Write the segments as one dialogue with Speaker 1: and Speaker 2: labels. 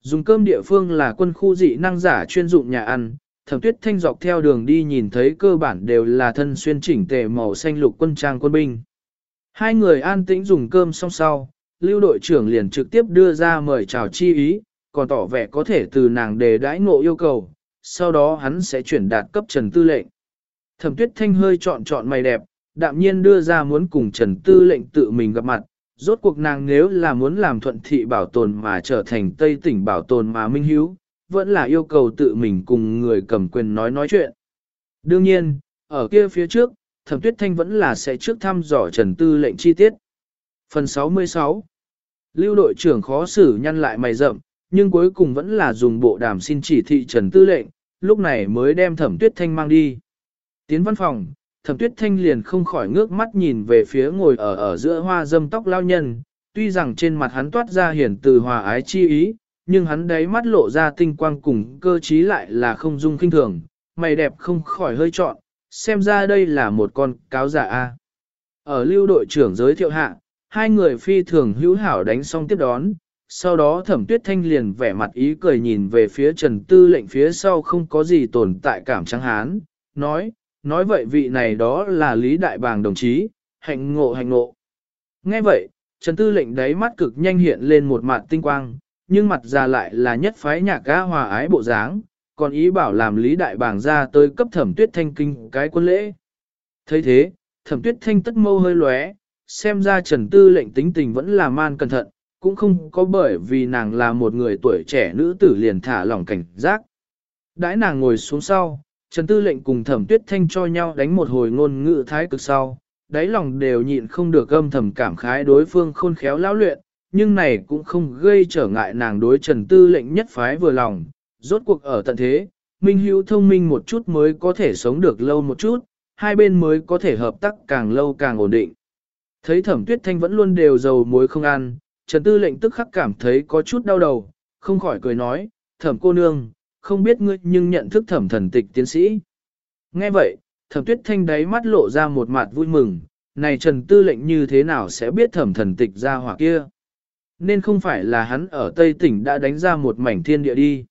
Speaker 1: Dùng cơm địa phương là quân khu dị năng giả chuyên dụng nhà ăn, thẩm tuyết thanh dọc theo đường đi nhìn thấy cơ bản đều là thân xuyên chỉnh tề màu xanh lục quân trang quân binh. Hai người an tĩnh dùng cơm xong sau, lưu đội trưởng liền trực tiếp đưa ra mời chào chi ý, còn tỏ vẻ có thể từ nàng đề đãi ngộ yêu cầu, sau đó hắn sẽ chuyển đạt cấp Trần Tư lệnh. Thẩm tuyết thanh hơi chọn chọn mày đẹp, đạm nhiên đưa ra muốn cùng Trần Tư lệnh tự mình gặp mặt, rốt cuộc nàng nếu là muốn làm thuận thị bảo tồn mà trở thành Tây tỉnh bảo tồn mà minh hiếu, vẫn là yêu cầu tự mình cùng người cầm quyền nói nói chuyện. Đương nhiên, ở kia phía trước, thẩm tuyết thanh vẫn là sẽ trước thăm dò Trần Tư lệnh chi tiết. Phần 66 Lưu đội trưởng khó xử nhăn lại mày rậm, nhưng cuối cùng vẫn là dùng bộ đàm xin chỉ thị Trần Tư lệnh, lúc này mới đem thẩm tuyết thanh mang đi. Tiến văn phòng, thẩm tuyết thanh liền không khỏi ngước mắt nhìn về phía ngồi ở ở giữa hoa dâm tóc lao nhân, tuy rằng trên mặt hắn toát ra hiển từ hòa ái chi ý, nhưng hắn đấy mắt lộ ra tinh quang cùng cơ trí lại là không dung kinh thường, mày đẹp không khỏi hơi trọn, xem ra đây là một con cáo giả A. Ở lưu đội trưởng giới thiệu hạ, hai người phi thường hữu hảo đánh xong tiếp đón, sau đó thẩm tuyết thanh liền vẻ mặt ý cười nhìn về phía trần tư lệnh phía sau không có gì tồn tại cảm trắng hán, nói, nói vậy vị này đó là Lý Đại Bàng đồng chí, hạnh ngộ hạnh ngộ. Nghe vậy, Trần Tư lệnh đáy mắt cực nhanh hiện lên một mặt tinh quang, nhưng mặt ra lại là nhất phái nhạc ga hòa ái bộ dáng, còn ý bảo làm Lý Đại Bàng ra tới cấp thẩm tuyết thanh kinh cái quân lễ. thấy thế, thẩm tuyết thanh tất mâu hơi lóe, xem ra Trần Tư lệnh tính tình vẫn là man cẩn thận, cũng không có bởi vì nàng là một người tuổi trẻ nữ tử liền thả lỏng cảnh giác. Đãi nàng ngồi xuống sau, Trần Tư lệnh cùng thẩm tuyết thanh cho nhau đánh một hồi ngôn ngữ thái cực sau, đáy lòng đều nhịn không được âm thầm cảm khái đối phương khôn khéo lão luyện, nhưng này cũng không gây trở ngại nàng đối Trần Tư lệnh nhất phái vừa lòng, rốt cuộc ở tận thế, Minh Hữu thông minh một chút mới có thể sống được lâu một chút, hai bên mới có thể hợp tác càng lâu càng ổn định. Thấy thẩm tuyết thanh vẫn luôn đều dầu muối không ăn, Trần Tư lệnh tức khắc cảm thấy có chút đau đầu, không khỏi cười nói, thẩm cô nương, không biết ngươi nhưng nhận thức thẩm thần tịch tiến sĩ. Nghe vậy, thẩm tuyết thanh đáy mắt lộ ra một mặt vui mừng, này Trần Tư lệnh như thế nào sẽ biết thẩm thần tịch ra hỏa kia. Nên không phải là hắn ở Tây tỉnh đã đánh ra một mảnh thiên địa đi.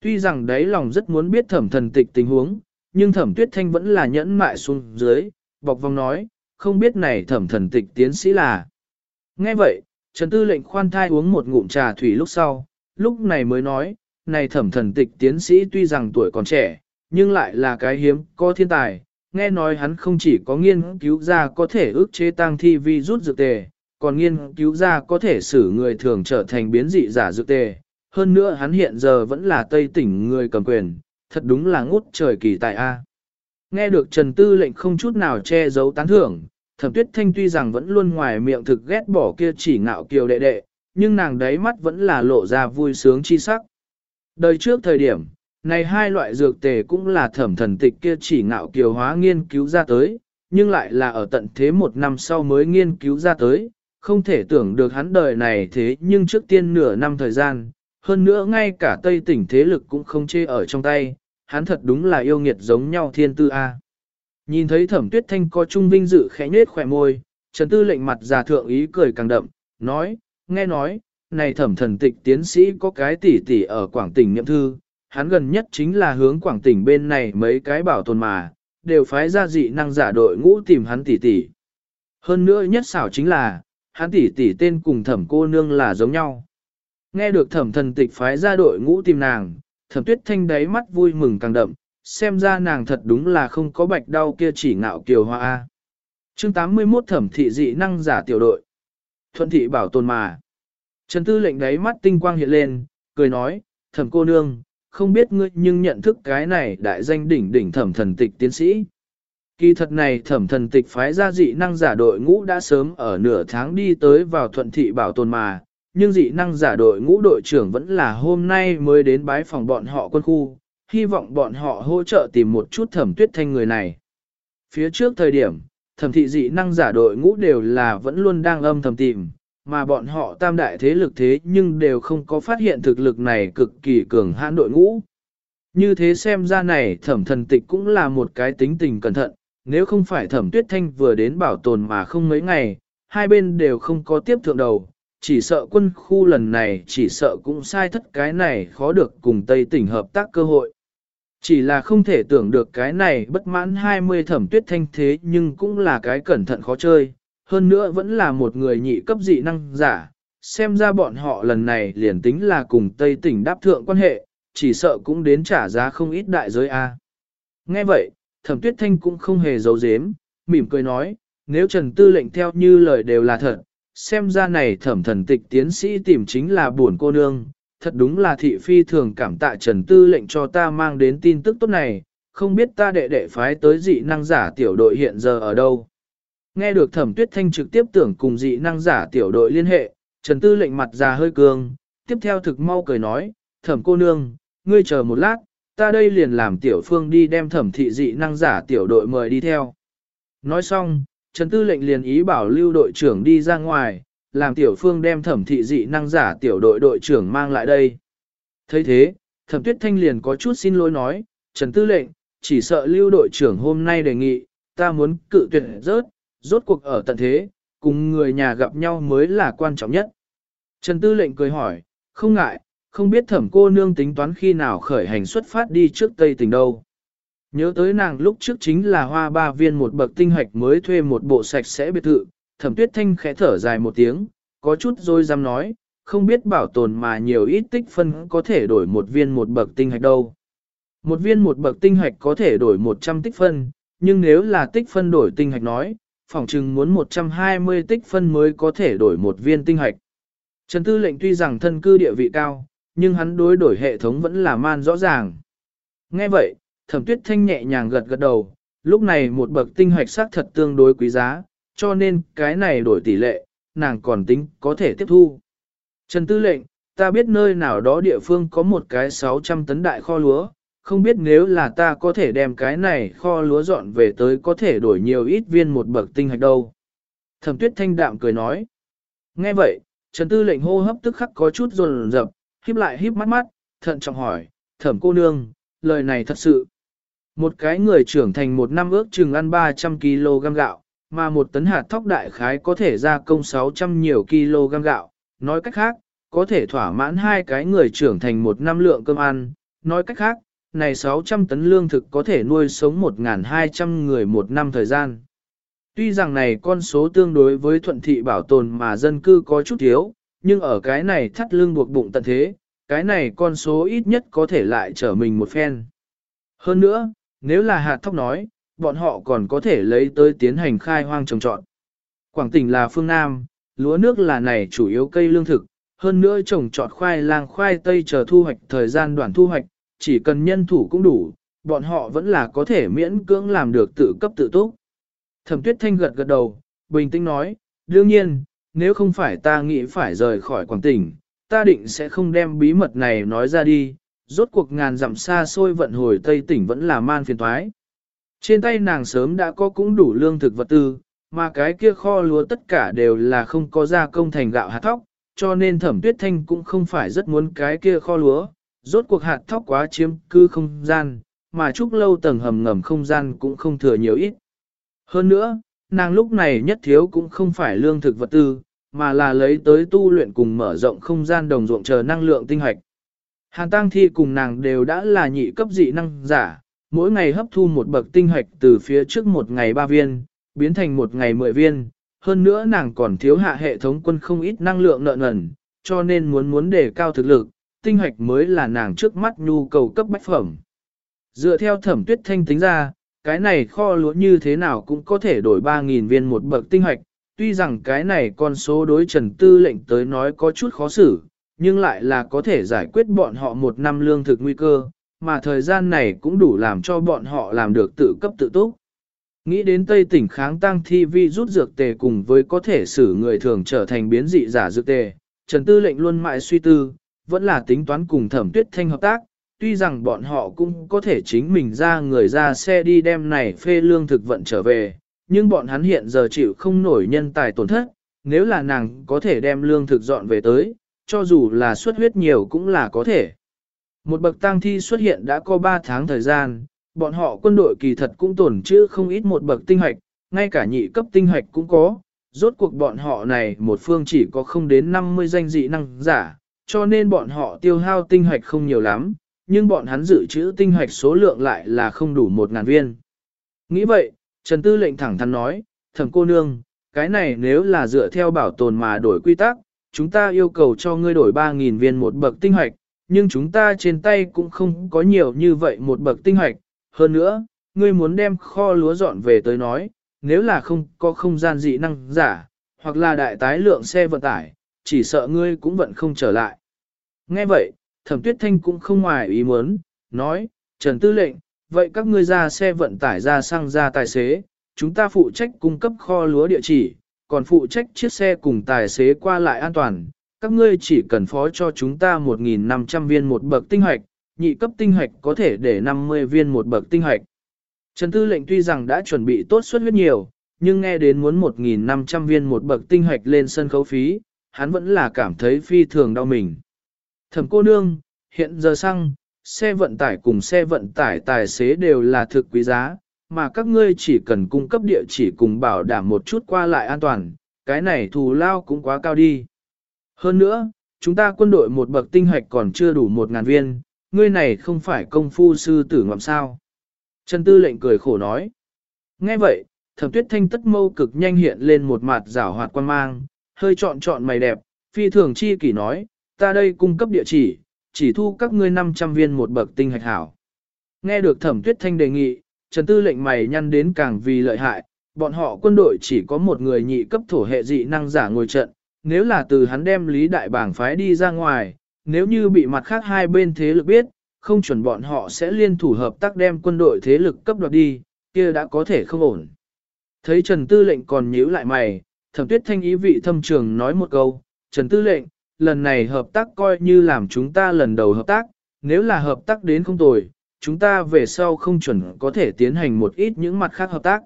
Speaker 1: Tuy rằng đáy lòng rất muốn biết thẩm thần tịch tình huống, nhưng thẩm tuyết thanh vẫn là nhẫn mại xuống dưới, bọc vòng nói, không biết này thẩm thần tịch tiến sĩ là. Nghe vậy, Trần Tư lệnh khoan thai uống một ngụm trà thủy lúc sau, lúc này mới nói, này thẩm thần tịch tiến sĩ tuy rằng tuổi còn trẻ, nhưng lại là cái hiếm, có thiên tài, nghe nói hắn không chỉ có nghiên cứu ra có thể ức chế tăng thi vi rút dược tề, còn nghiên cứu ra có thể xử người thường trở thành biến dị giả dược tề. Hơn nữa hắn hiện giờ vẫn là Tây tỉnh người cầm quyền, thật đúng là ngút trời kỳ tài A. Nghe được Trần Tư lệnh không chút nào che giấu tán thưởng, thẩm tuyết thanh tuy rằng vẫn luôn ngoài miệng thực ghét bỏ kia chỉ ngạo kiều đệ đệ, nhưng nàng đáy mắt vẫn là lộ ra vui sướng chi sắc. Đời trước thời điểm, này hai loại dược tề cũng là thẩm thần tịch kia chỉ ngạo kiều hóa nghiên cứu ra tới, nhưng lại là ở tận thế một năm sau mới nghiên cứu ra tới, không thể tưởng được hắn đời này thế nhưng trước tiên nửa năm thời gian, hơn nữa ngay cả Tây tỉnh thế lực cũng không chê ở trong tay, hắn thật đúng là yêu nghiệt giống nhau thiên tư A. Nhìn thấy thẩm tuyết thanh có trung vinh dự khẽ nhết khỏe môi, Trần Tư lệnh mặt già thượng ý cười càng đậm, nói, nghe nói, này thẩm thần tịch tiến sĩ có cái tỷ tỷ ở Quảng tỉnh nhậm thư, hắn gần nhất chính là hướng Quảng tỉnh bên này mấy cái bảo tồn mà, đều phái ra dị năng giả đội ngũ tìm hắn tỷ tỷ. Hơn nữa nhất xảo chính là, hắn tỷ tỷ tên cùng thẩm cô nương là giống nhau. Nghe được thẩm thần tịch phái ra đội ngũ tìm nàng, thẩm tuyết thanh đáy mắt vui mừng càng đậm, xem ra nàng thật đúng là không có bạch đau kia chỉ ngạo kiều hoa. Chương 81 thẩm thị dị năng giả tiểu đội. Thuận thị bảo tồn mà. Trần tư lệnh đáy mắt tinh quang hiện lên, cười nói, thẩm cô nương, không biết ngươi nhưng nhận thức cái này đại danh đỉnh đỉnh thẩm thần tịch tiến sĩ. Kỳ thật này thẩm thần tịch phái ra dị năng giả đội ngũ đã sớm ở nửa tháng đi tới vào thuận thị bảo tồn mà, nhưng dị năng giả đội ngũ đội trưởng vẫn là hôm nay mới đến bái phòng bọn họ quân khu, hy vọng bọn họ hỗ trợ tìm một chút thẩm tuyết thanh người này. Phía trước thời điểm, thẩm thị dị năng giả đội ngũ đều là vẫn luôn đang âm thầm tìm, mà bọn họ tam đại thế lực thế nhưng đều không có phát hiện thực lực này cực kỳ cường hãn đội ngũ. Như thế xem ra này thẩm thần tịch cũng là một cái tính tình cẩn thận, nếu không phải thẩm tuyết thanh vừa đến bảo tồn mà không mấy ngày, hai bên đều không có tiếp thượng đầu, chỉ sợ quân khu lần này chỉ sợ cũng sai thất cái này khó được cùng Tây tỉnh hợp tác cơ hội. Chỉ là không thể tưởng được cái này bất mãn 20 thẩm tuyết thanh thế nhưng cũng là cái cẩn thận khó chơi, hơn nữa vẫn là một người nhị cấp dị năng giả, xem ra bọn họ lần này liền tính là cùng Tây tỉnh đáp thượng quan hệ, chỉ sợ cũng đến trả giá không ít đại giới A. Nghe vậy, thẩm tuyết thanh cũng không hề giấu giếm, mỉm cười nói, nếu Trần Tư lệnh theo như lời đều là thật, xem ra này thẩm thần tịch tiến sĩ tìm chính là buồn cô nương, thật đúng là thị phi thường cảm tạ Trần Tư lệnh cho ta mang đến tin tức tốt này, không biết ta đệ đệ phái tới dị năng giả tiểu đội hiện giờ ở đâu. Nghe được thẩm tuyết thanh trực tiếp tưởng cùng dị năng giả tiểu đội liên hệ, Trần Tư lệnh mặt già hơi cường, tiếp theo thực mau cười nói, thẩm cô nương, ngươi chờ một lát, ta đây liền làm tiểu phương đi đem thẩm thị dị năng giả tiểu đội mời đi theo. Nói xong, Trần Tư lệnh liền ý bảo lưu đội trưởng đi ra ngoài, làm tiểu phương đem thẩm thị dị năng giả tiểu đội đội trưởng mang lại đây. thấy thế, thẩm tuyết thanh liền có chút xin lỗi nói, Trần Tư lệnh, chỉ sợ lưu đội trưởng hôm nay đề nghị, ta muốn cự tuyệt rớt, rốt cuộc ở tận thế, cùng người nhà gặp nhau mới là quan trọng nhất. Trần Tư lệnh cười hỏi, không ngại, không biết thẩm cô nương tính toán khi nào khởi hành xuất phát đi trước Tây tỉnh đâu. Nhớ tới nàng lúc trước chính là hoa ba viên một bậc tinh hạch mới thuê một bộ sạch sẽ biệt thự, thẩm tuyết thanh khẽ thở dài một tiếng, có chút rồi dám nói, không biết bảo tồn mà nhiều ít tích phân có thể đổi một viên một bậc tinh hạch đâu. Một viên một bậc tinh hạch có thể đổi 100 tích phân, nhưng nếu là tích phân đổi tinh hạch nói, Phỏng chừng muốn 120 tích phân mới có thể đổi một viên tinh hạch. Trần Tư lệnh tuy rằng thân cư địa vị cao, nhưng hắn đối đổi hệ thống vẫn là man rõ ràng. Nghe vậy, thẩm tuyết thanh nhẹ nhàng gật gật đầu, lúc này một bậc tinh hạch xác thật tương đối quý giá, cho nên cái này đổi tỷ lệ, nàng còn tính có thể tiếp thu. Trần Tư lệnh, ta biết nơi nào đó địa phương có một cái 600 tấn đại kho lúa, không biết nếu là ta có thể đem cái này kho lúa dọn về tới có thể đổi nhiều ít viên một bậc tinh hạch đâu. Thẩm tuyết thanh đạm cười nói. Nghe vậy, Trần Tư lệnh hô hấp tức khắc có chút rồn rập, híp lại híp mắt mắt, thận trọng hỏi, thẩm cô nương, lời này thật sự. Một cái người trưởng thành một năm ước chừng ăn 300 kg gạo, mà một tấn hạt thóc đại khái có thể ra công 600 nhiều kg gạo. Nói cách khác, có thể thỏa mãn hai cái người trưởng thành một năm lượng cơm ăn. Nói cách khác, này 600 tấn lương thực có thể nuôi sống 1.200 người một năm thời gian. Tuy rằng này con số tương đối với thuận thị bảo tồn mà dân cư có chút thiếu, nhưng ở cái này thắt lưng buộc bụng tận thế, cái này con số ít nhất có thể lại trở mình một phen. Hơn nữa, nếu là hạt thóc nói, bọn họ còn có thể lấy tới tiến hành khai hoang trồng trọt. Quảng tỉnh là phương Nam, lúa nước là này chủ yếu cây lương thực, hơn nữa trồng trọt khoai lang khoai tây chờ thu hoạch thời gian đoạn thu hoạch, chỉ cần nhân thủ cũng đủ, bọn họ vẫn là có thể miễn cưỡng làm được tự cấp tự túc. Thẩm tuyết thanh gật gật đầu, bình tĩnh nói, đương nhiên, nếu không phải ta nghĩ phải rời khỏi Quảng tỉnh, ta định sẽ không đem bí mật này nói ra đi, rốt cuộc ngàn dặm xa xôi vận hồi Tây tỉnh vẫn là man phiền thoái. Trên tay nàng sớm đã có cũng đủ lương thực vật tư, mà cái kia kho lúa tất cả đều là không có gia công thành gạo hạt thóc, cho nên thẩm tuyết thanh cũng không phải rất muốn cái kia kho lúa, rốt cuộc hạt thóc quá chiếm cư không gian, mà trúc lâu tầng hầm ngầm không gian cũng không thừa nhiều ít. Hơn nữa, nàng lúc này nhất thiếu cũng không phải lương thực vật tư, mà là lấy tới tu luyện cùng mở rộng không gian đồng ruộng chờ năng lượng tinh hoạch. Hàn Tăng Thi cùng nàng đều đã là nhị cấp dị năng giả, mỗi ngày hấp thu một bậc tinh hoạch từ phía trước một ngày ba viên, biến thành một ngày mười viên. Hơn nữa nàng còn thiếu hạ hệ thống quân không ít năng lượng nợ nần, cho nên muốn muốn đề cao thực lực, tinh hoạch mới là nàng trước mắt nhu cầu cấp bách phẩm. Dựa theo thẩm tuyết thanh tính ra, cái này kho lúa như thế nào cũng có thể đổi 3.000 viên một bậc tinh hoạch, tuy rằng cái này con số đối trần tư lệnh tới nói có chút khó xử, nhưng lại là có thể giải quyết bọn họ một năm lương thực nguy cơ, mà thời gian này cũng đủ làm cho bọn họ làm được tự cấp tự túc. Nghĩ đến Tây tỉnh kháng tăng thi vi rút dược tề cùng với có thể xử người thường trở thành biến dị giả dược tề, Trần Tư lệnh luôn mãi suy tư, vẫn là tính toán cùng thẩm tuyết thanh hợp tác, tuy rằng bọn họ cũng có thể chính mình ra người ra xe đi đem này phê lương thực vận trở về, nhưng bọn hắn hiện giờ chịu không nổi nhân tài tổn thất, nếu là nàng có thể đem lương thực dọn về tới, cho dù là xuất huyết nhiều cũng là có thể. Một bậc tang thi xuất hiện đã có 3 tháng thời gian, bọn họ quân đội kỳ thật cũng tổn chứ không ít một bậc tinh hoạch, ngay cả nhị cấp tinh hoạch cũng có, rốt cuộc bọn họ này một phương chỉ có không đến 50 danh dị năng giả, cho nên bọn họ tiêu hao tinh hoạch không nhiều lắm, nhưng bọn hắn dự trữ tinh hoạch số lượng lại là không đủ 1.000 viên. Nghĩ vậy, Trần Tư lệnh thẳng thắn nói, thẩm cô nương, cái này nếu là dựa theo bảo tồn mà đổi quy tắc, chúng ta yêu cầu cho ngươi đổi 3.000 viên một bậc tinh hoạch, nhưng chúng ta trên tay cũng không có nhiều như vậy một bậc tinh hoạch. Hơn nữa, ngươi muốn đem kho lúa dọn về tới nói, nếu là không có không gian dị năng giả, hoặc là đại tái lượng xe vận tải, chỉ sợ ngươi cũng vẫn không trở lại. Nghe vậy, thẩm tuyết thanh cũng không ngoài ý muốn, nói, Trần Tư lệnh, vậy các ngươi ra xe vận tải ra xăng ra tài xế, chúng ta phụ trách cung cấp kho lúa địa chỉ, còn phụ trách chiếc xe cùng tài xế qua lại an toàn. Các ngươi chỉ cần phó cho chúng ta 1.500 viên một bậc tinh hoạch, nhị cấp tinh hoạch có thể để 50 viên một bậc tinh hoạch. Trần Tư lệnh tuy rằng đã chuẩn bị tốt suất huyết nhiều, nhưng nghe đến muốn 1.500 viên một bậc tinh hoạch lên sân khấu phí, hắn vẫn là cảm thấy phi thường đau mình. Thẩm cô nương, hiện giờ xăng, xe vận tải cùng xe vận tải tài xế đều là thực quý giá, mà các ngươi chỉ cần cung cấp địa chỉ cùng bảo đảm một chút qua lại an toàn, cái này thù lao cũng quá cao đi. Hơn nữa, chúng ta quân đội một bậc tinh hoạch còn chưa đủ một ngàn viên, ngươi này không phải công phu sư tử ngậm sao. Trần Tư lệnh cười khổ nói. Nghe vậy, thẩm tuyết thanh tất mâu cực nhanh hiện lên một mặt rảo hoạt quan mang, hơi chọn chọn mày đẹp, phi thường chi kỷ nói, ta đây cung cấp địa chỉ, chỉ thu các ngươi 500 viên một bậc tinh hạch hảo. Nghe được thẩm tuyết thanh đề nghị, Trần Tư lệnh mày nhăn đến càng vì lợi hại, bọn họ quân đội chỉ có một người nhị cấp thổ hệ dị năng giả ngồi trận, nếu là từ hắn đem Lý Đại Bảng phái đi ra ngoài, nếu như bị mặt khác hai bên thế lực biết, không chuẩn bọn họ sẽ liên thủ hợp tác đem quân đội thế lực cấp đoạt đi, kia đã có thể không ổn. Thấy Trần Tư lệnh còn nhíu lại mày, thẩm tuyết thanh ý vị thâm trường nói một câu, Trần Tư lệnh, lần này hợp tác coi như làm chúng ta lần đầu hợp tác, nếu là hợp tác đến không tồi, chúng ta về sau không chuẩn có thể tiến hành một ít những mặt khác hợp tác.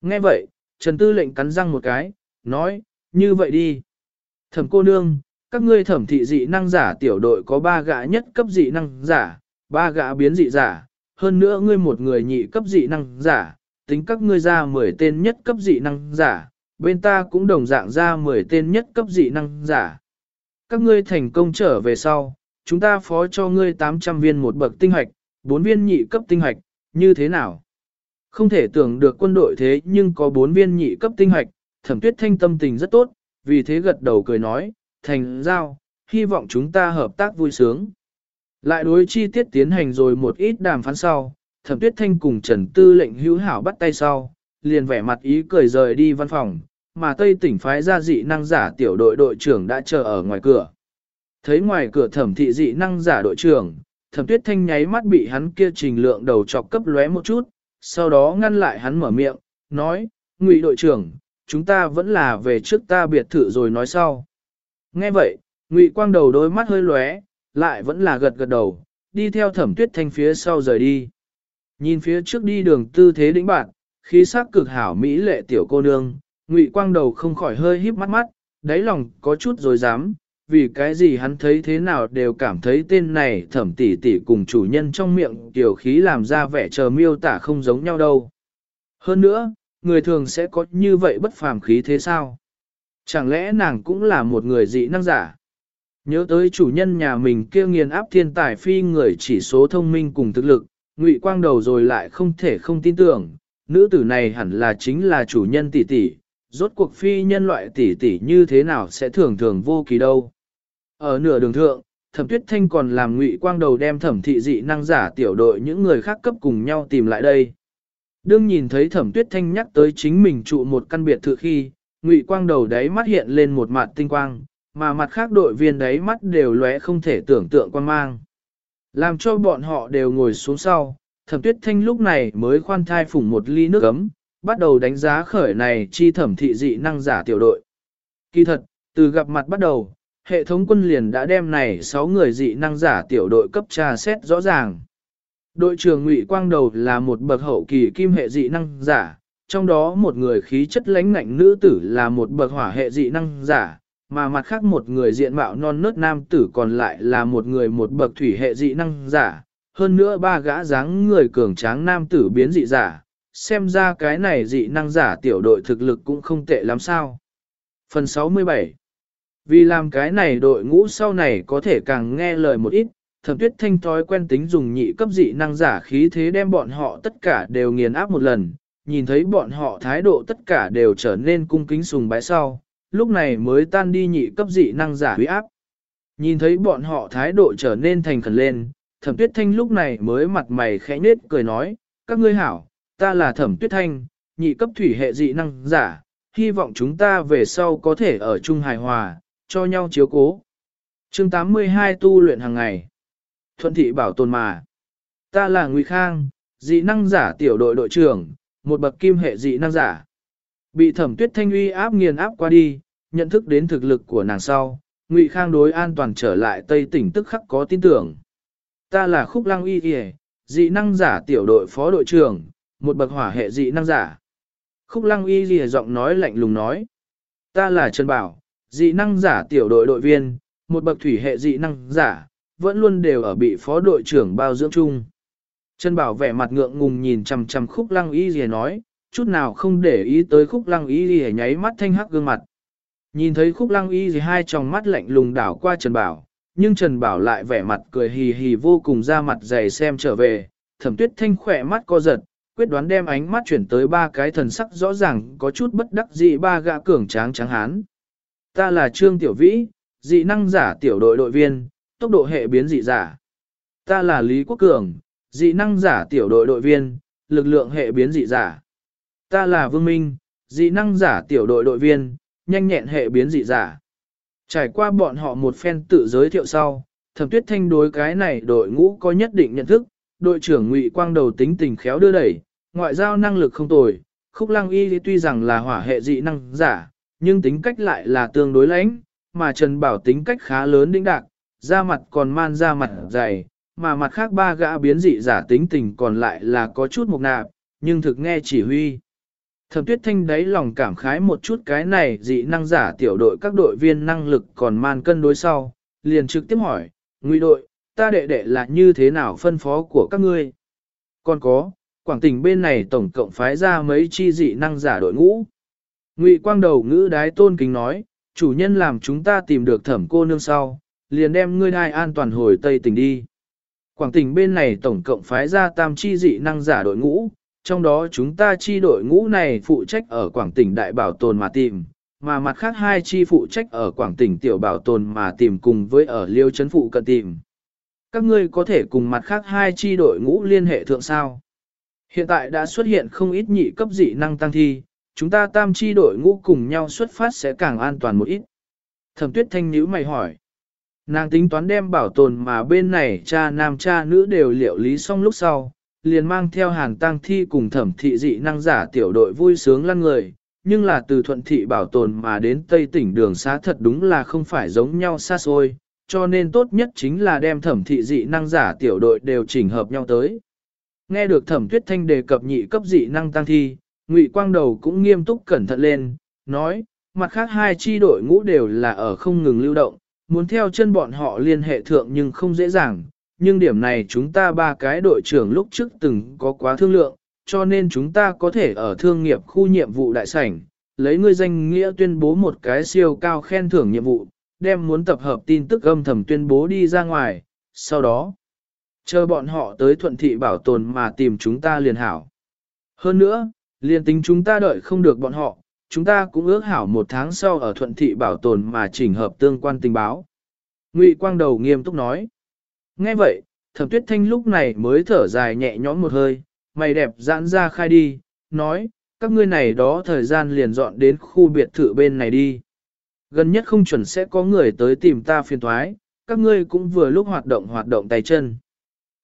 Speaker 1: Nghe vậy, Trần Tư lệnh cắn răng một cái, nói, như vậy đi. Thẩm cô nương, các ngươi thẩm thị dị năng giả tiểu đội có ba gã nhất cấp dị năng giả, ba gã biến dị giả, hơn nữa ngươi một người nhị cấp dị năng giả, tính các ngươi ra 10 tên nhất cấp dị năng giả, bên ta cũng đồng dạng ra 10 tên nhất cấp dị năng giả. Các ngươi thành công trở về sau, chúng ta phó cho ngươi 800 viên một bậc tinh hoạch, 4 viên nhị cấp tinh hoạch, như thế nào? Không thể tưởng được quân đội thế nhưng có 4 viên nhị cấp tinh hoạch, thẩm tuyết thanh tâm tình rất tốt, vì thế gật đầu cười nói, thành giao, hy vọng chúng ta hợp tác vui sướng. Lại đối chi tiết tiến hành rồi một ít đàm phán sau, thẩm tuyết thanh cùng Trần Tư lệnh hữu hảo bắt tay sau, liền vẻ mặt ý cười rời đi văn phòng, mà Tây tỉnh phái ra dị năng giả tiểu đội đội trưởng đã chờ ở ngoài cửa. Thấy ngoài cửa thẩm thị dị năng giả đội trưởng, thẩm tuyết thanh nháy mắt bị hắn kia trình lượng đầu chọc cấp lóe một chút, sau đó ngăn lại hắn mở miệng, nói, ngụy đội trưởng, chúng ta vẫn là về trước ta biệt thự rồi nói sau. Nghe vậy, ngụy quang đầu đôi mắt hơi lóe, lại vẫn là gật gật đầu, đi theo thẩm tuyết thanh phía sau rời đi. Nhìn phía trước đi đường tư thế đĩnh bạn, khí sắc cực hảo mỹ lệ tiểu cô nương, ngụy quang đầu không khỏi hơi híp mắt mắt, đáy lòng có chút rồi dám, vì cái gì hắn thấy thế nào đều cảm thấy tên này thẩm tỷ tỷ cùng chủ nhân trong miệng tiểu khí làm ra vẻ chờ miêu tả không giống nhau đâu. Hơn nữa, người thường sẽ có như vậy bất phàm khí thế sao? Chẳng lẽ nàng cũng là một người dị năng giả? Nhớ tới chủ nhân nhà mình kia nghiền áp thiên tài phi người chỉ số thông minh cùng thực lực, ngụy quang đầu rồi lại không thể không tin tưởng, nữ tử này hẳn là chính là chủ nhân tỷ tỷ, rốt cuộc phi nhân loại tỷ tỷ như thế nào sẽ thường thường vô kỳ đâu. Ở nửa đường thượng, thẩm tuyết thanh còn làm ngụy quang đầu đem thẩm thị dị năng giả tiểu đội những người khác cấp cùng nhau tìm lại đây. Đương nhìn thấy thẩm tuyết thanh nhắc tới chính mình trụ một căn biệt thự khi, ngụy quang đầu đáy mắt hiện lên một mặt tinh quang, mà mặt khác đội viên đáy mắt đều lóe không thể tưởng tượng quan mang. Làm cho bọn họ đều ngồi xuống sau, thẩm tuyết thanh lúc này mới khoan thai phủng một ly nước ấm, bắt đầu đánh giá khởi này chi thẩm thị dị năng giả tiểu đội. Kỳ thật, từ gặp mặt bắt đầu, hệ thống quân liền đã đem này 6 người dị năng giả tiểu đội cấp tra xét rõ ràng. Đội trưởng Ngụy Quang Đầu là một bậc hậu kỳ kim hệ dị năng giả, trong đó một người khí chất lãnh ngạnh nữ tử là một bậc hỏa hệ dị năng giả, mà mặt khác một người diện mạo non nớt nam tử còn lại là một người một bậc thủy hệ dị năng giả, hơn nữa ba gã dáng người cường tráng nam tử biến dị giả, xem ra cái này dị năng giả tiểu đội thực lực cũng không tệ lắm sao. Phần 67 Vì làm cái này đội ngũ sau này có thể càng nghe lời một ít, thẩm tuyết thanh thói quen tính dùng nhị cấp dị năng giả khí thế đem bọn họ tất cả đều nghiền áp một lần, nhìn thấy bọn họ thái độ tất cả đều trở nên cung kính sùng bái sau, lúc này mới tan đi nhị cấp dị năng giả huy áp. Nhìn thấy bọn họ thái độ trở nên thành khẩn lên, thẩm tuyết thanh lúc này mới mặt mày khẽ nết cười nói, các ngươi hảo, ta là thẩm tuyết thanh, nhị cấp thủy hệ dị năng giả, hy vọng chúng ta về sau có thể ở chung hài hòa, cho nhau chiếu cố. chương 82 tu luyện hàng ngày. Thuận thị bảo tồn mà. Ta là Ngụy Khang, dị năng giả tiểu đội đội trưởng, một bậc kim hệ dị năng giả. Bị thẩm tuyết thanh uy áp nghiền áp qua đi, nhận thức đến thực lực của nàng sau, Ngụy Khang đối an toàn trở lại Tây tỉnh tức khắc có tin tưởng. Ta là Khúc Lăng Y Y, dị năng giả tiểu đội phó đội trưởng, một bậc hỏa hệ dị năng giả. Khúc Lăng Y lìa giọng nói lạnh lùng nói. Ta là Trần Bảo, dị năng giả tiểu đội đội viên, một bậc thủy hệ dị năng giả, vẫn luôn đều ở bị phó đội trưởng bao dưỡng chung. Trần Bảo vẻ mặt ngượng ngùng nhìn chằm chằm Khúc Lăng Y lìa nói, chút nào không để ý tới Khúc Lăng Y lìa nháy mắt thanh hắc gương mặt. Nhìn thấy khúc lăng y gì hai tròng mắt lạnh lùng đảo qua Trần Bảo, nhưng Trần Bảo lại vẻ mặt cười hì hì vô cùng ra mặt dày xem trở về, thẩm tuyết thanh khỏe mắt co giật, quyết đoán đem ánh mắt chuyển tới ba cái thần sắc rõ ràng có chút bất đắc dị ba gã cường tráng trắng hán. Ta là Trương Tiểu Vĩ, dị năng giả tiểu đội đội viên, tốc độ hệ biến dị giả. Ta là Lý Quốc Cường, dị năng giả tiểu đội đội viên, lực lượng hệ biến dị giả. Ta là Vương Minh, dị năng giả tiểu đội đội viên, nhanh nhẹn hệ biến dị giả. Trải qua bọn họ một phen tự giới thiệu sau, thẩm tuyết thanh đối cái này đội ngũ có nhất định nhận thức, đội trưởng ngụy quang đầu tính tình khéo đưa đẩy, ngoại giao năng lực không tồi, khúc lăng y tuy rằng là hỏa hệ dị năng giả, nhưng tính cách lại là tương đối lãnh, mà Trần Bảo tính cách khá lớn đĩnh đạc, da mặt còn man da mặt dày, mà mặt khác ba gã biến dị giả tính tình còn lại là có chút mục nạp, nhưng thực nghe chỉ huy. Thẩm tuyết thanh đáy lòng cảm khái một chút cái này dị năng giả tiểu đội các đội viên năng lực còn man cân đối sau, liền trực tiếp hỏi, ngụy đội, ta đệ đệ là như thế nào phân phó của các ngươi? Còn có, Quảng tỉnh bên này tổng cộng phái ra mấy chi dị năng giả đội ngũ. Ngụy quang đầu ngữ đái tôn kính nói, chủ nhân làm chúng ta tìm được thẩm cô nương sau, liền đem ngươi đai an toàn hồi Tây tỉnh đi. Quảng tỉnh bên này tổng cộng phái ra tam chi dị năng giả đội ngũ, trong đó chúng ta chi đội ngũ này phụ trách ở Quảng tỉnh Đại Bảo Tồn mà tìm, mà mặt khác hai chi phụ trách ở Quảng tỉnh Tiểu Bảo Tồn mà tìm cùng với ở Liêu Trấn Phụ cận tìm. Các ngươi có thể cùng mặt khác hai chi đội ngũ liên hệ thượng sao. Hiện tại đã xuất hiện không ít nhị cấp dị năng tăng thi, chúng ta tam chi đội ngũ cùng nhau xuất phát sẽ càng an toàn một ít. Thẩm tuyết thanh nhíu mày hỏi. Nàng tính toán đem bảo tồn mà bên này cha nam cha nữ đều liệu lý xong lúc sau, liền mang theo hàng tăng thi cùng thẩm thị dị năng giả tiểu đội vui sướng lăn người, nhưng là từ thuận thị bảo tồn mà đến tây tỉnh đường xá thật đúng là không phải giống nhau xa xôi, cho nên tốt nhất chính là đem thẩm thị dị năng giả tiểu đội đều chỉnh hợp nhau tới. Nghe được thẩm tuyết thanh đề cập nhị cấp dị năng tăng thi, ngụy quang đầu cũng nghiêm túc cẩn thận lên, nói, mặt khác hai chi đội ngũ đều là ở không ngừng lưu động, muốn theo chân bọn họ liên hệ thượng nhưng không dễ dàng, nhưng điểm này chúng ta ba cái đội trưởng lúc trước từng có quá thương lượng, cho nên chúng ta có thể ở thương nghiệp khu nhiệm vụ đại sảnh, lấy ngươi danh nghĩa tuyên bố một cái siêu cao khen thưởng nhiệm vụ, đem muốn tập hợp tin tức âm thầm tuyên bố đi ra ngoài, sau đó, chờ bọn họ tới thuận thị bảo tồn mà tìm chúng ta liền hảo. Hơn nữa, liền tính chúng ta đợi không được bọn họ, chúng ta cũng ước hảo một tháng sau ở thuận thị bảo tồn mà chỉnh hợp tương quan tình báo. Ngụy Quang Đầu nghiêm túc nói. Nghe vậy, thẩm tuyết thanh lúc này mới thở dài nhẹ nhõm một hơi, mày đẹp giãn ra khai đi, nói, các ngươi này đó thời gian liền dọn đến khu biệt thự bên này đi. Gần nhất không chuẩn sẽ có người tới tìm ta phiền thoái, các ngươi cũng vừa lúc hoạt động hoạt động tay chân.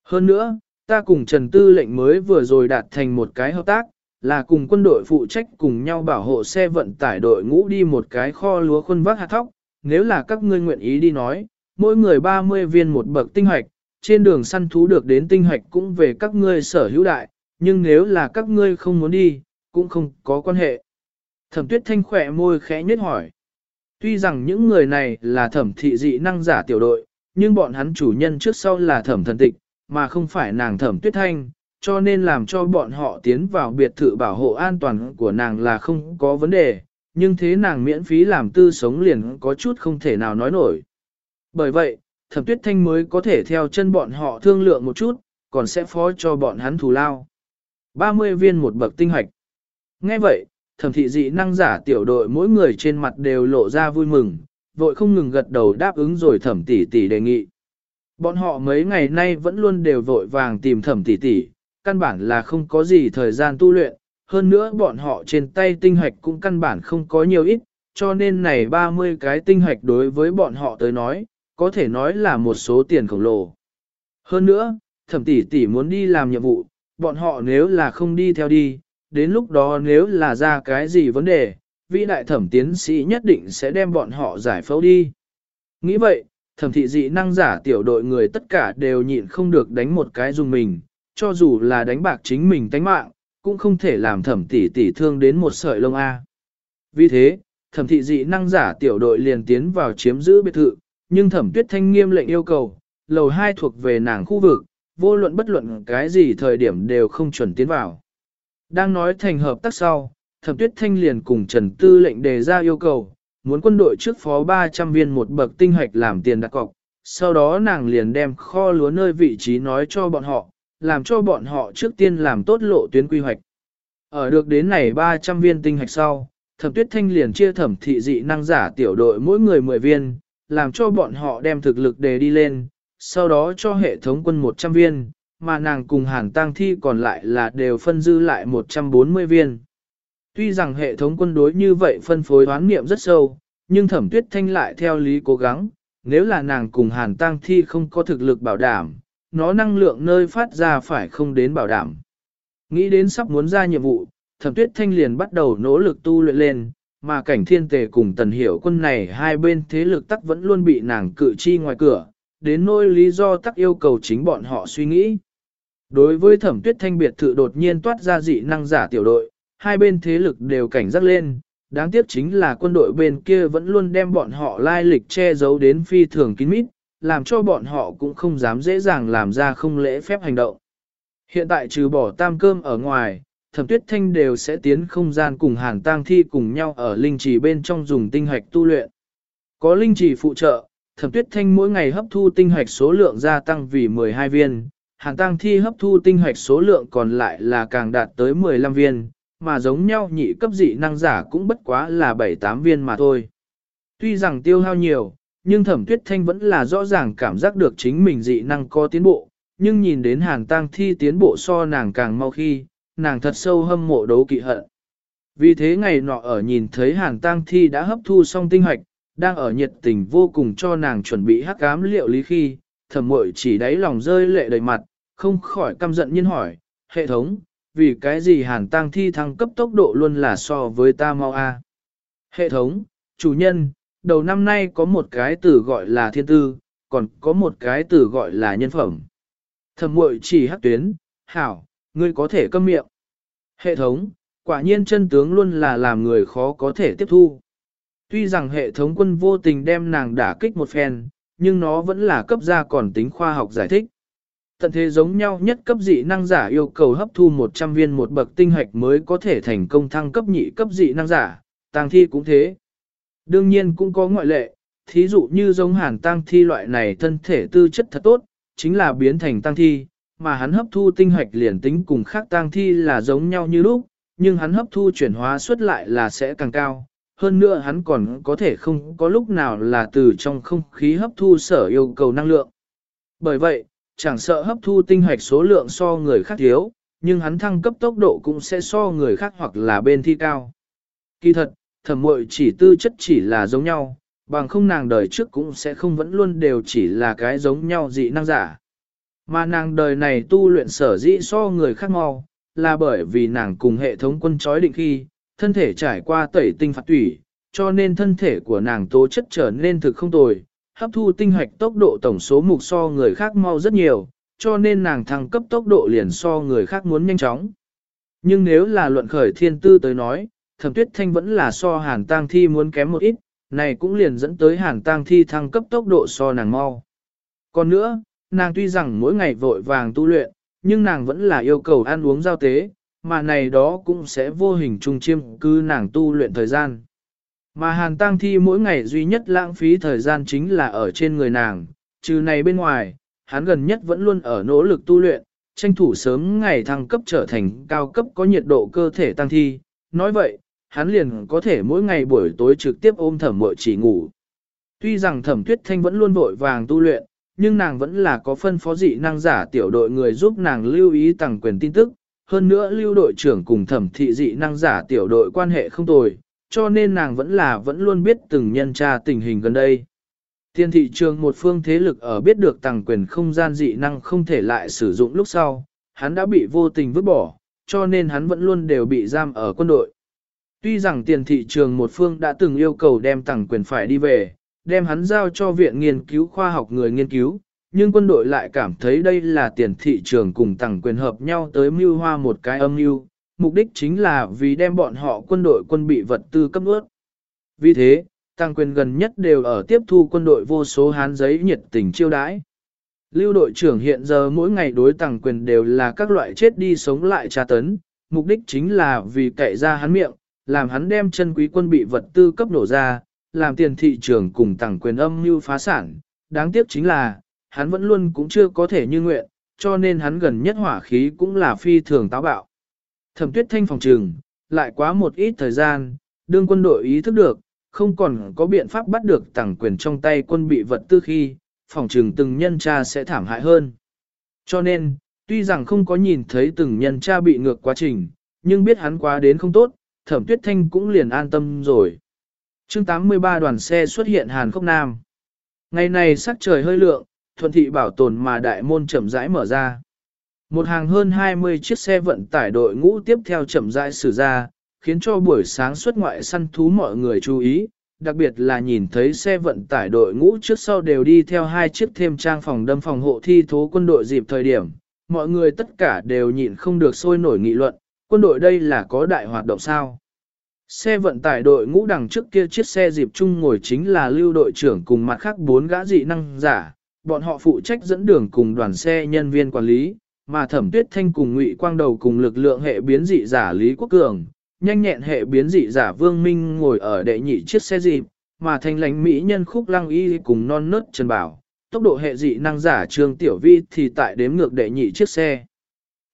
Speaker 1: Hơn nữa, ta cùng Trần Tư lệnh mới vừa rồi đạt thành một cái hợp tác, là cùng quân đội phụ trách cùng nhau bảo hộ xe vận tải đội ngũ đi một cái kho lúa khuân vác hạt thóc, nếu là các ngươi nguyện ý đi nói, mỗi người 30 viên một bậc tinh hoạch, trên đường săn thú được đến tinh hoạch cũng về các ngươi sở hữu đại, nhưng nếu là các ngươi không muốn đi, cũng không có quan hệ. Thẩm tuyết thanh khỏe môi khẽ nhất hỏi. Tuy rằng những người này là thẩm thị dị năng giả tiểu đội, nhưng bọn hắn chủ nhân trước sau là thẩm thần tịch, mà không phải nàng thẩm tuyết thanh, cho nên làm cho bọn họ tiến vào biệt thự bảo hộ an toàn của nàng là không có vấn đề, nhưng thế nàng miễn phí làm tư sống liền có chút không thể nào nói nổi. Bởi vậy, thẩm tuyết thanh mới có thể theo chân bọn họ thương lượng một chút, còn sẽ phó cho bọn hắn thù lao. 30 viên một bậc tinh hoạch. Nghe vậy, thẩm thị dị năng giả tiểu đội mỗi người trên mặt đều lộ ra vui mừng, vội không ngừng gật đầu đáp ứng rồi thẩm tỷ tỷ đề nghị. Bọn họ mấy ngày nay vẫn luôn đều vội vàng tìm thẩm tỷ tỷ, căn bản là không có gì thời gian tu luyện, hơn nữa bọn họ trên tay tinh hoạch cũng căn bản không có nhiều ít, cho nên này 30 cái tinh hoạch đối với bọn họ tới nói, có thể nói là một số tiền khổng lồ. Hơn nữa, thẩm tỷ tỷ muốn đi làm nhiệm vụ, bọn họ nếu là không đi theo đi, đến lúc đó nếu là ra cái gì vấn đề, vĩ đại thẩm tiến sĩ nhất định sẽ đem bọn họ giải phẫu đi. Nghĩ vậy, thẩm thị dị năng giả tiểu đội người tất cả đều nhịn không được đánh một cái dùng mình, cho dù là đánh bạc chính mình tánh mạng, cũng không thể làm thẩm tỷ tỷ thương đến một sợi lông A. Vì thế, thẩm thị dị năng giả tiểu đội liền tiến vào chiếm giữ biệt thự, nhưng thẩm tuyết thanh nghiêm lệnh yêu cầu, lầu 2 thuộc về nàng khu vực, vô luận bất luận cái gì thời điểm đều không chuẩn tiến vào. Đang nói thành hợp tác sau, thẩm tuyết thanh liền cùng Trần Tư lệnh đề ra yêu cầu, muốn quân đội trước phó 300 viên một bậc tinh hoạch làm tiền đặt cọc, sau đó nàng liền đem kho lúa nơi vị trí nói cho bọn họ, làm cho bọn họ trước tiên làm tốt lộ tuyến quy hoạch. Ở được đến này 300 viên tinh hoạch sau, thẩm tuyết thanh liền chia thẩm thị dị năng giả tiểu đội mỗi người 10 viên, làm cho bọn họ đem thực lực đề đi lên, sau đó cho hệ thống quân 100 viên, mà nàng cùng hàn tang thi còn lại là đều phân dư lại 140 viên. Tuy rằng hệ thống quân đối như vậy phân phối hoán niệm rất sâu, nhưng thẩm tuyết thanh lại theo lý cố gắng, nếu là nàng cùng hàn tang thi không có thực lực bảo đảm, nó năng lượng nơi phát ra phải không đến bảo đảm. Nghĩ đến sắp muốn ra nhiệm vụ, thẩm tuyết thanh liền bắt đầu nỗ lực tu luyện lên, mà cảnh thiên tề cùng tần hiểu quân này hai bên thế lực tắc vẫn luôn bị nàng cự chi ngoài cửa, đến nỗi lý do tắc yêu cầu chính bọn họ suy nghĩ. Đối với thẩm tuyết thanh biệt thự đột nhiên toát ra dị năng giả tiểu đội, hai bên thế lực đều cảnh giác lên, đáng tiếc chính là quân đội bên kia vẫn luôn đem bọn họ lai lịch che giấu đến phi thường kín mít, làm cho bọn họ cũng không dám dễ dàng làm ra không lễ phép hành động. Hiện tại trừ bỏ tam cơm ở ngoài, thẩm tuyết thanh đều sẽ tiến không gian cùng hàn tang thi cùng nhau ở linh trì bên trong dùng tinh hạch tu luyện. Có linh trì phụ trợ, thẩm tuyết thanh mỗi ngày hấp thu tinh hạch số lượng gia tăng vì 12 viên, hàn tang thi hấp thu tinh hạch số lượng còn lại là càng đạt tới 15 viên, mà giống nhau nhị cấp dị năng giả cũng bất quá là 7-8 viên mà thôi. Tuy rằng tiêu hao nhiều, nhưng thẩm tuyết thanh vẫn là rõ ràng cảm giác được chính mình dị năng có tiến bộ, nhưng nhìn đến hàn tang thi tiến bộ so nàng càng mau khi, nàng thật sâu hâm mộ đấu kỵ hận. Vì thế ngày nọ ở nhìn thấy hàn tang thi đã hấp thu xong tinh hoạch, đang ở nhiệt tình vô cùng cho nàng chuẩn bị hắc cám liệu lý khi, thẩm mội chỉ đáy lòng rơi lệ đầy mặt, không khỏi căm giận nhiên hỏi, hệ thống, vì cái gì hàn tang thi thăng cấp tốc độ luôn là so với ta mau a Hệ thống, chủ nhân, đầu năm nay có một cái từ gọi là thiên tư, còn có một cái từ gọi là nhân phẩm. Thẩm muội chỉ hắc tuyến, hảo, ngươi có thể câm miệng. Hệ thống, quả nhiên chân tướng luôn là làm người khó có thể tiếp thu. Tuy rằng hệ thống quân vô tình đem nàng đả kích một phen, nhưng nó vẫn là cấp ra còn tính khoa học giải thích. Tận thế giống nhau nhất cấp dị năng giả yêu cầu hấp thu 100 viên một bậc tinh hạch mới có thể thành công thăng cấp nhị cấp dị năng giả, tang thi cũng thế. Đương nhiên cũng có ngoại lệ, thí dụ như giống hàn tang thi loại này thân thể tư chất thật tốt, chính là biến thành tang thi, mà hắn hấp thu tinh hạch liền tính cùng khác tang thi là giống nhau như lúc, nhưng hắn hấp thu chuyển hóa suất lại là sẽ càng cao. Hơn nữa hắn còn có thể không có lúc nào là từ trong không khí hấp thu sở yêu cầu năng lượng. Bởi vậy, chẳng sợ hấp thu tinh hạch số lượng so người khác thiếu, nhưng hắn thăng cấp tốc độ cũng sẽ so người khác hoặc là bên thi cao. Kỳ thật, thẩm muội chỉ tư chất chỉ là giống nhau, bằng không nàng đời trước cũng sẽ không vẫn luôn đều chỉ là cái giống nhau dị năng giả. Mà nàng đời này tu luyện sở dĩ so người khác mau, là bởi vì nàng cùng hệ thống quân trói định khi, thân thể trải qua tẩy tinh phạt tủy, cho nên thân thể của nàng tố chất trở nên thực không tồi, hấp thu tinh hoạch tốc độ tổng số mục so người khác mau rất nhiều, cho nên nàng thăng cấp tốc độ liền so người khác muốn nhanh chóng. Nhưng nếu là luận khởi thiên tư tới nói, thẩm tuyết thanh vẫn là so hàn tang thi muốn kém một ít, này cũng liền dẫn tới hàn tang thi thăng cấp tốc độ so nàng mau. Còn nữa, nàng tuy rằng mỗi ngày vội vàng tu luyện, nhưng nàng vẫn là yêu cầu ăn uống giao tế, mà này đó cũng sẽ vô hình trung chiêm cư nàng tu luyện thời gian. Mà hàn tang thi mỗi ngày duy nhất lãng phí thời gian chính là ở trên người nàng, trừ này bên ngoài, hắn gần nhất vẫn luôn ở nỗ lực tu luyện, tranh thủ sớm ngày thăng cấp trở thành cao cấp có nhiệt độ cơ thể tăng thi. Nói vậy, hắn liền có thể mỗi ngày buổi tối trực tiếp ôm thẩm mội chỉ ngủ. Tuy rằng thẩm tuyết thanh vẫn luôn vội vàng tu luyện, nhưng nàng vẫn là có phân phó dị năng giả tiểu đội người giúp nàng lưu ý tăng quyền tin tức. Hơn nữa lưu đội trưởng cùng thẩm thị dị năng giả tiểu đội quan hệ không tồi, cho nên nàng vẫn là vẫn luôn biết từng nhân tra tình hình gần đây. Tiên thị trường một phương thế lực ở biết được tàng quyền không gian dị năng không thể lại sử dụng lúc sau, hắn đã bị vô tình vứt bỏ, cho nên hắn vẫn luôn đều bị giam ở quân đội. Tuy rằng tiền thị trường một phương đã từng yêu cầu đem tàng quyền phải đi về, đem hắn giao cho viện nghiên cứu khoa học người nghiên cứu, nhưng quân đội lại cảm thấy đây là tiền thị trường cùng tàng quyền hợp nhau tới mưu hoa một cái âm mưu, mục đích chính là vì đem bọn họ quân đội quân bị vật tư cấp ướt. Vì thế, tăng quyền gần nhất đều ở tiếp thu quân đội vô số hán giấy nhiệt tình chiêu đãi. Lưu đội trưởng hiện giờ mỗi ngày đối tăng quyền đều là các loại chết đi sống lại tra tấn, mục đích chính là vì cậy ra hắn miệng, làm hắn đem chân quý quân bị vật tư cấp nổ ra, làm tiền thị trường cùng tăng quyền âm mưu phá sản. Đáng tiếc chính là, hắn vẫn luôn cũng chưa có thể như nguyện, cho nên hắn gần nhất hỏa khí cũng là phi thường táo bạo. Thẩm tuyết thanh phòng trường, lại quá một ít thời gian, đương quân đội ý thức được, không còn có biện pháp bắt được tàng quyền trong tay quân bị vật tư khi, phòng trường từng nhân cha sẽ thảm hại hơn. Cho nên, tuy rằng không có nhìn thấy từng nhân cha bị ngược quá trình, nhưng biết hắn quá đến không tốt, thẩm tuyết thanh cũng liền an tâm rồi. chương 83 đoàn xe xuất hiện Hàn Khốc Nam. Ngày này sắc trời hơi lượng, thuận thị bảo tồn mà đại môn chậm rãi mở ra. Một hàng hơn 20 chiếc xe vận tải đội ngũ tiếp theo chậm rãi xử ra, khiến cho buổi sáng xuất ngoại săn thú mọi người chú ý, đặc biệt là nhìn thấy xe vận tải đội ngũ trước sau đều đi theo hai chiếc thêm trang phòng đâm phòng hộ thi thố quân đội dịp thời điểm, mọi người tất cả đều nhịn không được sôi nổi nghị luận, quân đội đây là có đại hoạt động sao. Xe vận tải đội ngũ đằng trước kia chiếc xe dịp chung ngồi chính là lưu đội trưởng cùng mặt khác bốn gã dị năng giả, bọn họ phụ trách dẫn đường cùng đoàn xe nhân viên quản lý, mà thẩm tuyết thanh cùng ngụy quang đầu cùng lực lượng hệ biến dị giả Lý Quốc Cường, nhanh nhẹn hệ biến dị giả Vương Minh ngồi ở đệ nhị chiếc xe dịp, mà thanh lãnh mỹ nhân khúc lăng y cùng non nớt Trần Bảo, tốc độ hệ dị năng giả Trương Tiểu Vi thì tại đếm ngược đệ nhị chiếc xe.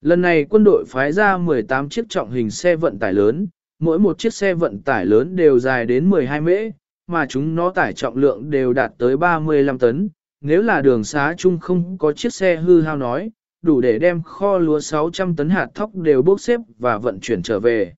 Speaker 1: Lần này quân đội phái ra 18 chiếc trọng hình xe vận tải lớn, mỗi một chiếc xe vận tải lớn đều dài đến 12 mễ, mà chúng nó tải trọng lượng đều đạt tới 35 tấn. Nếu là đường xá chung không có chiếc xe hư hao nói, đủ để đem kho lúa 600 tấn hạt thóc đều bốc xếp và vận chuyển trở về.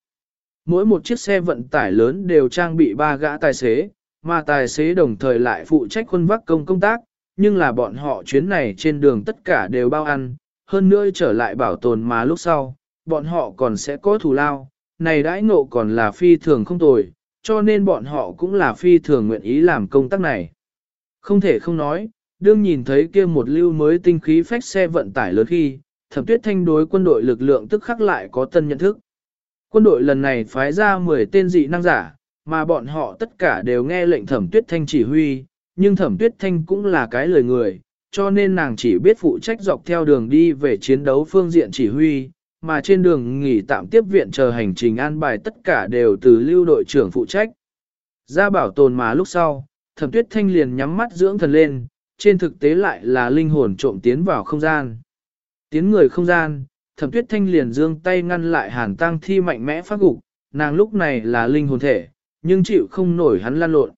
Speaker 1: Mỗi một chiếc xe vận tải lớn đều trang bị ba gã tài xế, mà tài xế đồng thời lại phụ trách khuân vác công công tác, nhưng là bọn họ chuyến này trên đường tất cả đều bao ăn, hơn nữa trở lại bảo tồn mà lúc sau, bọn họ còn sẽ có thù lao, này đãi ngộ còn là phi thường không tồi, cho nên bọn họ cũng là phi thường nguyện ý làm công tác này. Không thể không nói, đương nhìn thấy kia một lưu mới tinh khí phách xe vận tải lớn khi, thẩm tuyết thanh đối quân đội lực lượng tức khắc lại có tân nhận thức. Quân đội lần này phái ra 10 tên dị năng giả, mà bọn họ tất cả đều nghe lệnh thẩm tuyết thanh chỉ huy, nhưng thẩm tuyết thanh cũng là cái lời người, cho nên nàng chỉ biết phụ trách dọc theo đường đi về chiến đấu phương diện chỉ huy, mà trên đường nghỉ tạm tiếp viện chờ hành trình an bài tất cả đều từ lưu đội trưởng phụ trách. Ra bảo tồn mà lúc sau, thẩm tuyết thanh liền nhắm mắt dưỡng thần lên, trên thực tế lại là linh hồn trộm tiến vào không gian. Tiến người không gian, thẩm tuyết thanh liền dương tay ngăn lại hàn tang thi mạnh mẽ phát gục, nàng lúc này là linh hồn thể, nhưng chịu không nổi hắn lan lộn.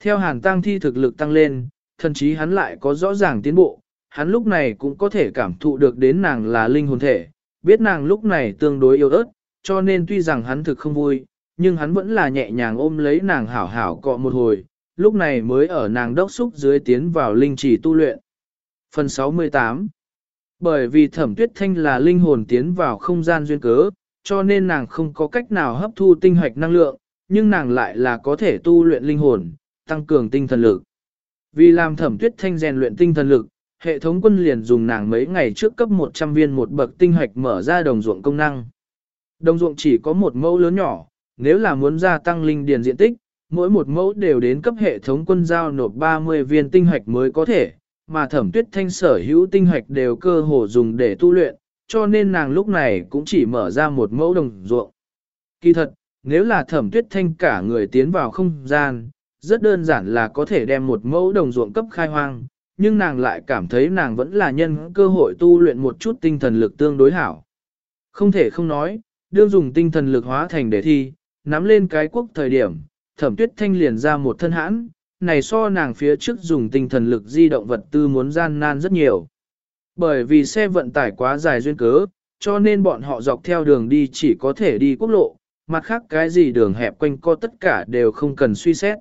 Speaker 1: Theo hàn tang thi thực lực tăng lên, thậm chí hắn lại có rõ ràng tiến bộ, hắn lúc này cũng có thể cảm thụ được đến nàng là linh hồn thể, biết nàng lúc này tương đối yếu ớt, cho nên tuy rằng hắn thực không vui, nhưng hắn vẫn là nhẹ nhàng ôm lấy nàng hảo hảo cọ một hồi, lúc này mới ở nàng đốc xúc dưới tiến vào linh chỉ tu luyện. Phần 68 Bởi vì thẩm tuyết thanh là linh hồn tiến vào không gian duyên cớ, cho nên nàng không có cách nào hấp thu tinh hoạch năng lượng, nhưng nàng lại là có thể tu luyện linh hồn, tăng cường tinh thần lực. Vì làm thẩm tuyết thanh rèn luyện tinh thần lực, hệ thống quân liền dùng nàng mấy ngày trước cấp 100 viên một bậc tinh hoạch mở ra đồng ruộng công năng. Đồng ruộng chỉ có một mẫu lớn nhỏ, nếu là muốn gia tăng linh điền diện tích, mỗi một mẫu đều đến cấp hệ thống quân giao nộp 30 viên tinh hạch mới có thể, mà thẩm tuyết thanh sở hữu tinh hạch đều cơ hồ dùng để tu luyện, cho nên nàng lúc này cũng chỉ mở ra một mẫu đồng ruộng. Kỳ thật, nếu là thẩm tuyết thanh cả người tiến vào không gian, rất đơn giản là có thể đem một mẫu đồng ruộng cấp khai hoang, nhưng nàng lại cảm thấy nàng vẫn là nhân cơ hội tu luyện một chút tinh thần lực tương đối hảo. Không thể không nói, đương dùng tinh thần lực hóa thành để thi, nắm lên cái quốc thời điểm, thẩm tuyết thanh liền ra một thân hãn, này so nàng phía trước dùng tinh thần lực di động vật tư muốn gian nan rất nhiều. Bởi vì xe vận tải quá dài duyên cớ, cho nên bọn họ dọc theo đường đi chỉ có thể đi quốc lộ, mặt khác cái gì đường hẹp quanh co tất cả đều không cần suy xét.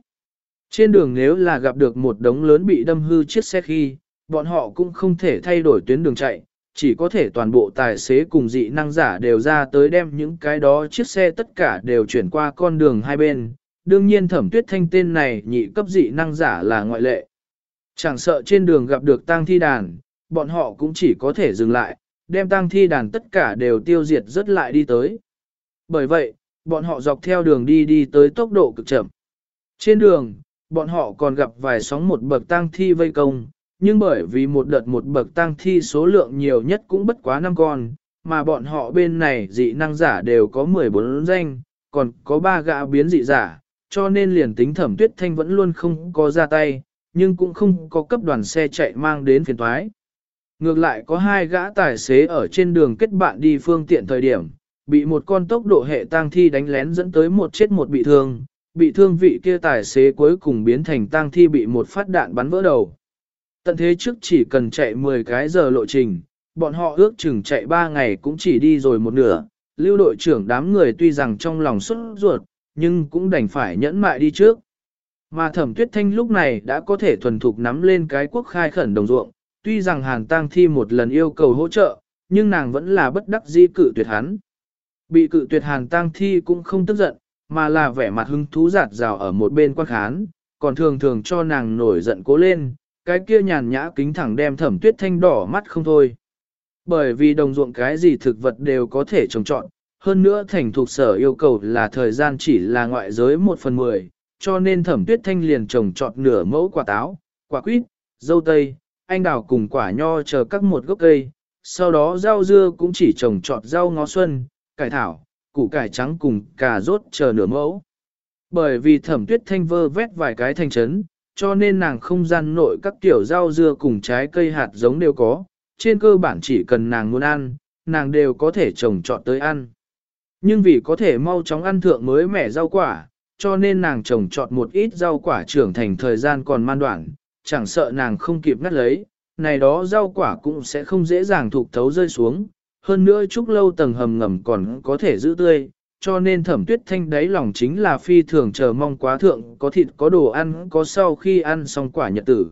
Speaker 1: Trên đường nếu là gặp được một đống lớn bị đâm hư chiếc xe khi, bọn họ cũng không thể thay đổi tuyến đường chạy, chỉ có thể toàn bộ tài xế cùng dị năng giả đều ra tới đem những cái đó chiếc xe tất cả đều chuyển qua con đường hai bên. Đương nhiên thẩm tuyết thanh tên này nhị cấp dị năng giả là ngoại lệ. Chẳng sợ trên đường gặp được tang thi đàn, bọn họ cũng chỉ có thể dừng lại, đem tang thi đàn tất cả đều tiêu diệt rất lại đi tới. Bởi vậy, bọn họ dọc theo đường đi đi tới tốc độ cực chậm. Trên đường, bọn họ còn gặp vài sóng một bậc tang thi vây công, nhưng bởi vì một đợt một bậc tang thi số lượng nhiều nhất cũng bất quá năm con, mà bọn họ bên này dị năng giả đều có 14 danh, còn có ba gã biến dị giả, cho nên liền tính thẩm tuyết thanh vẫn luôn không có ra tay, nhưng cũng không có cấp đoàn xe chạy mang đến phiền thoái. Ngược lại có hai gã tài xế ở trên đường kết bạn đi phương tiện thời điểm, bị một con tốc độ hệ tang thi đánh lén dẫn tới một chết một bị thương, bị thương vị kia tài xế cuối cùng biến thành tang thi bị một phát đạn bắn vỡ đầu. Tận thế trước chỉ cần chạy 10 cái giờ lộ trình, bọn họ ước chừng chạy 3 ngày cũng chỉ đi rồi một nửa. Lưu đội trưởng đám người tuy rằng trong lòng xuất ruột, nhưng cũng đành phải nhẫn mại đi trước. Mà thẩm tuyết thanh lúc này đã có thể thuần thục nắm lên cái quốc khai khẩn đồng ruộng, tuy rằng hàn tang thi một lần yêu cầu hỗ trợ, nhưng nàng vẫn là bất đắc dĩ cự tuyệt hắn. Bị cự tuyệt hàn tang thi cũng không tức giận, mà là vẻ mặt hứng thú giạt rào ở một bên quan khán, còn thường thường cho nàng nổi giận cố lên, cái kia nhàn nhã kính thẳng đem thẩm tuyết thanh đỏ mắt không thôi. Bởi vì đồng ruộng cái gì thực vật đều có thể trồng trọn, hơn nữa thành thuộc sở yêu cầu là thời gian chỉ là ngoại giới một phần mười, cho nên thẩm tuyết thanh liền trồng trọt nửa mẫu quả táo, quả quýt, dâu tây, anh đào cùng quả nho chờ các một gốc cây, sau đó rau dưa cũng chỉ trồng trọt rau ngó xuân, cải thảo, củ cải trắng cùng cà rốt chờ nửa mẫu. Bởi vì thẩm tuyết thanh vơ vét vài cái thành trấn, cho nên nàng không gian nội các kiểu rau dưa cùng trái cây hạt giống đều có, trên cơ bản chỉ cần nàng muốn ăn, nàng đều có thể trồng trọt tới ăn. Nhưng vì có thể mau chóng ăn thượng mới mẻ rau quả, cho nên nàng trồng trọt một ít rau quả trưởng thành thời gian còn man đoạn, chẳng sợ nàng không kịp ngắt lấy, này đó rau quả cũng sẽ không dễ dàng thụt thấu rơi xuống, hơn nữa chúc lâu tầng hầm ngầm còn có thể giữ tươi, cho nên thẩm tuyết thanh đáy lòng chính là phi thường chờ mong quá thượng có thịt có đồ ăn có sau khi ăn xong quả nhật tử.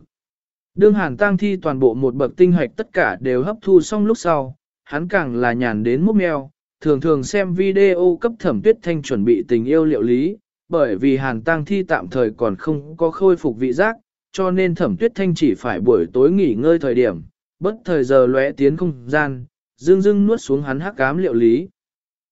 Speaker 1: Đương hàn tang thi toàn bộ một bậc tinh hoạch tất cả đều hấp thu xong lúc sau, hắn càng là nhàn đến múc mèo, thường thường xem video cấp thẩm tuyết thanh chuẩn bị tình yêu liệu lý, bởi vì hàn tang thi tạm thời còn không có khôi phục vị giác, cho nên thẩm tuyết thanh chỉ phải buổi tối nghỉ ngơi thời điểm, bất thời giờ lóe tiến không gian, dương dương nuốt xuống hắn hắc cám liệu lý.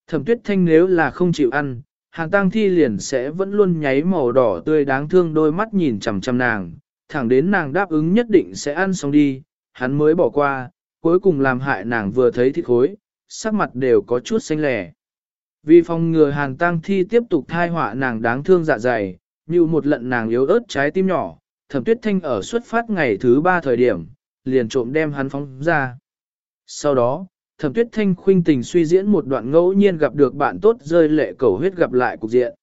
Speaker 1: Thẩm tuyết thanh nếu là không chịu ăn, hàn tang thi liền sẽ vẫn luôn nháy màu đỏ tươi đáng thương đôi mắt nhìn chằm chằm nàng, thẳng đến nàng đáp ứng nhất định sẽ ăn xong đi, hắn mới bỏ qua, cuối cùng làm hại nàng vừa thấy thịt khối, sắc mặt đều có chút xanh lẻ. Vì phòng ngừa hàng tang thi tiếp tục thai họa nàng đáng thương dạ dày, như một lận nàng yếu ớt trái tim nhỏ, thẩm tuyết thanh ở xuất phát ngày thứ ba thời điểm, liền trộm đem hắn phóng ra. Sau đó, thẩm tuyết thanh khuynh tình suy diễn một đoạn ngẫu nhiên gặp được bạn tốt rơi lệ cầu huyết gặp lại cục diện.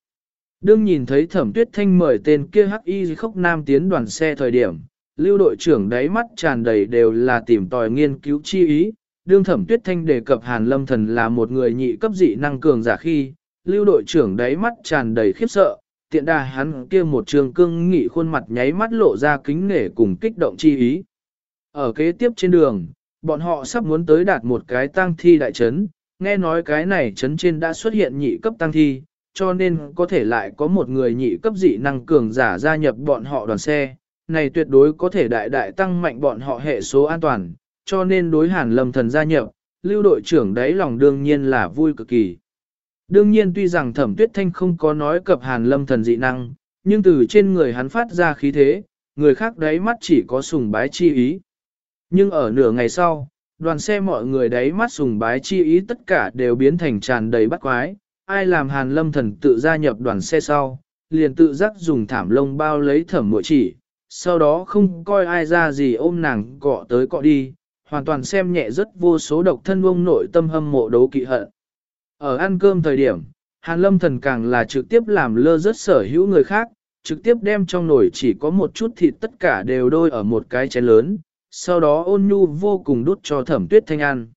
Speaker 1: Đương nhìn thấy thẩm tuyết thanh mời tên kia hắc y khốc nam tiến đoàn xe thời điểm, lưu đội trưởng đáy mắt tràn đầy đều là tìm tòi nghiên cứu chi ý. Đương thẩm tuyết thanh đề cập hàn lâm thần là một người nhị cấp dị năng cường giả khi, lưu đội trưởng đáy mắt tràn đầy khiếp sợ, tiện đà hắn kia một trường cương nghị khuôn mặt nháy mắt lộ ra kính nể cùng kích động chi ý. Ở kế tiếp trên đường, bọn họ sắp muốn tới đạt một cái tang thi đại trấn, nghe nói cái này trấn trên đã xuất hiện nhị cấp tang thi, cho nên có thể lại có một người nhị cấp dị năng cường giả gia nhập bọn họ đoàn xe, này tuyệt đối có thể đại đại tăng mạnh bọn họ hệ số an toàn, cho nên đối hàn lâm thần gia nhập, lưu đội trưởng đấy lòng đương nhiên là vui cực kỳ. Đương nhiên tuy rằng thẩm tuyết thanh không có nói cập hàn lâm thần dị năng, nhưng từ trên người hắn phát ra khí thế, người khác đấy mắt chỉ có sùng bái chi ý. Nhưng ở nửa ngày sau, đoàn xe mọi người đấy mắt sùng bái chi ý tất cả đều biến thành tràn đầy bắt quái, ai làm hàn lâm thần tự gia nhập đoàn xe sau, liền tự giác dùng thảm lông bao lấy thẩm muội chỉ, sau đó không coi ai ra gì ôm nàng cọ tới cọ đi, hoàn toàn xem nhẹ rất vô số độc thân ông nội tâm hâm mộ đấu kỵ hận. Ở ăn cơm thời điểm, Hàn Lâm Thần càng là trực tiếp làm lơ rất sở hữu người khác, trực tiếp đem trong nồi chỉ có một chút thịt tất cả đều đôi ở một cái chén lớn, sau đó ôn nhu vô cùng đút cho thẩm tuyết thanh ăn.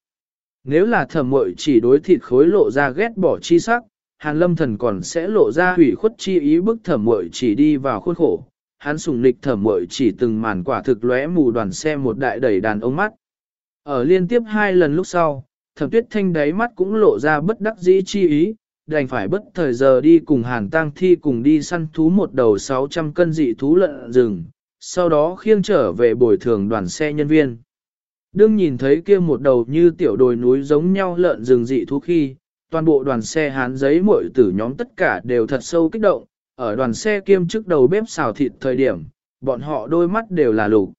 Speaker 1: Nếu là thẩm mội chỉ đối thịt khối lộ ra ghét bỏ chi sắc, Hàn Lâm Thần còn sẽ lộ ra hủy khuất chi ý bức thẩm mội chỉ đi vào khuôn khổ. Hắn sùng lịch thẩm mội chỉ từng màn quả thực lóe mù đoàn xe một đại đẩy đàn ông mắt. Ở liên tiếp hai lần lúc sau, thẩm tuyết thanh đáy mắt cũng lộ ra bất đắc dĩ chi ý, đành phải bất thời giờ đi cùng hàn tang thi cùng đi săn thú một đầu 600 cân dị thú lợn rừng, sau đó khiêng trở về bồi thường đoàn xe nhân viên. Đương nhìn thấy kia một đầu như tiểu đồi núi giống nhau lợn rừng dị thú khi, toàn bộ đoàn xe hán giấy muội tử nhóm tất cả đều thật sâu kích động, ở đoàn xe kiêm trước đầu bếp xào thịt thời điểm, bọn họ đôi mắt đều là lục.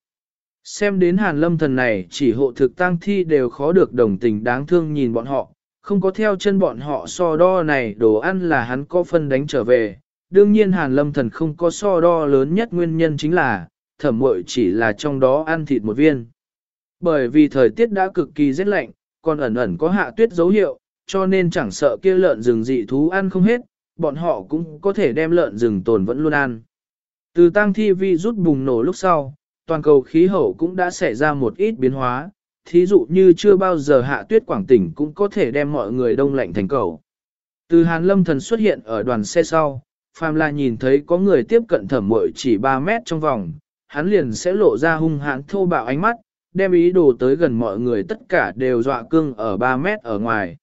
Speaker 1: Xem đến hàn lâm thần này chỉ hộ thực tăng thi đều khó được đồng tình đáng thương nhìn bọn họ, không có theo chân bọn họ so đo này đồ ăn là hắn có phân đánh trở về. Đương nhiên hàn lâm thần không có so đo lớn nhất nguyên nhân chính là, thẩm mội chỉ là trong đó ăn thịt một viên. Bởi vì thời tiết đã cực kỳ rét lạnh, còn ẩn ẩn có hạ tuyết dấu hiệu, cho nên chẳng sợ kia lợn rừng dị thú ăn không hết, bọn họ cũng có thể đem lợn rừng tồn vẫn luôn ăn. Từ tang thi vi rút bùng nổ lúc sau, toàn cầu khí hậu cũng đã xảy ra một ít biến hóa, thí dụ như chưa bao giờ hạ tuyết quảng tỉnh cũng có thể đem mọi người đông lạnh thành cầu. Từ Hàn Lâm Thần xuất hiện ở đoàn xe sau, Phạm La nhìn thấy có người tiếp cận thẩm mội chỉ 3 mét trong vòng, hắn liền sẽ lộ ra hung hãn thô bạo ánh mắt, đem ý đồ tới gần mọi người tất cả đều dọa cưng ở 3 mét ở ngoài.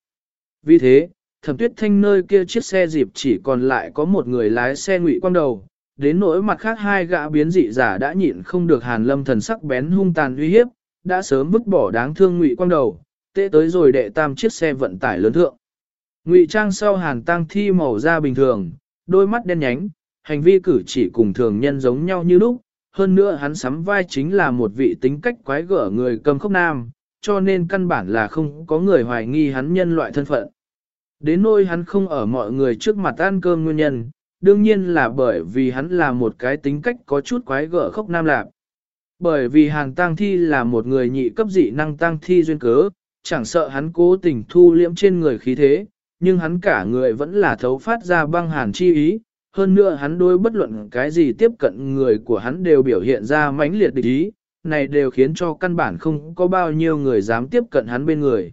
Speaker 1: Vì thế, thẩm tuyết thanh nơi kia chiếc xe dịp chỉ còn lại có một người lái xe ngụy quang đầu, đến nỗi mặt khác hai gã biến dị giả đã nhịn không được hàn lâm thần sắc bén hung tàn uy hiếp, đã sớm vứt bỏ đáng thương ngụy quang đầu, tệ tới rồi đệ tam chiếc xe vận tải lớn thượng. Ngụy trang sau hàn tăng thi màu da bình thường, đôi mắt đen nhánh, hành vi cử chỉ cùng thường nhân giống nhau như lúc, hơn nữa hắn sắm vai chính là một vị tính cách quái gở người cầm khốc nam, cho nên căn bản là không có người hoài nghi hắn nhân loại thân phận. Đến nỗi hắn không ở mọi người trước mặt ăn cơm nguyên nhân, đương nhiên là bởi vì hắn là một cái tính cách có chút quái gở khốc nam lạc. Bởi vì hàng tang thi là một người nhị cấp dị năng tang thi duyên cớ, chẳng sợ hắn cố tình thu liễm trên người khí thế, nhưng hắn cả người vẫn là thấu phát ra băng hàn chi ý, hơn nữa hắn đối bất luận cái gì tiếp cận người của hắn đều biểu hiện ra mãnh liệt địch ý, này đều khiến cho căn bản không có bao nhiêu người dám tiếp cận hắn bên người.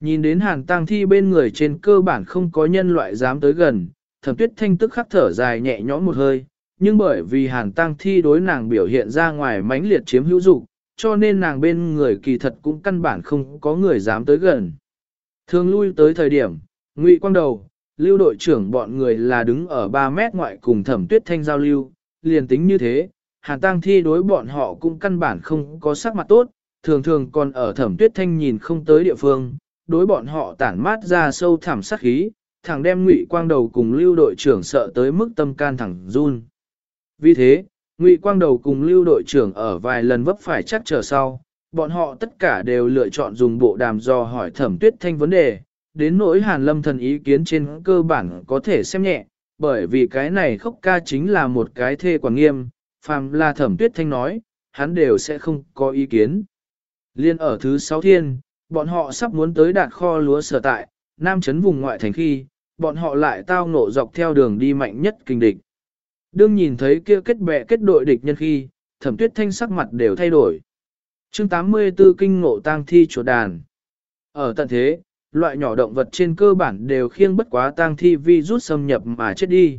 Speaker 1: Nhìn đến hàng tang thi bên người trên cơ bản không có nhân loại dám tới gần, thẩm tuyết thanh tức khắc thở dài nhẹ nhõm một hơi, nhưng bởi vì hàn tang thi đối nàng biểu hiện ra ngoài mãnh liệt chiếm hữu dục, cho nên nàng bên người kỳ thật cũng căn bản không có người dám tới gần. Thường lui tới thời điểm, ngụy quang đầu, lưu đội trưởng bọn người là đứng ở 3 mét ngoại cùng thẩm tuyết thanh giao lưu, liền tính như thế, hàn tang thi đối bọn họ cũng căn bản không có sắc mặt tốt, thường thường còn ở thẩm tuyết thanh nhìn không tới địa phương, đối bọn họ tản mát ra sâu thẳm sắc khí, thẳng đem ngụy quang đầu cùng lưu đội trưởng sợ tới mức tâm can thẳng run. Vì thế, ngụy quang đầu cùng lưu đội trưởng ở vài lần vấp phải chắc trở sau, bọn họ tất cả đều lựa chọn dùng bộ đàm do hỏi thẩm tuyết thanh vấn đề, đến nỗi hàn lâm thần ý kiến trên cơ bản có thể xem nhẹ, bởi vì cái này khốc ca chính là một cái thê quản nghiêm, phàm là thẩm tuyết thanh nói, hắn đều sẽ không có ý kiến. Liên ở thứ sáu thiên, bọn họ sắp muốn tới đạt kho lúa sở tại, nam chấn vùng ngoại thành khi, bọn họ lại tao ngộ dọc theo đường đi mạnh nhất kinh địch. Đương nhìn thấy kia kết bè kết đội địch nhân khi, thẩm tuyết thanh sắc mặt đều thay đổi. chương 84 kinh ngộ tang thi chuột đàn. Ở tận thế, loại nhỏ động vật trên cơ bản đều khiêng bất quá tang thi vi rút xâm nhập mà chết đi.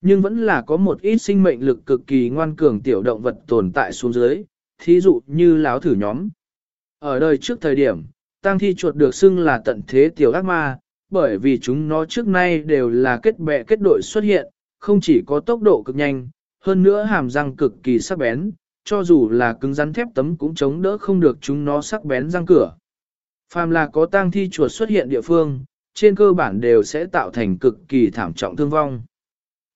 Speaker 1: Nhưng vẫn là có một ít sinh mệnh lực cực kỳ ngoan cường tiểu động vật tồn tại xuống dưới, thí dụ như láo thử nhóm. Ở đời trước thời điểm, tang thi chuột được xưng là tận thế tiểu ác ma, bởi vì chúng nó trước nay đều là kết bè kết đội xuất hiện, không chỉ có tốc độ cực nhanh, hơn nữa hàm răng cực kỳ sắc bén, cho dù là cứng rắn thép tấm cũng chống đỡ không được chúng nó sắc bén răng cửa. Phàm là có tang thi chuột xuất hiện địa phương, trên cơ bản đều sẽ tạo thành cực kỳ thảm trọng thương vong.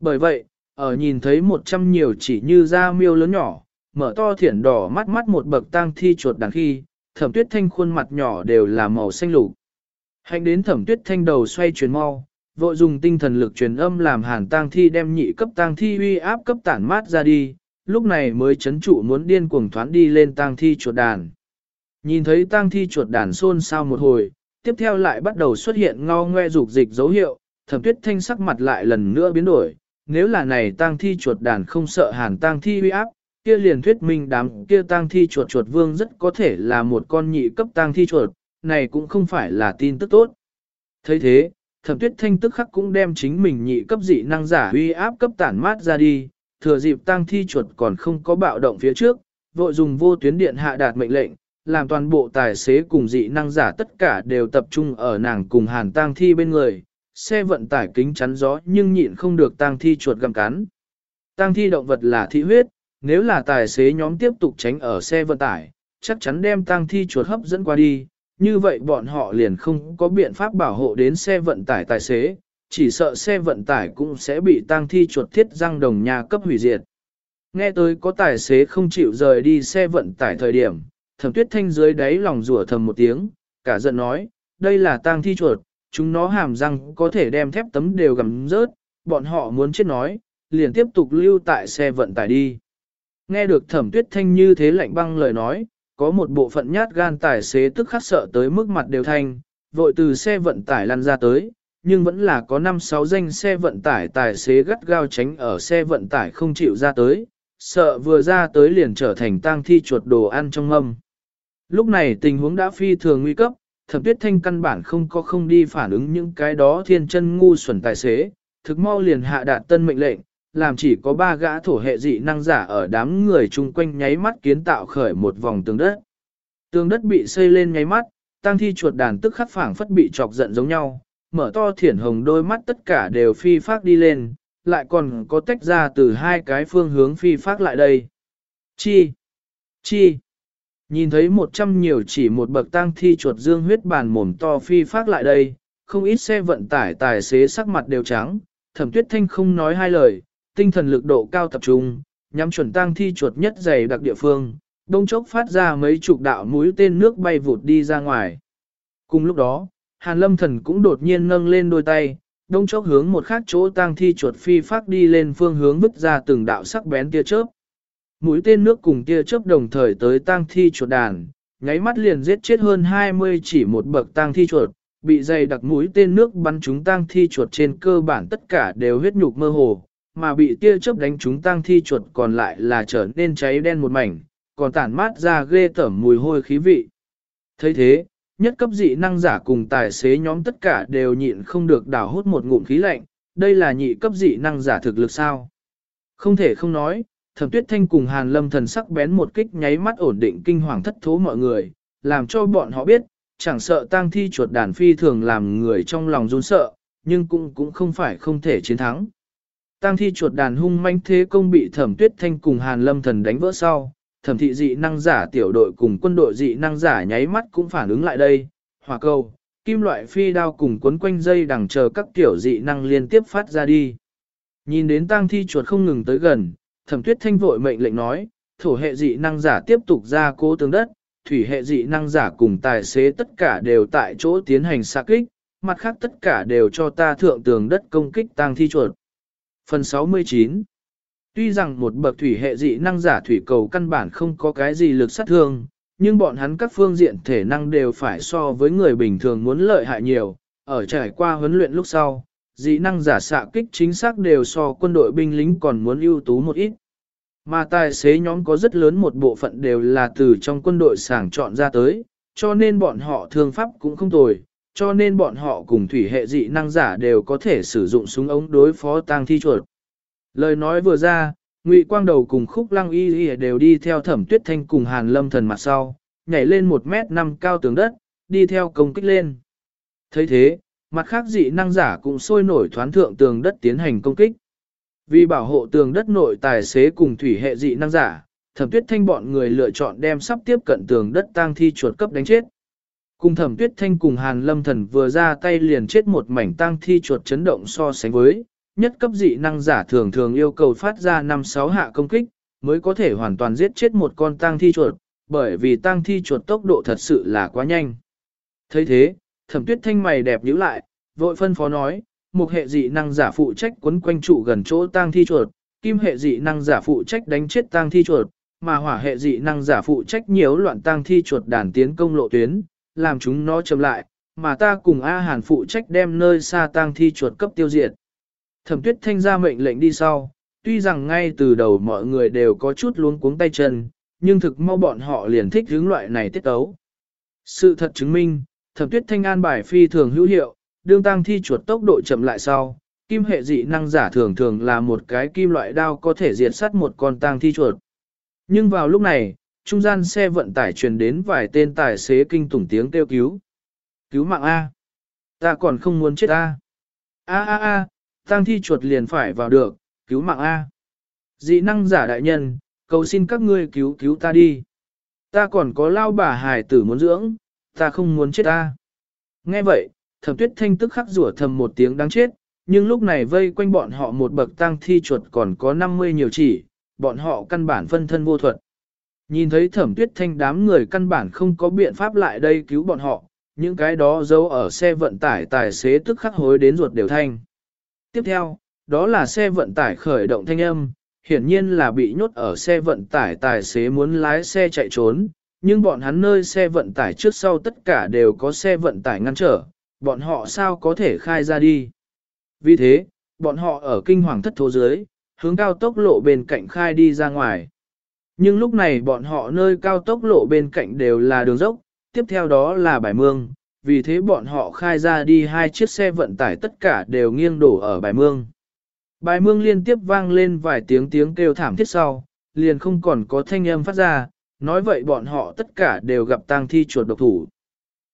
Speaker 1: Bởi vậy, ở nhìn thấy một trăm nhiều chỉ như da miêu lớn nhỏ, mở to thiển đỏ mắt mắt một bậc tang thi chuột đằng khi, thẩm tuyết thanh khuôn mặt nhỏ đều là màu xanh lục. Hành đến thẩm tuyết thanh đầu xoay chuyển mau, vội dùng tinh thần lực truyền âm làm hàn tang thi đem nhị cấp tang thi uy áp cấp tản mát ra đi, lúc này mới chấn trụ muốn điên cuồng thoán đi lên tang thi chuột đàn. Nhìn thấy tang thi chuột đàn xôn xao một hồi, tiếp theo lại bắt đầu xuất hiện ngao ngoe dục dịch dấu hiệu, thẩm tuyết thanh sắc mặt lại lần nữa biến đổi. Nếu là này tang thi chuột đàn không sợ hàn tang thi uy áp, kia liền thuyết minh đám kia tang thi chuột chuột vương rất có thể là một con nhị cấp tang thi chuột, này cũng không phải là tin tức tốt. thấy thế, thẩm tuyết thanh tức khắc cũng đem chính mình nhị cấp dị năng giả uy áp cấp tản mát ra đi, thừa dịp tang thi chuột còn không có bạo động phía trước, vội dùng vô tuyến điện hạ đạt mệnh lệnh, làm toàn bộ tài xế cùng dị năng giả tất cả đều tập trung ở nàng cùng hàn tang thi bên người, xe vận tải kính chắn gió nhưng nhịn không được tang thi chuột găm cắn. Tang thi động vật là thị huyết, nếu là tài xế nhóm tiếp tục tránh ở xe vận tải, chắc chắn đem tang thi chuột hấp dẫn qua đi, như vậy bọn họ liền không có biện pháp bảo hộ đến xe vận tải tài xế, chỉ sợ xe vận tải cũng sẽ bị tang thi chuột thiết răng đồng nhà cấp hủy diệt. Nghe tới có tài xế không chịu rời đi xe vận tải thời điểm, thẩm tuyết thanh dưới đáy lòng rủa thầm một tiếng, cả giận nói, đây là tang thi chuột, chúng nó hàm răng có thể đem thép tấm đều gầm rớt, bọn họ muốn chết nói, liền tiếp tục lưu tại xe vận tải đi. Nghe được thẩm tuyết thanh như thế lạnh băng lời nói, có một bộ phận nhát gan tài xế tức khắc sợ tới mức mặt đều thanh, vội từ xe vận tải lăn ra tới, nhưng vẫn là có 5-6 danh xe vận tải tài xế gắt gao tránh ở xe vận tải không chịu ra tới, sợ vừa ra tới liền trở thành tang thi chuột đồ ăn trong mâm. Lúc này tình huống đã phi thường nguy cấp, thẩm tuyết thanh căn bản không có không đi phản ứng những cái đó thiên chân ngu xuẩn tài xế, thực mau liền hạ đạt tân mệnh lệnh, làm chỉ có ba gã thổ hệ dị năng giả ở đám người chung quanh nháy mắt kiến tạo khởi một vòng tường đất. Tường đất bị xây lên nháy mắt, tăng thi chuột đàn tức khắc phảng phất bị chọc giận giống nhau, mở to thiển hồng đôi mắt tất cả đều phi phát đi lên, lại còn có tách ra từ hai cái phương hướng phi phát lại đây. Chi? Chi? Nhìn thấy một trăm nhiều chỉ một bậc tang thi chuột dương huyết bàn mồm to phi phát lại đây, không ít xe vận tải tài xế sắc mặt đều trắng, thẩm tuyết thanh không nói hai lời, tinh thần lực độ cao tập trung, nhắm chuẩn tang thi chuột nhất dày đặc địa phương, đông chốc phát ra mấy chục đạo mũi tên nước bay vụt đi ra ngoài. Cùng lúc đó, Hàn Lâm Thần cũng đột nhiên nâng lên đôi tay, đông chốc hướng một khác chỗ tang thi chuột phi phát đi lên phương hướng vứt ra từng đạo sắc bén tia chớp. Mũi tên nước cùng tia chớp đồng thời tới tang thi chuột đàn, nháy mắt liền giết chết hơn 20 chỉ một bậc tang thi chuột, bị dày đặc mũi tên nước bắn chúng tang thi chuột trên cơ bản tất cả đều huyết nhục mơ hồ, mà bị tia chớp đánh chúng tang thi chuột còn lại là trở nên cháy đen một mảnh, còn tản mát ra ghê tởm mùi hôi khí vị. thấy thế, nhất cấp dị năng giả cùng tài xế nhóm tất cả đều nhịn không được đảo hút một ngụm khí lạnh, đây là nhị cấp dị năng giả thực lực sao? Không thể không nói, thẩm tuyết thanh cùng hàn lâm thần sắc bén một kích nháy mắt ổn định kinh hoàng thất thố mọi người, làm cho bọn họ biết, chẳng sợ tang thi chuột đàn phi thường làm người trong lòng run sợ, nhưng cũng cũng không phải không thể chiến thắng. Tang thi chuột đàn hung manh thế công bị thẩm tuyết thanh cùng hàn lâm thần đánh vỡ sau, thẩm thị dị năng giả tiểu đội cùng quân đội dị năng giả nháy mắt cũng phản ứng lại đây, hỏa câu, kim loại phi đao cùng cuốn quanh dây đằng chờ các tiểu dị năng liên tiếp phát ra đi. Nhìn đến tang thi chuột không ngừng tới gần, thẩm tuyết thanh vội mệnh lệnh nói, thổ hệ dị năng giả tiếp tục ra cố tướng đất, thủy hệ dị năng giả cùng tài xế tất cả đều tại chỗ tiến hành xạ kích, mặt khác tất cả đều cho ta thượng tường đất công kích tang thi chuột. Phần 69 Tuy rằng một bậc thủy hệ dị năng giả thủy cầu căn bản không có cái gì lực sát thương, nhưng bọn hắn các phương diện thể năng đều phải so với người bình thường muốn lợi hại nhiều, ở trải qua huấn luyện lúc sau, dị năng giả xạ kích chính xác đều so quân đội binh lính còn muốn ưu tú một ít. Mà tài xế nhóm có rất lớn một bộ phận đều là từ trong quân đội sàng chọn ra tới, cho nên bọn họ thương pháp cũng không tồi, cho nên bọn họ cùng thủy hệ dị năng giả đều có thể sử dụng súng ống đối phó tang thi chuột. Lời nói vừa ra, Ngụy Quang Đầu cùng Khúc Lăng Y Y đều đi theo Thẩm Tuyết Thanh cùng Hàn Lâm Thần mặt sau, nhảy lên một mét năm cao tường đất, đi theo công kích lên. thấy thế, mặt khác dị năng giả cũng sôi nổi thoán thượng tường đất tiến hành công kích. Vì bảo hộ tường đất nội tài xế cùng thủy hệ dị năng giả, Thẩm Tuyết Thanh bọn người lựa chọn đem sắp tiếp cận tường đất tang thi chuột cấp đánh chết. Cùng Thẩm Tuyết Thanh cùng Hàn Lâm Thần vừa ra tay liền chết một mảnh tang thi chuột chấn động so sánh với, nhất cấp dị năng giả thường thường yêu cầu phát ra 5-6 hạ công kích, mới có thể hoàn toàn giết chết một con tang thi chuột, bởi vì tang thi chuột tốc độ thật sự là quá nhanh. thấy thế, thẩm tuyết thanh mày đẹp nhíu lại, vội phân phó nói, một hệ dị năng giả phụ trách quấn quanh trụ gần chỗ tang thi chuột, kim hệ dị năng giả phụ trách đánh chết tang thi chuột, mà hỏa hệ dị năng giả phụ trách nhiễu loạn tang thi chuột đàn tiến công lộ tuyến, làm chúng nó chậm lại, mà ta cùng A Hàn phụ trách đem nơi xa tang thi chuột cấp tiêu diệt. Thẩm tuyết thanh ra mệnh lệnh đi sau, tuy rằng ngay từ đầu mọi người đều có chút luống cuống tay chân, nhưng thực mau bọn họ liền thích hướng loại này tiết tấu. Sự thật chứng minh, thẩm tuyết thanh an bài phi thường hữu hiệu, đương tăng thi chuột tốc độ chậm lại sau, kim hệ dị năng giả thường thường là một cái kim loại đao có thể diệt sát một con tăng thi chuột. Nhưng vào lúc này, trung gian xe vận tải truyền đến vài tên tài xế kinh tủng tiếng kêu cứu. Cứu mạng A. Ta còn không muốn chết A. A A A, tăng thi chuột liền phải vào được, cứu mạng A. Dị năng giả đại nhân, cầu xin các ngươi cứu cứu ta đi. Ta còn có lao bà hài tử muốn dưỡng, ta không muốn chết ta. Nghe vậy, thẩm tuyết thanh tức khắc rủa thầm một tiếng đáng chết, nhưng lúc này vây quanh bọn họ một bậc tang thi chuột còn có 50 nhiều chỉ, bọn họ căn bản phân thân vô thuật. Nhìn thấy thẩm tuyết thanh đám người căn bản không có biện pháp lại đây cứu bọn họ, những cái đó giấu ở xe vận tải tài xế tức khắc hối đến ruột đều thanh. Tiếp theo, đó là xe vận tải khởi động thanh âm, hiển nhiên là bị nhốt ở xe vận tải tài xế muốn lái xe chạy trốn, nhưng bọn hắn nơi xe vận tải trước sau tất cả đều có xe vận tải ngăn trở, bọn họ sao có thể khai ra đi. Vì thế, bọn họ ở kinh hoàng thất thố dưới, hướng cao tốc lộ bên cạnh khai đi ra ngoài. Nhưng lúc này bọn họ nơi cao tốc lộ bên cạnh đều là đường dốc, tiếp theo đó là bài mương, vì thế bọn họ khai ra đi hai chiếc xe vận tải tất cả đều nghiêng đổ ở bài mương. Bài mương liên tiếp vang lên vài tiếng tiếng kêu thảm thiết sau, liền không còn có thanh âm phát ra, nói vậy bọn họ tất cả đều gặp tang thi chuột độc thủ.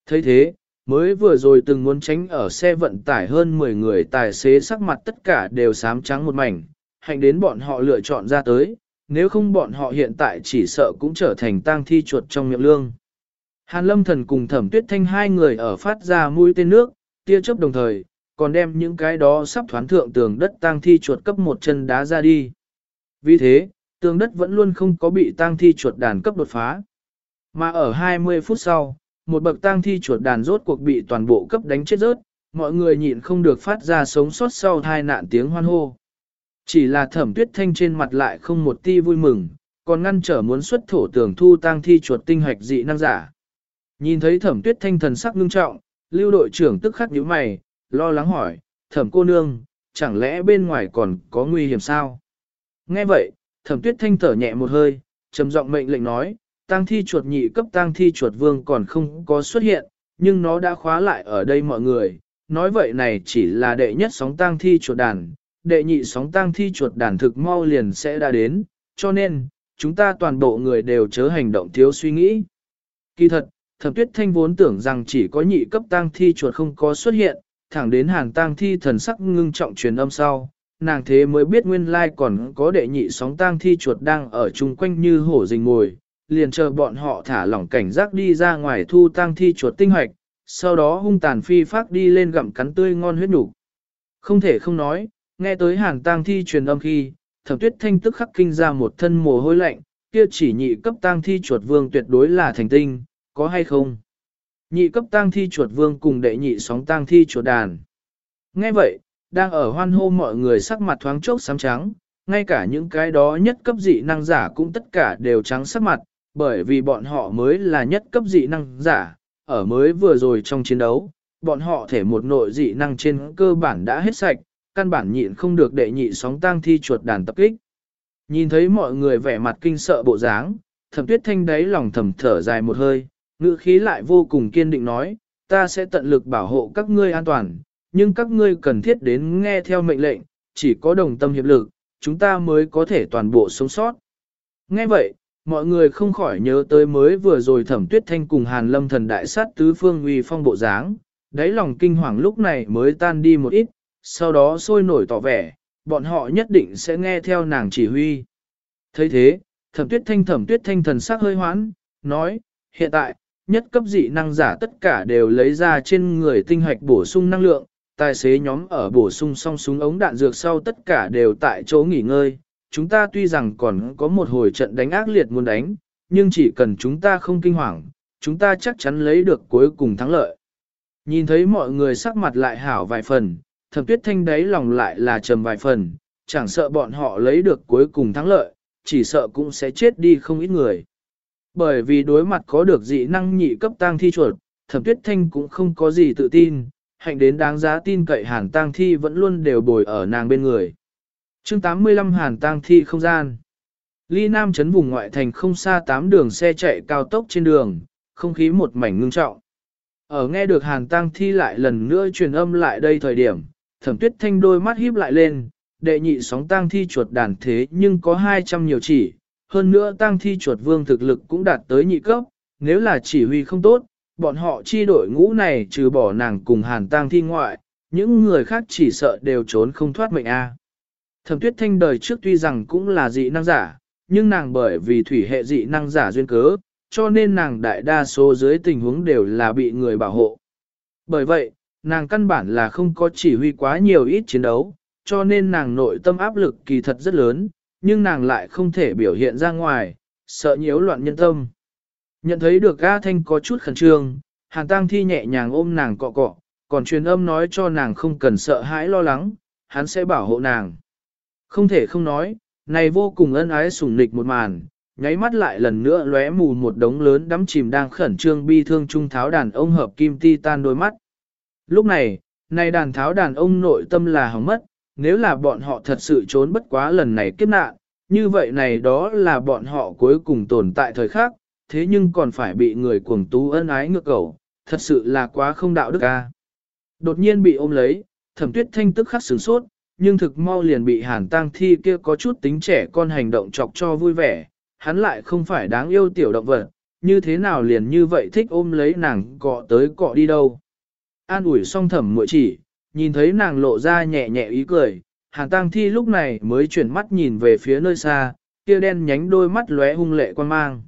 Speaker 1: thấy thế, mới vừa rồi từng muốn tránh ở xe vận tải hơn 10 người tài xế sắc mặt tất cả đều xám trắng một mảnh, hành đến bọn họ lựa chọn ra tới, nếu không bọn họ hiện tại chỉ sợ cũng trở thành tang thi chuột trong miệng lương. Hàn lâm thần cùng thẩm tuyết thanh hai người ở phát ra mũi tên nước, tia chớp đồng thời, còn đem những cái đó sắp thoán thượng tường đất tang thi chuột cấp một chân đá ra đi. Vì thế, tường đất vẫn luôn không có bị tang thi chuột đàn cấp đột phá. Mà ở 20 phút sau, một bậc tang thi chuột đàn rốt cuộc bị toàn bộ cấp đánh chết rớt, mọi người nhịn không được phát ra sống sót sau tai nạn tiếng hoan hô. Chỉ là thẩm tuyết thanh trên mặt lại không một ti vui mừng, còn ngăn trở muốn xuất thổ tường thu tang thi chuột tinh hoạch dị năng giả. Nhìn thấy thẩm tuyết thanh thần sắc ngưng trọng, lưu đội trưởng tức khắc nhíu mày, lo lắng hỏi, thẩm cô nương, chẳng lẽ bên ngoài còn có nguy hiểm sao? Nghe vậy, thẩm tuyết thanh thở nhẹ một hơi, trầm giọng mệnh lệnh nói, tang thi chuột nhị cấp tang thi chuột vương còn không có xuất hiện, nhưng nó đã khóa lại ở đây mọi người. Nói vậy này chỉ là đệ nhất sóng tang thi chuột đàn, đệ nhị sóng tang thi chuột đàn thực mau liền sẽ đã đến, cho nên, chúng ta toàn bộ người đều chớ hành động thiếu suy nghĩ. Kỳ thật, thẩm tuyết thanh vốn tưởng rằng chỉ có nhị cấp tang thi chuột không có xuất hiện, thẳng đến hàn tang thi thần sắc ngưng trọng truyền âm sau, nàng thế mới biết nguyên lai còn có đệ nhị sóng tang thi chuột đang ở chung quanh như hổ rình ngồi, liền chờ bọn họ thả lỏng cảnh giác đi ra ngoài thu tang thi chuột tinh hoạch, sau đó hung tàn phi phát đi lên gặm cắn tươi ngon huyết đủ. Không thể không nói, nghe tới hàn tang thi truyền âm khi, thẩm tuyết thanh tức khắc kinh ra một thân mồ hôi lạnh, kia chỉ nhị cấp tang thi chuột vương tuyệt đối là thành tinh, có hay không? Nhị cấp tang thi chuột vương cùng đệ nhị sóng tang thi chuột đàn. Nghe vậy, đang ở hoan hô mọi người sắc mặt thoáng chốc xám trắng, ngay cả những cái đó nhất cấp dị năng giả cũng tất cả đều trắng sắc mặt, bởi vì bọn họ mới là nhất cấp dị năng giả, ở mới vừa rồi trong chiến đấu, bọn họ thể một nội dị năng trên cơ bản đã hết sạch, căn bản nhịn không được đệ nhị sóng tang thi chuột đàn tập kích. Nhìn thấy mọi người vẻ mặt kinh sợ bộ dáng, thẩm tuyết thanh đáy lòng thầm thở dài một hơi, ngữ khí lại vô cùng kiên định nói, ta sẽ tận lực bảo hộ các ngươi an toàn, nhưng các ngươi cần thiết đến nghe theo mệnh lệnh, chỉ có đồng tâm hiệp lực, chúng ta mới có thể toàn bộ sống sót. Nghe vậy, mọi người không khỏi nhớ tới mới vừa rồi thẩm tuyết thanh cùng hàn lâm thần đại sát tứ phương uy phong bộ dáng, đáy lòng kinh hoàng lúc này mới tan đi một ít, sau đó sôi nổi tỏ vẻ, bọn họ nhất định sẽ nghe theo nàng chỉ huy. thấy thế, thẩm tuyết thanh thẩm tuyết thanh thần sắc hơi hoãn, nói, hiện tại, nhất cấp dị năng giả tất cả đều lấy ra trên người tinh hoạch bổ sung năng lượng, tài xế nhóm ở bổ sung xong súng ống đạn dược sau tất cả đều tại chỗ nghỉ ngơi. Chúng ta tuy rằng còn có một hồi trận đánh ác liệt muốn đánh, nhưng chỉ cần chúng ta không kinh hoàng, chúng ta chắc chắn lấy được cuối cùng thắng lợi. Nhìn thấy mọi người sắc mặt lại hảo vài phần, thẩm tuyết thanh đáy lòng lại là trầm vài phần, chẳng sợ bọn họ lấy được cuối cùng thắng lợi, chỉ sợ cũng sẽ chết đi không ít người. Bởi vì đối mặt có được dị năng nhị cấp tang thi chuột, thẩm tuyết thanh cũng không có gì tự tin, hạnh đến đáng giá tin cậy hàn tang thi vẫn luôn đều bồi ở nàng bên người. chương 85 hàn tang thi không gian. Ly Nam chấn vùng ngoại thành không xa tám đường xe chạy cao tốc trên đường, không khí một mảnh ngưng trọng. Ở nghe được hàn tang thi lại lần nữa truyền âm lại đây thời điểm, thẩm tuyết thanh đôi mắt híp lại lên, đệ nhị sóng tang thi chuột đàn thế nhưng có 200 nhiều chỉ, hơn nữa tang thi chuột vương thực lực cũng đạt tới nhị cấp, nếu là chỉ huy không tốt, bọn họ chi đội ngũ này trừ bỏ nàng cùng hàn tang thi ngoại, những người khác chỉ sợ đều trốn không thoát mệnh a. Thẩm tuyết thanh đời trước tuy rằng cũng là dị năng giả, nhưng nàng bởi vì thủy hệ dị năng giả duyên cớ, cho nên nàng đại đa số dưới tình huống đều là bị người bảo hộ. Bởi vậy, nàng căn bản là không có chỉ huy quá nhiều ít chiến đấu, cho nên nàng nội tâm áp lực kỳ thật rất lớn, nhưng nàng lại không thể biểu hiện ra ngoài, sợ nhiễu loạn nhân tâm. Nhận thấy được A Thanh có chút khẩn trương, Hàn Tăng Thi nhẹ nhàng ôm nàng cọ cọ, còn truyền âm nói cho nàng không cần sợ hãi lo lắng, hắn sẽ bảo hộ nàng. Không thể không nói, này vô cùng ân ái sủng nịch một màn, nháy mắt lại lần nữa lóe mù một đống lớn đắm chìm đang khẩn trương bi thương trung tháo đàn ông hợp kim ti tan đôi mắt. Lúc này, này đàn tháo đàn ông nội tâm là hỏng mất, nếu là bọn họ thật sự trốn bất quá lần này kiếp nạn, như vậy này đó là bọn họ cuối cùng tồn tại thời khắc, thế nhưng còn phải bị người cuồng tú ân ái ngược cầu, thật sự là quá không đạo đức a. Đột nhiên bị ôm lấy, thẩm tuyết thanh tức khắc sửng sốt, nhưng thực mau liền bị hàn tang thi kia có chút tính trẻ con hành động chọc cho vui vẻ, hắn lại không phải đáng yêu tiểu động vật, như thế nào liền như vậy thích ôm lấy nàng cọ tới cọ đi đâu. An ủi song thẩm muội chỉ, nhìn thấy nàng lộ ra nhẹ nhẹ ý cười, hàn tang thi lúc này mới chuyển mắt nhìn về phía nơi xa, kia đen nhánh đôi mắt lóe hung lệ quan mang.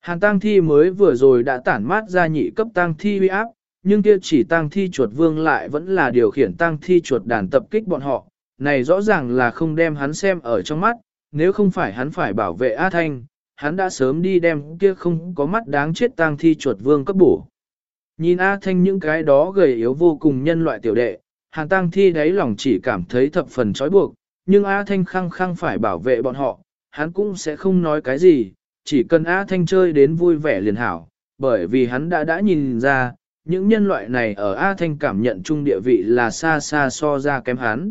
Speaker 1: Hàn tang thi mới vừa rồi đã tản mát ra nhị cấp tang thi uy áp, nhưng kia chỉ tang thi chuột vương lại vẫn là điều khiển tang thi chuột đàn tập kích bọn họ, này rõ ràng là không đem hắn xem ở trong mắt, nếu không phải hắn phải bảo vệ A Thanh, hắn đã sớm đi đem kia không có mắt đáng chết tang thi chuột vương cấp bổ. Nhìn A Thanh những cái đó gầy yếu vô cùng nhân loại tiểu đệ, Hàn Tăng Thi đáy lòng chỉ cảm thấy thập phần trói buộc, nhưng A Thanh khăng khăng phải bảo vệ bọn họ, hắn cũng sẽ không nói cái gì, chỉ cần A Thanh chơi đến vui vẻ liền hảo, bởi vì hắn đã đã nhìn ra, những nhân loại này ở A Thanh cảm nhận chung địa vị là xa xa so ra kém hắn.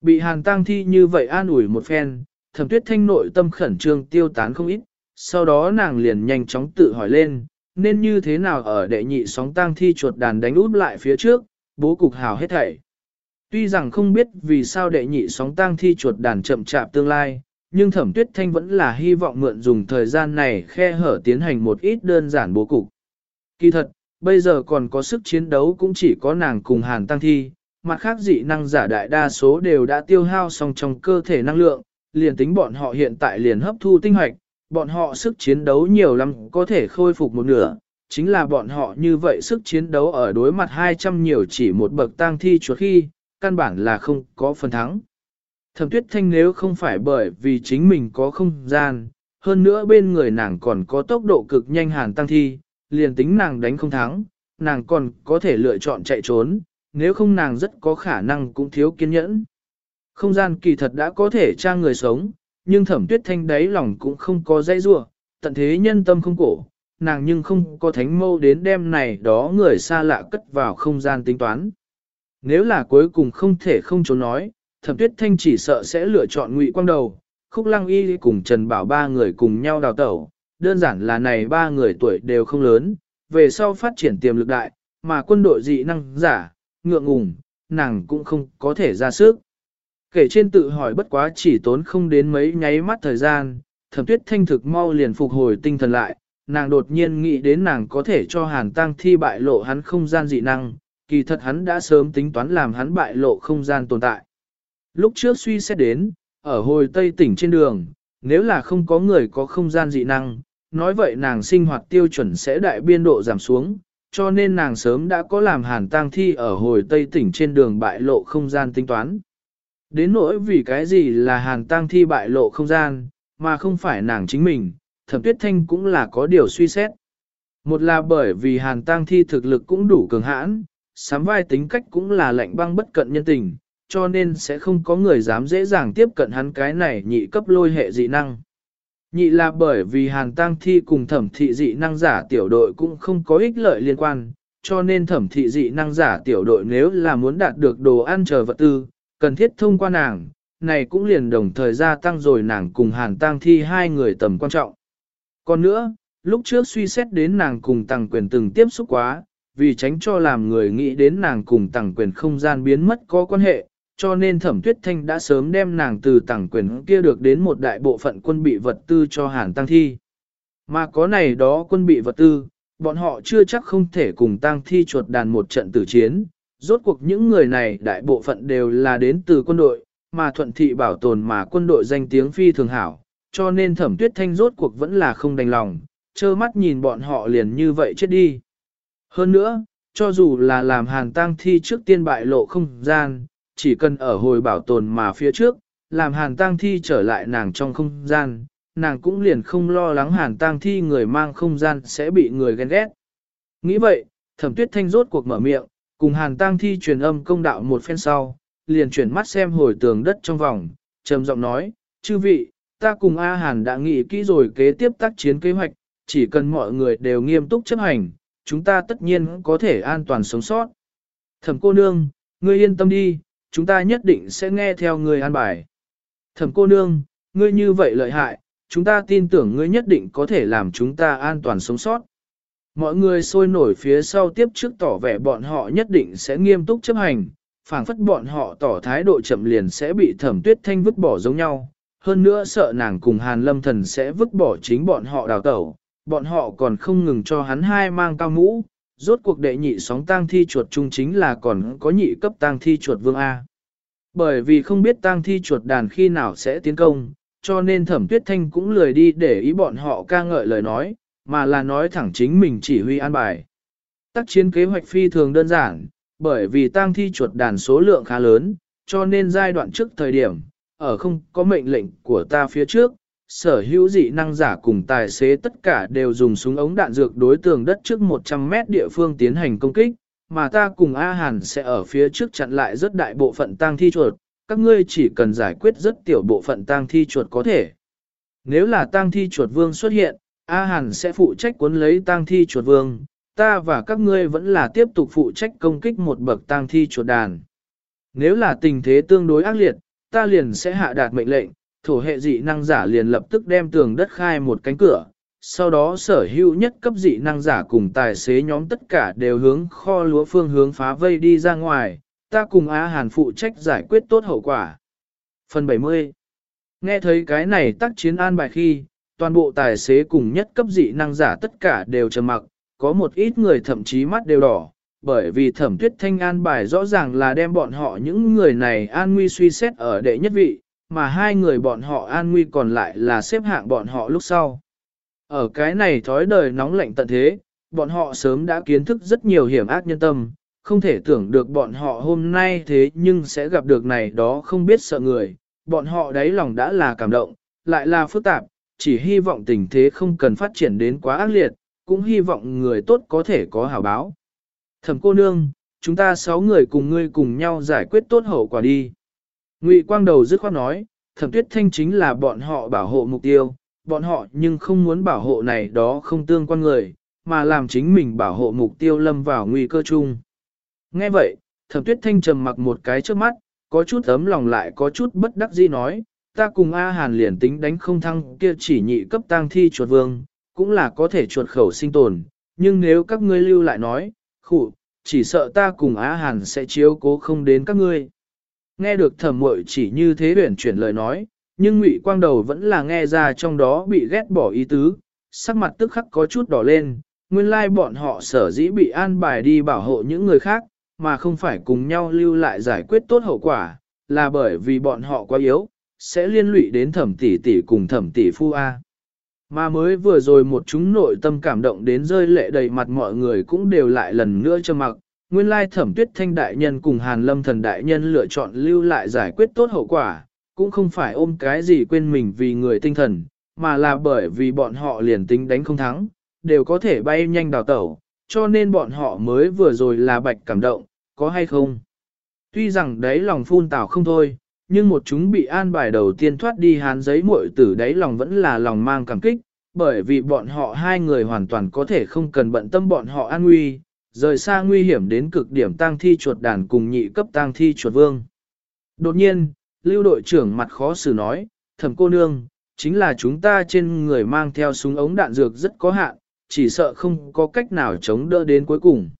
Speaker 1: Bị Hàn Tăng Thi như vậy an ủi một phen, thẩm tuyết thanh nội tâm khẩn trương tiêu tán không ít, sau đó nàng liền nhanh chóng tự hỏi lên, nên như thế nào ở đệ nhị sóng tang thi chuột đàn đánh út lại phía trước, bố cục hào hết thảy. Tuy rằng không biết vì sao đệ nhị sóng tang thi chuột đàn chậm chạp tương lai, nhưng thẩm tuyết thanh vẫn là hy vọng mượn dùng thời gian này khe hở tiến hành một ít đơn giản bố cục. Kỳ thật, bây giờ còn có sức chiến đấu cũng chỉ có nàng cùng hàn tăng thi, mặt khác dị năng giả đại đa số đều đã tiêu hao xong trong cơ thể năng lượng, liền tính bọn họ hiện tại liền hấp thu tinh hoạch, bọn họ sức chiến đấu nhiều lắm có thể khôi phục một nửa, chính là bọn họ như vậy sức chiến đấu ở đối mặt 200 nhiều chỉ một bậc tang thi chuột khi, căn bản là không có phần thắng. Thẩm tuyết thanh nếu không phải bởi vì chính mình có không gian, hơn nữa bên người nàng còn có tốc độ cực nhanh hàn tăng thi, liền tính nàng đánh không thắng, nàng còn có thể lựa chọn chạy trốn, nếu không nàng rất có khả năng cũng thiếu kiên nhẫn. Không gian kỳ thật đã có thể trang người sống, nhưng thẩm tuyết thanh đáy lòng cũng không có dây rua, tận thế nhân tâm không cổ, nàng nhưng không có thánh mâu đến đêm này đó người xa lạ cất vào không gian tính toán. Nếu là cuối cùng không thể không trốn nói, thẩm tuyết thanh chỉ sợ sẽ lựa chọn ngụy quang đầu, khúc lăng y cùng Trần Bảo ba người cùng nhau đào tẩu, đơn giản là này ba người tuổi đều không lớn, về sau phát triển tiềm lực đại, mà quân đội dị năng giả, ngượng ngùng, nàng cũng không có thể ra sức. Kể trên tự hỏi bất quá chỉ tốn không đến mấy nháy mắt thời gian, thẩm tuyết thanh thực mau liền phục hồi tinh thần lại, nàng đột nhiên nghĩ đến nàng có thể cho hàn tăng thi bại lộ hắn không gian dị năng, kỳ thật hắn đã sớm tính toán làm hắn bại lộ không gian tồn tại. Lúc trước suy xét đến, ở hồi Tây tỉnh trên đường, nếu là không có người có không gian dị năng, nói vậy nàng sinh hoạt tiêu chuẩn sẽ đại biên độ giảm xuống, cho nên nàng sớm đã có làm hàn tang thi ở hồi Tây tỉnh trên đường bại lộ không gian tính toán. Đến nỗi vì cái gì là hàn tang thi bại lộ không gian, mà không phải nàng chính mình, thẩm tuyết thanh cũng là có điều suy xét. Một là bởi vì hàn tang thi thực lực cũng đủ cường hãn, sám vai tính cách cũng là lạnh băng bất cận nhân tình, cho nên sẽ không có người dám dễ dàng tiếp cận hắn cái này nhị cấp lôi hệ dị năng. Nhị là bởi vì hàn tăng thi cùng thẩm thị dị năng giả tiểu đội cũng không có ích lợi liên quan, cho nên thẩm thị dị năng giả tiểu đội nếu là muốn đạt được đồ ăn chờ vật tư, cần thiết thông qua nàng, này cũng liền đồng thời gia tăng rồi nàng cùng hàn tăng thi hai người tầm quan trọng. Còn nữa, lúc trước suy xét đến nàng cùng tăng quyền từng tiếp xúc quá, vì tránh cho làm người nghĩ đến nàng cùng tăng quyền không gian biến mất có quan hệ, cho nên thẩm tuyết thanh đã sớm đem nàng từ tăng quyền kia được đến một đại bộ phận quân bị vật tư cho hàn tăng thi. Mà có này đó quân bị vật tư, bọn họ chưa chắc không thể cùng tăng thi chuột đàn một trận tử chiến. Rốt cuộc những người này đại bộ phận đều là đến từ quân đội, mà thuận thị bảo tồn mà quân đội danh tiếng phi thường hảo, cho nên thẩm tuyết thanh rốt cuộc vẫn là không đành lòng, trơ mắt nhìn bọn họ liền như vậy chết đi. Hơn nữa, cho dù là làm hàn tang thi trước tiên bại lộ không gian, chỉ cần ở hồi bảo tồn mà phía trước, làm hàn tang thi trở lại nàng trong không gian, nàng cũng liền không lo lắng hàn tang thi người mang không gian sẽ bị người ghen ghét. Nghĩ vậy, thẩm tuyết thanh rốt cuộc mở miệng, cùng hàn tang thi truyền âm công đạo một phen sau, liền chuyển mắt xem hồi tường đất trong vòng, trầm giọng nói, chư vị, ta cùng A Hàn đã nghĩ kỹ rồi kế tiếp tác chiến kế hoạch, chỉ cần mọi người đều nghiêm túc chấp hành, chúng ta tất nhiên có thể an toàn sống sót. Thẩm cô nương, ngươi yên tâm đi, chúng ta nhất định sẽ nghe theo ngươi an bài. Thẩm cô nương, ngươi như vậy lợi hại, chúng ta tin tưởng ngươi nhất định có thể làm chúng ta an toàn sống sót. Mọi người sôi nổi phía sau tiếp trước tỏ vẻ bọn họ nhất định sẽ nghiêm túc chấp hành, phảng phất bọn họ tỏ thái độ chậm liền sẽ bị thẩm tuyết thanh vứt bỏ giống nhau. Hơn nữa sợ nàng cùng hàn lâm thần sẽ vứt bỏ chính bọn họ đào tẩu, bọn họ còn không ngừng cho hắn hai mang cao mũ, rốt cuộc đệ nhị sóng tang thi chuột chung chính là còn có nhị cấp tang thi chuột vương A. Bởi vì không biết tang thi chuột đàn khi nào sẽ tiến công, cho nên thẩm tuyết thanh cũng lười đi để ý bọn họ ca ngợi lời nói, mà là nói thẳng chính mình chỉ huy an bài. Tác chiến kế hoạch phi thường đơn giản, bởi vì tang thi chuột đàn số lượng khá lớn, cho nên giai đoạn trước thời điểm, ở không có mệnh lệnh của ta phía trước, sở hữu dị năng giả cùng tài xế tất cả đều dùng súng ống đạn dược đối tường đất trước 100 mét địa phương tiến hành công kích, mà ta cùng A Hàn sẽ ở phía trước chặn lại rất đại bộ phận tang thi chuột, các ngươi chỉ cần giải quyết rất tiểu bộ phận tang thi chuột có thể. Nếu là tang thi chuột vương xuất hiện, A Hàn sẽ phụ trách cuốn lấy tang thi chuột vương, ta và các ngươi vẫn là tiếp tục phụ trách công kích một bậc tang thi chuột đàn. Nếu là tình thế tương đối ác liệt, ta liền sẽ hạ đạt mệnh lệnh, thổ hệ dị năng giả liền lập tức đem tường đất khai một cánh cửa, sau đó sở hữu nhất cấp dị năng giả cùng tài xế nhóm tất cả đều hướng kho lúa phương hướng phá vây đi ra ngoài, ta cùng Á Hàn phụ trách giải quyết tốt hậu quả. Phần 70 Nghe thấy cái này tác chiến an bài khi, toàn bộ tài xế cùng nhất cấp dị năng giả tất cả đều trầm mặc, có một ít người thậm chí mắt đều đỏ, bởi vì thẩm tuyết thanh an bài rõ ràng là đem bọn họ những người này an nguy suy xét ở đệ nhất vị, mà hai người bọn họ an nguy còn lại là xếp hạng bọn họ lúc sau. Ở cái này thói đời nóng lạnh tận thế, bọn họ sớm đã kiến thức rất nhiều hiểm ác nhân tâm, không thể tưởng được bọn họ hôm nay thế nhưng sẽ gặp được này đó không biết sợ người, bọn họ đáy lòng đã là cảm động, lại là phức tạp, chỉ hy vọng tình thế không cần phát triển đến quá ác liệt, cũng hy vọng người tốt có thể có hảo báo. Thẩm cô nương, chúng ta sáu người cùng ngươi cùng nhau giải quyết tốt hậu quả đi. Ngụy Quang Đầu dứt khoát nói, thẩm tuyết thanh chính là bọn họ bảo hộ mục tiêu, bọn họ nhưng không muốn bảo hộ này đó không tương quan người, mà làm chính mình bảo hộ mục tiêu lâm vào nguy cơ chung. Nghe vậy, thẩm tuyết thanh trầm mặc một cái trước mắt, có chút ấm lòng lại có chút bất đắc dĩ nói, ta cùng A Hàn liền tính đánh không thăng kia chỉ nhị cấp tang thi chuột vương, cũng là có thể chuột khẩu sinh tồn, nhưng nếu các ngươi lưu lại nói, khụ, chỉ sợ ta cùng Á Hàn sẽ chiếu cố không đến các ngươi. Nghe được thẩm muội chỉ như thế huyển chuyển lời nói, nhưng ngụy quang đầu vẫn là nghe ra trong đó bị ghét bỏ ý tứ, sắc mặt tức khắc có chút đỏ lên, nguyên lai bọn họ sở dĩ bị an bài đi bảo hộ những người khác, mà không phải cùng nhau lưu lại giải quyết tốt hậu quả, là bởi vì bọn họ quá yếu, sẽ liên lụy đến thẩm tỷ tỷ cùng thẩm tỷ phu A. Mà mới vừa rồi một chúng nội tâm cảm động đến rơi lệ đầy mặt mọi người cũng đều lại lần nữa cho mặc, nguyên lai thẩm tuyết thanh đại nhân cùng hàn lâm thần đại nhân lựa chọn lưu lại giải quyết tốt hậu quả, cũng không phải ôm cái gì quên mình vì người tinh thần, mà là bởi vì bọn họ liền tính đánh không thắng, đều có thể bay nhanh đào tẩu, cho nên bọn họ mới vừa rồi là bạch cảm động, có hay không? Tuy rằng đấy lòng phun tảo không thôi, nhưng một chúng bị an bài đầu tiên thoát đi hán giấy muội tử đấy lòng vẫn là lòng mang cảm kích, bởi vì bọn họ hai người hoàn toàn có thể không cần bận tâm bọn họ an nguy, rời xa nguy hiểm đến cực điểm tang thi chuột đàn cùng nhị cấp tang thi chuột vương. Đột nhiên, lưu đội trưởng mặt khó xử nói, thẩm cô nương, chính là chúng ta trên người mang theo súng ống đạn dược rất có hạn, chỉ sợ không có cách nào chống đỡ đến cuối cùng.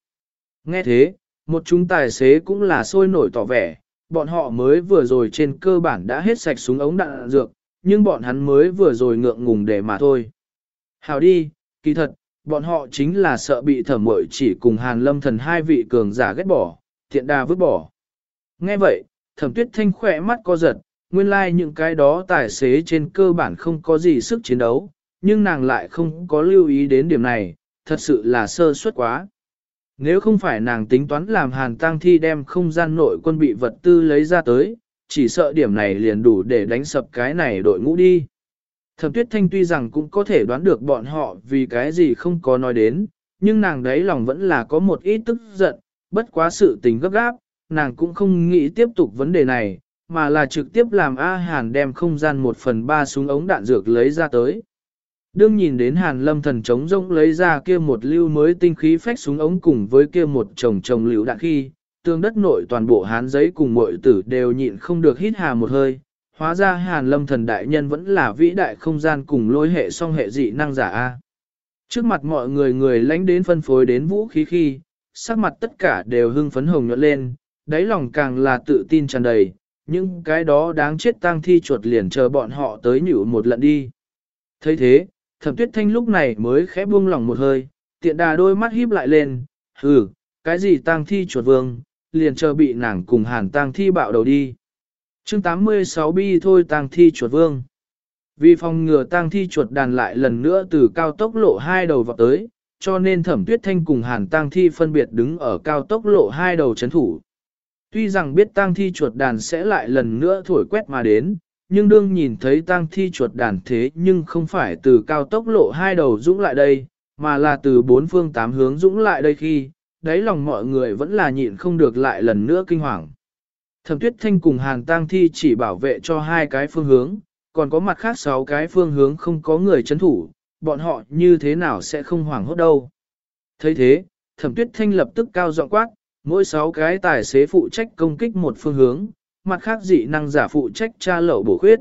Speaker 1: Nghe thế, một chúng tài xế cũng là sôi nổi tỏ vẻ, bọn họ mới vừa rồi trên cơ bản đã hết sạch súng ống đạn dược, nhưng bọn hắn mới vừa rồi ngượng ngùng để mà thôi. Hào đi, kỳ thật, bọn họ chính là sợ bị thẩm mội chỉ cùng hàn lâm thần hai vị cường giả ghét bỏ, thiện đa vứt bỏ. Nghe vậy, thẩm tuyết thanh khỏe mắt co giật, nguyên lai like những cái đó tài xế trên cơ bản không có gì sức chiến đấu, nhưng nàng lại không có lưu ý đến điểm này, thật sự là sơ suất quá. Nếu không phải nàng tính toán làm hàn tang thi đem không gian nội quân bị vật tư lấy ra tới, chỉ sợ điểm này liền đủ để đánh sập cái này đội ngũ đi. Thẩm tuyết thanh tuy rằng cũng có thể đoán được bọn họ vì cái gì không có nói đến, nhưng nàng đấy lòng vẫn là có một ít tức giận, bất quá sự tình gấp gáp, nàng cũng không nghĩ tiếp tục vấn đề này, mà là trực tiếp làm A Hàn đem không gian một phần ba súng ống đạn dược lấy ra tới. Đương nhìn đến Hàn Lâm thần trống rỗng lấy ra kia một lưu mới tinh khí phách súng ống cùng với kia một chồng chồng liễu đạn khi, tương đất nội toàn bộ hán giấy cùng mọi tử đều nhịn không được hít hà một hơi. Hóa ra Hàn Lâm thần đại nhân vẫn là vĩ đại không gian cùng lối hệ song hệ dị năng giả A. Trước mặt mọi người người lánh đến phân phối đến vũ khí khi, sắc mặt tất cả đều hưng phấn hồng nhuận lên, đáy lòng càng là tự tin tràn đầy, những cái đó đáng chết tang thi chuột liền chờ bọn họ tới nhủ một lần đi. thấy thế, thẩm tuyết thanh lúc này mới khẽ buông lỏng một hơi, tiện đà đôi mắt híp lại lên, hừ, cái gì tang thi chuột vương, liền chờ bị nàng cùng hàn tang thi bạo đầu đi. chương 86 bi thôi tang thi chuột vương. Vì phòng ngừa tang thi chuột đàn lại lần nữa từ cao tốc lộ hai đầu vào tới, cho nên thẩm tuyết thanh cùng hàn tang thi phân biệt đứng ở cao tốc lộ hai đầu chấn thủ. Tuy rằng biết tang thi chuột đàn sẽ lại lần nữa thổi quét mà đến, nhưng đương nhìn thấy tang thi chuột đàn thế nhưng không phải từ cao tốc lộ hai đầu dũng lại đây, mà là từ bốn phương tám hướng dũng lại đây khi, đáy lòng mọi người vẫn là nhịn không được lại lần nữa kinh hoàng. Thẩm tuyết thanh cùng hàng tang thi chỉ bảo vệ cho hai cái phương hướng, còn có mặt khác sáu cái phương hướng không có người chấn thủ, bọn họ như thế nào sẽ không hoảng hốt đâu. thấy thế, thẩm tuyết thanh lập tức cao giọng quát, mỗi sáu cái tài xế phụ trách công kích một phương hướng, mặt khác dị năng giả phụ trách tra lậu bổ khuyết.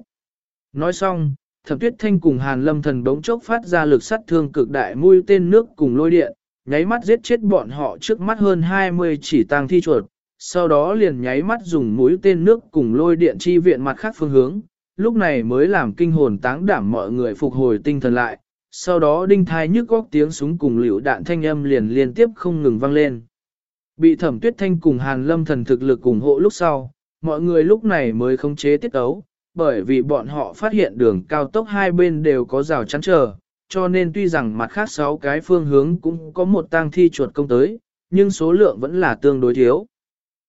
Speaker 1: Nói xong, thẩm tuyết thanh cùng hàn lâm thần bỗng chốc phát ra lực sát thương cực đại mũi tên nước cùng lôi điện, nháy mắt giết chết bọn họ trước mắt hơn 20 chỉ tang thi chuột, sau đó liền nháy mắt dùng mũi tên nước cùng lôi điện chi viện mặt khác phương hướng, lúc này mới làm kinh hồn táng đảm mọi người phục hồi tinh thần lại, sau đó đinh thai nhức góc tiếng súng cùng liều đạn thanh âm liền liên tiếp không ngừng vang lên. Bị thẩm tuyết thanh cùng hàn lâm thần thực lực ủng hộ lúc sau, mọi người lúc này mới khống chế tiết ấu, bởi vì bọn họ phát hiện đường cao tốc hai bên đều có rào chắn chờ, cho nên tuy rằng mặt khác sáu cái phương hướng cũng có một tang thi chuột công tới, nhưng số lượng vẫn là tương đối thiếu.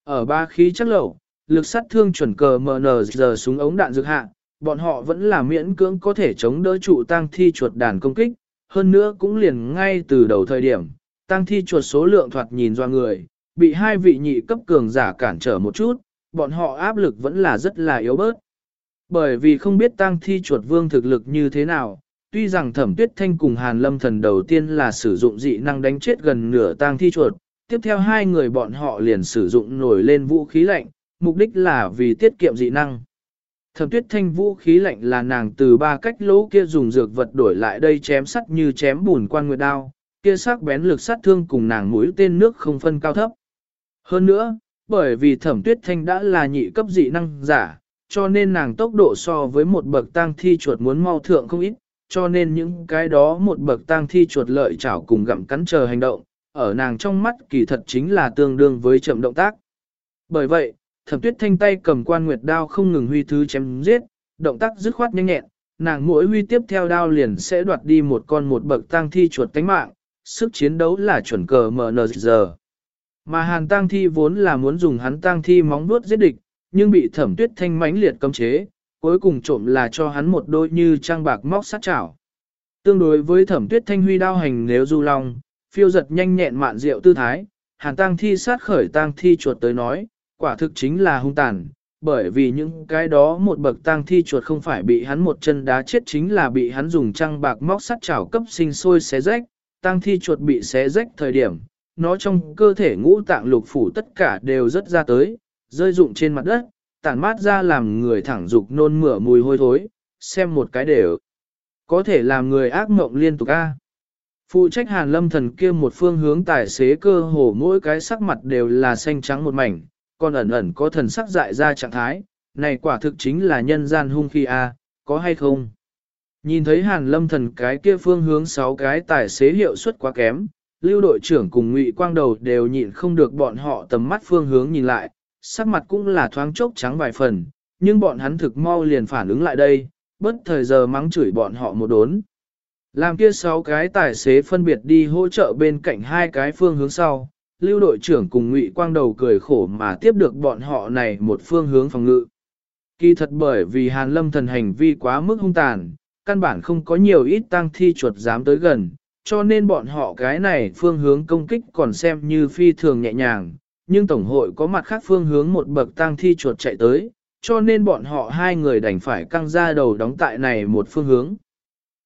Speaker 1: Ở ba khí chắc lậu, lực sát thương chuẩn cờ MN giờ súng ống đạn dược hạ, bọn họ vẫn là miễn cưỡng có thể chống đỡ trụ tang thi chuột đàn công kích, hơn nữa cũng liền ngay từ đầu thời điểm, tang thi chuột số lượng thoạt nhìn do người, bị hai vị nhị cấp cường giả cản trở một chút, bọn họ áp lực vẫn là rất là yếu bớt. Bởi vì không biết tang thi chuột vương thực lực như thế nào, tuy rằng thẩm tuyết thanh cùng hàn lâm thần đầu tiên là sử dụng dị năng đánh chết gần nửa tang thi chuột, tiếp theo hai người bọn họ liền sử dụng nổi lên vũ khí lạnh, mục đích là vì tiết kiệm dị năng. Thẩm tuyết thanh vũ khí lạnh là nàng từ ba cách lỗ kia dùng dược vật đổi lại đây chém sắt như chém bùn quan nguyệt đao, kia sắc bén lực sát thương cùng nàng mũi tên nước không phân cao thấp. Hơn nữa, bởi vì thẩm tuyết thanh đã là nhị cấp dị năng giả, cho nên nàng tốc độ so với một bậc tang thi chuột muốn mau thượng không ít, cho nên những cái đó một bậc tang thi chuột lợi chảo cùng gặm cắn chờ hành động, ở nàng trong mắt kỳ thật chính là tương đương với chậm động tác. Bởi vậy, thẩm tuyết thanh tay cầm quan nguyệt đao không ngừng huy thứ chém giết, động tác dứt khoát nhanh nhẹn, nàng mỗi huy tiếp theo đao liền sẽ đoạt đi một con một bậc tang thi chuột cánh mạng, sức chiến đấu là chuẩn cờ MNZ. Mà hàn tang thi vốn là muốn dùng hắn tang thi móng vuốt giết địch, nhưng bị thẩm tuyết thanh mãnh liệt cấm chế, cuối cùng trộm là cho hắn một đôi như trang bạc móc sát chảo. Tương đối với thẩm tuyết thanh huy đao hành nếu du long, phiêu giật nhanh nhẹn mạn rượu tư thái, hàn tang thi sát khởi tang thi chuột tới nói, quả thực chính là hung tàn, bởi vì những cái đó một bậc tang thi chuột không phải bị hắn một chân đá chết chính là bị hắn dùng trăng bạc móc sắt chảo cấp sinh sôi xé rách, tang thi chuột bị xé rách thời điểm, nó trong cơ thể ngũ tạng lục phủ tất cả đều rất ra tới, rơi rụng trên mặt đất, tản mát ra làm người thẳng dục nôn mửa mùi hôi thối, xem một cái đều có thể làm người ác mộng liên tục a. Phụ trách hàn lâm thần kia một phương hướng tài xế cơ hồ mỗi cái sắc mặt đều là xanh trắng một mảnh, còn ẩn ẩn có thần sắc dại ra trạng thái, này quả thực chính là nhân gian hung khi a, có hay không? Nhìn thấy hàn lâm thần cái kia phương hướng sáu cái tài xế hiệu suất quá kém, lưu đội trưởng cùng ngụy quang đầu đều nhịn không được bọn họ tầm mắt phương hướng nhìn lại, sắc mặt cũng là thoáng chốc trắng vài phần, nhưng bọn hắn thực mau liền phản ứng lại đây, bất thời giờ mắng chửi bọn họ một đốn. Làm kia sáu cái tài xế phân biệt đi hỗ trợ bên cạnh hai cái phương hướng sau, lưu đội trưởng cùng ngụy quang đầu cười khổ mà tiếp được bọn họ này một phương hướng phòng ngự. Kỳ thật bởi vì hàn lâm thần hành vi quá mức hung tàn, căn bản không có nhiều ít tăng thi chuột dám tới gần, cho nên bọn họ cái này phương hướng công kích còn xem như phi thường nhẹ nhàng, nhưng Tổng hội có mặt khác phương hướng một bậc tăng thi chuột chạy tới, cho nên bọn họ hai người đành phải căng ra đầu đóng tại này một phương hướng.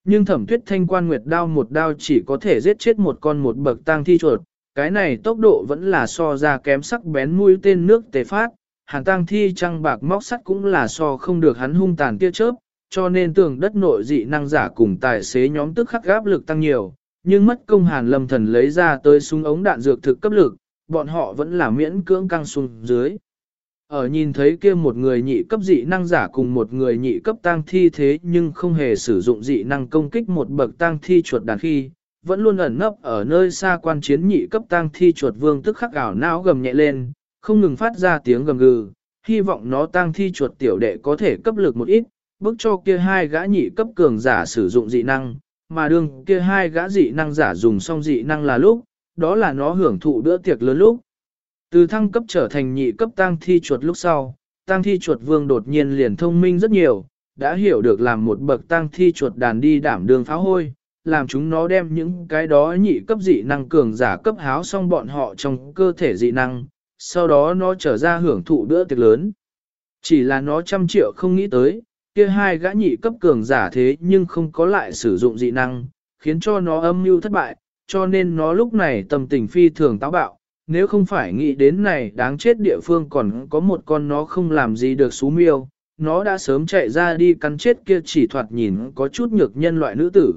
Speaker 1: Nhưng thẩm tuyết thanh quan nguyệt đao một đao chỉ có thể giết chết một con một bậc tăng thi chuột, cái này tốc độ vẫn là so ra kém sắc bén mũi tên nước tề phát, hàng tăng thi trăng bạc móc sắt cũng là so không được hắn hung tàn tia chớp, cho nên tường đất nội dị năng giả cùng tài xế nhóm tức khắc gáp lực tăng nhiều, nhưng mất công hàn lâm thần lấy ra tới súng ống đạn dược thực cấp lực, bọn họ vẫn là miễn cưỡng căng xuống dưới. Ở nhìn thấy kia một người nhị cấp dị năng giả cùng một người nhị cấp tăng thi thế nhưng không hề sử dụng dị năng công kích một bậc tăng thi chuột đàn khi, vẫn luôn ẩn nấp ở nơi xa quan chiến nhị cấp tăng thi chuột vương tức khắc ảo não gầm nhẹ lên, không ngừng phát ra tiếng gầm gừ, hy vọng nó tăng thi chuột tiểu đệ có thể cấp lực một ít, bức cho kia hai gã nhị cấp cường giả sử dụng dị năng, mà đương kia hai gã dị năng giả dùng xong dị năng là lúc, đó là nó hưởng thụ bữa tiệc lớn lúc. Từ thăng cấp trở thành nhị cấp tăng thi chuột lúc sau, tăng thi chuột vương đột nhiên liền thông minh rất nhiều, đã hiểu được làm một bậc tăng thi chuột đàn đi đảm đường pháo hôi, làm chúng nó đem những cái đó nhị cấp dị năng cường giả cấp háo xong bọn họ trong cơ thể dị năng, sau đó nó trở ra hưởng thụ bữa tiệc lớn. Chỉ là nó trăm triệu không nghĩ tới, kia hai gã nhị cấp cường giả thế nhưng không có lại sử dụng dị năng, khiến cho nó âm mưu thất bại, cho nên nó lúc này tâm tình phi thường táo bạo, nếu không phải nghĩ đến này đáng chết địa phương còn có một con nó không làm gì được xú miêu, nó đã sớm chạy ra đi cắn chết kia chỉ thoạt nhìn có chút nhược nhân loại nữ tử.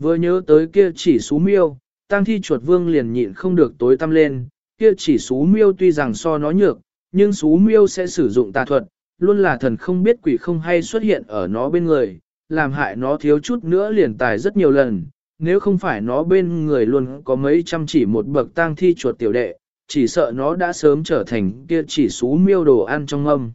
Speaker 1: Vừa nhớ tới kia chỉ xú miêu, tăng thi chuột vương liền nhịn không được tối tăm lên, kia chỉ xú miêu tuy rằng so nó nhược, nhưng xú miêu sẽ sử dụng tà thuật, luôn là thần không biết quỷ không hay xuất hiện ở nó bên người, làm hại nó thiếu chút nữa liền tài rất nhiều lần, nếu không phải nó bên người luôn có mấy trăm chỉ một bậc tang thi chuột tiểu đệ, chỉ sợ nó đã sớm trở thành kia chỉ xú miêu đồ ăn trong âm.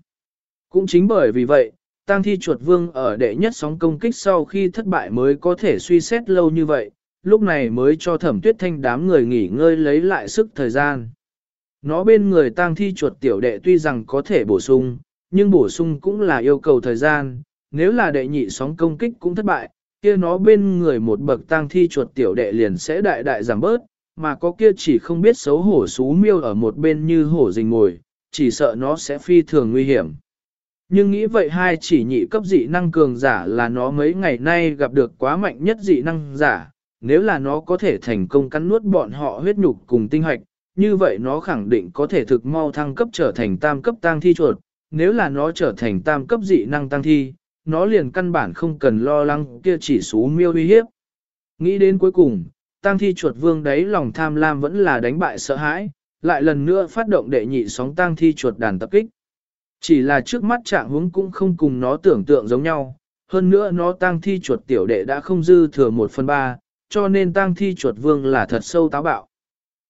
Speaker 1: Cũng chính bởi vì vậy, tang thi chuột vương ở đệ nhất sóng công kích sau khi thất bại mới có thể suy xét lâu như vậy, lúc này mới cho thẩm tuyết thanh đám người nghỉ ngơi lấy lại sức thời gian. Nó bên người tang thi chuột tiểu đệ tuy rằng có thể bổ sung, nhưng bổ sung cũng là yêu cầu thời gian, nếu là đệ nhị sóng công kích cũng thất bại, kia nó bên người một bậc tang thi chuột tiểu đệ liền sẽ đại đại giảm bớt, mà có kia chỉ không biết xấu hổ xú miêu ở một bên như hổ rình ngồi, chỉ sợ nó sẽ phi thường nguy hiểm. Nhưng nghĩ vậy hai chỉ nhị cấp dị năng cường giả là nó mấy ngày nay gặp được quá mạnh nhất dị năng giả, nếu là nó có thể thành công cắn nuốt bọn họ huyết nhục cùng tinh hoạch, như vậy nó khẳng định có thể thực mau thăng cấp trở thành tam cấp tang thi chuột, nếu là nó trở thành tam cấp dị năng tăng thi, nó liền căn bản không cần lo lắng kia chỉ số miêu uy hiếp. Nghĩ đến cuối cùng, tăng thi chuột vương đấy lòng tham lam vẫn là đánh bại sợ hãi, lại lần nữa phát động đệ nhị sóng tăng thi chuột đàn tập kích. Chỉ là trước mắt trạng huống cũng không cùng nó tưởng tượng giống nhau, hơn nữa nó tăng thi chuột tiểu đệ đã không dư thừa một phần ba, cho nên tăng thi chuột vương là thật sâu táo bạo.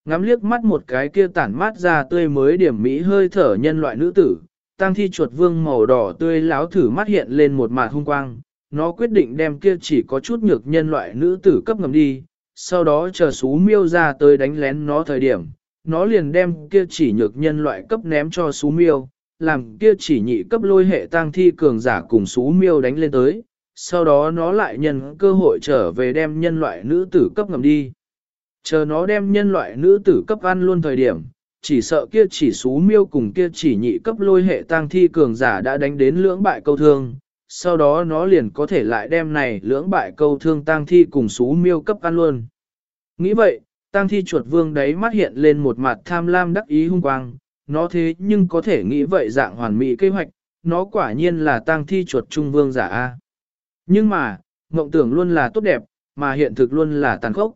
Speaker 1: Ngắm liếc mắt một cái kia tản mát ra tươi mới điểm mỹ hơi thở nhân loại nữ tử, Tang thi chuột vương màu đỏ tươi láo thử mắt hiện lên một mạt hung quang, nó quyết định đem kia chỉ có chút nhược nhân loại nữ tử cấp ngầm đi, sau đó chờ xú miêu ra tới đánh lén nó thời điểm, nó liền đem kia chỉ nhược nhân loại cấp ném cho xú miêu, làm kia chỉ nhị cấp lôi hệ tang thi cường giả cùng xú miêu đánh lên tới, sau đó nó lại nhân cơ hội trở về đem nhân loại nữ tử cấp ngầm đi. Chờ nó đem nhân loại nữ tử cấp ăn luôn thời điểm, chỉ sợ kia chỉ xú miêu cùng kia chỉ nhị cấp lôi hệ tang thi cường giả đã đánh đến lưỡng bại câu thương, sau đó nó liền có thể lại đem này lưỡng bại câu thương tang thi cùng xú miêu cấp ăn luôn. Nghĩ vậy, tang thi chuột vương đấy mắt hiện lên một mặt tham lam đắc ý hung quang, nó thế nhưng có thể nghĩ vậy dạng hoàn mỹ kế hoạch, nó quả nhiên là tang thi chuột trung vương giả A. Nhưng mà, mộng tưởng luôn là tốt đẹp, mà hiện thực luôn là tàn khốc.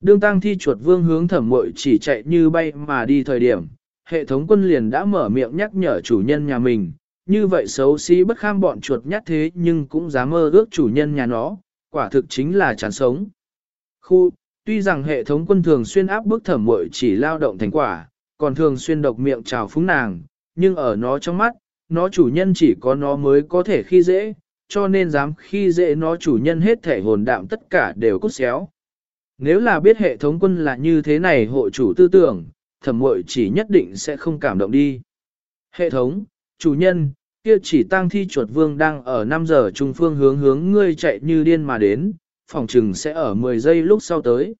Speaker 1: Đương tang thi chuột vương hướng thẩm mội chỉ chạy như bay mà đi thời điểm, hệ thống quân liền đã mở miệng nhắc nhở chủ nhân nhà mình, như vậy xấu xí bất kham bọn chuột nhát thế nhưng cũng dám mơ ước chủ nhân nhà nó, quả thực chính là chán sống. Khu, tuy rằng hệ thống quân thường xuyên áp bức thẩm mội chỉ lao động thành quả, còn thường xuyên độc miệng chào phúng nàng, nhưng ở nó trong mắt, nó chủ nhân chỉ có nó mới có thể khi dễ, cho nên dám khi dễ nó chủ nhân hết thể hồn đạm tất cả đều cút xéo. Nếu là biết hệ thống quân là như thế này hộ chủ tư tưởng, thẩm mội chỉ nhất định sẽ không cảm động đi. Hệ thống, chủ nhân, kia chỉ tăng thi chuột vương đang ở 5 giờ trung phương hướng hướng ngươi chạy như điên mà đến, phòng trừng sẽ ở 10 giây lúc sau tới.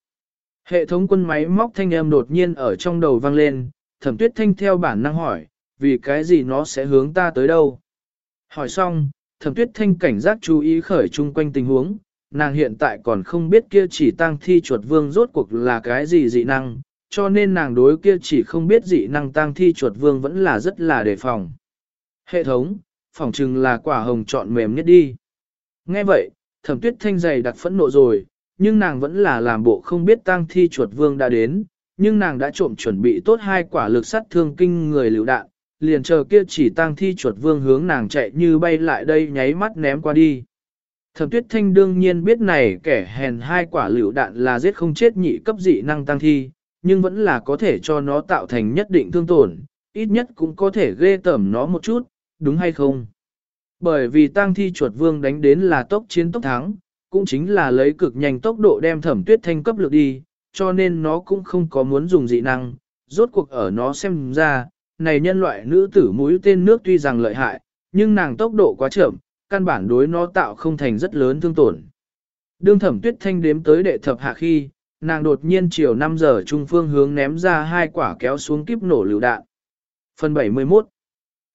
Speaker 1: Hệ thống quân máy móc thanh âm đột nhiên ở trong đầu vang lên, thẩm tuyết thanh theo bản năng hỏi, vì cái gì nó sẽ hướng ta tới đâu? Hỏi xong, thẩm tuyết thanh cảnh giác chú ý khởi chung quanh tình huống, nàng hiện tại còn không biết kia chỉ tăng thi chuột vương rốt cuộc là cái gì dị năng, cho nên nàng đối kia chỉ không biết dị năng tăng thi chuột vương vẫn là rất là đề phòng. Hệ thống, phỏng chừng là quả hồng chọn mềm nhất đi. Nghe vậy, thẩm tuyết thanh dày đặc phẫn nộ rồi, nhưng nàng vẫn là làm bộ không biết tăng thi chuột vương đã đến, nhưng nàng đã trộm chuẩn bị tốt hai quả lực sát thương kinh người lựu đạn, liền chờ kia chỉ tăng thi chuột vương hướng nàng chạy như bay lại đây nháy mắt ném qua đi. Thẩm tuyết thanh đương nhiên biết này kẻ hèn hai quả lựu đạn là giết không chết nhị cấp dị năng tăng thi, nhưng vẫn là có thể cho nó tạo thành nhất định thương tổn, ít nhất cũng có thể ghê tẩm nó một chút, đúng hay không? Bởi vì tăng thi chuột vương đánh đến là tốc chiến tốc thắng, cũng chính là lấy cực nhanh tốc độ đem thẩm tuyết thanh cấp lực đi, cho nên nó cũng không có muốn dùng dị năng, rốt cuộc ở nó xem ra, này nhân loại nữ tử mũi tên nước tuy rằng lợi hại, nhưng nàng tốc độ quá chậm, căn bản đối nó tạo không thành rất lớn thương tổn. Đương thẩm tuyết thanh đếm tới đệ thập hạ khi, nàng đột nhiên chiều 5 giờ trung phương hướng ném ra hai quả kéo xuống kiếp nổ lựu đạn. Phần 71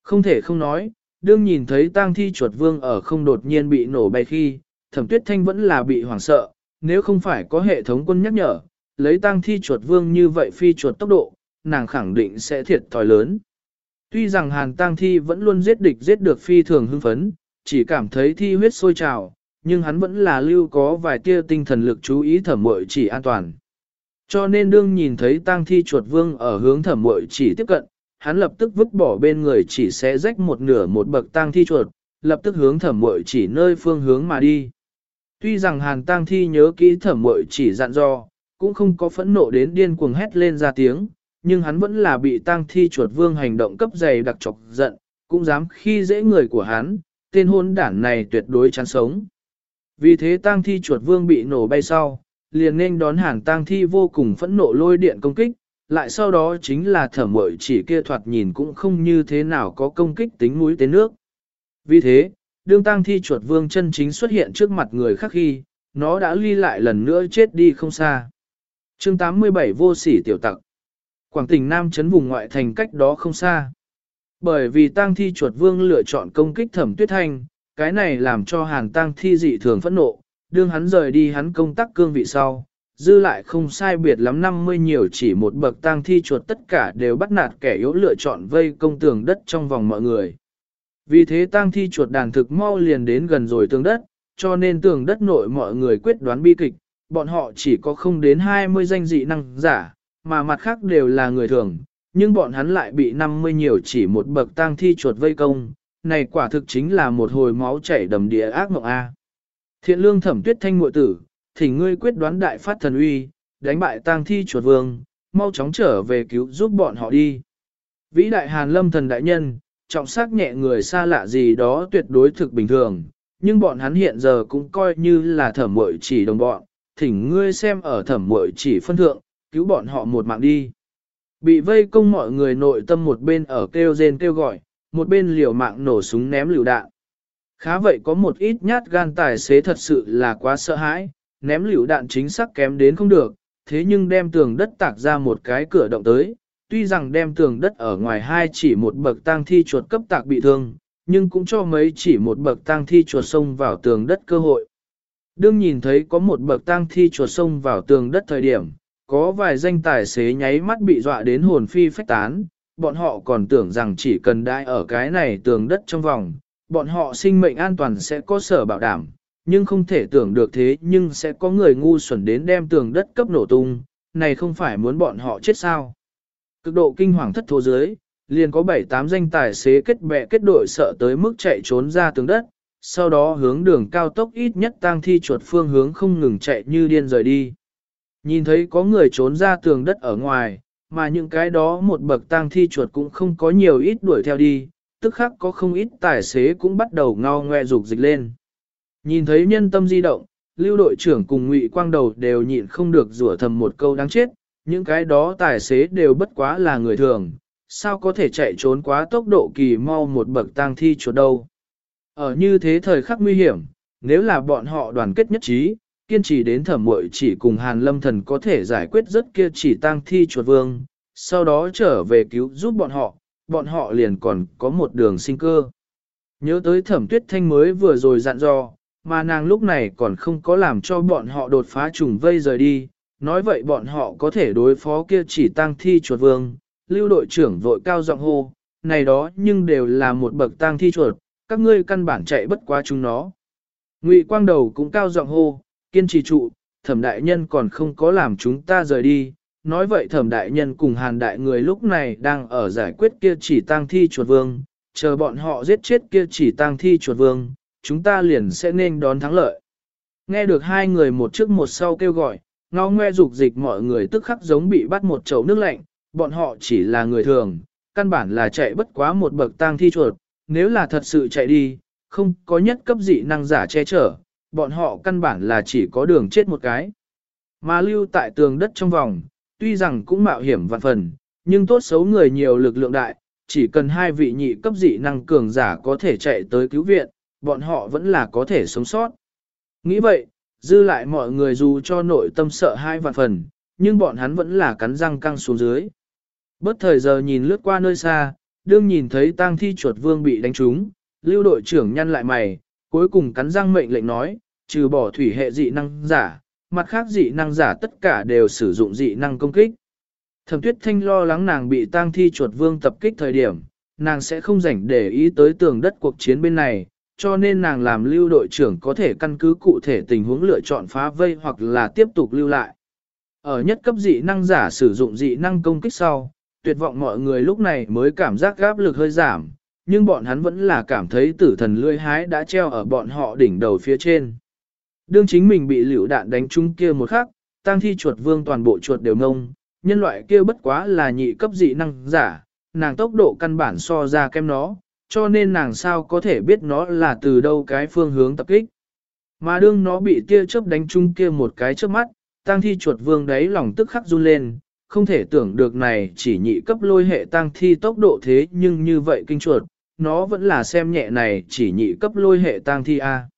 Speaker 1: Không thể không nói, đương nhìn thấy tang thi chuột vương ở không đột nhiên bị nổ bay khi, thẩm tuyết thanh vẫn là bị hoảng sợ, nếu không phải có hệ thống quân nhắc nhở, lấy tang thi chuột vương như vậy phi chuột tốc độ, nàng khẳng định sẽ thiệt thòi lớn. Tuy rằng hàn tang thi vẫn luôn giết địch giết được phi thường hưng phấn, chỉ cảm thấy thi huyết sôi trào, nhưng hắn vẫn là lưu có vài tia tinh thần lực chú ý thẩm mội chỉ an toàn. Cho nên đương nhìn thấy tang thi chuột vương ở hướng thẩm mội chỉ tiếp cận, hắn lập tức vứt bỏ bên người chỉ sẽ rách một nửa một bậc tang thi chuột, lập tức hướng thẩm mội chỉ nơi phương hướng mà đi. Tuy rằng hàn tang thi nhớ kỹ thẩm mội chỉ dặn dò, cũng không có phẫn nộ đến điên cuồng hét lên ra tiếng, nhưng hắn vẫn là bị tang thi chuột vương hành động cấp dày đặc chọc giận, cũng dám khi dễ người của hắn, tên hôn đản này tuyệt đối chán sống. Vì thế tang thi chuột vương bị nổ bay sau, liền nên đón hàng tang thi vô cùng phẫn nộ lôi điện công kích, lại sau đó chính là thẩm mội chỉ kia thoạt nhìn cũng không như thế nào có công kích tính mũi tên nước. Vì thế, đương tang thi chuột vương chân chính xuất hiện trước mặt người khác khi, nó đã ly lại lần nữa chết đi không xa. chương 87 vô sỉ tiểu tặc. Quảng tỉnh Nam chấn vùng ngoại thành cách đó không xa. Bởi vì tang thi chuột vương lựa chọn công kích thẩm tuyết thanh, cái này làm cho hàn tang thi dị thường phẫn nộ, đương hắn rời đi hắn công tác cương vị sau, dư lại không sai biệt lắm 50 nhiều chỉ một bậc tang thi chuột tất cả đều bắt nạt kẻ yếu lựa chọn vây công tường đất trong vòng mọi người. Vì thế tang thi chuột đàn thực mau liền đến gần rồi tường đất, cho nên tường đất nội mọi người quyết đoán bi kịch, bọn họ chỉ có không đến 20 danh dị năng giả, mà mặt khác đều là người thường, nhưng bọn hắn lại bị 50 nhiều chỉ một bậc tang thi chuột vây công, này quả thực chính là một hồi máu chảy đầm địa ác mộng A. Thiện lương thẩm tuyết thanh muội tử, thỉnh ngươi quyết đoán đại phát thần uy, đánh bại tang thi chuột vương, mau chóng trở về cứu giúp bọn họ đi. Vĩ đại hàn lâm thần đại nhân, trọng sắc nhẹ người xa lạ gì đó tuyệt đối thực bình thường, nhưng bọn hắn hiện giờ cũng coi như là thẩm muội chỉ đồng bọn, thỉnh ngươi xem ở thẩm muội chỉ phân thượng, cứu bọn họ một mạng đi. Bị vây công mọi người nội tâm một bên ở kêu rên kêu gọi, một bên liều mạng nổ súng ném lựu đạn. Khá vậy có một ít nhát gan tài xế thật sự là quá sợ hãi, ném lựu đạn chính xác kém đến không được, thế nhưng đem tường đất tạc ra một cái cửa động tới, tuy rằng đem tường đất ở ngoài hai chỉ một bậc tang thi chuột cấp tạc bị thương, nhưng cũng cho mấy chỉ một bậc tang thi chuột sông vào tường đất cơ hội. Đương nhìn thấy có một bậc tang thi chuột sông vào tường đất thời điểm, có vài danh tài xế nháy mắt bị dọa đến hồn phi phách tán, bọn họ còn tưởng rằng chỉ cần đai ở cái này tường đất trong vòng, bọn họ sinh mệnh an toàn sẽ có sở bảo đảm, nhưng không thể tưởng được thế nhưng sẽ có người ngu xuẩn đến đem tường đất cấp nổ tung, này không phải muốn bọn họ chết sao. Cực độ kinh hoàng thất thố dưới, liền có 7-8 danh tài xế kết bè kết đội sợ tới mức chạy trốn ra tường đất, sau đó hướng đường cao tốc ít nhất tăng thi chuột phương hướng không ngừng chạy như điên rời đi. Nhìn thấy có người trốn ra tường đất ở ngoài, mà những cái đó một bậc tang thi chuột cũng không có nhiều ít đuổi theo đi, tức khắc có không ít tài xế cũng bắt đầu ngao ngoe dục dịch lên. Nhìn thấy nhân tâm di động, lưu đội trưởng cùng ngụy quang đầu đều nhịn không được rủa thầm một câu đáng chết, những cái đó tài xế đều bất quá là người thường, sao có thể chạy trốn quá tốc độ kỳ mau một bậc tang thi chuột đâu. Ở như thế thời khắc nguy hiểm, nếu là bọn họ đoàn kết nhất trí, kiên trì đến thẩm muội chỉ cùng Hàn Lâm Thần có thể giải quyết rất kia chỉ tang thi chuột vương, sau đó trở về cứu giúp bọn họ, bọn họ liền còn có một đường sinh cơ. Nhớ tới thẩm tuyết thanh mới vừa rồi dặn dò, mà nàng lúc này còn không có làm cho bọn họ đột phá trùng vây rời đi, nói vậy bọn họ có thể đối phó kia chỉ tang thi chuột vương, lưu đội trưởng vội cao giọng hô, này đó nhưng đều là một bậc tang thi chuột, các ngươi căn bản chạy bất quá chúng nó. Ngụy quang đầu cũng cao giọng hô, kiên trì trụ, thẩm đại nhân còn không có làm chúng ta rời đi. Nói vậy thẩm đại nhân cùng hàn đại người lúc này đang ở giải quyết kia chỉ tang thi chuột vương, chờ bọn họ giết chết kia chỉ tang thi chuột vương, chúng ta liền sẽ nên đón thắng lợi. Nghe được hai người một trước một sau kêu gọi, ngao ngoe dục dịch mọi người tức khắc giống bị bắt một chậu nước lạnh, bọn họ chỉ là người thường, căn bản là chạy bất quá một bậc tang thi chuột, nếu là thật sự chạy đi, không có nhất cấp dị năng giả che chở, bọn họ căn bản là chỉ có đường chết một cái. Mà lưu tại tường đất trong vòng, tuy rằng cũng mạo hiểm vạn phần, nhưng tốt xấu người nhiều lực lượng đại, chỉ cần hai vị nhị cấp dị năng cường giả có thể chạy tới cứu viện, bọn họ vẫn là có thể sống sót. Nghĩ vậy, dư lại mọi người dù cho nội tâm sợ hai vạn phần, nhưng bọn hắn vẫn là cắn răng căng xuống dưới. Bất thời giờ nhìn lướt qua nơi xa, đương nhìn thấy tang thi chuột vương bị đánh trúng, lưu đội trưởng nhăn lại mày, cuối cùng cắn răng mệnh lệnh nói, trừ bỏ thủy hệ dị năng giả, mặt khác dị năng giả tất cả đều sử dụng dị năng công kích. Thẩm tuyết thanh lo lắng nàng bị tang thi chuột vương tập kích thời điểm, nàng sẽ không rảnh để ý tới tường đất cuộc chiến bên này, cho nên nàng làm lưu đội trưởng có thể căn cứ cụ thể tình huống lựa chọn phá vây hoặc là tiếp tục lưu lại. Ở nhất cấp dị năng giả sử dụng dị năng công kích sau, tuyệt vọng mọi người lúc này mới cảm giác gáp lực hơi giảm, nhưng bọn hắn vẫn là cảm thấy tử thần lưỡi hái đã treo ở bọn họ đỉnh đầu phía trên. Đương chính mình bị liễu đạn đánh trúng kia một khắc, tăng thi chuột vương toàn bộ chuột đều ngông, nhân loại kia bất quá là nhị cấp dị năng giả, nàng tốc độ căn bản so ra kem nó, cho nên nàng sao có thể biết nó là từ đâu cái phương hướng tập kích. Mà đương nó bị tia chớp đánh trúng kia một cái trước mắt, tăng thi chuột vương đấy lòng tức khắc run lên, không thể tưởng được này chỉ nhị cấp lôi hệ tăng thi tốc độ thế nhưng như vậy kinh chuột, nó vẫn là xem nhẹ này chỉ nhị cấp lôi hệ tăng thi A.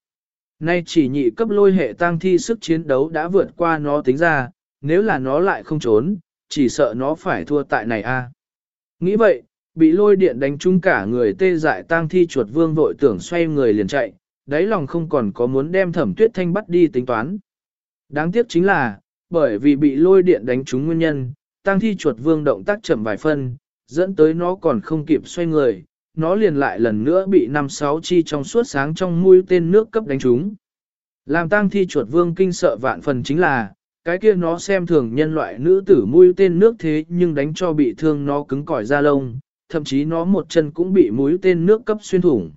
Speaker 1: Nay chỉ nhị cấp lôi hệ tăng thi sức chiến đấu đã vượt qua nó tính ra, nếu là nó lại không trốn, chỉ sợ nó phải thua tại này A. Nghĩ vậy, bị lôi điện đánh trúng cả người tê dại tăng thi chuột vương vội tưởng xoay người liền chạy, đáy lòng không còn có muốn đem thẩm tuyết thanh bắt đi tính toán. Đáng tiếc chính là, bởi vì bị lôi điện đánh trúng nguyên nhân, tăng thi chuột vương động tác chậm vài phân, dẫn tới nó còn không kịp xoay người, nó liền lại lần nữa bị năm sáu chi trong suốt sáng trong mũi tên nước cấp đánh trúng. Làm tang thi chuột vương kinh sợ vạn phần chính là, cái kia nó xem thường nhân loại nữ tử mũi tên nước thế nhưng đánh cho bị thương nó cứng cỏi da lông, thậm chí nó một chân cũng bị mũi tên nước cấp xuyên thủng.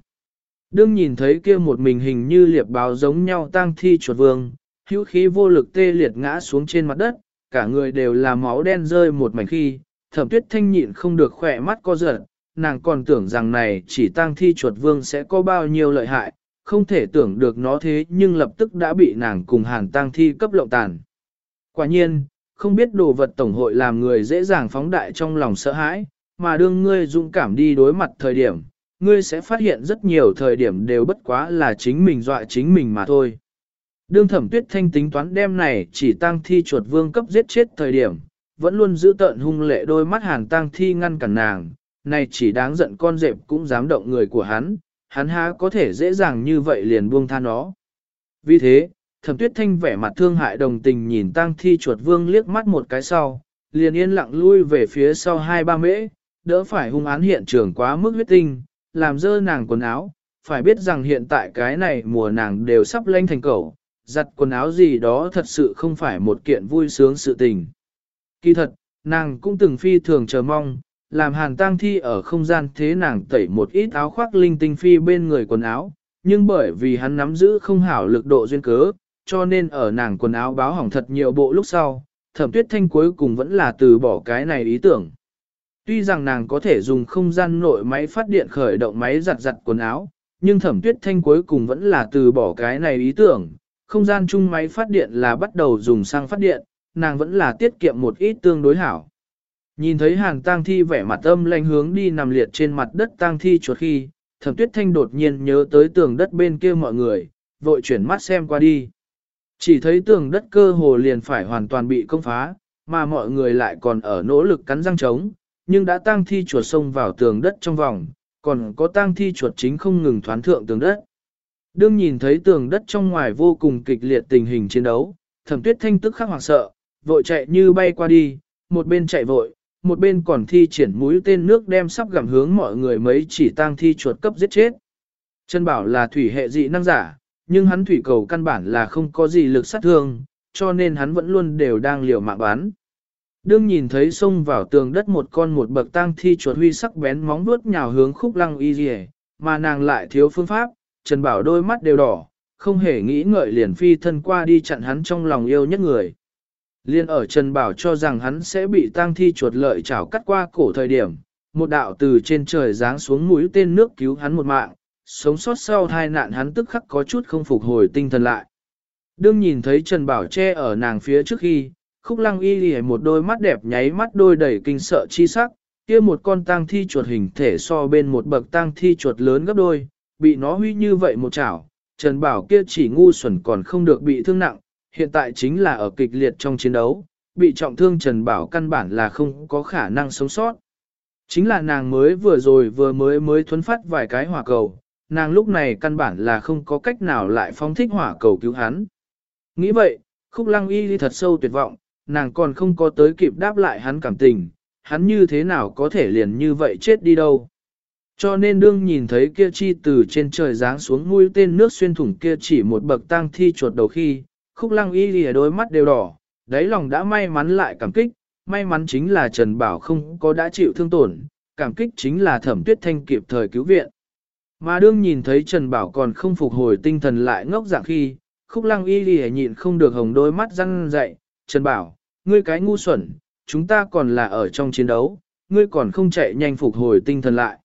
Speaker 1: Đương nhìn thấy kia một mình hình như liệp báo giống nhau tang thi chuột vương, hữu khí vô lực tê liệt ngã xuống trên mặt đất, cả người đều là máu đen rơi một mảnh khi, thẩm tuyết thanh nhịn không được khỏe mắt co giật, nàng còn tưởng rằng này chỉ tang thi chuột vương sẽ có bao nhiêu lợi hại, không thể tưởng được nó thế nhưng lập tức đã bị nàng cùng hàn tang thi cấp lộng tàn. Quả nhiên, không biết đồ vật tổng hội làm người dễ dàng phóng đại trong lòng sợ hãi, mà đương ngươi dũng cảm đi đối mặt thời điểm, ngươi sẽ phát hiện rất nhiều thời điểm đều bất quá là chính mình dọa chính mình mà thôi. Đương thẩm tuyết thanh tính toán đem này chỉ tăng thi chuột vương cấp giết chết thời điểm, vẫn luôn giữ tợn hung lệ đôi mắt hàn tăng thi ngăn cản nàng, này chỉ đáng giận con dẹp cũng dám động người của hắn, hắn há có thể dễ dàng như vậy liền buông tha nó. Vì thế, thẩm tuyết thanh vẻ mặt thương hại đồng tình nhìn tang thi chuột vương liếc mắt một cái sau, liền yên lặng lui về phía sau hai ba mễ, đỡ phải hung án hiện trường quá mức huyết tinh, làm dơ nàng quần áo, phải biết rằng hiện tại cái này mùa nàng đều sắp lanh thành cầu, giặt quần áo gì đó thật sự không phải một kiện vui sướng sự tình. Kỳ thật, nàng cũng từng phi thường chờ mong, làm hàn tang thi ở không gian thế nàng tẩy một ít áo khoác linh tinh phi bên người quần áo, nhưng bởi vì hắn nắm giữ không hảo lực độ duyên cớ, cho nên ở nàng quần áo báo hỏng thật nhiều bộ lúc sau, thẩm tuyết thanh cuối cùng vẫn là từ bỏ cái này ý tưởng. Tuy rằng nàng có thể dùng không gian nội máy phát điện khởi động máy giặt giặt quần áo, nhưng thẩm tuyết thanh cuối cùng vẫn là từ bỏ cái này ý tưởng. Không gian chung máy phát điện là bắt đầu dùng sang phát điện, nàng vẫn là tiết kiệm một ít tương đối hảo. Nhìn thấy hàng tang thi vẻ mặt âm lanh hướng đi nằm liệt trên mặt đất tang thi chuột khi, thẩm tuyết thanh đột nhiên nhớ tới tường đất bên kia mọi người, vội chuyển mắt xem qua đi. Chỉ thấy tường đất cơ hồ liền phải hoàn toàn bị công phá, mà mọi người lại còn ở nỗ lực cắn răng trống, nhưng đã tang thi chuột xông vào tường đất trong vòng, còn có tang thi chuột chính không ngừng thoán thượng tường đất. Đương nhìn thấy tường đất trong ngoài vô cùng kịch liệt tình hình chiến đấu, thẩm tuyết thanh tức khắc hoảng sợ, vội chạy như bay qua đi, một bên chạy vội, một bên còn thi triển mũi tên nước đem sắp gặm hướng mọi người mấy chỉ tang thi chuột cấp giết chết. Chân bảo là thủy hệ dị năng giả, nhưng hắn thủy cầu căn bản là không có gì lực sát thương, cho nên hắn vẫn luôn đều đang liều mạng bán. Đương nhìn thấy xông vào tường đất một con một bậc tang thi chuột huy sắc bén móng vuốt nhào hướng khúc lăng y dì mà nàng lại thiếu phương pháp, Trần Bảo đôi mắt đều đỏ, không hề nghĩ ngợi liền phi thân qua đi chặn hắn trong lòng yêu nhất người. Liên ở Trần Bảo cho rằng hắn sẽ bị tang thi chuột lợi chảo cắt qua cổ thời điểm, một đạo từ trên trời giáng xuống mũi tên nước cứu hắn một mạng, sống sót sau hai nạn hắn tức khắc có chút không phục hồi tinh thần lại. Đương nhìn thấy Trần Bảo che ở nàng phía trước khi, khúc lăng y lì một đôi mắt đẹp nháy mắt đôi đầy kinh sợ chi sắc, kia một con tang thi chuột hình thể so bên một bậc tang thi chuột lớn gấp đôi, bị nó huy như vậy một chảo, Trần Bảo kia chỉ ngu xuẩn còn không được bị thương nặng, hiện tại chính là ở kịch liệt trong chiến đấu, bị trọng thương Trần Bảo căn bản là không có khả năng sống sót. Chính là nàng mới vừa rồi vừa mới mới thuấn phát vài cái hỏa cầu, nàng lúc này căn bản là không có cách nào lại phóng thích hỏa cầu cứu hắn. Nghĩ vậy, khúc lăng y thật sâu tuyệt vọng, nàng còn không có tới kịp đáp lại hắn cảm tình, hắn như thế nào có thể liền như vậy chết đi đâu. Cho nên đương nhìn thấy kia chi từ trên trời giáng xuống mũi tên nước xuyên thủng kia chỉ một bậc tang thi chuột đầu khi, khúc lăng y lìa đôi mắt đều đỏ, đáy lòng đã may mắn lại cảm kích, may mắn chính là Trần Bảo không có đã chịu thương tổn, cảm kích chính là thẩm tuyết thanh kịp thời cứu viện. Mà đương nhìn thấy Trần Bảo còn không phục hồi tinh thần lại ngốc dạng khi, khúc lăng y lìa nhịn không được hồng đôi mắt răng dậy, Trần Bảo, ngươi cái ngu xuẩn, chúng ta còn là ở trong chiến đấu, ngươi còn không chạy nhanh phục hồi tinh thần lại.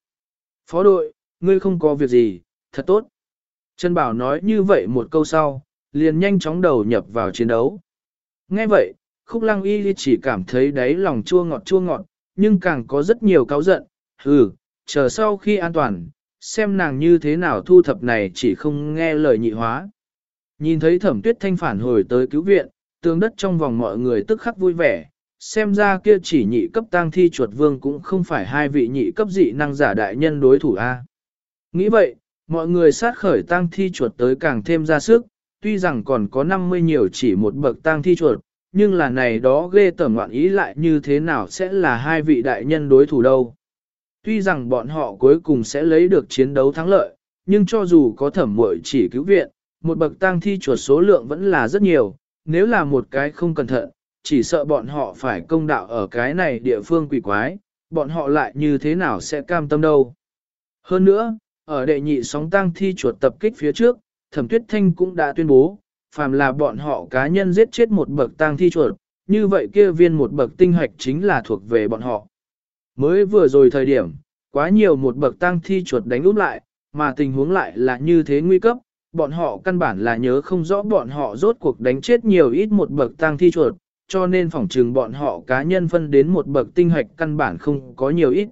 Speaker 1: Phó đội, ngươi không có việc gì, thật tốt. Trần Bảo nói như vậy một câu sau, liền nhanh chóng đầu nhập vào chiến đấu. Nghe vậy, khúc lăng y chỉ cảm thấy đáy lòng chua ngọt chua ngọt, nhưng càng có rất nhiều cáo giận, hừ, chờ sau khi an toàn, xem nàng như thế nào thu thập này chỉ không nghe lời nhị hóa. Nhìn thấy thẩm tuyết thanh phản hồi tới cứu viện, tường đất trong vòng mọi người tức khắc vui vẻ, xem ra kia chỉ nhị cấp tang thi chuột vương cũng không phải hai vị nhị cấp dị năng giả đại nhân đối thủ A. Nghĩ vậy, mọi người sát khởi tang thi chuột tới càng thêm ra sức, tuy rằng còn có 50 nhiều chỉ một bậc tang thi chuột, nhưng là này đó ghê tởm ngoạn ý lại như thế nào sẽ là hai vị đại nhân đối thủ đâu. Tuy rằng bọn họ cuối cùng sẽ lấy được chiến đấu thắng lợi, nhưng cho dù có thẩm muội chỉ cứu viện, một bậc tang thi chuột số lượng vẫn là rất nhiều, nếu là một cái không cẩn thận, chỉ sợ bọn họ phải công đạo ở cái này địa phương quỷ quái, bọn họ lại như thế nào sẽ cam tâm đâu. Hơn nữa, ở đệ nhị sóng tang thi chuột tập kích phía trước, Thẩm Tuyết Thanh cũng đã tuyên bố, phàm là bọn họ cá nhân giết chết một bậc tang thi chuột, như vậy kia viên một bậc tinh hoạch chính là thuộc về bọn họ. Mới vừa rồi thời điểm, quá nhiều một bậc tang thi chuột đánh úp lại, mà tình huống lại là như thế nguy cấp, bọn họ căn bản là nhớ không rõ bọn họ rốt cuộc đánh chết nhiều ít một bậc tang thi chuột, cho nên phỏng trừng bọn họ cá nhân phân đến một bậc tinh hoạch căn bản không có nhiều ít.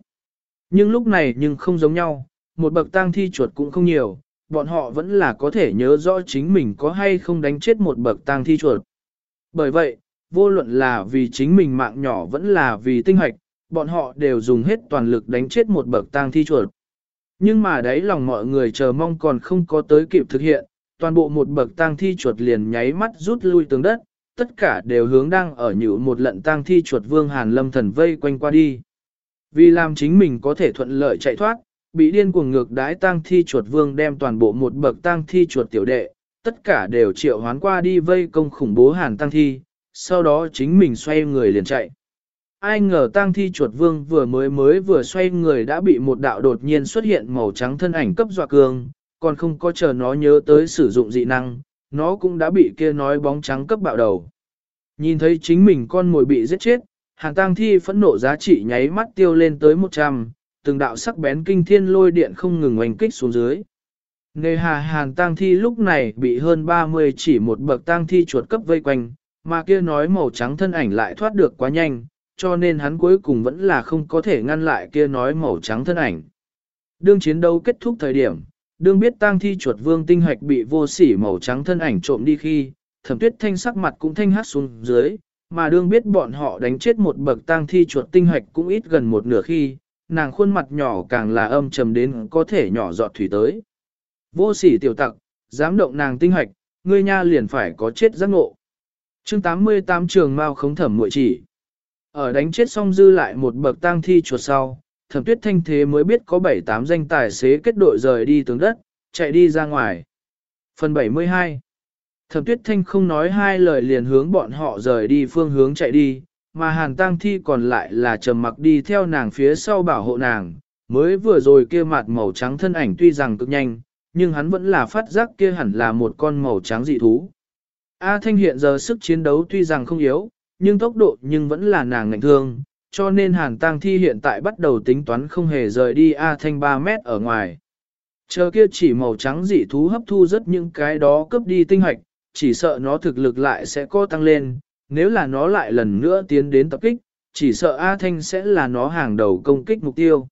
Speaker 1: Nhưng lúc này nhưng không giống nhau, một bậc tang thi chuột cũng không nhiều, bọn họ vẫn là có thể nhớ rõ chính mình có hay không đánh chết một bậc tang thi chuột. Bởi vậy, vô luận là vì chính mình mạng nhỏ vẫn là vì tinh hoạch, bọn họ đều dùng hết toàn lực đánh chết một bậc tang thi chuột. Nhưng mà đấy lòng mọi người chờ mong còn không có tới kịp thực hiện, toàn bộ một bậc tang thi chuột liền nháy mắt rút lui tướng đất, tất cả đều hướng đang ở nhữ một lận tang thi chuột vương hàn lâm thần vây quanh qua đi. Vì làm chính mình có thể thuận lợi chạy thoát, bị điên cuồng ngược đái tang thi chuột vương đem toàn bộ một bậc tang thi chuột tiểu đệ, tất cả đều triệu hoán qua đi vây công khủng bố hàn tang thi, sau đó chính mình xoay người liền chạy. Ai ngờ tang thi chuột vương vừa mới mới vừa xoay người đã bị một đạo đột nhiên xuất hiện màu trắng thân ảnh cấp dọa cường, còn không có chờ nó nhớ tới sử dụng dị năng, nó cũng đã bị kia nói bóng trắng cấp bạo đầu. Nhìn thấy chính mình con mồi bị giết chết, hàng tang thi phẫn nộ giá trị nháy mắt tiêu lên tới 100, từng đạo sắc bén kinh thiên lôi điện không ngừng oanh kích xuống dưới. Nề hà hàn tang thi lúc này bị hơn 30 chỉ một bậc tang thi chuột cấp vây quanh, mà kia nói màu trắng thân ảnh lại thoát được quá nhanh, cho nên hắn cuối cùng vẫn là không có thể ngăn lại kia nói màu trắng thân ảnh. Đương chiến đấu kết thúc thời điểm, đương biết tang thi chuột vương tinh hoạch bị vô sỉ màu trắng thân ảnh trộm đi khi, thẩm tuyết thanh sắc mặt cũng thanh hát xuống dưới, mà đương biết bọn họ đánh chết một bậc tang thi chuột tinh hoạch cũng ít gần một nửa khi, nàng khuôn mặt nhỏ càng là âm trầm đến có thể nhỏ giọt thủy tới. Vô sỉ tiểu tặc, dám động nàng tinh hoạch, ngươi nha liền phải có chết giác ngộ. chương 88 trường mau khống thẩm muội chỉ. Ở đánh chết xong dư lại một bậc tang thi chuột sau, thẩm tuyết thanh thế mới biết có 7-8 danh tài xế kết đội rời đi tướng đất, chạy đi ra ngoài. Phần 72 Thẩm tuyết thanh không nói hai lời liền hướng bọn họ rời đi phương hướng chạy đi, mà hàn tang thi còn lại là trầm mặc đi theo nàng phía sau bảo hộ nàng, mới vừa rồi kia mặt màu trắng thân ảnh tuy rằng cực nhanh, nhưng hắn vẫn là phát giác kia hẳn là một con màu trắng dị thú. A Thanh hiện giờ sức chiến đấu tuy rằng không yếu, nhưng tốc độ nhưng vẫn là nàng ngạnh thương, cho nên Hàn Tăng Thi hiện tại bắt đầu tính toán không hề rời đi A Thanh 3 mét ở ngoài. Chờ kia chỉ màu trắng dị thú hấp thu rất những cái đó cướp đi tinh hoạch, chỉ sợ nó thực lực lại sẽ có tăng lên, nếu là nó lại lần nữa tiến đến tập kích, chỉ sợ A Thanh sẽ là nó hàng đầu công kích mục tiêu.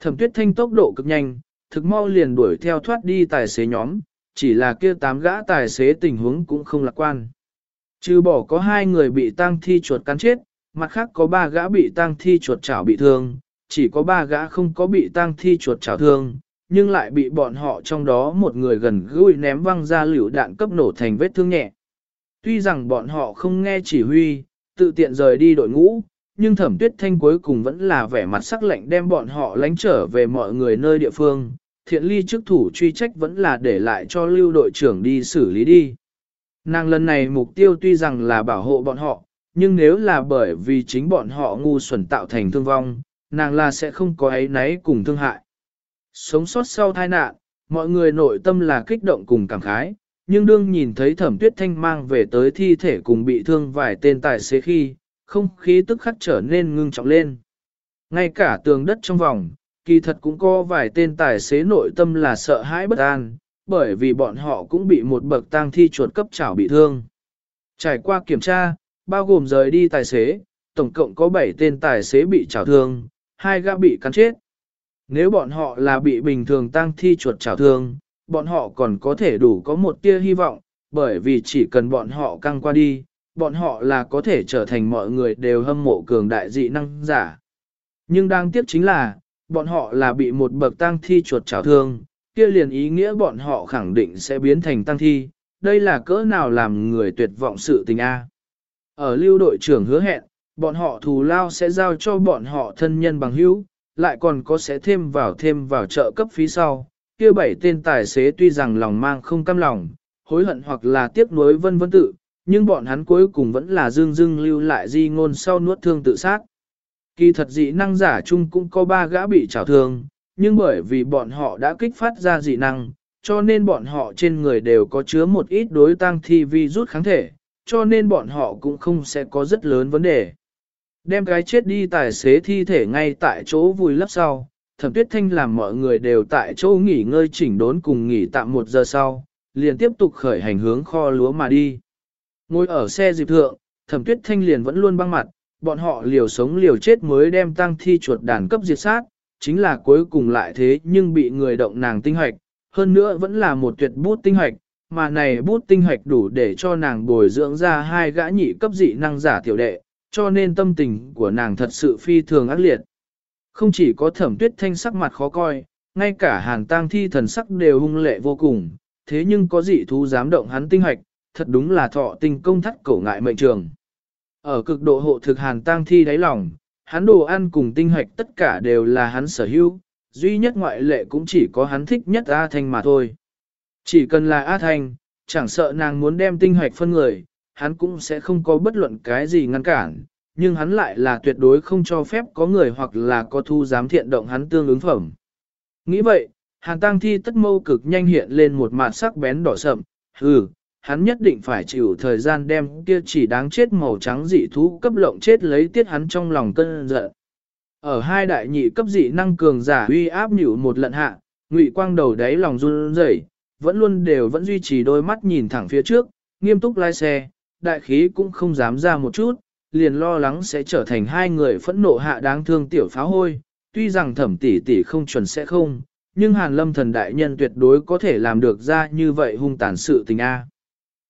Speaker 1: Thẩm tuyết thanh tốc độ cực nhanh, thực mau liền đuổi theo thoát đi tài xế nhóm, chỉ là kia tám gã tài xế tình huống cũng không lạc quan. Trừ bỏ có hai người bị tang thi chuột cắn chết, mặt khác có ba gã bị tang thi chuột chảo bị thương, chỉ có ba gã không có bị tang thi chuột chảo thương, nhưng lại bị bọn họ trong đó một người gần gũi ném văng ra liều đạn cấp nổ thành vết thương nhẹ. Tuy rằng bọn họ không nghe chỉ huy, tự tiện rời đi đội ngũ, nhưng thẩm tuyết thanh cuối cùng vẫn là vẻ mặt sắc lạnh đem bọn họ lánh trở về mọi người nơi địa phương. Thiện ly chức thủ truy trách vẫn là để lại cho lưu đội trưởng đi xử lý đi. Nàng lần này mục tiêu tuy rằng là bảo hộ bọn họ, nhưng nếu là bởi vì chính bọn họ ngu xuẩn tạo thành thương vong, nàng là sẽ không có ấy náy cùng thương hại. Sống sót sau tai nạn, mọi người nội tâm là kích động cùng cảm khái, nhưng đương nhìn thấy thẩm tuyết thanh mang về tới thi thể cùng bị thương vài tên tài xế khi, không khí tức khắc trở nên ngưng trọng lên. Ngay cả tường đất trong vòng, kỳ thật cũng có vài tên tài xế nội tâm là sợ hãi bất an, bởi vì bọn họ cũng bị một bậc tang thi chuột cấp chảo bị thương. Trải qua kiểm tra, bao gồm rời đi tài xế, tổng cộng có 7 tên tài xế bị chảo thương, hai gã bị cắn chết. Nếu bọn họ là bị bình thường tang thi chuột chảo thương, bọn họ còn có thể đủ có một tia hy vọng, bởi vì chỉ cần bọn họ căng qua đi, bọn họ là có thể trở thành mọi người đều hâm mộ cường đại dị năng giả. Nhưng đáng tiếc chính là, bọn họ là bị một bậc tang thi chuột chảo thương, kia liền ý nghĩa bọn họ khẳng định sẽ biến thành tăng thi, đây là cỡ nào làm người tuyệt vọng sự tình A. Ở lưu đội trưởng hứa hẹn, bọn họ thù lao sẽ giao cho bọn họ thân nhân bằng hữu, lại còn có sẽ thêm vào thêm vào trợ cấp phí sau. Kia bảy tên tài xế tuy rằng lòng mang không cam lòng, hối hận hoặc là tiếc nuối vân vân tự, nhưng bọn hắn cuối cùng vẫn là dương dương lưu lại di ngôn sau nuốt thương tự sát. Kỳ thật dị năng giả chung cũng có ba gã bị trào thương, nhưng bởi vì bọn họ đã kích phát ra dị năng, cho nên bọn họ trên người đều có chứa một ít đối tăng thi vi rút kháng thể, cho nên bọn họ cũng không sẽ có rất lớn vấn đề. Đem cái chết đi tài xế thi thể ngay tại chỗ vùi lấp sau, thẩm tuyết thanh làm mọi người đều tại chỗ nghỉ ngơi chỉnh đốn cùng nghỉ tạm một giờ sau, liền tiếp tục khởi hành hướng kho lúa mà đi. Ngồi ở xe dịp thượng, thẩm tuyết thanh liền vẫn luôn băng mặt, bọn họ liều sống liều chết mới đem tăng thi chuột đàn cấp diệt sát, chính là cuối cùng lại thế nhưng bị người động nàng tinh hoạch, hơn nữa vẫn là một tuyệt bút tinh hoạch, mà này bút tinh hoạch đủ để cho nàng bồi dưỡng ra hai gã nhị cấp dị năng giả tiểu đệ, cho nên tâm tình của nàng thật sự phi thường ác liệt. Không chỉ có thẩm tuyết thanh sắc mặt khó coi, ngay cả hàn tang thi thần sắc đều hung lệ vô cùng, thế nhưng có dị thú dám động hắn tinh hoạch, thật đúng là thọ tình công thắt cổ ngại mệnh trường. Ở cực độ hộ thực hàn tang thi đáy lòng, hắn đồ ăn cùng tinh hoạch tất cả đều là hắn sở hữu, duy nhất ngoại lệ cũng chỉ có hắn thích nhất A Thanh mà thôi. Chỉ cần là A Thanh, chẳng sợ nàng muốn đem tinh hoạch phân người, hắn cũng sẽ không có bất luận cái gì ngăn cản, nhưng hắn lại là tuyệt đối không cho phép có người hoặc là có thu dám thiện động hắn tương ứng phẩm. Nghĩ vậy, Hàn Tăng Thi tất mâu cực nhanh hiện lên một mặt sắc bén đỏ sậm, hừ, hắn nhất định phải chịu thời gian đem kia chỉ đáng chết màu trắng dị thú cấp lộng chết lấy tiết hắn trong lòng cơn giận. Ở hai đại nhị cấp dị năng cường giả uy áp nhịu một lận hạ, ngụy quang đầu đáy lòng run rẩy, vẫn luôn đều vẫn duy trì đôi mắt nhìn thẳng phía trước, nghiêm túc lái xe, đại khí cũng không dám ra một chút, liền lo lắng sẽ trở thành hai người phẫn nộ hạ đáng thương tiểu pháo hôi, tuy rằng thẩm tỷ tỷ không chuẩn sẽ không, nhưng hàn lâm thần đại nhân tuyệt đối có thể làm được ra như vậy hung tàn sự tình A.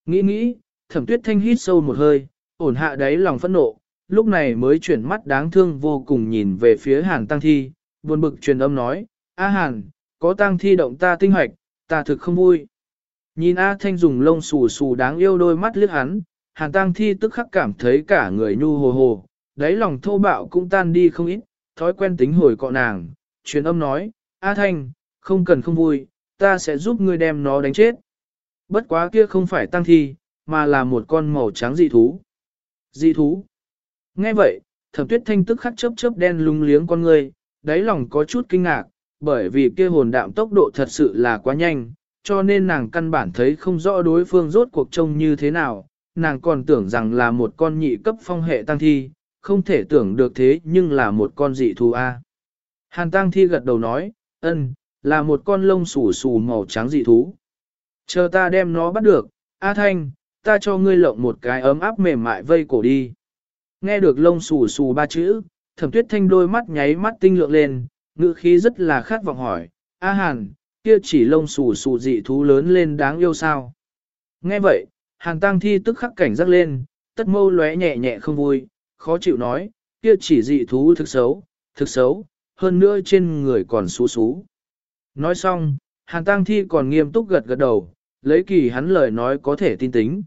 Speaker 1: Nghĩ nghĩ, thẩm tuyết thanh hít sâu một hơi, ổn hạ đáy lòng phẫn nộ, lúc này mới chuyển mắt đáng thương vô cùng nhìn về phía hàn tăng thi, buồn bực truyền âm nói, A hàn, có tăng thi động ta tinh hoạch, ta thực không vui. Nhìn A thanh dùng lông xù xù đáng yêu đôi mắt liếc hắn, hàn tăng thi tức khắc cảm thấy cả người nhu hồ hồ, đáy lòng thô bạo cũng tan đi không ít, thói quen tính hồi cọ nàng, truyền âm nói, A thanh, không cần không vui, ta sẽ giúp ngươi đem nó đánh chết. Bất quá kia không phải tăng thi, mà là một con màu trắng dị thú. Dị thú. Nghe vậy, thẩm tuyết thanh tức khắc chớp chớp đen lung liếng con ngươi, đáy lòng có chút kinh ngạc, bởi vì kia hồn đạm tốc độ thật sự là quá nhanh, cho nên nàng căn bản thấy không rõ đối phương rốt cuộc trông như thế nào, nàng còn tưởng rằng là một con nhị cấp phong hệ tăng thi, không thể tưởng được thế nhưng là một con dị thú A. Hàn tăng thi gật đầu nói, ân, là một con lông xù xù màu trắng dị thú. Chờ ta đem nó bắt được, A Thanh, ta cho ngươi lộng một cái ấm áp mềm mại vây cổ đi. Nghe được lông xù xù ba chữ, thẩm tuyết thanh đôi mắt nháy mắt tinh lượng lên, ngữ khí rất là khát vọng hỏi, A Hàn, kia chỉ lông xù xù dị thú lớn lên đáng yêu sao. Nghe vậy, Hàn Tăng Thi tức khắc cảnh giác lên, tất mâu lóe nhẹ nhẹ không vui, khó chịu nói, kia chỉ dị thú thực xấu, thực xấu, hơn nữa trên người còn xú xú. Nói xong, Hàn Tăng Thi còn nghiêm túc gật gật đầu, lấy kỳ hắn lời nói có thể tin tính.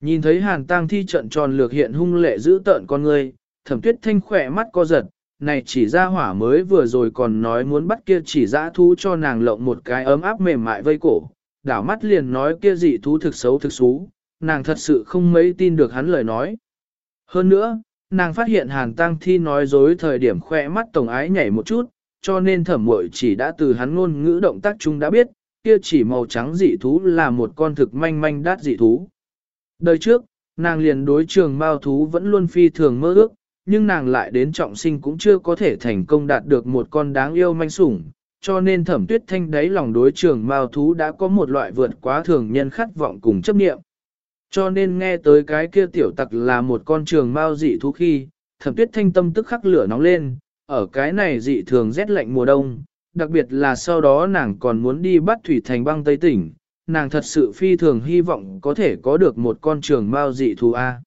Speaker 1: Nhìn thấy Hàn Tăng Thi trận tròn lược hiện hung lệ giữ tợn con người, thẩm tuyết thanh khỏe mắt co giật, này chỉ ra hỏa mới vừa rồi còn nói muốn bắt kia chỉ dã thú cho nàng lộng một cái ấm áp mềm mại vây cổ, đảo mắt liền nói kia dị thú thực xấu thực xú, nàng thật sự không mấy tin được hắn lời nói. Hơn nữa, nàng phát hiện Hàn Tăng Thi nói dối thời điểm khỏe mắt tổng ái nhảy một chút, cho nên thẩm muội chỉ đã từ hắn ngôn ngữ động tác chung đã biết, kia chỉ màu trắng dị thú là một con thực manh manh đát dị thú. Đời trước, nàng liền đối trường mao thú vẫn luôn phi thường mơ ước, nhưng nàng lại đến trọng sinh cũng chưa có thể thành công đạt được một con đáng yêu manh sủng, cho nên thẩm tuyết thanh đáy lòng đối trường mao thú đã có một loại vượt quá thường nhân khát vọng cùng chấp nghiệm. Cho nên nghe tới cái kia tiểu tặc là một con trường mao dị thú khi, thẩm tuyết thanh tâm tức khắc lửa nóng lên, ở cái này dị thường rét lạnh mùa đông, đặc biệt là sau đó nàng còn muốn đi bắt thủy thành băng Tây tỉnh, nàng thật sự phi thường hy vọng có thể có được một con trường mao dị thú A.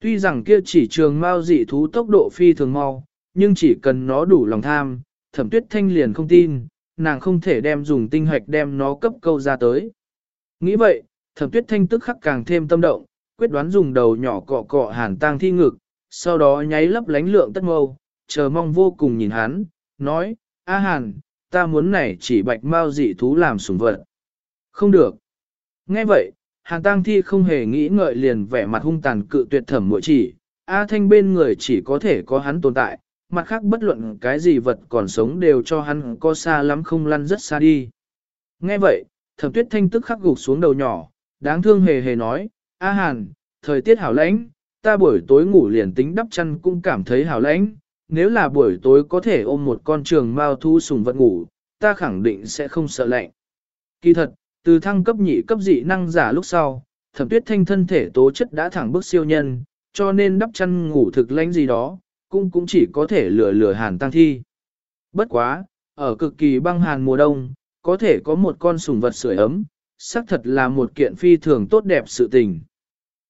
Speaker 1: Tuy rằng kia chỉ trường mao dị thú tốc độ phi thường mau, nhưng chỉ cần nó đủ lòng tham, thẩm tuyết thanh liền không tin, nàng không thể đem dùng tinh hoạch đem nó cấp câu ra tới. Nghĩ vậy, thẩm tuyết thanh tức khắc càng thêm tâm động, quyết đoán dùng đầu nhỏ cọ cọ hàn tang thi ngực, sau đó nháy lấp lánh lượng tất mâu, chờ mong vô cùng nhìn hắn, nói, A hàn, ta muốn này chỉ bạch mao dị thú làm sủng vật. Không được. Nghe vậy, Hàn Tăng Thi không hề nghĩ ngợi liền vẻ mặt hung tàn cự tuyệt thẩm muội chỉ, A Thanh bên người chỉ có thể có hắn tồn tại, mặt khác bất luận cái gì vật còn sống đều cho hắn có xa lắm không lăn rất xa đi. Nghe vậy, thẩm tuyết thanh tức khắc gục xuống đầu nhỏ, đáng thương hề hề nói, A Hàn, thời tiết hảo lãnh, ta buổi tối ngủ liền tính đắp chăn cũng cảm thấy hảo lãnh, nếu là buổi tối có thể ôm một con trường mao thu sùng vật ngủ, ta khẳng định sẽ không sợ lạnh. Kỳ thật, từ thăng cấp nhị cấp dị năng giả lúc sau, thẩm tuyết thanh thân thể tố chất đã thẳng bước siêu nhân, cho nên đắp chăn ngủ thực lãnh gì đó, cũng cũng chỉ có thể lừa lừa hàn tăng thi. Bất quá, ở cực kỳ băng hàn mùa đông, có thể có một con sùng vật sưởi ấm, xác thật là một kiện phi thường tốt đẹp sự tình.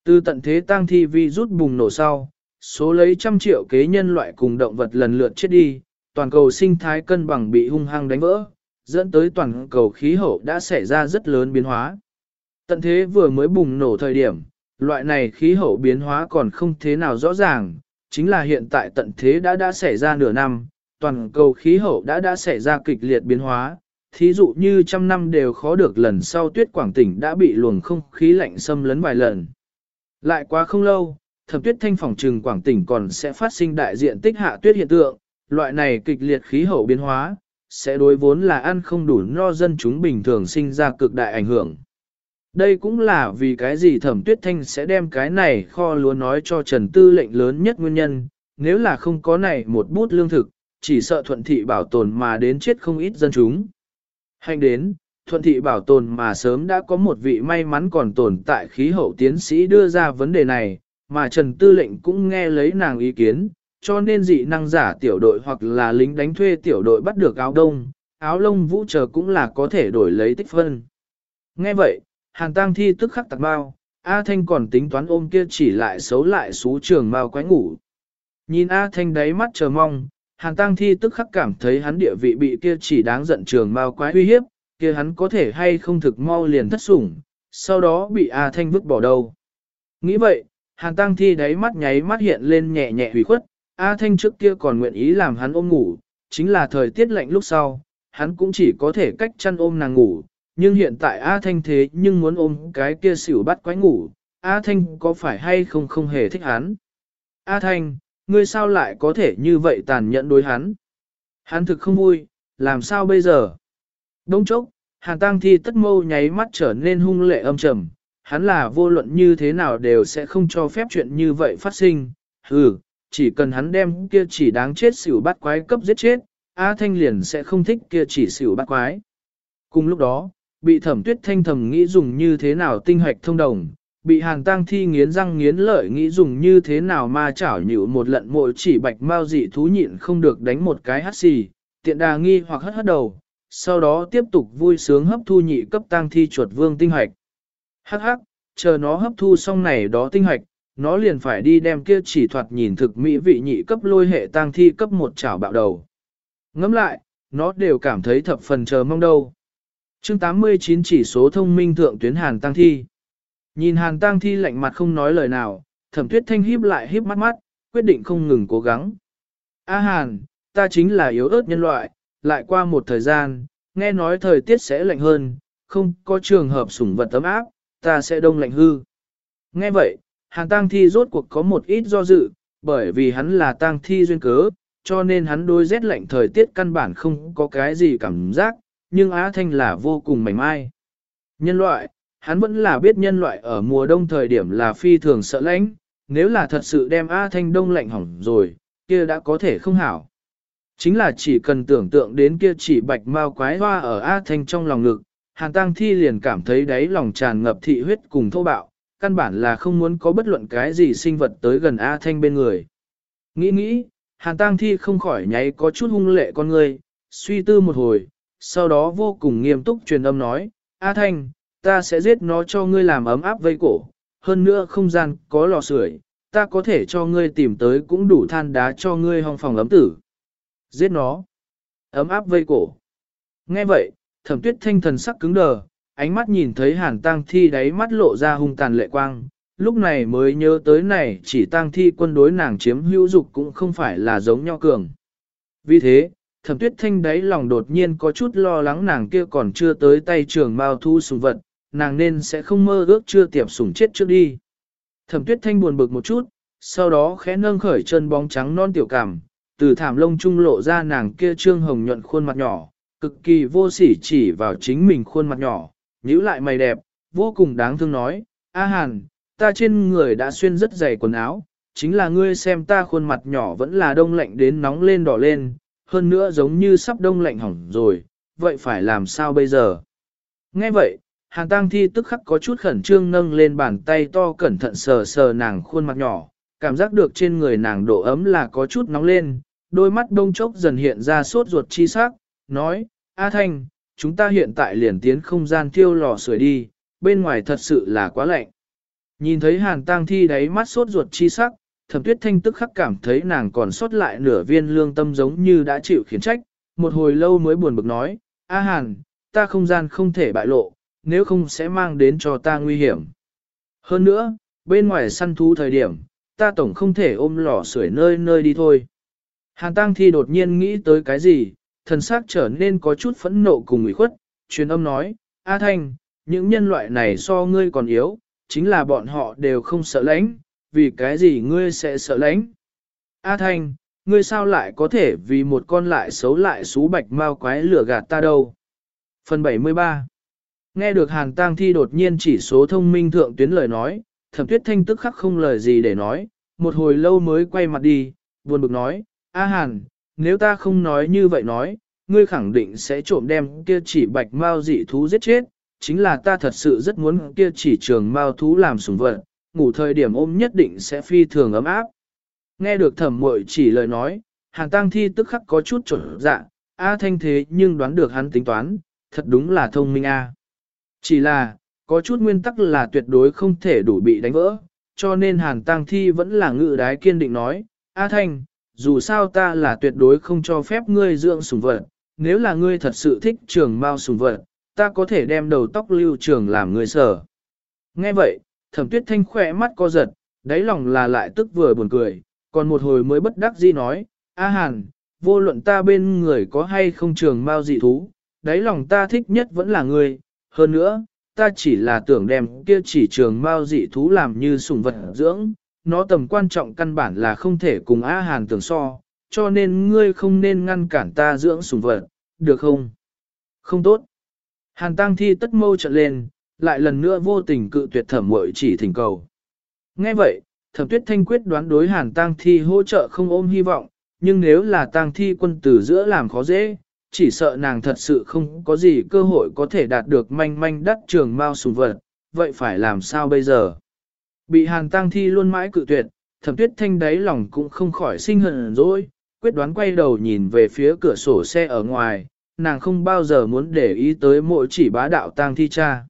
Speaker 1: Từ tận thế tang thi vi rút bùng nổ sau, số lấy trăm triệu kế nhân loại cùng động vật lần lượt chết đi, toàn cầu sinh thái cân bằng bị hung hăng đánh vỡ, dẫn tới toàn cầu khí hậu đã xảy ra rất lớn biến hóa. Tận thế vừa mới bùng nổ thời điểm, loại này khí hậu biến hóa còn không thế nào rõ ràng, chính là hiện tại tận thế đã đã xảy ra nửa năm, toàn cầu khí hậu đã đã xảy ra kịch liệt biến hóa, thí dụ như trăm năm đều khó được lần sau tuyết quảng tỉnh đã bị luồng không khí lạnh xâm lấn vài lần. Lại quá không lâu, thập tuyết thanh phòng trừng quảng tỉnh còn sẽ phát sinh đại diện tích hạ tuyết hiện tượng, loại này kịch liệt khí hậu biến hóa, sẽ đối vốn là ăn không đủ no dân chúng bình thường sinh ra cực đại ảnh hưởng. Đây cũng là vì cái gì thẩm tuyết thanh sẽ đem cái này kho lúa nói cho Trần Tư lệnh lớn nhất nguyên nhân, nếu là không có này một bút lương thực, chỉ sợ thuận thị bảo tồn mà đến chết không ít dân chúng. Hành đến, thuận thị bảo tồn mà sớm đã có một vị may mắn còn tồn tại khí hậu tiến sĩ đưa ra vấn đề này, mà Trần Tư lệnh cũng nghe lấy nàng ý kiến, cho nên dị năng giả tiểu đội hoặc là lính đánh thuê tiểu đội bắt được áo đông, áo lông vũ chờ cũng là có thể đổi lấy tích phân. Nghe vậy, Hàn Tăng Thi tức khắc tạc bao, A Thanh còn tính toán ôm kia chỉ lại xấu lại xú trường mau quái ngủ. Nhìn A Thanh đáy mắt chờ mong, Hàn Tăng Thi tức khắc cảm thấy hắn địa vị bị kia chỉ đáng giận trường mao quái uy hiếp, kia hắn có thể hay không thực mau liền thất sủng, sau đó bị A Thanh vứt bỏ đâu. Nghĩ vậy, Hàn Tăng Thi đáy mắt nháy mắt hiện lên nhẹ nhẹ hủy khuất, A Thanh trước kia còn nguyện ý làm hắn ôm ngủ, chính là thời tiết lạnh lúc sau, hắn cũng chỉ có thể cách chăn ôm nàng ngủ, nhưng hiện tại A Thanh thế nhưng muốn ôm cái kia xỉu bắt quái ngủ, A Thanh có phải hay không không hề thích hắn? A Thanh, ngươi sao lại có thể như vậy tàn nhẫn đối hắn? Hắn thực không vui, làm sao bây giờ? Đông chốc, Hàn Tăng Thi tất mâu nháy mắt trở nên hung lệ âm trầm, hắn là vô luận như thế nào đều sẽ không cho phép chuyện như vậy phát sinh. Hừ, chỉ cần hắn đem kia chỉ đáng chết xỉu bắt quái cấp giết chết, A Thanh liền sẽ không thích kia chỉ xỉu bắt quái. Cùng lúc đó, bị thẩm tuyết thanh thầm nghĩ dùng như thế nào tinh hoạch thông đồng, bị hàng tang thi nghiến răng nghiến lợi nghĩ dùng như thế nào ma chảo nhịu một lận mội chỉ bạch mao dị thú nhịn không được đánh một cái hát xì, tiện đà nghi hoặc hất hất đầu, sau đó tiếp tục vui sướng hấp thu nhị cấp tang thi chuột vương tinh hoạch. Hắc hắc, chờ nó hấp thu xong này đó tinh hoạch, nó liền phải đi đem kia chỉ thoạt nhìn thực mỹ vị nhị cấp lôi hệ tang thi cấp một chảo bạo đầu. ngẫm lại, nó đều cảm thấy thập phần chờ mong đâu. chương 89 chỉ số thông minh thượng tuyến hàn tăng thi. Nhìn hàn tang thi lạnh mặt không nói lời nào, thẩm tuyết thanh híp lại híp mắt mắt, quyết định không ngừng cố gắng. A hàn, ta chính là yếu ớt nhân loại, lại qua một thời gian, nghe nói thời tiết sẽ lạnh hơn, không có trường hợp sủng vật ấm áp, ta sẽ đông lạnh hư. Nghe vậy, Hàn tang Thi rốt cuộc có một ít do dự, bởi vì hắn là tang Thi duyên cớ, cho nên hắn đôi rét lạnh thời tiết căn bản không có cái gì cảm giác, nhưng Á Thanh là vô cùng mảnh mai. Nhân loại, hắn vẫn là biết nhân loại ở mùa đông thời điểm là phi thường sợ lạnh, nếu là thật sự đem A Thanh đông lạnh hỏng rồi, kia đã có thể không hảo. Chính là chỉ cần tưởng tượng đến kia chỉ bạch mao quái hoa ở A Thanh trong lòng ngực, Hàn Tăng Thi liền cảm thấy đáy lòng tràn ngập thị huyết cùng thô bạo, căn bản là không muốn có bất luận cái gì sinh vật tới gần A Thanh bên người. Nghĩ nghĩ, Hàn Tăng Thi không khỏi nháy có chút hung lệ con người, suy tư một hồi, sau đó vô cùng nghiêm túc truyền âm nói, A Thanh, ta sẽ giết nó cho ngươi làm ấm áp vây cổ, hơn nữa không gian có lò sưởi, ta có thể cho ngươi tìm tới cũng đủ than đá cho ngươi hong phòng ấm tử. Giết nó. Ấm áp vây cổ. Nghe vậy, thẩm tuyết thanh thần sắc cứng đờ, ánh mắt nhìn thấy hàn tang thi đáy mắt lộ ra hung tàn lệ quang, lúc này mới nhớ tới này chỉ tang thi quân đối nàng chiếm hữu dục cũng không phải là giống nhau cường. Vì thế, thẩm tuyết thanh đáy lòng đột nhiên có chút lo lắng nàng kia còn chưa tới tay trường mao thu sùng vật, nàng nên sẽ không mơ ước chưa tiệp sủng chết trước đi. Thẩm tuyết thanh buồn bực một chút, sau đó khẽ nâng khởi chân bóng trắng non tiểu cảm, từ thảm lông trung lộ ra nàng kia trương hồng nhuận khuôn mặt nhỏ, cực kỳ vô sỉ chỉ vào chính mình khuôn mặt nhỏ, nhíu lại mày đẹp, vô cùng đáng thương nói, A Hàn, ta trên người đã xuyên rất dày quần áo, chính là ngươi xem ta khuôn mặt nhỏ vẫn là đông lạnh đến nóng lên đỏ lên, hơn nữa giống như sắp đông lạnh hỏng rồi, vậy phải làm sao bây giờ? Nghe vậy, Hàn Tăng Thi tức khắc có chút khẩn trương nâng lên bàn tay to cẩn thận sờ sờ nàng khuôn mặt nhỏ, cảm giác được trên người nàng độ ấm là có chút nóng lên, đôi mắt đông chốc dần hiện ra sốt ruột chi sắc, nói, A Thanh, chúng ta hiện tại liền tiến không gian thiêu lò sưởi đi, bên ngoài thật sự là quá lạnh. Nhìn thấy hàn tang thi đáy mắt sốt ruột chi sắc, thẩm tuyết thanh tức khắc cảm thấy nàng còn sót lại nửa viên lương tâm giống như đã chịu khiển trách, một hồi lâu mới buồn bực nói, A hàn, ta không gian không thể bại lộ, nếu không sẽ mang đến cho ta nguy hiểm. Hơn nữa, bên ngoài săn thú thời điểm, ta tổng không thể ôm lò sưởi nơi nơi đi thôi. Hàn Tăng Thi đột nhiên nghĩ tới cái gì, thần xác trở nên có chút phẫn nộ cùng ủy khuất, truyền âm nói, A Thanh, những nhân loại này so ngươi còn yếu, chính là bọn họ đều không sợ lãnh, vì cái gì ngươi sẽ sợ lãnh. A Thanh, ngươi sao lại có thể vì một con lại xấu lại xú bạch mau quái lửa gạt ta đâu. Phần 73 Nghe được Hàn tang Thi đột nhiên chỉ số thông minh thượng tuyến lời nói, thẩm tuyết thanh tức khắc không lời gì để nói, một hồi lâu mới quay mặt đi, buồn bực nói, A Hàn, nếu ta không nói như vậy nói, ngươi khẳng định sẽ trộm đem kia chỉ bạch mao dị thú giết chết, chính là ta thật sự rất muốn kia chỉ trường mao thú làm sủng vật, ngủ thời điểm ôm nhất định sẽ phi thường ấm áp. Nghe được thẩm muội chỉ lời nói, Hàn tang Thi tức khắc có chút chột dạ, A Thanh thế nhưng đoán được hắn tính toán, thật đúng là thông minh A. Chỉ là, có chút nguyên tắc là tuyệt đối không thể đủ bị đánh vỡ, cho nên Hàn Tăng Thi vẫn là ngự đái kiên định nói, A Thanh, dù sao ta là tuyệt đối không cho phép ngươi dưỡng sùng vật, nếu là ngươi thật sự thích trường mao sùng vật, ta có thể đem đầu tóc lưu trường làm ngươi sở. Nghe vậy, thẩm tuyết thanh khỏe mắt co giật, đáy lòng là lại tức vừa buồn cười, còn một hồi mới bất đắc dĩ nói, A Hàn, vô luận ta bên người có hay không trường mao dị thú, đáy lòng ta thích nhất vẫn là ngươi, hơn nữa, ta chỉ là tưởng đem kia chỉ trường mao dị thú làm như sủng vật dưỡng, nó tầm quan trọng căn bản là không thể cùng A Hàn tưởng so, cho nên ngươi không nên ngăn cản ta dưỡng sủng vật, được không? Không tốt. Hàn Tăng Thi tất mâu trận lên, lại lần nữa vô tình cự tuyệt thẩm mội chỉ thỉnh cầu. Nghe vậy, thẩm tuyết thanh quyết đoán đối Hàn Tăng Thi hỗ trợ không ôm hy vọng, nhưng nếu là Tăng Thi quân tử giữa làm khó dễ, chỉ sợ nàng thật sự không có gì cơ hội có thể đạt được manh manh đắt trường mao sùng vật, vậy phải làm sao bây giờ? Bị hàn tăng thi luôn mãi cự tuyệt, thẩm tuyết thanh đáy lòng cũng không khỏi sinh hận rồi, quyết đoán quay đầu nhìn về phía cửa sổ xe ở ngoài, nàng không bao giờ muốn để ý tới mỗi chỉ bá đạo tang thi cha.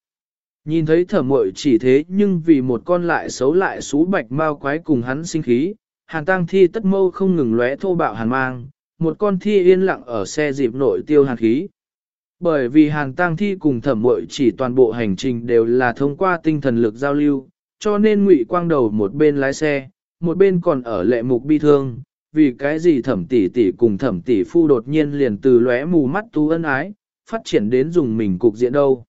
Speaker 1: Nhìn thấy thẩm mội chỉ thế nhưng vì một con lại xấu lại xú bạch mao quái cùng hắn sinh khí, hàn tang thi tất mâu không ngừng lóe thô bạo hàn mang, một con thi yên lặng ở xe dịp nội tiêu hàn khí. Bởi vì hàn tang thi cùng thẩm mội chỉ toàn bộ hành trình đều là thông qua tinh thần lực giao lưu, cho nên ngụy quang đầu một bên lái xe, một bên còn ở lệ mục bi thương, vì cái gì thẩm tỷ tỷ cùng thẩm tỷ phu đột nhiên liền từ lóe mù mắt tu ân ái, phát triển đến dùng mình cục diện đâu.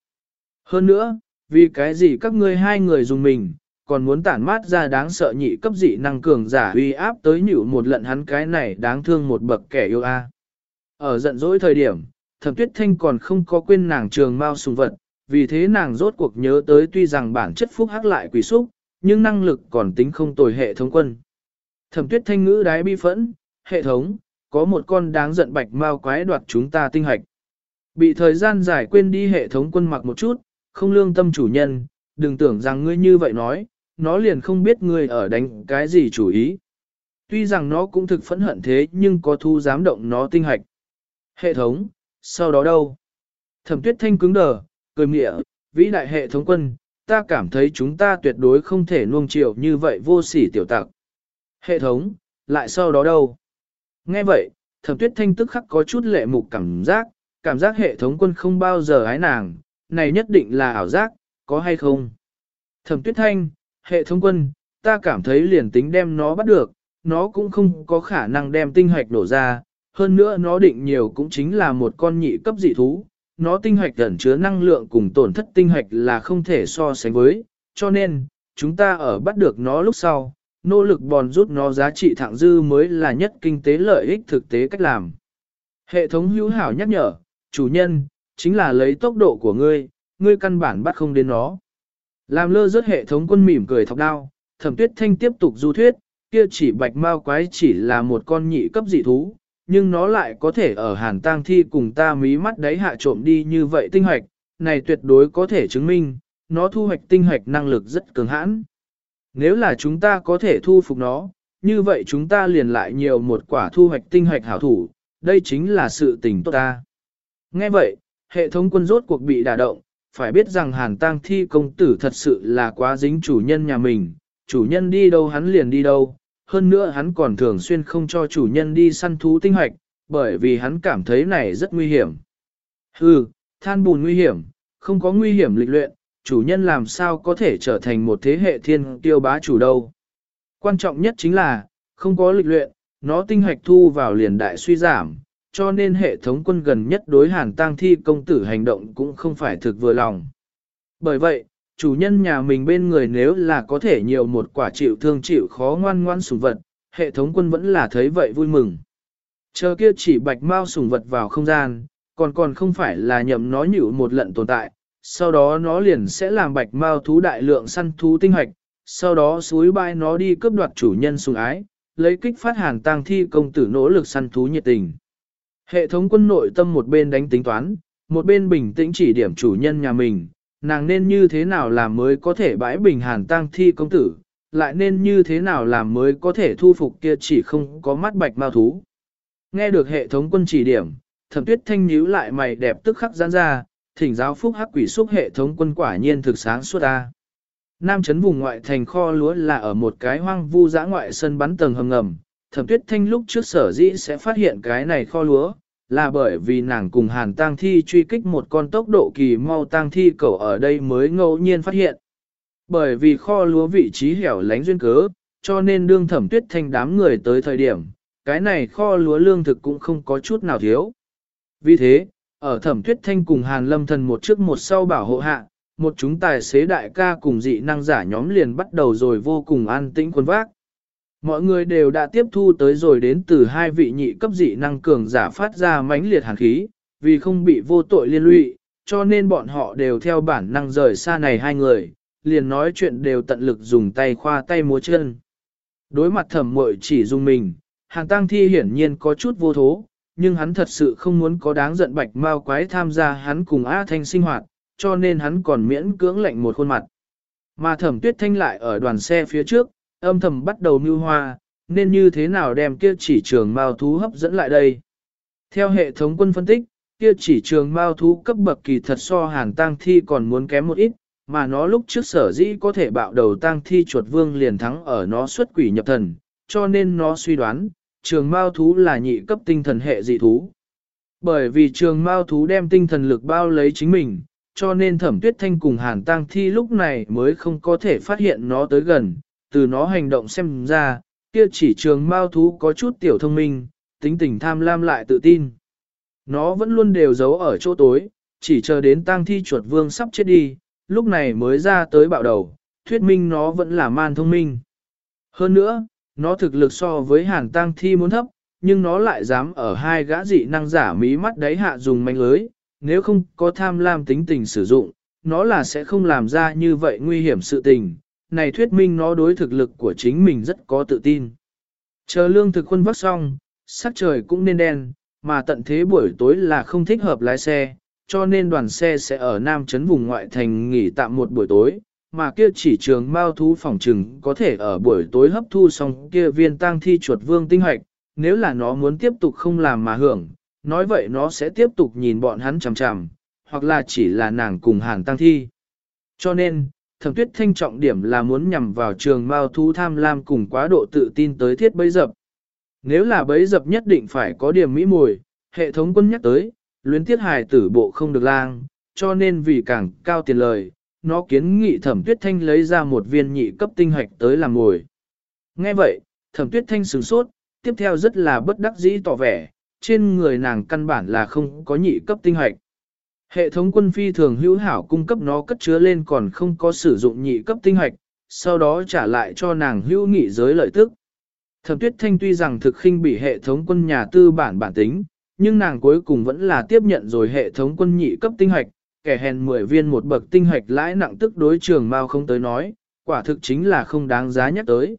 Speaker 1: Hơn nữa, vì cái gì các ngươi hai người dùng mình, còn muốn tản mát ra đáng sợ nhị cấp dị năng cường giả uy áp tới nhịu một lần hắn cái này đáng thương một bậc kẻ yêu a. Ở giận dỗi thời điểm, thẩm tuyết thanh còn không có quên nàng trường mau sùng vật, vì thế nàng rốt cuộc nhớ tới tuy rằng bản chất phúc hắc lại quỷ xúc, nhưng năng lực còn tính không tồi hệ thống quân. Thẩm tuyết thanh ngữ đái bi phẫn, hệ thống, có một con đáng giận bạch mau quái đoạt chúng ta tinh hạch. Bị thời gian giải quên đi hệ thống quân mặc một chút, không lương tâm chủ nhân, đừng tưởng rằng ngươi như vậy nói, nó liền không biết ngươi ở đánh cái gì chủ ý. Tuy rằng nó cũng thực phẫn hận thế nhưng có thu dám động nó tinh hạch. Hệ thống, sau đó đâu? Thẩm tuyết thanh cứng đờ, cười mịa, vĩ đại hệ thống quân, ta cảm thấy chúng ta tuyệt đối không thể nuông chiều như vậy vô sỉ tiểu tặc. Hệ thống, lại sau đó đâu? Nghe vậy, thẩm tuyết thanh tức khắc có chút lệ mục cảm giác, cảm giác hệ thống quân không bao giờ ái nàng, này nhất định là ảo giác, có hay không? Thẩm tuyết thanh, hệ thống quân, ta cảm thấy liền tính đem nó bắt được, nó cũng không có khả năng đem tinh hoạch nổ ra, hơn nữa nó định nhiều cũng chính là một con nhị cấp dị thú, nó tinh hoạch ẩn chứa năng lượng cùng tổn thất tinh hoạch là không thể so sánh với, cho nên, chúng ta ở bắt được nó lúc sau, nỗ lực bòn rút nó giá trị thẳng dư mới là nhất kinh tế lợi ích thực tế cách làm. Hệ thống hữu hảo nhắc nhở, chủ nhân, chính là lấy tốc độ của ngươi, ngươi căn bản bắt không đến nó. Làm lơ rớt hệ thống quân mỉm cười thọc đao, thẩm tuyết thanh tiếp tục du thuyết, kia chỉ bạch mao quái chỉ là một con nhị cấp dị thú, nhưng nó lại có thể ở hàn tang thi cùng ta mí mắt đấy hạ trộm đi như vậy tinh hoạch, này tuyệt đối có thể chứng minh, nó thu hoạch tinh hoạch năng lực rất cường hãn. Nếu là chúng ta có thể thu phục nó, như vậy chúng ta liền lại nhiều một quả thu hoạch tinh hoạch hảo thủ, đây chính là sự tình tốt ta. Nghe vậy, hệ thống quân rốt cuộc bị đả động, phải biết rằng hàn tang thi công tử thật sự là quá dính chủ nhân nhà mình, chủ nhân đi đâu hắn liền đi đâu, hơn nữa hắn còn thường xuyên không cho chủ nhân đi săn thú tinh hoạch, bởi vì hắn cảm thấy này rất nguy hiểm. Hừ, than bùn nguy hiểm, không có nguy hiểm lịch luyện, chủ nhân làm sao có thể trở thành một thế hệ thiên tiêu bá chủ đâu. Quan trọng nhất chính là, không có lịch luyện, nó tinh hoạch thu vào liền đại suy giảm, cho nên hệ thống quân gần nhất đối hàn tang thi công tử hành động cũng không phải thực vừa lòng. Bởi vậy, chủ nhân nhà mình bên người nếu là có thể nhiều một quả chịu thương chịu khó ngoan ngoan sủng vật, hệ thống quân vẫn là thấy vậy vui mừng. Chờ kia chỉ bạch mau sủng vật vào không gian, còn còn không phải là nhậm nó nhịu một lận tồn tại, sau đó nó liền sẽ làm bạch mau thú đại lượng săn thú tinh hoạch, sau đó suối bay nó đi cướp đoạt chủ nhân sùng ái, lấy kích phát hàn tang thi công tử nỗ lực săn thú nhiệt tình. Hệ thống quân nội tâm một bên đánh tính toán, một bên bình tĩnh chỉ điểm chủ nhân nhà mình, nàng nên như thế nào làm mới có thể bãi bình hàn tang thi công tử, lại nên như thế nào làm mới có thể thu phục kia chỉ không có mắt bạch mao thú. Nghe được hệ thống quân chỉ điểm, thẩm tuyết thanh nhíu lại mày đẹp tức khắc giãn ra, thỉnh giáo phúc hắc quỷ xúc hệ thống quân quả nhiên thực sáng suốt ta. Nam chấn vùng ngoại thành kho lúa là ở một cái hoang vu dã ngoại sân bắn tầng hầm ngầm, thẩm tuyết thanh lúc trước sở dĩ sẽ phát hiện cái này kho lúa, là bởi vì nàng cùng hàn tang thi truy kích một con tốc độ kỳ mau tang thi cầu ở đây mới ngẫu nhiên phát hiện. Bởi vì kho lúa vị trí hẻo lánh duyên cớ, cho nên đương thẩm tuyết thanh đám người tới thời điểm, cái này kho lúa lương thực cũng không có chút nào thiếu. Vì thế, ở thẩm tuyết thanh cùng hàn lâm thần một trước một sau bảo hộ hạ, một chúng tài xế đại ca cùng dị năng giả nhóm liền bắt đầu rồi vô cùng an tĩnh quân vác. Mọi người đều đã tiếp thu tới rồi đến từ hai vị nhị cấp dị năng cường giả phát ra mãnh liệt hàn khí, vì không bị vô tội liên lụy, cho nên bọn họ đều theo bản năng rời xa này hai người, liền nói chuyện đều tận lực dùng tay khoa tay múa chân. Đối mặt thẩm mội chỉ dùng mình, hàng tăng thi hiển nhiên có chút vô thố, nhưng hắn thật sự không muốn có đáng giận bạch mao quái tham gia hắn cùng A Thanh sinh hoạt, cho nên hắn còn miễn cưỡng lệnh một khuôn mặt. Mà thẩm tuyết thanh lại ở đoàn xe phía trước, âm thầm bắt đầu mưu hoa, nên như thế nào đem kia chỉ trường mao thú hấp dẫn lại đây. Theo hệ thống quân phân tích, kia chỉ trường mao thú cấp bậc kỳ thật so hàn tang thi còn muốn kém một ít, mà nó lúc trước sở dĩ có thể bạo đầu tang thi chuột vương liền thắng ở nó xuất quỷ nhập thần, cho nên nó suy đoán, trường mao thú là nhị cấp tinh thần hệ dị thú. Bởi vì trường mao thú đem tinh thần lực bao lấy chính mình, cho nên thẩm tuyết thanh cùng hàn tang thi lúc này mới không có thể phát hiện nó tới gần, từ nó hành động xem ra, kia chỉ trường mao thú có chút tiểu thông minh, tính tình tham lam lại tự tin. Nó vẫn luôn đều giấu ở chỗ tối, chỉ chờ đến tang thi chuột vương sắp chết đi, lúc này mới ra tới bạo đầu, thuyết minh nó vẫn là man thông minh. Hơn nữa, nó thực lực so với hàn tang thi muốn thấp, nhưng nó lại dám ở hai gã dị năng giả mí mắt đáy hạ dùng manh lưới, nếu không có tham lam tính tình sử dụng, nó là sẽ không làm ra như vậy nguy hiểm sự tình, này thuyết minh nó đối thực lực của chính mình rất có tự tin. Chờ lương thực quân vắt xong, sắc trời cũng nên đen, mà tận thế buổi tối là không thích hợp lái xe, cho nên đoàn xe sẽ ở Nam Trấn vùng ngoại thành nghỉ tạm một buổi tối, mà kia chỉ trường mao thú phòng trừng có thể ở buổi tối hấp thu xong kia viên tang thi chuột vương tinh hoạch, nếu là nó muốn tiếp tục không làm mà hưởng, nói vậy nó sẽ tiếp tục nhìn bọn hắn chằm chằm, hoặc là chỉ là nàng cùng hàng tăng thi. Cho nên, thẩm tuyết thanh trọng điểm là muốn nhằm vào trường mao thú tham lam cùng quá độ tự tin tới thiết bấy dập. Nếu là bấy dập nhất định phải có điểm mỹ mồi, hệ thống quân nhắc tới, luyến tiết hài tử bộ không được lang, cho nên vì càng cao tiền lời, nó kiến nghị thẩm tuyết thanh lấy ra một viên nhị cấp tinh hạch tới làm ngồi. Nghe vậy, thẩm tuyết thanh sửng sốt, tiếp theo rất là bất đắc dĩ tỏ vẻ, trên người nàng căn bản là không có nhị cấp tinh hạch. Hệ thống quân phi thường hữu hảo cung cấp nó cất chứa lên còn không có sử dụng nhị cấp tinh hoạch, sau đó trả lại cho nàng hữu nghị giới lợi tức. Thẩm tuyết thanh tuy rằng thực khinh bị hệ thống quân nhà tư bản bản tính, nhưng nàng cuối cùng vẫn là tiếp nhận rồi hệ thống quân nhị cấp tinh hoạch, kẻ hèn 10 viên một bậc tinh hoạch lãi nặng tức đối trường mau không tới nói, quả thực chính là không đáng giá nhắc tới.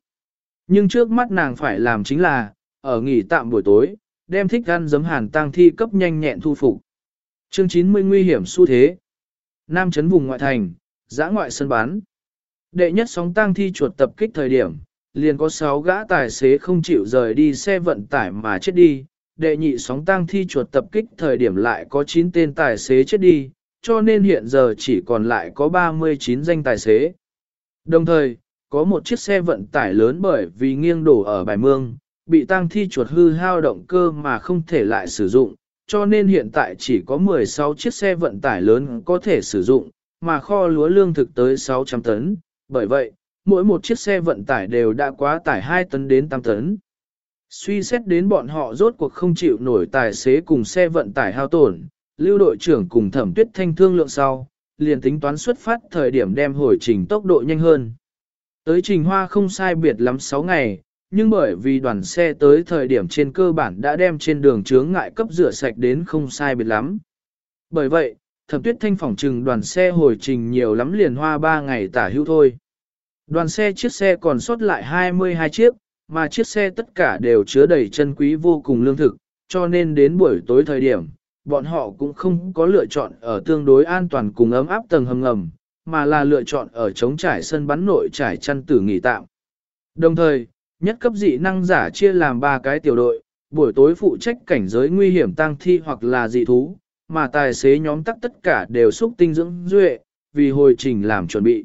Speaker 1: Nhưng trước mắt nàng phải làm chính là, ở nghỉ tạm buổi tối, đem thích ăn giấm hàn tang thi cấp nhanh nhẹn thu phục. Chương 90 nguy hiểm xu thế. Nam chấn vùng ngoại thành, giã ngoại sân bán. Đệ nhất sóng tang thi chuột tập kích thời điểm, liền có 6 gã tài xế không chịu rời đi xe vận tải mà chết đi, đệ nhị sóng tang thi chuột tập kích thời điểm lại có 9 tên tài xế chết đi, cho nên hiện giờ chỉ còn lại có 39 danh tài xế. Đồng thời, có một chiếc xe vận tải lớn bởi vì nghiêng đổ ở bài mương, bị tang thi chuột hư hao động cơ mà không thể lại sử dụng, cho nên hiện tại chỉ có 16 chiếc xe vận tải lớn có thể sử dụng, mà kho lúa lương thực tới 600 tấn, bởi vậy, mỗi một chiếc xe vận tải đều đã quá tải 2 tấn đến 8 tấn. Suy xét đến bọn họ rốt cuộc không chịu nổi tài xế cùng xe vận tải hao tổn, lưu đội trưởng cùng thẩm tuyết thanh thương lượng sau, liền tính toán xuất phát thời điểm đem hồi trình tốc độ nhanh hơn. Tới trình hoa không sai biệt lắm 6 ngày, nhưng bởi vì đoàn xe tới thời điểm trên cơ bản đã đem trên đường chướng ngại cấp rửa sạch đến không sai biệt lắm. Bởi vậy, thẩm tuyết thanh phỏng trừng đoàn xe hồi trình nhiều lắm liền hoa 3 ngày tả hữu thôi. Đoàn xe chiếc xe còn sót lại 22 chiếc, mà chiếc xe tất cả đều chứa đầy chân quý vô cùng lương thực, cho nên đến buổi tối thời điểm, bọn họ cũng không có lựa chọn ở tương đối an toàn cùng ấm áp tầng hầm ngầm, mà là lựa chọn ở trống trải sân bắn nội trải chăn tử nghỉ tạm. Đồng thời, nhất cấp dị năng giả chia làm ba cái tiểu đội, buổi tối phụ trách cảnh giới nguy hiểm tăng thi hoặc là dị thú, mà tài xế nhóm tắc tất cả đều xúc tinh dưỡng duệ, vì hồi trình làm chuẩn bị.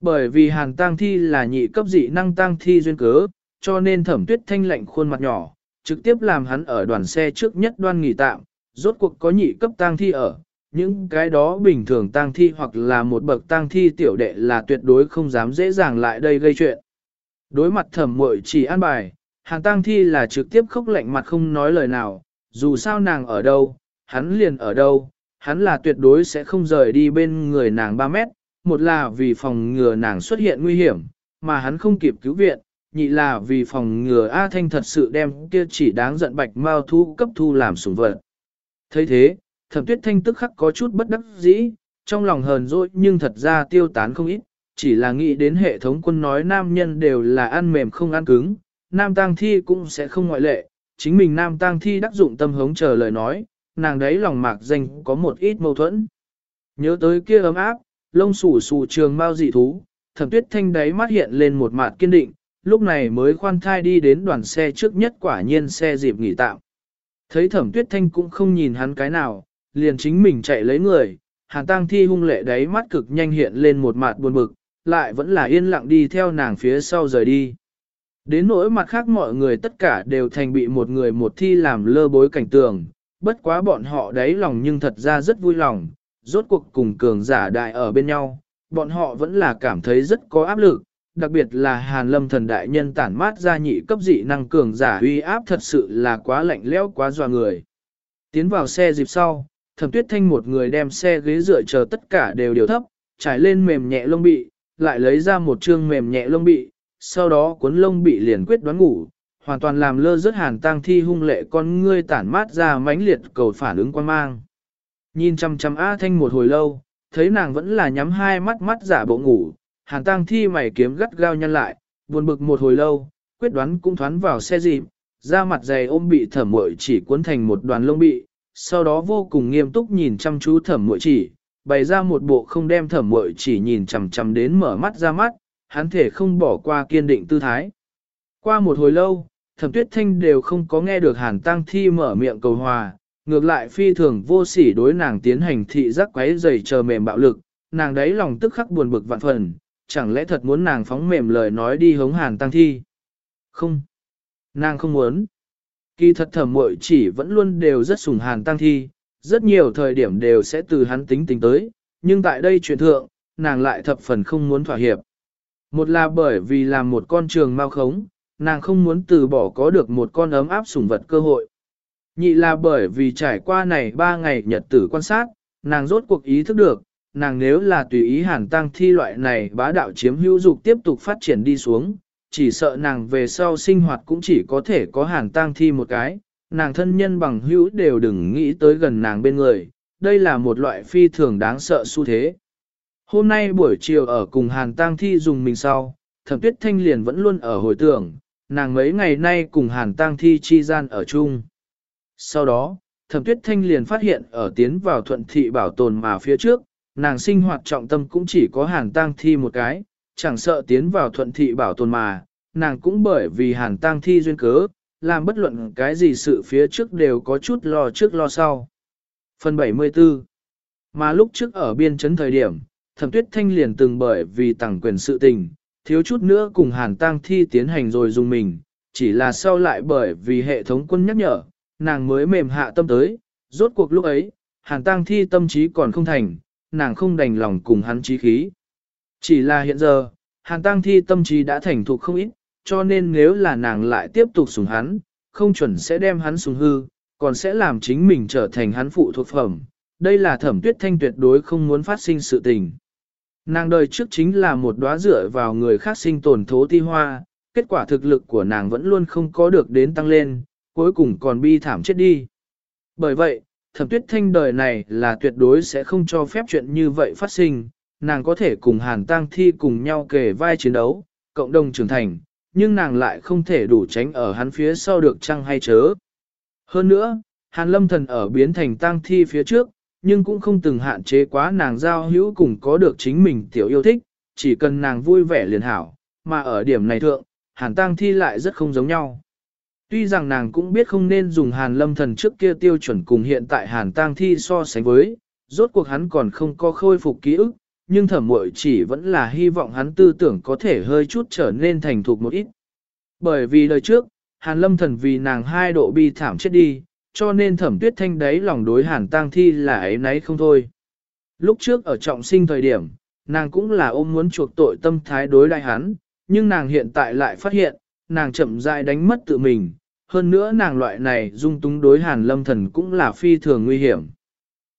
Speaker 1: Bởi vì hàng tăng thi là nhị cấp dị năng tăng thi duyên cớ, cho nên thẩm tuyết thanh lạnh khuôn mặt nhỏ, trực tiếp làm hắn ở đoàn xe trước nhất đoan nghỉ tạm, rốt cuộc có nhị cấp tang thi ở, những cái đó bình thường tang thi hoặc là một bậc tang thi tiểu đệ là tuyệt đối không dám dễ dàng lại đây gây chuyện. Đối mặt thẩm muội chỉ an bài, hàng tang thi là trực tiếp khóc lạnh mặt không nói lời nào, dù sao nàng ở đâu, hắn liền ở đâu, hắn là tuyệt đối sẽ không rời đi bên người nàng 3 mét, một là vì phòng ngừa nàng xuất hiện nguy hiểm, mà hắn không kịp cứu viện, nhị là vì phòng ngừa A Thanh thật sự đem kia chỉ đáng giận bạch mao thu cấp thu làm sủng vật. Thấy thế, thẩm tuyết thanh tức khắc có chút bất đắc dĩ, trong lòng hờn dỗi nhưng thật ra tiêu tán không ít, chỉ là nghĩ đến hệ thống quân nói nam nhân đều là ăn mềm không ăn cứng, nam tang thi cũng sẽ không ngoại lệ, chính mình nam tang thi đắc dụng tâm hống chờ lời nói, nàng đấy lòng mạc danh có một ít mâu thuẫn. Nhớ tới kia ấm áp, lông xù xù trường mau dị thú, thẩm tuyết thanh đáy mắt hiện lên một mặt kiên định, lúc này mới khoan thai đi đến đoàn xe trước nhất quả nhiên xe dịp nghỉ tạm. Thấy thẩm tuyết thanh cũng không nhìn hắn cái nào, liền chính mình chạy lấy người, hàn tang thi hung lệ đáy mắt cực nhanh hiện lên một mặt buồn bực, lại vẫn là yên lặng đi theo nàng phía sau rời đi. Đến nỗi mặt khác mọi người tất cả đều thành bị một người một thi làm lơ bối cảnh tường, bất quá bọn họ đáy lòng nhưng thật ra rất vui lòng, rốt cuộc cùng cường giả đại ở bên nhau, bọn họ vẫn là cảm thấy rất có áp lực, đặc biệt là Hàn Lâm thần đại nhân tản mát ra nhị cấp dị năng cường giả uy áp thật sự là quá lạnh lẽo quá dọa người. Tiến vào xe dịp sau, Thẩm Tuyết Thanh một người đem xe ghế dựa chờ tất cả đều điều thấp, trải lên mềm nhẹ lông bị, lại lấy ra một chương mềm nhẹ lông bị, sau đó cuốn lông bị liền quyết đoán ngủ, hoàn toàn làm lơ rớt hàn tang thi hung lệ con ngươi tản mát ra mãnh liệt cầu phản ứng quan mang. Nhìn chăm chăm A Thanh một hồi lâu, thấy nàng vẫn là nhắm hai mắt mắt giả bộ ngủ, hàn tang thi mày kiếm gắt gao nhăn lại, buồn bực một hồi lâu, quyết đoán cũng thoán vào xe dịp, ra mặt dày ôm bị thẩm muội chỉ cuốn thành một đoàn lông bị, sau đó vô cùng nghiêm túc nhìn chăm chú thẩm muội chỉ, bày ra một bộ không đem thẩm muội chỉ nhìn chằm chằm đến mở mắt ra mắt, hắn thể không bỏ qua kiên định tư thái. Qua một hồi lâu, thẩm tuyết thanh đều không có nghe được hàn tăng thi mở miệng cầu hòa, ngược lại phi thường vô sỉ đối nàng tiến hành thị giác quấy dày chờ mềm bạo lực, nàng đấy lòng tức khắc buồn bực vạn phần, chẳng lẽ thật muốn nàng phóng mềm lời nói đi hống hàn tăng thi? Không. Nàng không muốn. Kỳ thật thẩm muội chỉ vẫn luôn đều rất sủng hàn tăng thi, rất nhiều thời điểm đều sẽ từ hắn tính tình tới, nhưng tại đây chuyện thượng, nàng lại thập phần không muốn thỏa hiệp. Một là bởi vì làm một con trường mau khống, nàng không muốn từ bỏ có được một con ấm áp sủng vật cơ hội. Nhị là bởi vì trải qua này ba ngày nhật tử quan sát, nàng rốt cuộc ý thức được, nàng nếu là tùy ý hàn tăng thi loại này bá đạo chiếm hữu dục tiếp tục phát triển đi xuống, chỉ sợ nàng về sau sinh hoạt cũng chỉ có thể có hàn tăng thi một cái, nàng thân nhân bằng hữu đều đừng nghĩ tới gần nàng bên người, đây là một loại phi thường đáng sợ xu thế. Hôm nay buổi chiều ở cùng hàn tăng thi dùng mình sau, thẩm tuyết thanh liền vẫn luôn ở hồi tưởng, nàng mấy ngày nay cùng hàn tăng thi chi gian ở chung. Sau đó, thẩm tuyết thanh liền phát hiện ở tiến vào thuận thị bảo tồn mà phía trước, nàng sinh hoạt trọng tâm cũng chỉ có hàn tang thi một cái, chẳng sợ tiến vào thuận thị bảo tồn mà, nàng cũng bởi vì hàn tang thi duyên cớ, làm bất luận cái gì sự phía trước đều có chút lo trước lo sau. Phần 74 Mà lúc trước ở biên chấn thời điểm, thẩm tuyết thanh liền từng bởi vì tặng quyền sự tình, thiếu chút nữa cùng hàn tang thi tiến hành rồi dùng mình, chỉ là sau lại bởi vì hệ thống quân nhắc nhở, nàng mới mềm hạ tâm tới, rốt cuộc lúc ấy, hàn tang thi tâm trí còn không thành, nàng không đành lòng cùng hắn trí khí. Chỉ là hiện giờ, hàn tang thi tâm trí đã thành thục không ít, cho nên nếu là nàng lại tiếp tục sủng hắn, không chuẩn sẽ đem hắn sủng hư, còn sẽ làm chính mình trở thành hắn phụ thuộc phẩm. Đây là thẩm tuyết thanh tuyệt đối không muốn phát sinh sự tình. Nàng đời trước chính là một đóa dựa vào người khác sinh tồn thố ti hoa, kết quả thực lực của nàng vẫn luôn không có được đến tăng lên, cuối cùng còn bi thảm chết đi. Bởi vậy, thẩm tuyết thanh đời này là tuyệt đối sẽ không cho phép chuyện như vậy phát sinh, nàng có thể cùng hàn tang thi cùng nhau kề vai chiến đấu, cộng đồng trưởng thành, nhưng nàng lại không thể đủ tránh ở hắn phía sau được chăng hay chớ. Hơn nữa, hàn lâm thần ở biến thành tang thi phía trước, nhưng cũng không từng hạn chế quá nàng giao hữu cùng có được chính mình tiểu yêu thích, chỉ cần nàng vui vẻ liền hảo, mà ở điểm này thượng, hàn tang thi lại rất không giống nhau. Tuy rằng nàng cũng biết không nên dùng hàn lâm thần trước kia tiêu chuẩn cùng hiện tại hàn tang thi so sánh với, rốt cuộc hắn còn không có khôi phục ký ức, nhưng thẩm muội chỉ vẫn là hy vọng hắn tư tưởng có thể hơi chút trở nên thành thục một ít. Bởi vì đời trước, hàn lâm thần vì nàng hai độ bi thảm chết đi, cho nên thẩm tuyết thanh đấy lòng đối hàn tang thi là ấy nấy không thôi. Lúc trước ở trọng sinh thời điểm, nàng cũng là ôm muốn chuộc tội tâm thái đối đại hắn, nhưng nàng hiện tại lại phát hiện, nàng chậm rãi đánh mất tự mình, hơn nữa nàng loại này dung túng đối hàn lâm thần cũng là phi thường nguy hiểm.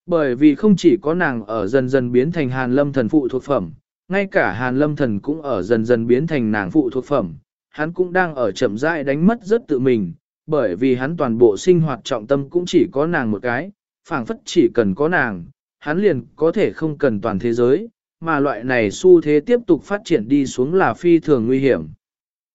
Speaker 1: Bởi vì không chỉ có nàng ở dần dần biến thành hàn lâm thần phụ thuộc phẩm, ngay cả hàn lâm thần cũng ở dần dần biến thành nàng phụ thuộc phẩm, hắn cũng đang ở chậm rãi đánh mất rất tự mình, bởi vì hắn toàn bộ sinh hoạt trọng tâm cũng chỉ có nàng một cái, phảng phất chỉ cần có nàng, hắn liền có thể không cần toàn thế giới, mà loại này xu thế tiếp tục phát triển đi xuống là phi thường nguy hiểm.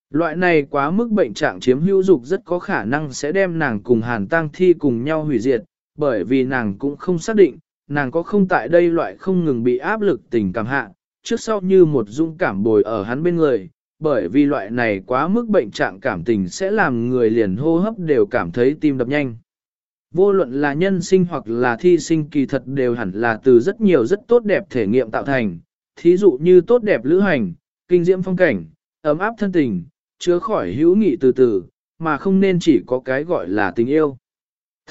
Speaker 1: Loại này quá mức bệnh trạng chiếm hữu dục rất có khả năng sẽ đem nàng cùng hàn tang thi cùng nhau hủy diệt, bởi vì nàng cũng không xác định, nàng có không tại đây loại không ngừng bị áp lực tình cảm hạ, trước sau như một dung cảm bồi ở hắn bên người, bởi vì loại này quá mức bệnh trạng cảm tình sẽ làm người liền hô hấp đều cảm thấy tim đập nhanh. Vô luận là nhân sinh hoặc là thi sinh kỳ thật đều hẳn là từ rất nhiều rất tốt đẹp thể nghiệm tạo thành, thí dụ như tốt đẹp lữ hành, kinh diễm phong cảnh, ấm áp thân tình, chứa khỏi hữu nghị từ từ, mà không nên chỉ có cái gọi là tình yêu.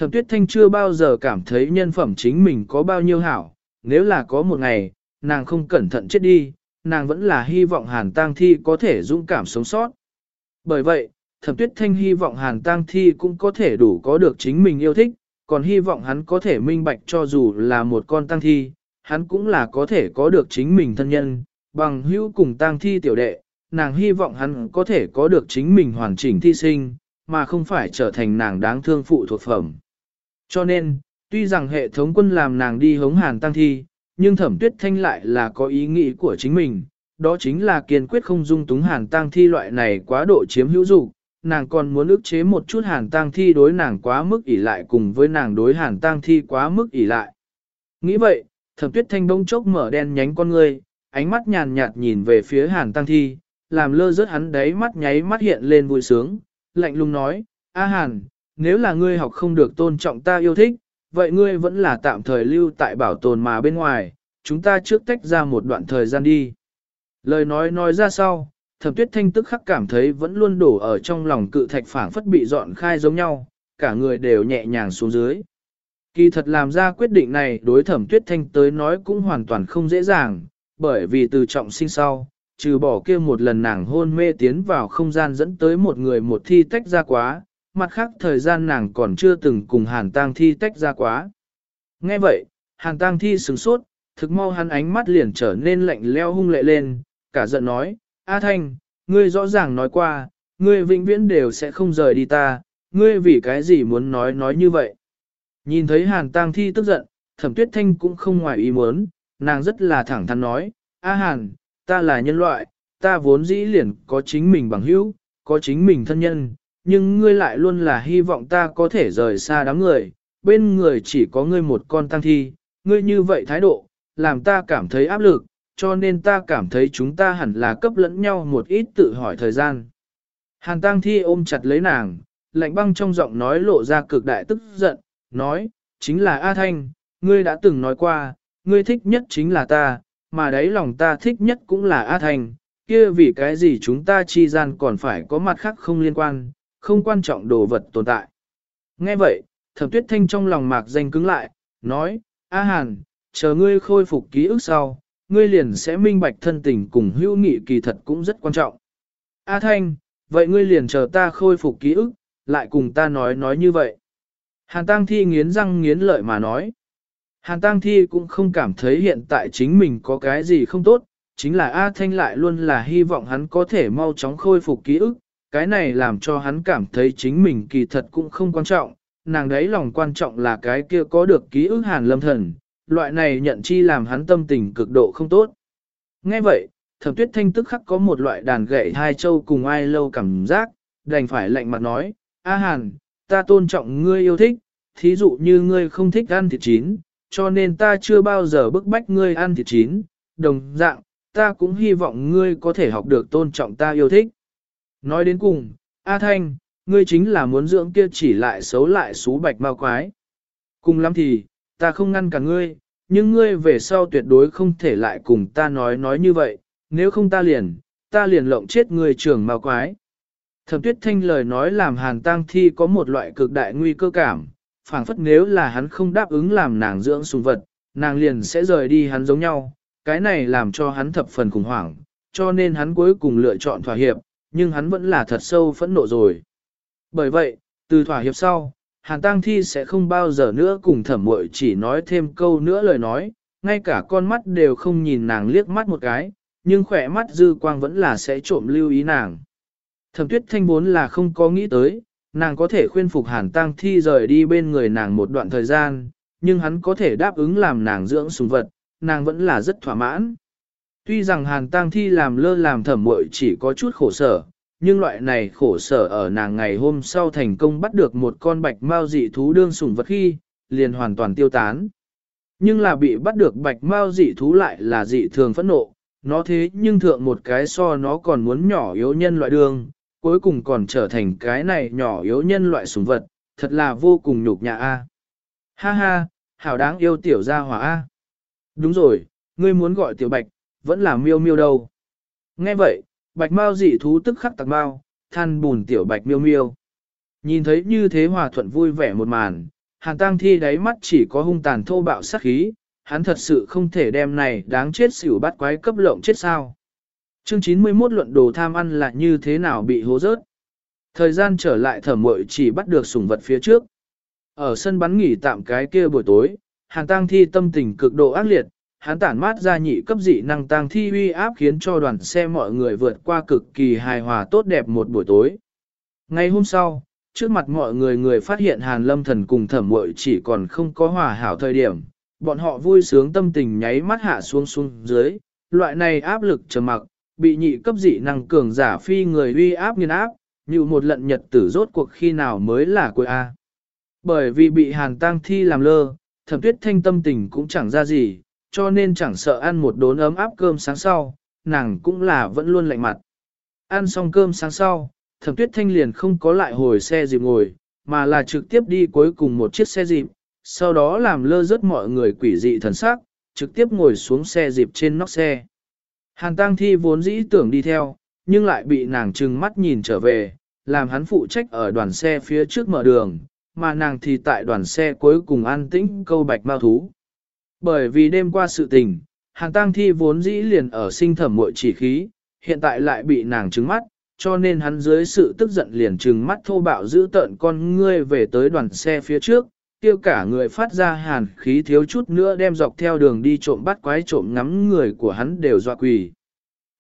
Speaker 1: Thẩm tuyết thanh chưa bao giờ cảm thấy nhân phẩm chính mình có bao nhiêu hảo, nếu là có một ngày, nàng không cẩn thận chết đi, nàng vẫn là hy vọng hàn tang thi có thể dũng cảm sống sót. Bởi vậy, thẩm tuyết thanh hy vọng hàn tang thi cũng có thể đủ có được chính mình yêu thích, còn hy vọng hắn có thể minh bạch cho dù là một con tang thi, hắn cũng là có thể có được chính mình thân nhân, bằng hữu cùng tang thi tiểu đệ, nàng hy vọng hắn có thể có được chính mình hoàn chỉnh thi sinh, mà không phải trở thành nàng đáng thương phụ thuộc phẩm. Cho nên, tuy rằng hệ thống quân làm nàng đi hống hàn tăng thi, nhưng thẩm tuyết thanh lại là có ý nghĩ của chính mình, đó chính là kiên quyết không dung túng hàn tăng thi loại này quá độ chiếm hữu dục nàng còn muốn ức chế một chút hàn tăng thi đối nàng quá mức ỉ lại cùng với nàng đối hàn tăng thi quá mức ỉ lại. Nghĩ vậy, thẩm tuyết thanh bỗng chốc mở đen nhánh con ngươi, ánh mắt nhàn nhạt nhìn về phía hàn tăng thi, làm lơ rớt hắn đấy mắt nháy mắt hiện lên vui sướng, lạnh lùng nói, A Hàn, nếu là ngươi học không được tôn trọng ta yêu thích, vậy ngươi vẫn là tạm thời lưu tại bảo tồn mà bên ngoài, chúng ta trước tách ra một đoạn thời gian đi. Lời nói nói ra sau, thẩm tuyết thanh tức khắc cảm thấy vẫn luôn đổ ở trong lòng cự thạch phảng phất bị dọn khai giống nhau, cả người đều nhẹ nhàng xuống dưới. Kỳ thật làm ra quyết định này đối thẩm tuyết thanh tới nói cũng hoàn toàn không dễ dàng, bởi vì từ trọng sinh sau, trừ bỏ kia một lần nàng hôn mê tiến vào không gian dẫn tới một người một thi tách ra quá, mặt khác thời gian nàng còn chưa từng cùng hàn tang thi tách ra quá. Nghe vậy, hàn tang thi sửng sốt, thực mau hắn ánh mắt liền trở nên lạnh leo hung lệ lên, cả giận nói, A Thanh, ngươi rõ ràng nói qua, ngươi vĩnh viễn đều sẽ không rời đi ta, ngươi vì cái gì muốn nói nói như vậy. Nhìn thấy hàn tang thi tức giận, thẩm tuyết thanh cũng không ngoài ý muốn, nàng rất là thẳng thắn nói, A Hàn, ta là nhân loại, ta vốn dĩ liền có chính mình bằng hữu, có chính mình thân nhân, nhưng ngươi lại luôn là hy vọng ta có thể rời xa đám người, bên người chỉ có ngươi một con tăng thi, ngươi như vậy thái độ, làm ta cảm thấy áp lực, cho nên ta cảm thấy chúng ta hẳn là cấp lẫn nhau một ít tự hỏi thời gian. Hàn tăng thi ôm chặt lấy nàng, lạnh băng trong giọng nói lộ ra cực đại tức giận, nói, chính là A Thanh, ngươi đã từng nói qua, ngươi thích nhất chính là ta, mà đấy lòng ta thích nhất cũng là A Thanh, kia vì cái gì chúng ta chi gian còn phải có mặt khác không liên quan, không quan trọng đồ vật tồn tại. Nghe vậy, thẩm tuyết thanh trong lòng mạc danh cứng lại, nói, A Hàn, chờ ngươi khôi phục ký ức sau, ngươi liền sẽ minh bạch thân tình cùng hữu nghị kỳ thật cũng rất quan trọng. A Thanh, vậy ngươi liền chờ ta khôi phục ký ức, lại cùng ta nói nói như vậy. Hàn Tăng Thi nghiến răng nghiến lợi mà nói. Hàn Tăng Thi cũng không cảm thấy hiện tại chính mình có cái gì không tốt, chính là A Thanh lại luôn là hy vọng hắn có thể mau chóng khôi phục ký ức, cái này làm cho hắn cảm thấy chính mình kỳ thật cũng không quan trọng, nàng đấy lòng quan trọng là cái kia có được ký ức Hàn Lâm Thần, loại này nhận chi làm hắn tâm tình cực độ không tốt. Nghe vậy, thẩm tuyết thanh tức khắc có một loại đàn gậy hai châu cùng ai lâu cảm giác, đành phải lạnh mặt nói, A Hàn, ta tôn trọng ngươi yêu thích, thí dụ như ngươi không thích ăn thịt chín, cho nên ta chưa bao giờ bức bách ngươi ăn thịt chín, đồng dạng, ta cũng hy vọng ngươi có thể học được tôn trọng ta yêu thích. Nói đến cùng, A Thanh, ngươi chính là muốn dưỡng kia chỉ lại xấu lại xú bạch mau quái. Cùng lắm thì, ta không ngăn cả ngươi, nhưng ngươi về sau tuyệt đối không thể lại cùng ta nói nói như vậy, nếu không ta liền, ta liền lộng chết ngươi trưởng mau quái. Thẩm tuyết thanh lời nói làm hàn tang thi có một loại cực đại nguy cơ cảm, phảng phất nếu là hắn không đáp ứng làm nàng dưỡng sùng vật, nàng liền sẽ rời đi hắn giống nhau, cái này làm cho hắn thập phần khủng hoảng, cho nên hắn cuối cùng lựa chọn thỏa hiệp, nhưng hắn vẫn là thật sâu phẫn nộ rồi. Bởi vậy, từ thỏa hiệp sau, Hàn Tăng Thi sẽ không bao giờ nữa cùng thẩm muội chỉ nói thêm câu nữa lời nói, ngay cả con mắt đều không nhìn nàng liếc mắt một cái, nhưng khỏe mắt dư quang vẫn là sẽ trộm lưu ý nàng. Thẩm tuyết thanh vốn là không có nghĩ tới, nàng có thể khuyên phục Hàn Tăng Thi rời đi bên người nàng một đoạn thời gian, nhưng hắn có thể đáp ứng làm nàng dưỡng sùng vật, nàng vẫn là rất thỏa mãn. Tuy rằng Hàn Tang Thi làm lơ làm thẩm muội chỉ có chút khổ sở, nhưng loại này khổ sở ở nàng ngày hôm sau thành công bắt được một con bạch mao dị thú đương sủng vật khi, liền hoàn toàn tiêu tán. Nhưng là bị bắt được bạch mao dị thú lại là dị thường phẫn nộ, nó thế nhưng thượng một cái so nó còn muốn nhỏ yếu nhân loại đương, cuối cùng còn trở thành cái này nhỏ yếu nhân loại sủng vật, thật là vô cùng nhục nhã a. Ha ha, hảo đáng yêu tiểu gia hỏa a. Đúng rồi, ngươi muốn gọi tiểu bạch, vẫn là miêu miêu đâu. Nghe vậy, bạch mao dị thú tức khắc tạc mao, than bùn tiểu bạch miêu miêu. Nhìn thấy như thế hòa thuận vui vẻ một màn, hàn tang thi đáy mắt chỉ có hung tàn thô bạo sát khí, hắn thật sự không thể đem này đáng chết xỉu bắt quái cấp lộng chết sao. Chương 91 luận đồ tham ăn là như thế nào bị hố rớt. Thời gian trở lại thẩm mội chỉ bắt được sủng vật phía trước. Ở sân bắn nghỉ tạm cái kia buổi tối, hàn tang thi tâm tình cực độ ác liệt, hắn tản mát ra nhị cấp dị năng tăng thi uy áp khiến cho đoàn xe mọi người vượt qua cực kỳ hài hòa tốt đẹp một buổi tối. Ngày hôm sau, trước mặt mọi người người phát hiện Hàn Lâm Thần cùng thẩm muội chỉ còn không có hòa hảo thời điểm, bọn họ vui sướng tâm tình nháy mắt hạ xuống xuống dưới, loại này áp lực trầm mặc, bị nhị cấp dị năng cường giả phi người uy áp nghiền áp, như một lận nhật tử rốt cuộc khi nào mới là cuối A. Bởi vì bị Hàn Tăng Thi làm lơ, thẩm tuyết thanh tâm tình cũng chẳng ra gì, cho nên chẳng sợ ăn một đốn ấm áp cơm sáng sau, nàng cũng là vẫn luôn lạnh mặt. Ăn xong cơm sáng sau, thẩm tuyết thanh liền không có lại hồi xe dịp ngồi, mà là trực tiếp đi cuối cùng một chiếc xe dịp, sau đó làm lơ rớt mọi người quỷ dị thần sắc, trực tiếp ngồi xuống xe dịp trên nóc xe. Hàn Tăng Thi vốn dĩ tưởng đi theo, nhưng lại bị nàng trừng mắt nhìn trở về, làm hắn phụ trách ở đoàn xe phía trước mở đường, mà nàng thì tại đoàn xe cuối cùng an tĩnh câu bạch mao thú. Bởi vì đêm qua sự tình, hàng tang thi vốn dĩ liền ở sinh thẩm muội chỉ khí, hiện tại lại bị nàng trứng mắt, cho nên hắn dưới sự tức giận liền trừng mắt thô bạo giữ tợn con ngươi về tới đoàn xe phía trước, tiêu cả người phát ra hàn khí thiếu chút nữa đem dọc theo đường đi trộm bắt quái trộm ngắm người của hắn đều dọa quỳ.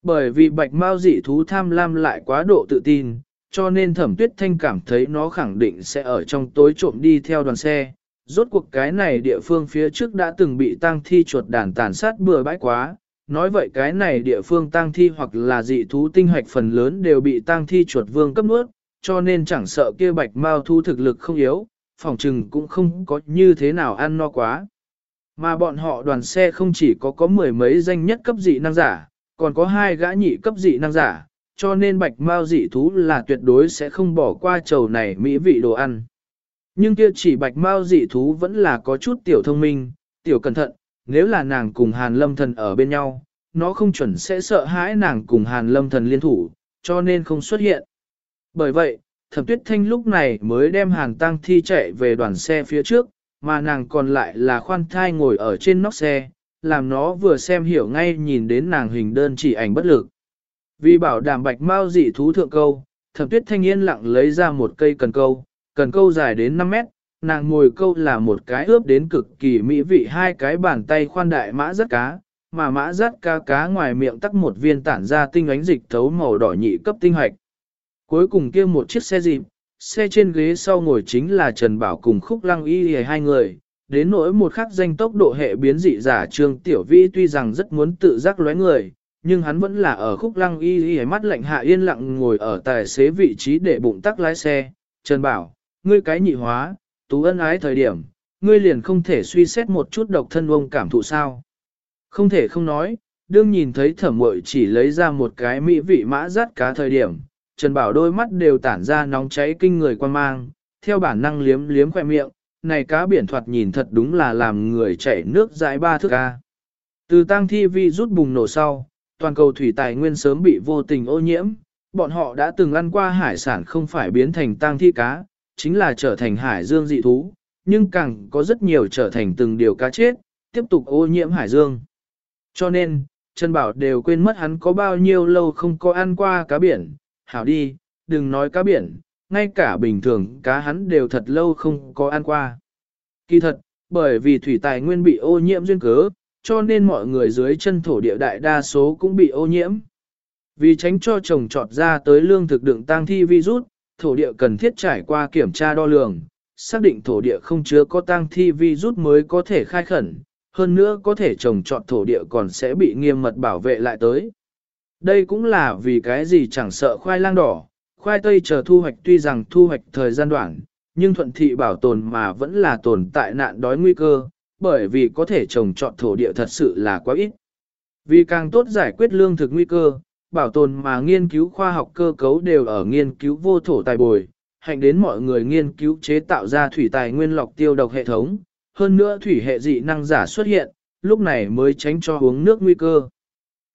Speaker 1: Bởi vì bạch mao dị thú tham lam lại quá độ tự tin, cho nên thẩm tuyết thanh cảm thấy nó khẳng định sẽ ở trong tối trộm đi theo đoàn xe, Rốt cuộc cái này địa phương phía trước đã từng bị tang thi chuột đàn tàn sát bừa bãi quá, nói vậy cái này địa phương tang thi hoặc là dị thú tinh hoạch phần lớn đều bị tang thi chuột vương cấp nuốt, cho nên chẳng sợ kia bạch mao thu thực lực không yếu, phòng trừng cũng không có như thế nào ăn no quá. Mà bọn họ đoàn xe không chỉ có có mười mấy danh nhất cấp dị năng giả, còn có hai gã nhị cấp dị năng giả, cho nên bạch mao dị thú là tuyệt đối sẽ không bỏ qua chầu này mỹ vị đồ ăn. Nhưng kia chỉ bạch mao dị thú vẫn là có chút tiểu thông minh, tiểu cẩn thận, nếu là nàng cùng hàn lâm thần ở bên nhau, nó không chuẩn sẽ sợ hãi nàng cùng hàn lâm thần liên thủ, cho nên không xuất hiện. Bởi vậy, thẩm tuyết thanh lúc này mới đem hàn tăng thi chạy về đoàn xe phía trước, mà nàng còn lại là khoan thai ngồi ở trên nóc xe, làm nó vừa xem hiểu ngay nhìn đến nàng hình đơn chỉ ảnh bất lực. Vì bảo đảm bạch mau dị thú thượng câu, thẩm tuyết thanh yên lặng lấy ra một cây cần câu, cần câu dài đến 5 mét, nàng ngồi câu là một cái ướp đến cực kỳ mỹ vị hai cái bàn tay khoan đại mã rất cá, mà mã rất cá cá ngoài miệng tắc một viên tản ra tinh ánh dịch thấu màu đỏ nhị cấp tinh hoạch. Cuối cùng kia một chiếc xe dịp, xe trên ghế sau ngồi chính là Trần Bảo cùng Khúc Lăng Y hai người, đến nỗi một khắc danh tốc độ hệ biến dị giả Trương Tiểu Vĩ tuy rằng rất muốn tự giác lóe người, nhưng hắn vẫn là ở Khúc Lăng Y Y mắt lạnh hạ yên lặng ngồi ở tài xế vị trí để bụng tắc lái xe. Trần Bảo, ngươi cái nhị hóa, tú ân ái thời điểm, ngươi liền không thể suy xét một chút độc thân ông cảm thụ sao. Không thể không nói, đương nhìn thấy thẩm mội chỉ lấy ra một cái mỹ vị mã rát cá thời điểm, Trần Bảo đôi mắt đều tản ra nóng cháy kinh người quan mang, theo bản năng liếm liếm khoe miệng, này cá biển thoạt nhìn thật đúng là làm người chảy nước dãi ba thước ca. Từ tang thi vi rút bùng nổ sau, toàn cầu thủy tài nguyên sớm bị vô tình ô nhiễm, bọn họ đã từng ăn qua hải sản không phải biến thành tang thi cá, chính là trở thành hải dương dị thú, nhưng càng có rất nhiều trở thành từng điều cá chết, tiếp tục ô nhiễm hải dương. Cho nên, Trần Bảo đều quên mất hắn có bao nhiêu lâu không có ăn qua cá biển, hảo đi, đừng nói cá biển, ngay cả bình thường cá hắn đều thật lâu không có ăn qua. Kỳ thật, bởi vì thủy tài nguyên bị ô nhiễm duyên cớ, cho nên mọi người dưới chân thổ địa đại đa số cũng bị ô nhiễm. Vì tránh cho trồng trọt ra tới lương thực đựng tang thi virus, thổ địa cần thiết trải qua kiểm tra đo lường, xác định thổ địa không chứa có tang thi vi rút mới có thể khai khẩn, hơn nữa có thể trồng trọt thổ địa còn sẽ bị nghiêm mật bảo vệ lại tới. Đây cũng là vì cái gì chẳng sợ khoai lang đỏ, khoai tây chờ thu hoạch tuy rằng thu hoạch thời gian đoạn, nhưng thuận thị bảo tồn mà vẫn là tồn tại nạn đói nguy cơ, bởi vì có thể trồng trọt thổ địa thật sự là quá ít. Vì càng tốt giải quyết lương thực nguy cơ, bảo tồn mà nghiên cứu khoa học cơ cấu đều ở nghiên cứu vô thổ tài bồi, hạnh đến mọi người nghiên cứu chế tạo ra thủy tài nguyên lọc tiêu độc hệ thống, hơn nữa thủy hệ dị năng giả xuất hiện, lúc này mới tránh cho uống nước nguy cơ.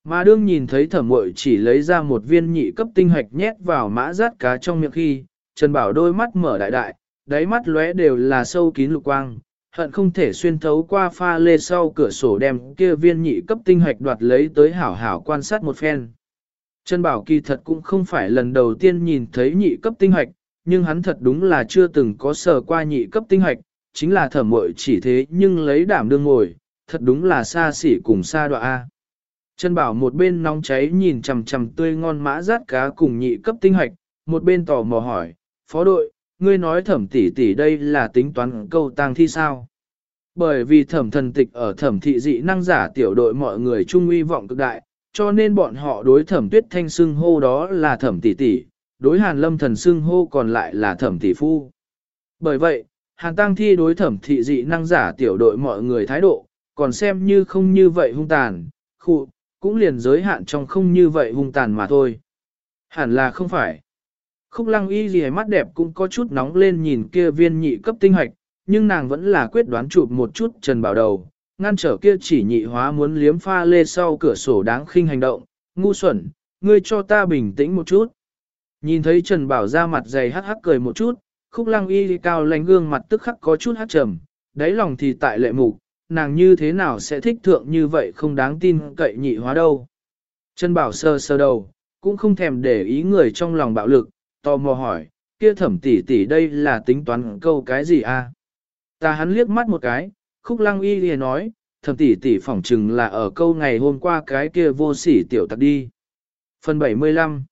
Speaker 1: Mà đương nhìn thấy thẩm mội chỉ lấy ra một viên nhị cấp tinh hạch nhét vào mã rát cá trong miệng khi, Trần Bảo đôi mắt mở đại đại, đáy mắt lóe đều là sâu kín lục quang, hận không thể xuyên thấu qua pha lê sau cửa sổ đem kia viên nhị cấp tinh hạch đoạt lấy tới hảo hảo quan sát một phen. Trần Bảo kỳ thật cũng không phải lần đầu tiên nhìn thấy nhị cấp tinh hoạch, nhưng hắn thật đúng là chưa từng có sờ qua nhị cấp tinh hoạch, chính là thẩm mội chỉ thế nhưng lấy đảm đương ngồi, thật đúng là xa xỉ cùng xa đoạ A. Trần Bảo một bên nóng cháy nhìn chằm chằm tươi ngon mã rát cá cùng nhị cấp tinh hoạch, một bên tò mò hỏi, phó đội, ngươi nói thẩm tỷ tỷ đây là tính toán câu tang thi sao? Bởi vì thẩm thần tịch ở thẩm thị dị năng giả tiểu đội mọi người trung uy vọng cực đại, cho nên bọn họ đối thẩm tuyết thanh xưng hô đó là thẩm tỷ tỷ, đối hàn lâm thần xưng hô còn lại là thẩm tỷ phu. Bởi vậy, hàn tăng thi đối thẩm thị dị năng giả tiểu đội mọi người thái độ, còn xem như không như vậy hung tàn, khu, cũng liền giới hạn trong không như vậy hung tàn mà thôi. Hẳn là không phải. Khúc lăng y gì mắt đẹp cũng có chút nóng lên nhìn kia viên nhị cấp tinh hoạch, nhưng nàng vẫn là quyết đoán chụp một chút trần bảo đầu, ngăn trở kia chỉ nhị hóa muốn liếm pha lê sau cửa sổ đáng khinh hành động, ngu xuẩn, ngươi cho ta bình tĩnh một chút. Nhìn thấy Trần Bảo ra mặt dày hắc hắc cười một chút, khúc lăng y cao lánh gương mặt tức khắc có chút hắc trầm, đáy lòng thì tại lệ mục, nàng như thế nào sẽ thích thượng như vậy không đáng tin cậy nhị hóa đâu. Trần Bảo sơ sơ đầu, cũng không thèm để ý người trong lòng bạo lực, tò mò hỏi, kia thẩm tỷ tỷ đây là tính toán câu cái gì a? À? Ta hắn liếc mắt một cái, khúc lăng y liền nói, thẩm tỷ tỷ phỏng chừng là ở câu ngày hôm qua cái kia vô sỉ tiểu tặc đi. Phần 75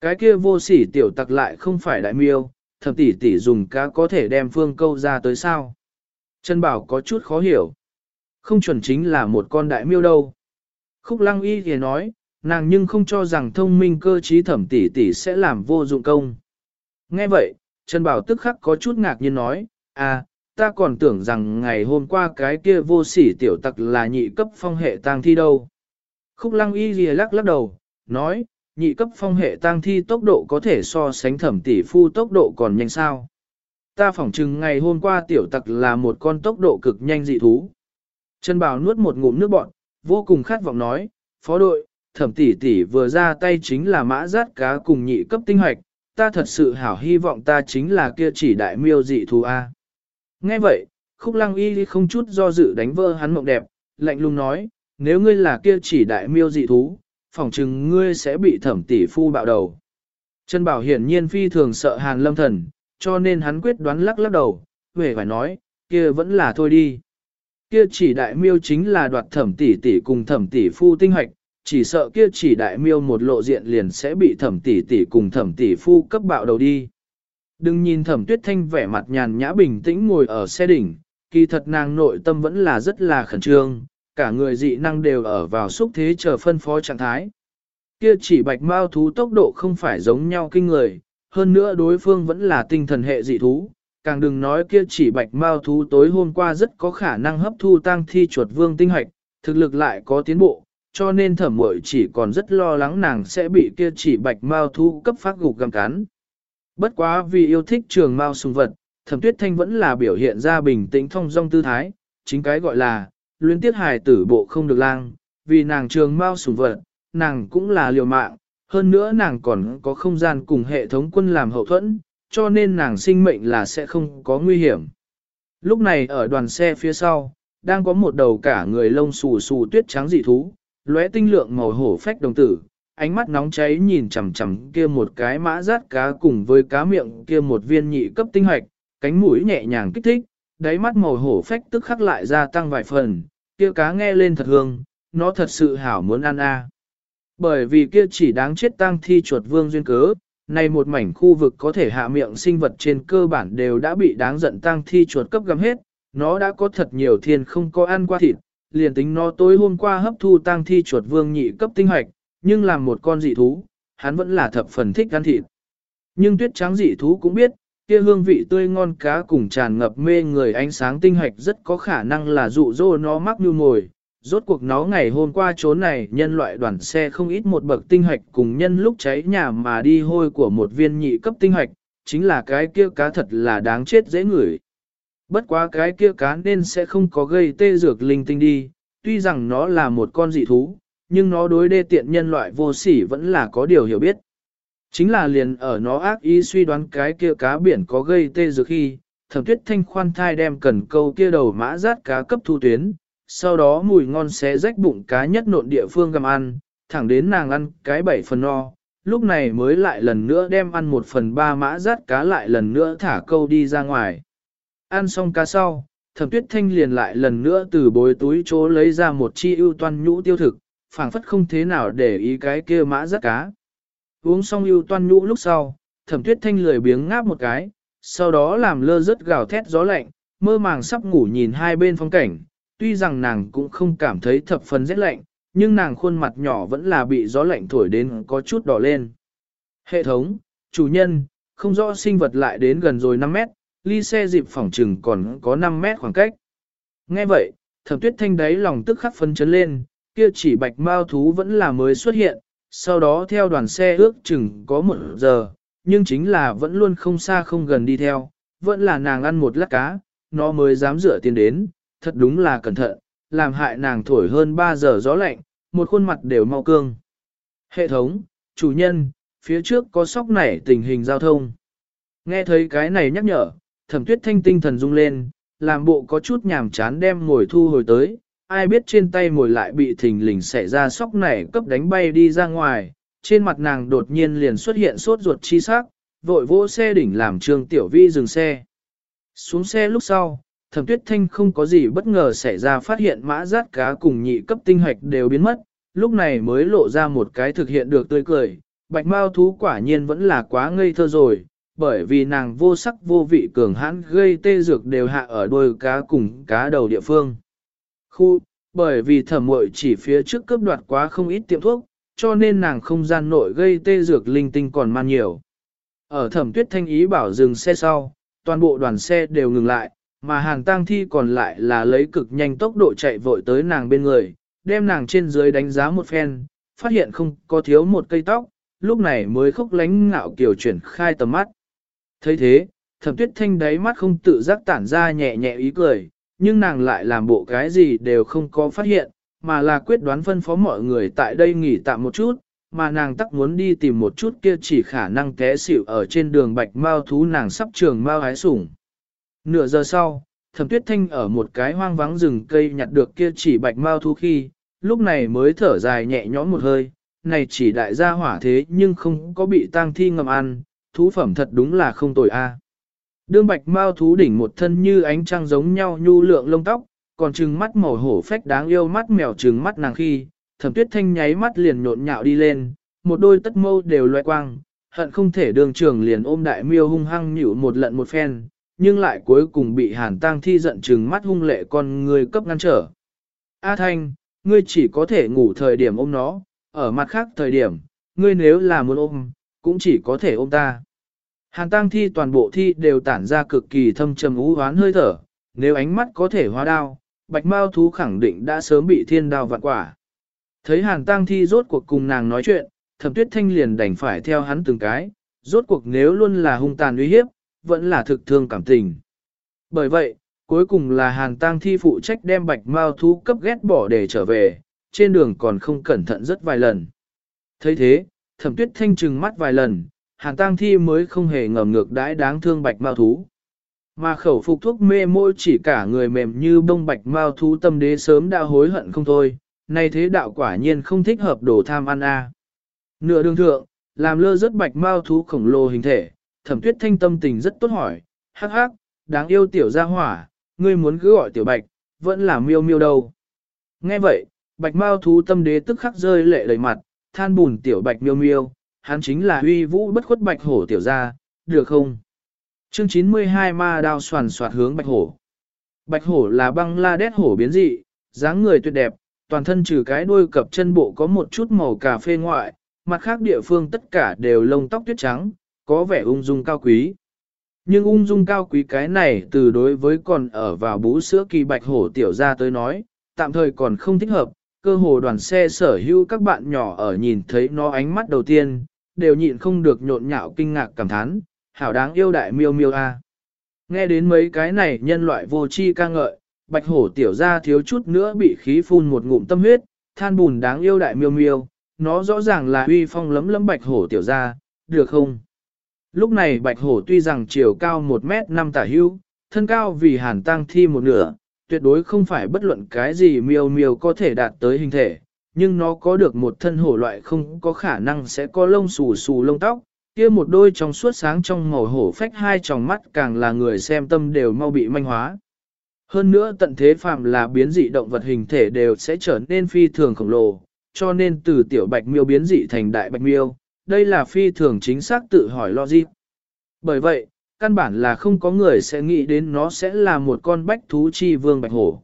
Speaker 1: Cái kia vô sỉ tiểu tặc lại không phải đại miêu, thẩm tỷ tỷ dùng cá có thể đem phương câu ra tới sao. Trần Bảo có chút khó hiểu. Không chuẩn chính là một con đại miêu đâu. Khúc lăng y thì nói, nàng nhưng không cho rằng thông minh cơ trí thẩm tỷ tỷ sẽ làm vô dụng công. Nghe vậy, Trần Bảo tức khắc có chút ngạc nhiên nói, à, ta còn tưởng rằng ngày hôm qua cái kia vô sỉ tiểu tặc là nhị cấp phong hệ tang thi đâu. Khúc lăng y ghi lắc lắc đầu, nói, nhị cấp phong hệ tăng thi tốc độ có thể so sánh thẩm tỷ phu tốc độ còn nhanh sao. Ta phỏng chừng ngày hôm qua tiểu tặc là một con tốc độ cực nhanh dị thú. Trần Bảo nuốt một ngụm nước bọn, vô cùng khát vọng nói, phó đội, thẩm tỷ tỷ vừa ra tay chính là mã rát cá cùng nhị cấp tinh hoạch, ta thật sự hảo hy vọng ta chính là kia chỉ đại miêu dị thú A. Nghe vậy, khúc lăng y không chút do dự đánh vỡ hắn mộng đẹp, lạnh lùng nói, nếu ngươi là kia chỉ đại miêu dị thú, phỏng chừng ngươi sẽ bị thẩm tỷ phu bạo đầu. Trần Bảo hiển nhiên phi thường sợ hàn lâm thần, cho nên hắn quyết đoán lắc lắc đầu, về phải nói, kia vẫn là thôi đi. Kia chỉ đại miêu chính là đoạt thẩm tỷ tỷ cùng thẩm tỷ phu tinh hoạch, chỉ sợ kia chỉ đại miêu một lộ diện liền sẽ bị thẩm tỷ tỷ cùng thẩm tỷ phu cấp bạo đầu đi. Đừng nhìn thẩm tuyết thanh vẻ mặt nhàn nhã bình tĩnh ngồi ở xe đỉnh, kỳ thật nàng nội tâm vẫn là rất là khẩn trương, cả người dị năng đều ở vào xúc thế chờ phân phó trạng thái. Kia chỉ bạch mao thú tốc độ không phải giống nhau kinh người, hơn nữa đối phương vẫn là tinh thần hệ dị thú, càng đừng nói kia chỉ bạch mao thú tối hôm qua rất có khả năng hấp thu tăng thi chuột vương tinh hoạch, thực lực lại có tiến bộ, cho nên thẩm muội chỉ còn rất lo lắng nàng sẽ bị kia chỉ bạch mao thú cấp phát gục găm cắn. Bất quá vì yêu thích trường mao sùng vật, thẩm tuyết thanh vẫn là biểu hiện ra bình tĩnh thông dong tư thái, chính cái gọi là, luyến tiết hài tử bộ không được lang, vì nàng trường mao sùng vật, nàng cũng là liều mạng, hơn nữa nàng còn có không gian cùng hệ thống quân làm hậu thuẫn, cho nên nàng sinh mệnh là sẽ không có nguy hiểm. Lúc này ở đoàn xe phía sau, đang có một đầu cả người lông xù xù tuyết trắng dị thú, lóe tinh lượng màu hổ phách đồng tử, ánh mắt nóng cháy nhìn chằm chằm kia một cái mã rát cá cùng với cá miệng kia một viên nhị cấp tinh hoạch, cánh mũi nhẹ nhàng kích thích, đáy mắt màu hổ phách tức khắc lại gia tăng vài phần, kia cá nghe lên thật hương, nó thật sự hảo muốn ăn a. À. Bởi vì kia chỉ đáng chết tăng thi chuột vương duyên cớ, nay một mảnh khu vực có thể hạ miệng sinh vật trên cơ bản đều đã bị đáng giận tăng thi chuột cấp găm hết, nó đã có thật nhiều thiên không có ăn qua thịt, liền tính nó tối hôm qua hấp thu tăng thi chuột vương nhị cấp tinh hoạch, nhưng làm một con dị thú, hắn vẫn là thập phần thích ăn thịt. Nhưng tuyết trắng dị thú cũng biết, kia hương vị tươi ngon cá cùng tràn ngập mê người ánh sáng tinh hạch rất có khả năng là dụ dỗ nó mắc như ngồi. Rốt cuộc nó ngày hôm qua trốn này nhân loại đoàn xe không ít một bậc tinh hạch cùng nhân lúc cháy nhà mà đi hôi của một viên nhị cấp tinh hạch, chính là cái kia cá thật là đáng chết dễ ngửi. Bất quá cái kia cá nên sẽ không có gây tê dược linh tinh đi, tuy rằng nó là một con dị thú, nhưng nó đối đê tiện nhân loại vô sỉ vẫn là có điều hiểu biết. Chính là liền ở nó ác ý suy đoán cái kia cá biển có gây tê dược khi, thẩm tuyết thanh khoan thai đem cần câu kia đầu mã rát cá cấp thu tuyến, sau đó mùi ngon xé rách bụng cá nhất nộn địa phương gặm ăn, thẳng đến nàng ăn cái bảy phần no, lúc này mới lại lần nữa đem ăn một phần ba mã rát cá lại lần nữa thả câu đi ra ngoài. Ăn xong cá sau, thẩm tuyết thanh liền lại lần nữa từ bối túi chỗ lấy ra một chi ưu toan nhũ tiêu thực, phảng phất không thế nào để ý cái kia mã rất cá. Uống xong ưu toan nhũ lúc sau, thẩm tuyết thanh lười biếng ngáp một cái, sau đó làm lơ rớt gào thét gió lạnh, mơ màng sắp ngủ nhìn hai bên phong cảnh, tuy rằng nàng cũng không cảm thấy thập phần rét lạnh, nhưng nàng khuôn mặt nhỏ vẫn là bị gió lạnh thổi đến có chút đỏ lên. Hệ thống, chủ nhân, không rõ sinh vật lại đến gần rồi 5 mét, ly xe dịp phòng trừng còn có 5 mét khoảng cách. Nghe vậy, thẩm tuyết thanh đáy lòng tức khắc phấn chấn lên, kia chỉ bạch mao thú vẫn là mới xuất hiện, sau đó theo đoàn xe ước chừng có một giờ, nhưng chính là vẫn luôn không xa không gần đi theo, vẫn là nàng ăn một lát cá, nó mới dám rửa tiền đến, thật đúng là cẩn thận, làm hại nàng thổi hơn 3 giờ gió lạnh, một khuôn mặt đều mau cương. Hệ thống, chủ nhân, phía trước có sóc nảy tình hình giao thông. Nghe thấy cái này nhắc nhở, thẩm tuyết thanh tinh thần rung lên, làm bộ có chút nhàm chán đem ngồi thu hồi tới, ai biết trên tay ngồi lại bị thình lình xảy ra sóc nảy cấp đánh bay đi ra ngoài, trên mặt nàng đột nhiên liền xuất hiện sốt ruột chi sắc, vội vỗ xe đỉnh làm trương tiểu vi dừng xe. Xuống xe lúc sau, thẩm tuyết thanh không có gì bất ngờ xảy ra phát hiện mã rát cá cùng nhị cấp tinh hoạch đều biến mất, lúc này mới lộ ra một cái thực hiện được tươi cười, bạch mao thú quả nhiên vẫn là quá ngây thơ rồi, bởi vì nàng vô sắc vô vị cường hãn gây tê dược đều hạ ở đôi cá cùng cá đầu địa phương. Khu, bởi vì thẩm muội chỉ phía trước cướp đoạt quá không ít tiệm thuốc, cho nên nàng không gian nội gây tê dược linh tinh còn man nhiều. Ở thẩm tuyết thanh ý bảo dừng xe sau, toàn bộ đoàn xe đều ngừng lại, mà hàng tang thi còn lại là lấy cực nhanh tốc độ chạy vội tới nàng bên người, đem nàng trên dưới đánh giá một phen, phát hiện không có thiếu một cây tóc, lúc này mới khóc lánh ngạo kiều chuyển khai tầm mắt. thấy thế, thẩm tuyết thanh đáy mắt không tự giác tản ra nhẹ nhẹ ý cười, nhưng nàng lại làm bộ cái gì đều không có phát hiện, mà là quyết đoán phân phó mọi người tại đây nghỉ tạm một chút, mà nàng tắc muốn đi tìm một chút kia chỉ khả năng té xỉu ở trên đường bạch mao thú nàng sắp trường mao hái sủng. Nửa giờ sau, thẩm tuyết thanh ở một cái hoang vắng rừng cây nhặt được kia chỉ bạch mao thú khi, lúc này mới thở dài nhẹ nhõm một hơi, này chỉ đại gia hỏa thế nhưng không có bị tang thi ngầm ăn, thú phẩm thật đúng là không tồi a. Đương bạch mao thú đỉnh một thân như ánh trăng giống nhau nhu lượng lông tóc, còn trừng mắt màu hổ phách đáng yêu mắt mèo trừng mắt nàng khi, thẩm tuyết thanh nháy mắt liền nhộn nhạo đi lên, một đôi tất mâu đều loe quang, hận không thể đường trường liền ôm đại miêu hung hăng nhịu một lận một phen, nhưng lại cuối cùng bị hàn tang thi giận trừng mắt hung lệ con người cấp ngăn trở. A thanh, ngươi chỉ có thể ngủ thời điểm ôm nó, ở mặt khác thời điểm, ngươi nếu là muốn ôm, cũng chỉ có thể ôm ta. Hàn tang thi toàn bộ thi đều tản ra cực kỳ thâm trầm ú hoán hơi thở, nếu ánh mắt có thể hóa đao, bạch mao thú khẳng định đã sớm bị thiên đao vạn quả. Thấy hàn tang thi rốt cuộc cùng nàng nói chuyện, thẩm tuyết thanh liền đành phải theo hắn từng cái, rốt cuộc nếu luôn là hung tàn uy hiếp, vẫn là thực thương cảm tình. Bởi vậy, cuối cùng là hàn tang thi phụ trách đem bạch mao thú cấp ghét bỏ để trở về, trên đường còn không cẩn thận rất vài lần. thấy thế, thẩm tuyết thanh trừng mắt vài lần, hàn tang thi mới không hề ngầm ngược đãi đáng thương bạch mao thú. Mà khẩu phục thuốc mê môi chỉ cả người mềm như bông bạch mao thú tâm đế sớm đã hối hận không thôi, nay thế đạo quả nhiên không thích hợp đồ tham ăn a. À. Nửa đường thượng, làm lơ rất bạch mao thú khổng lồ hình thể, thẩm tuyết thanh tâm tình rất tốt hỏi, hắc hắc, đáng yêu tiểu gia hỏa, ngươi muốn cứ gọi tiểu bạch, vẫn là miêu miêu đâu. Nghe vậy, bạch mao thú tâm đế tức khắc rơi lệ đầy mặt, than bùn tiểu bạch miêu miêu, hắn chính là huy vũ bất khuất bạch hổ tiểu gia, được không? Chương 92 ma đao soàn soạt hướng bạch hổ. Bạch hổ là băng la đét hổ biến dị, dáng người tuyệt đẹp, toàn thân trừ cái đuôi cập chân bộ có một chút màu cà phê ngoại, mặt khác địa phương tất cả đều lông tóc tuyết trắng, có vẻ ung dung cao quý. Nhưng ung dung cao quý cái này từ đối với còn ở vào bú sữa kỳ bạch hổ tiểu ra tới nói, tạm thời còn không thích hợp, cơ hồ đoàn xe sở hữu các bạn nhỏ ở nhìn thấy nó ánh mắt đầu tiên, đều nhịn không được nhộn nhạo kinh ngạc cảm thán, hảo đáng yêu đại miêu miêu a. Nghe đến mấy cái này nhân loại vô chi ca ngợi, bạch hổ tiểu ra thiếu chút nữa bị khí phun một ngụm tâm huyết, than bùn đáng yêu đại miêu miêu, nó rõ ràng là uy phong lấm lấm bạch hổ tiểu ra, được không? Lúc này bạch hổ tuy rằng chiều cao 1 mét 5 tả hưu, thân cao vì hàn tăng thi một nửa, tuyệt đối không phải bất luận cái gì miêu miêu có thể đạt tới hình thể, nhưng nó có được một thân hổ loại không có khả năng sẽ có lông xù xù lông tóc, kia một đôi trong suốt sáng trong màu hổ phách hai tròng mắt càng là người xem tâm đều mau bị manh hóa. Hơn nữa tận thế phàm là biến dị động vật hình thể đều sẽ trở nên phi thường khổng lồ, cho nên từ tiểu bạch miêu biến dị thành đại bạch miêu, đây là phi thường chính xác tự hỏi logic. Bởi vậy, căn bản là không có người sẽ nghĩ đến nó sẽ là một con bách thú chi vương bạch hổ.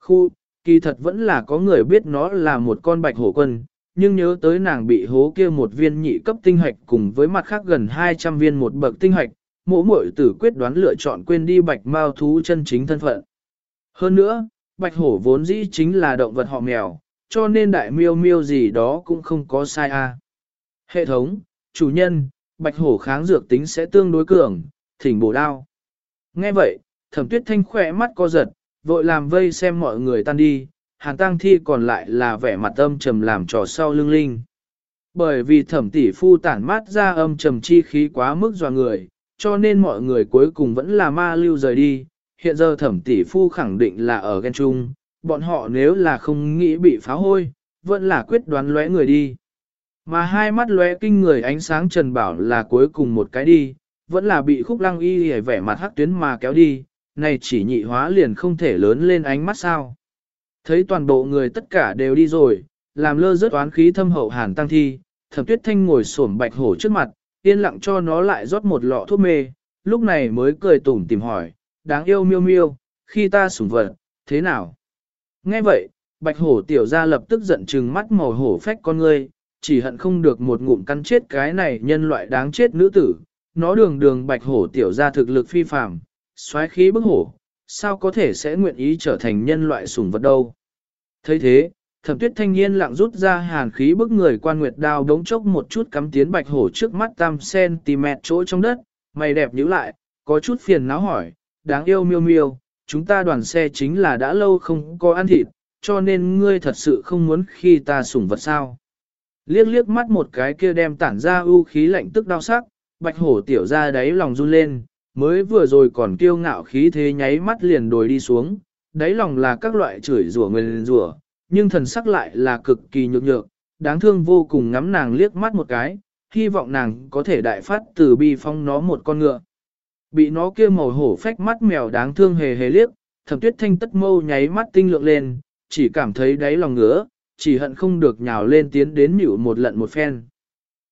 Speaker 1: Khu, kỳ thật vẫn là có người biết nó là một con bạch hổ quân, nhưng nhớ tới nàng bị hố kia một viên nhị cấp tinh hạch cùng với mặt khác gần 200 viên một bậc tinh hạch, mỗi muội tử quyết đoán lựa chọn quên đi bạch mao thú chân chính thân phận. Hơn nữa, bạch hổ vốn dĩ chính là động vật họ mèo, cho nên đại miêu miêu gì đó cũng không có sai a. Hệ thống, chủ nhân, bạch hổ kháng dược tính sẽ tương đối cường, thỉnh bổ đao. Nghe vậy, thẩm tuyết thanh khỏe mắt co giật, vội làm vây xem mọi người tan đi, hàn tăng thi còn lại là vẻ mặt âm trầm làm trò sau lưng linh. Bởi vì thẩm tỷ phu tản mát ra âm trầm chi khí quá mức dò người, cho nên mọi người cuối cùng vẫn là ma lưu rời đi. Hiện giờ thẩm tỷ phu khẳng định là ở ghen trung, bọn họ nếu là không nghĩ bị phá hôi, vẫn là quyết đoán lóe người đi. Mà hai mắt lóe kinh người ánh sáng Trần Bảo là cuối cùng một cái đi, vẫn là bị khúc lăng y hề vẻ mặt hắc tuyến mà kéo đi, này chỉ nhị hóa liền không thể lớn lên ánh mắt sao. Thấy toàn bộ người tất cả đều đi rồi, làm lơ rớt oán khí thâm hậu hàn tăng thi, thẩm tuyết thanh ngồi xổm bạch hổ trước mặt, yên lặng cho nó lại rót một lọ thuốc mê, lúc này mới cười tủm tìm hỏi, đáng yêu miêu miêu, khi ta sủng vật, thế nào? Nghe vậy, bạch hổ tiểu ra lập tức giận trừng mắt màu hổ phách con ngươi, chỉ hận không được một ngụm cắn chết cái này nhân loại đáng chết nữ tử. Nó đường đường bạch hổ tiểu ra thực lực phi phàm, xoáy khí bức hổ, sao có thể sẽ nguyện ý trở thành nhân loại sủng vật đâu. thấy thế, thẩm tuyết thanh niên lặng rút ra hàn khí bức người quan nguyệt đao đống chốc một chút cắm tiến bạch hổ trước mắt tam cm chỗ trong đất, mày đẹp nhíu lại, có chút phiền não hỏi, đáng yêu miêu miêu, chúng ta đoàn xe chính là đã lâu không có ăn thịt, cho nên ngươi thật sự không muốn khi ta sủng vật sao. Liếc liếc mắt một cái kia đem tản ra ưu khí lạnh tức đau sắc, bạch hổ tiểu ra đáy lòng run lên, mới vừa rồi còn kiêu ngạo khí thế nháy mắt liền đồi đi xuống, đáy lòng là các loại chửi rủa người rủa, nhưng thần sắc lại là cực kỳ nhược nhược, đáng thương vô cùng ngắm nàng liếc mắt một cái, hy vọng nàng có thể đại phát từ bi phong nó một con ngựa. Bị nó kia màu hổ phách mắt mèo đáng thương hề hề liếc, thẩm tuyết thanh tất mâu nháy mắt tinh lượng lên, chỉ cảm thấy đáy lòng ngứa, chỉ hận không được nhào lên tiến đến nhịu một lận một phen.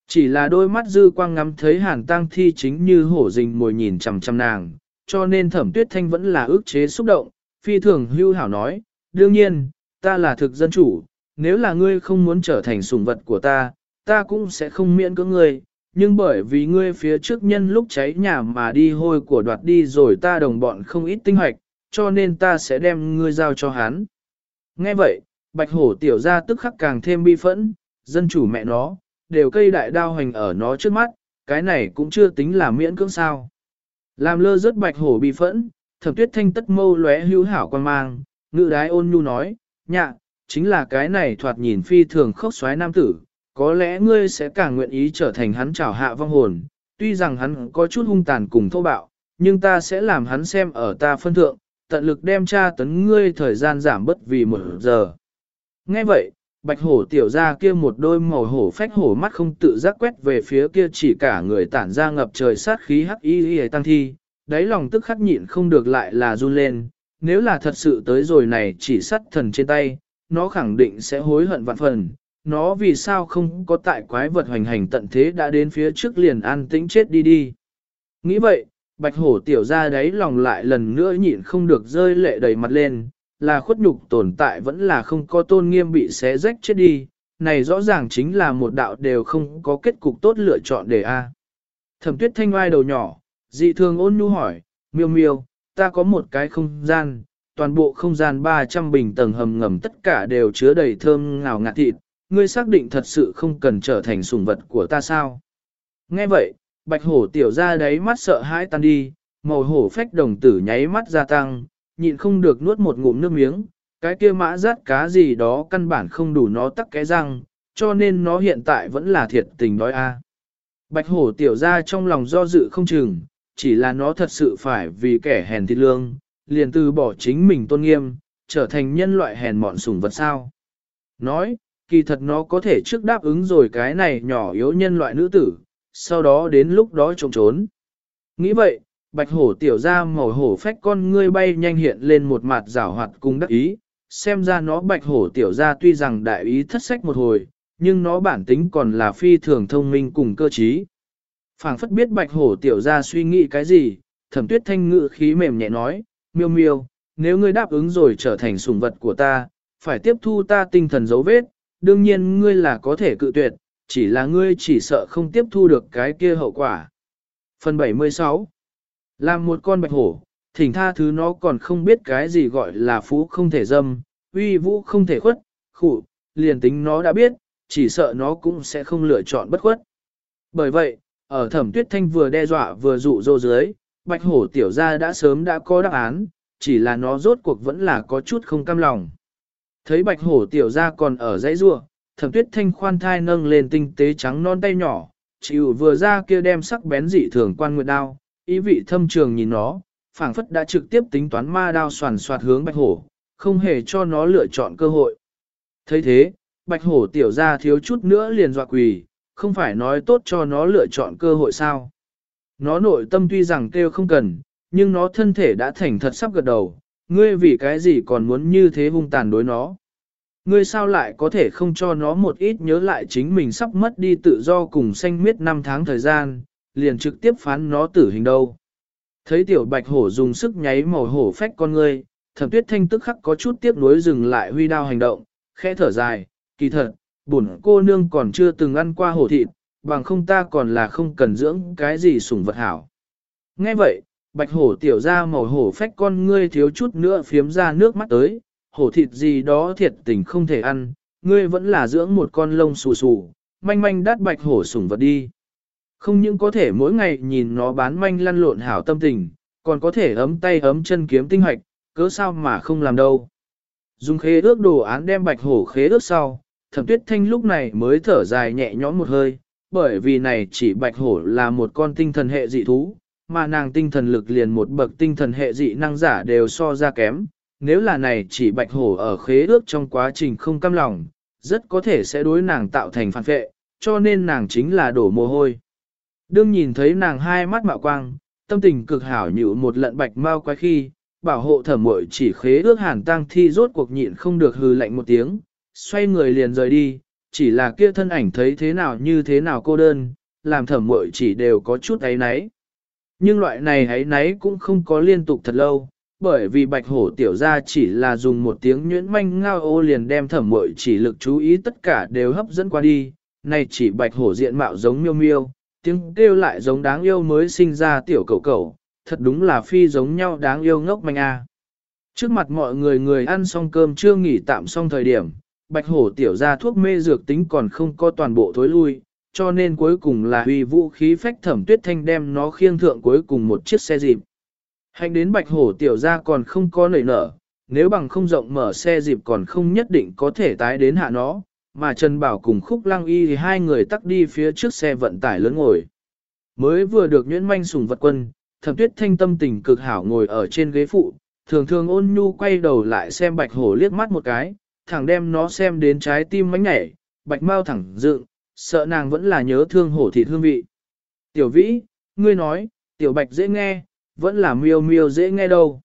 Speaker 1: Chỉ là đôi mắt dư quang ngắm thấy hàn tang thi chính như hổ rình mồi nhìn chằm chằm nàng, cho nên thẩm tuyết thanh vẫn là ước chế xúc động, phi thường hưu hảo nói, đương nhiên, ta là thực dân chủ, nếu là ngươi không muốn trở thành sủng vật của ta, ta cũng sẽ không miễn cưỡng ngươi, nhưng bởi vì ngươi phía trước nhân lúc cháy nhà mà đi hôi của đoạt đi rồi ta đồng bọn không ít tinh hoạch, cho nên ta sẽ đem ngươi giao cho hắn. Nghe vậy, bạch hổ tiểu ra tức khắc càng thêm bi phẫn, dân chủ mẹ nó, đều cây đại đao hành ở nó trước mắt, cái này cũng chưa tính là miễn cưỡng sao. Làm lơ rớt bạch hổ bi phẫn, thẩm tuyết thanh tất mâu lóe hữu hảo quan mang, ngự đái ôn nhu nói, nhạ, chính là cái này thoạt nhìn phi thường khốc xoái nam tử, có lẽ ngươi sẽ càng nguyện ý trở thành hắn trảo hạ vong hồn, tuy rằng hắn có chút hung tàn cùng thô bạo, nhưng ta sẽ làm hắn xem ở ta phân thượng, tận lực đem tra tấn ngươi thời gian giảm bất vì một giờ. Nghe vậy, bạch hổ tiểu ra kia một đôi màu hổ phách hổ mắt không tự giác quét về phía kia chỉ cả người tản ra ngập trời sát khí hắc y y tăng thi, đáy lòng tức khắc nhịn không được lại là run lên, nếu là thật sự tới rồi này chỉ sắt thần trên tay, nó khẳng định sẽ hối hận vạn phần, nó vì sao không có tại quái vật hoành hành tận thế đã đến phía trước liền an tĩnh chết đi đi. Nghĩ vậy, bạch hổ tiểu ra đáy lòng lại lần nữa nhịn không được rơi lệ đầy mặt lên, là khuất nhục tồn tại vẫn là không có tôn nghiêm bị xé rách chết đi, này rõ ràng chính là một đạo đều không có kết cục tốt lựa chọn để A. Thẩm tuyết thanh oai đầu nhỏ, dị thường ôn nhu hỏi, miêu miêu, ta có một cái không gian, toàn bộ không gian 300 bình tầng hầm ngầm tất cả đều chứa đầy thơm ngào ngạt thịt, ngươi xác định thật sự không cần trở thành sủng vật của ta sao? Nghe vậy, bạch hổ tiểu ra đáy mắt sợ hãi tan đi, màu hổ phách đồng tử nháy mắt gia tăng, nhịn không được nuốt một ngụm nước miếng, cái kia mã rát cá gì đó căn bản không đủ nó tắc cái răng, cho nên nó hiện tại vẫn là thiệt tình đói a. Bạch hổ tiểu ra trong lòng do dự không chừng, chỉ là nó thật sự phải vì kẻ hèn thịt lương, liền từ bỏ chính mình tôn nghiêm, trở thành nhân loại hèn mọn sủng vật sao. Nói, kỳ thật nó có thể trước đáp ứng rồi cái này nhỏ yếu nhân loại nữ tử, sau đó đến lúc đó trộm trốn. Nghĩ vậy, bạch hổ tiểu ra màu hổ phách con ngươi bay nhanh hiện lên một mặt rảo hoạt cùng đắc ý, xem ra nó bạch hổ tiểu ra tuy rằng đại ý thất sách một hồi, nhưng nó bản tính còn là phi thường thông minh cùng cơ trí. phảng phất biết bạch hổ tiểu ra suy nghĩ cái gì, thẩm tuyết thanh ngự khí mềm nhẹ nói, miêu miêu, nếu ngươi đáp ứng rồi trở thành sủng vật của ta, phải tiếp thu ta tinh thần dấu vết, đương nhiên ngươi là có thể cự tuyệt, chỉ là ngươi chỉ sợ không tiếp thu được cái kia hậu quả. Phần 76 làm một con bạch hổ, thỉnh tha thứ nó còn không biết cái gì gọi là phú không thể dâm, uy vũ không thể khuất, khủ, liền tính nó đã biết, chỉ sợ nó cũng sẽ không lựa chọn bất khuất. Bởi vậy, ở thẩm tuyết thanh vừa đe dọa vừa dụ dỗ dưới, bạch hổ tiểu gia đã sớm đã có đáp án, chỉ là nó rốt cuộc vẫn là có chút không cam lòng. Thấy bạch hổ tiểu gia còn ở dãy rua, thẩm tuyết thanh khoan thai nâng lên tinh tế trắng non tay nhỏ, chịu vừa ra kia đem sắc bén dị thường quan nguyệt đao, ý vị thâm trường nhìn nó, phảng phất đã trực tiếp tính toán ma đao soàn soạt hướng bạch hổ, không hề cho nó lựa chọn cơ hội. thấy thế, bạch hổ tiểu gia thiếu chút nữa liền dọa quỳ, không phải nói tốt cho nó lựa chọn cơ hội sao. Nó nội tâm tuy rằng kêu không cần, nhưng nó thân thể đã thành thật sắp gật đầu, ngươi vì cái gì còn muốn như thế hung tàn đối nó. Ngươi sao lại có thể không cho nó một ít nhớ lại chính mình sắp mất đi tự do cùng xanh miết năm tháng thời gian, liền trực tiếp phán nó tử hình đâu. Thấy tiểu bạch hổ dùng sức nháy màu hổ phách con ngươi, thẩm tuyết thanh tức khắc có chút tiếc nuối dừng lại huy đao hành động, khẽ thở dài, kỳ thật, bổn cô nương còn chưa từng ăn qua hổ thịt, bằng không ta còn là không cần dưỡng cái gì sủng vật hảo. Nghe vậy, bạch hổ tiểu ra màu hổ phách con ngươi thiếu chút nữa phiếm ra nước mắt tới, hổ thịt gì đó thiệt tình không thể ăn, ngươi vẫn là dưỡng một con lông xù xù, manh manh đắt bạch hổ sủng vật đi. Không những có thể mỗi ngày nhìn nó bán manh lăn lộn hảo tâm tình, còn có thể ấm tay ấm chân kiếm tinh hoạch, cớ sao mà không làm đâu. Dùng khế ước đồ án đem bạch hổ khế ước sau, thẩm tuyết thanh lúc này mới thở dài nhẹ nhõm một hơi, bởi vì này chỉ bạch hổ là một con tinh thần hệ dị thú, mà nàng tinh thần lực liền một bậc tinh thần hệ dị năng giả đều so ra kém. Nếu là này chỉ bạch hổ ở khế ước trong quá trình không cam lòng, rất có thể sẽ đối nàng tạo thành phản vệ, cho nên nàng chính là đổ mồ hôi. Đương nhìn thấy nàng hai mắt mạo quang, tâm tình cực hảo nhịu một lận bạch mau quái khi, bảo hộ thẩm muội chỉ khế ước hàn tăng thi rốt cuộc nhịn không được hừ lạnh một tiếng, xoay người liền rời đi, chỉ là kia thân ảnh thấy thế nào như thế nào cô đơn, làm thẩm muội chỉ đều có chút ấy náy. Nhưng loại này ấy náy cũng không có liên tục thật lâu, bởi vì bạch hổ tiểu ra chỉ là dùng một tiếng nhuyễn manh ngao ô liền đem thẩm muội chỉ lực chú ý tất cả đều hấp dẫn qua đi, này chỉ bạch hổ diện mạo giống miêu miêu, tiếng kêu lại giống đáng yêu mới sinh ra tiểu cậu cậu, thật đúng là phi giống nhau đáng yêu ngốc manh a. À. Trước mặt mọi người người ăn xong cơm chưa nghỉ tạm xong thời điểm, bạch hổ tiểu ra thuốc mê dược tính còn không có toàn bộ thối lui, cho nên cuối cùng là huy vũ khí phách thẩm tuyết thanh đem nó khiêng thượng cuối cùng một chiếc xe dịp. Hành đến bạch hổ tiểu ra còn không có nảy nở, nếu bằng không rộng mở xe dịp còn không nhất định có thể tái đến hạ nó, mà Trần Bảo cùng Khúc Lăng Y thì hai người tắt đi phía trước xe vận tải lớn ngồi. Mới vừa được nhuyễn manh sùng vật quân, thẩm tuyết thanh tâm tình cực hảo ngồi ở trên ghế phụ, thường thường ôn nhu quay đầu lại xem bạch hổ liếc mắt một cái, thẳng đem nó xem đến trái tim mánh nhảy, bạch mau thẳng dựng, sợ nàng vẫn là nhớ thương hổ thịt hương vị. Tiểu vĩ, ngươi nói, tiểu bạch dễ nghe, vẫn là miêu miêu dễ nghe đâu.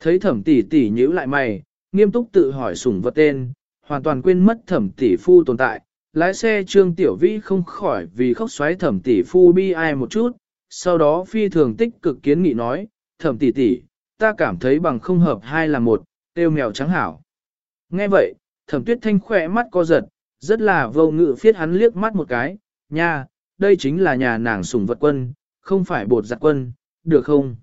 Speaker 1: Thấy thẩm tỷ tỷ nhíu lại mày, nghiêm túc tự hỏi sủng vật tên, hoàn toàn quên mất thẩm tỷ phu tồn tại. Lái xe trương tiểu vĩ không khỏi vì khóc xoáy thẩm tỷ phu bi ai một chút, sau đó phi thường tích cực kiến nghị nói, thẩm tỷ tỷ, ta cảm thấy bằng không hợp hai là một, tiêu mèo trắng hảo. Nghe vậy, thẩm tuyết thanh khỏe mắt co giật, rất là vô ngự phiết hắn liếc mắt một cái, nha, đây chính là nhà nàng sùng vật quân, không phải bột giặc quân, được không?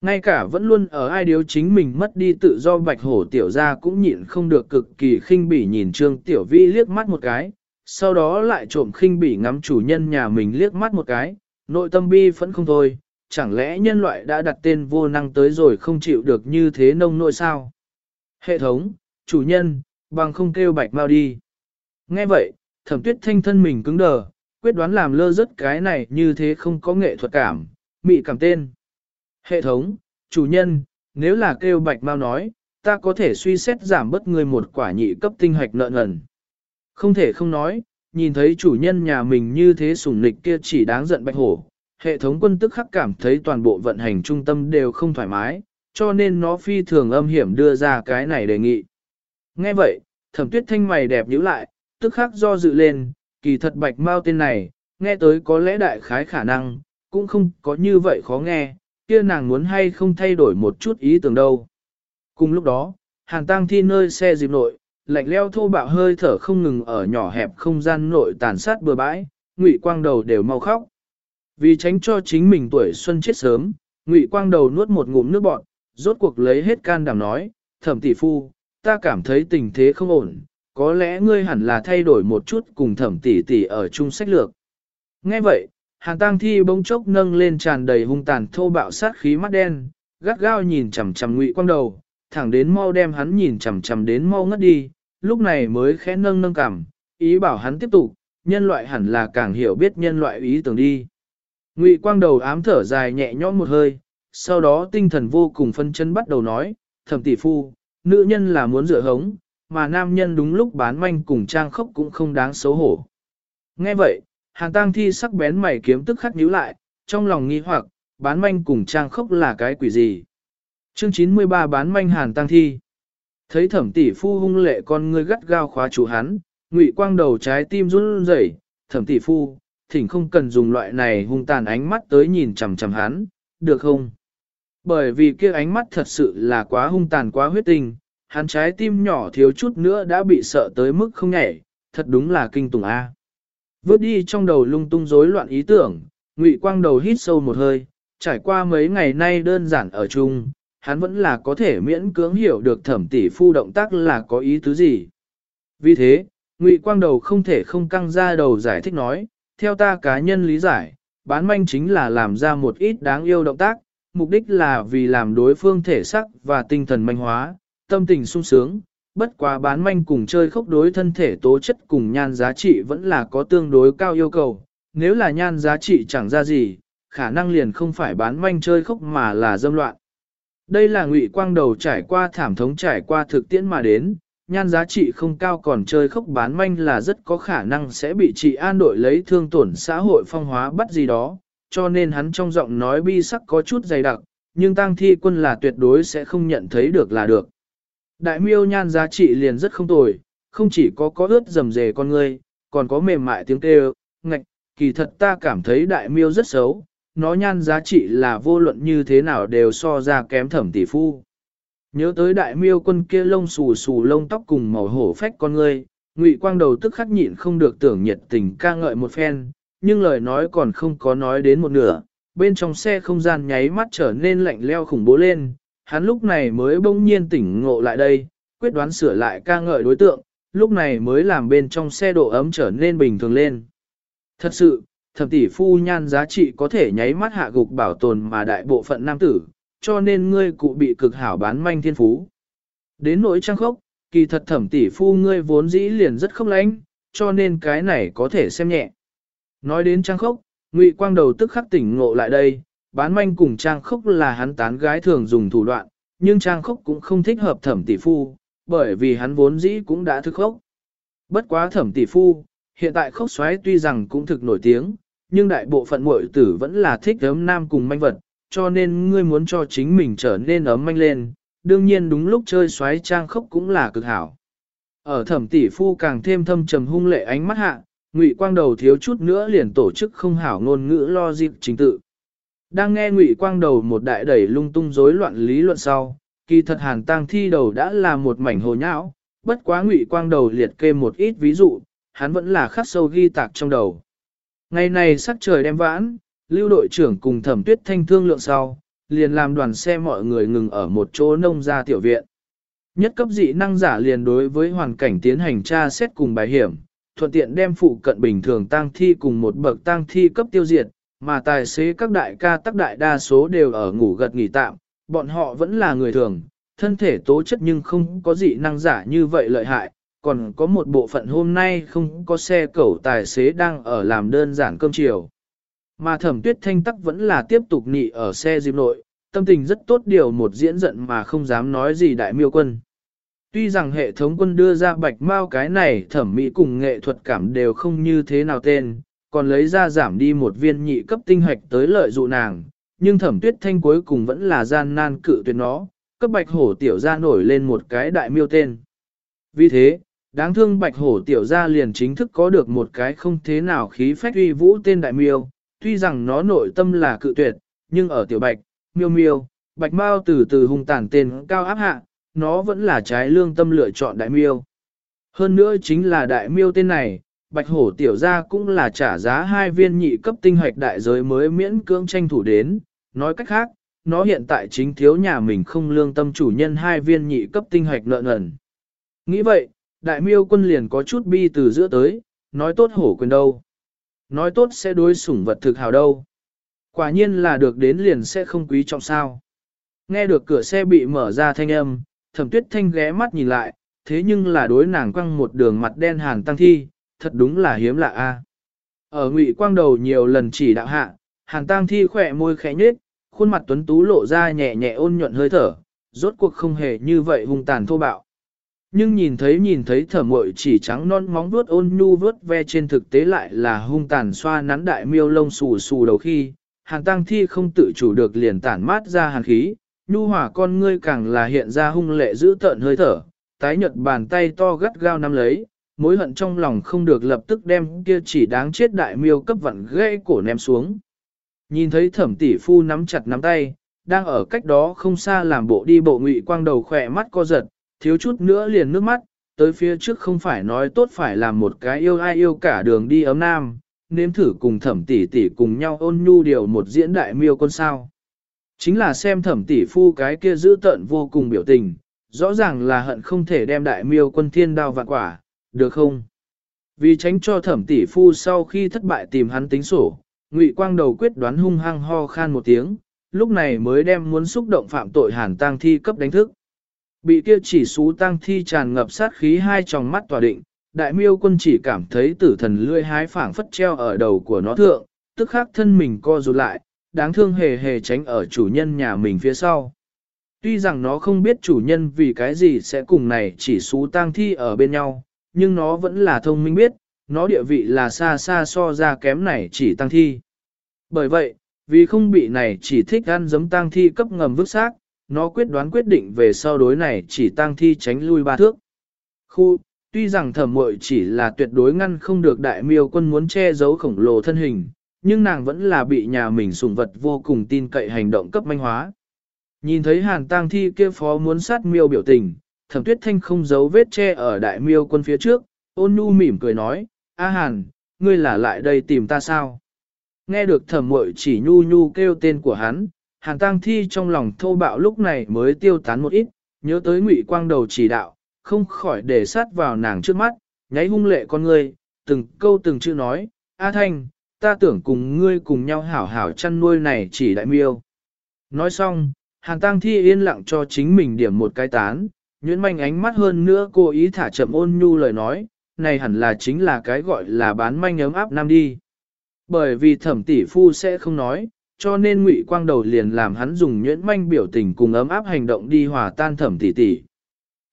Speaker 1: Ngay cả vẫn luôn ở ai điếu chính mình mất đi tự do bạch hổ tiểu ra cũng nhịn không được cực kỳ khinh bỉ nhìn trương tiểu vi liếc mắt một cái, sau đó lại trộm khinh bỉ ngắm chủ nhân nhà mình liếc mắt một cái, nội tâm bi vẫn không thôi, chẳng lẽ nhân loại đã đặt tên vô năng tới rồi không chịu được như thế nông nội sao? Hệ thống, chủ nhân, bằng không kêu bạch mau đi. Nghe vậy, thẩm tuyết thanh thân mình cứng đờ, quyết đoán làm lơ rất cái này như thế không có nghệ thuật cảm, mị cảm tên. Hệ thống, chủ nhân, nếu là kêu bạch mau nói, ta có thể suy xét giảm bớt người một quả nhị cấp tinh hoạch nợ nần. Không thể không nói, nhìn thấy chủ nhân nhà mình như thế sủng nịch kia chỉ đáng giận bạch hổ. Hệ thống quân tức khắc cảm thấy toàn bộ vận hành trung tâm đều không thoải mái, cho nên nó phi thường âm hiểm đưa ra cái này đề nghị. Nghe vậy, thẩm tuyết thanh mày đẹp nhíu lại, tức khắc do dự lên, kỳ thật bạch mau tên này, nghe tới có lẽ đại khái khả năng, cũng không có như vậy khó nghe, kia nàng muốn hay không thay đổi một chút ý tưởng đâu. Cùng lúc đó, hàng tang thi nơi xe dịp nội, lạnh leo thô bạo hơi thở không ngừng ở nhỏ hẹp không gian nội tàn sát bừa bãi, ngụy quang đầu đều mau khóc. Vì tránh cho chính mình tuổi xuân chết sớm, ngụy quang đầu nuốt một ngụm nước bọt, rốt cuộc lấy hết can đảm nói, thẩm tỷ phu, ta cảm thấy tình thế không ổn, có lẽ ngươi hẳn là thay đổi một chút cùng thẩm tỷ tỷ ở chung sách lược. Nghe vậy, hàng tang thi bỗng chốc nâng lên tràn đầy hung tàn thô bạo sát khí mắt đen, gắt gao nhìn chằm chằm ngụy quang đầu, thẳng đến mau đem hắn nhìn chằm chằm đến mau ngất đi, lúc này mới khẽ nâng nâng cảm, ý bảo hắn tiếp tục, nhân loại hẳn là càng hiểu biết nhân loại ý tưởng đi. Ngụy quang đầu ám thở dài nhẹ nhõm một hơi, sau đó tinh thần vô cùng phân chân bắt đầu nói, thẩm tỷ phu, nữ nhân là muốn rửa hống, mà nam nhân đúng lúc bán manh cùng trang khốc cũng không đáng xấu hổ. Nghe vậy, hàng tang thi sắc bén mày kiếm tức khắc nhíu lại, trong lòng nghi hoặc, bán manh cùng trang khốc là cái quỷ gì. Chương 93 bán manh hàn tang thi. Thấy thẩm tỷ phu hung lệ con ngươi gắt gao khóa chủ hắn, ngụy quang đầu trái tim run rẩy, thẩm tỷ phu, thỉnh không cần dùng loại này hung tàn ánh mắt tới nhìn chằm chằm hắn, được không? Bởi vì kia ánh mắt thật sự là quá hung tàn quá huyết tình, hắn trái tim nhỏ thiếu chút nữa đã bị sợ tới mức không nhảy, thật đúng là kinh tủng A. Vớt đi trong đầu lung tung rối loạn ý tưởng, ngụy quang đầu hít sâu một hơi, trải qua mấy ngày nay đơn giản ở chung, hắn vẫn là có thể miễn cưỡng hiểu được thẩm tỷ phu động tác là có ý tứ gì. Vì thế, Ngụy Quang Đầu không thể không căng ra đầu giải thích nói, theo ta cá nhân lý giải, bán manh chính là làm ra một ít đáng yêu động tác, mục đích là vì làm đối phương thể sắc và tinh thần manh hóa, tâm tình sung sướng, bất quá bán manh cùng chơi khốc đối thân thể tố chất cùng nhan giá trị vẫn là có tương đối cao yêu cầu, nếu là nhan giá trị chẳng ra gì, khả năng liền không phải bán manh chơi khốc mà là dâm loạn. Đây là ngụy quang đầu trải qua thảm thống trải qua thực tiễn mà đến, nhan giá trị không cao còn chơi khốc bán manh là rất có khả năng sẽ bị trị an đội lấy thương tổn xã hội phong hóa bắt gì đó, cho nên hắn trong giọng nói bi sắc có chút dày đặc, nhưng tang thi quân là tuyệt đối sẽ không nhận thấy được là được. Đại miêu nhan giá trị liền rất không tồi, không chỉ có có ướt rầm rề con ngươi, còn có mềm mại tiếng kêu, ngạch, kỳ thật ta cảm thấy đại miêu rất xấu, nó nhan giá trị là vô luận như thế nào đều so ra kém thẩm tỷ phu. Nhớ tới đại miêu quân kia lông xù xù lông tóc cùng màu hổ phách con ngươi, ngụy quang đầu tức khắc nhịn không được tưởng nhiệt tình ca ngợi một phen, nhưng lời nói còn không có nói đến một nửa, bên trong xe không gian nháy mắt trở nên lạnh leo khủng bố lên, hắn lúc này mới bỗng nhiên tỉnh ngộ lại đây, quyết đoán sửa lại ca ngợi đối tượng, lúc này mới làm bên trong xe độ ấm trở nên bình thường lên. Thật sự, thẩm tỷ phu nhan giá trị có thể nháy mắt hạ gục bảo tồn mà đại bộ phận nam tử, cho nên ngươi cụ bị cực hảo bán manh thiên phú. Đến nỗi trang khốc, kỳ thật thẩm tỷ phu ngươi vốn dĩ liền rất không lãnh, cho nên cái này có thể xem nhẹ. Nói đến trang khốc, ngụy quang đầu tức khắc tỉnh ngộ lại đây, bán manh cùng trang khốc là hắn tán gái thường dùng thủ đoạn, nhưng trang khốc cũng không thích hợp thẩm tỷ phu, bởi vì hắn vốn dĩ cũng đã thức khốc. Bất quá thẩm tỷ phu, hiện tại khốc xoáy tuy rằng cũng thực nổi tiếng, nhưng đại bộ phận muội tử vẫn là thích ấm nam cùng manh vật, cho nên ngươi muốn cho chính mình trở nên ấm manh lên, đương nhiên đúng lúc chơi xoáy trang khốc cũng là cực hảo. Ở thẩm tỷ phu càng thêm thâm trầm hung lệ ánh mắt hạ, Ngụy Quang Đầu thiếu chút nữa liền tổ chức không hảo ngôn ngữ lo dịp chính tự. Đang nghe Ngụy Quang Đầu một đại đẩy lung tung rối loạn lý luận sau, kỳ thật hàn tang thi đầu đã là một mảnh hồ nhão, bất quá Ngụy Quang Đầu liệt kê một ít ví dụ, hắn vẫn là khắc sâu ghi tạc trong đầu. Ngày này sắc trời đem vãn, lưu đội trưởng cùng thẩm tuyết thanh thương lượng sau, liền làm đoàn xe mọi người ngừng ở một chỗ nông gia tiểu viện. Nhất cấp dị năng giả liền đối với hoàn cảnh tiến hành tra xét cùng bài hiểm, thuận tiện đem phụ cận bình thường tang thi cùng một bậc tang thi cấp tiêu diệt, mà tài xế các đại ca tác đại đa số đều ở ngủ gật nghỉ tạm, bọn họ vẫn là người thường, thân thể tố chất nhưng không có gì năng giả như vậy lợi hại, còn có một bộ phận hôm nay không có xe cẩu tài xế đang ở làm đơn giản cơm chiều. Mà thẩm tuyết thanh tắc vẫn là tiếp tục nị ở xe dịp nội, tâm tình rất tốt điều một diễn giận mà không dám nói gì đại miêu quân. Tuy rằng hệ thống quân đưa ra bạch mao cái này thẩm mỹ cùng nghệ thuật cảm đều không như thế nào tên, còn lấy ra giảm đi một viên nhị cấp tinh hoạch tới lợi dụ nàng, nhưng thẩm tuyết thanh cuối cùng vẫn là gian nan cự tuyệt nó, cấp bạch hổ tiểu ra nổi lên một cái đại miêu tên. Vì thế, đáng thương bạch hổ tiểu ra liền chính thức có được một cái không thế nào khí phách uy vũ tên đại miêu, tuy rằng nó nội tâm là cự tuyệt, nhưng ở tiểu bạch, miêu miêu, bạch mao từ từ hung tàn tên cao áp hạ, nó vẫn là trái lương tâm lựa chọn đại miêu. Hơn nữa chính là đại miêu tên này, bạch hổ tiểu gia cũng là trả giá hai viên nhị cấp tinh hoạch đại giới mới miễn cưỡng tranh thủ đến, nói cách khác, nó hiện tại chính thiếu nhà mình không lương tâm chủ nhân hai viên nhị cấp tinh hoạch nợ nần. Nghĩ vậy, đại miêu quân liền có chút bi từ giữa tới, nói tốt hổ quyền đâu. Nói tốt sẽ đối sủng vật thực hào đâu. Quả nhiên là được đến liền sẽ không quý trọng sao. Nghe được cửa xe bị mở ra thanh âm, thẩm tuyết thanh ghé mắt nhìn lại, thế nhưng là đối nàng quăng một đường mặt đen hàn tăng thi, thật đúng là hiếm lạ a. Ở ngụy quang đầu nhiều lần chỉ đạo hạ, hàn tăng thi khỏe môi khẽ nhếch, khuôn mặt tuấn tú lộ ra nhẹ nhẹ ôn nhuận hơi thở, rốt cuộc không hề như vậy hung tàn thô bạo. Nhưng nhìn thấy nhìn thấy thở muội chỉ trắng non móng vuốt ôn nhu vuốt ve trên thực tế lại là hung tàn xoa nắn đại miêu lông xù xù đầu khi, hàn tăng thi không tự chủ được liền tản mát ra hàn khí, nhu hỏa con ngươi càng là hiện ra hung lệ giữ tợn hơi thở, tái nhợt bàn tay to gắt gao nắm lấy, mối hận trong lòng không được lập tức đem kia chỉ đáng chết đại miêu cấp vặn gãy cổ ném xuống. Nhìn thấy thẩm tỷ phu nắm chặt nắm tay, đang ở cách đó không xa làm bộ đi bộ ngụy quang đầu khỏe mắt co giật, thiếu chút nữa liền nước mắt, tới phía trước không phải nói tốt phải làm một cái yêu ai yêu cả đường đi ấm nam, nếm thử cùng thẩm tỷ tỷ cùng nhau ôn nhu điều một diễn đại miêu con sao. Chính là xem thẩm tỷ phu cái kia giữ tận vô cùng biểu tình, rõ ràng là hận không thể đem đại miêu quân thiên đao vạn quả, được không? Vì tránh cho thẩm tỷ phu sau khi thất bại tìm hắn tính sổ, Ngụy Quang đầu quyết đoán hung hăng ho khan một tiếng, lúc này mới đem muốn xúc động phạm tội hàn tang thi cấp đánh thức. Bị kia chỉ xú tang thi tràn ngập sát khí hai tròng mắt tỏa định, đại miêu quân chỉ cảm thấy tử thần lươi hái phảng phất treo ở đầu của nó thượng, tức khắc thân mình co rụt lại, đáng thương hề hề tránh ở chủ nhân nhà mình phía sau. Tuy rằng nó không biết chủ nhân vì cái gì sẽ cùng này chỉ xú tang thi ở bên nhau, nhưng nó vẫn là thông minh biết, nó địa vị là xa xa so ra kém này chỉ tăng thi. Bởi vậy, vì không bị này chỉ thích ăn giấm tăng thi cấp ngầm vứt xác, nó quyết đoán quyết định về sau đối này chỉ tăng thi tránh lui ba thước. Khu, tuy rằng thẩm muội chỉ là tuyệt đối ngăn không được đại miêu quân muốn che giấu khổng lồ thân hình, nhưng nàng vẫn là bị nhà mình sủng vật vô cùng tin cậy hành động cấp manh hóa. Nhìn thấy hàn tang thi kia phó muốn sát miêu biểu tình, thẩm tuyết thanh không giấu vết che ở đại miêu quân phía trước, ôn nhu mỉm cười nói, A hàn, ngươi là lại đây tìm ta sao? Nghe được thẩm mội chỉ nhu nhu kêu tên của hắn, hàn tang thi trong lòng thô bạo lúc này mới tiêu tán một ít, nhớ tới ngụy quang đầu chỉ đạo, không khỏi để sát vào nàng trước mắt, nháy hung lệ con ngươi, từng câu từng chữ nói, A thanh, ta tưởng cùng ngươi cùng nhau hảo hảo chăn nuôi này chỉ đại miêu. Nói xong, hàn tang thi yên lặng cho chính mình điểm một cái tán, nhuyễn manh ánh mắt hơn nữa cô ý thả chậm ôn nhu lời nói, này hẳn là chính là cái gọi là bán manh ấm áp nam đi. Bởi vì thẩm tỷ phu sẽ không nói, cho nên ngụy quang đầu liền làm hắn dùng nhuyễn manh biểu tình cùng ấm áp hành động đi hòa tan thẩm tỷ tỷ.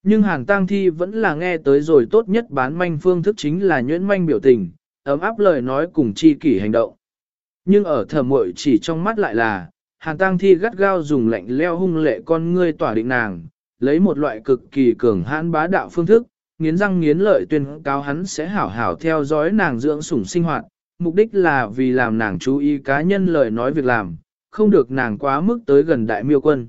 Speaker 1: Nhưng hàn tang thi vẫn là nghe tới rồi tốt nhất bán manh phương thức chính là nhuyễn manh biểu tình, ấm áp lời nói cùng chi kỷ hành động. Nhưng ở thẩm muội chỉ trong mắt lại là, hàn tang thi gắt gao dùng lạnh leo hung lệ con ngươi tỏa định nàng, lấy một loại cực kỳ cường hãn bá đạo phương thức, nghiến răng nghiến lợi tuyên cáo hắn sẽ hảo hảo theo dõi nàng dưỡng sủng sinh hoạt, mục đích là vì làm nàng chú ý cá nhân lời nói việc làm, không được nàng quá mức tới gần đại miêu quân.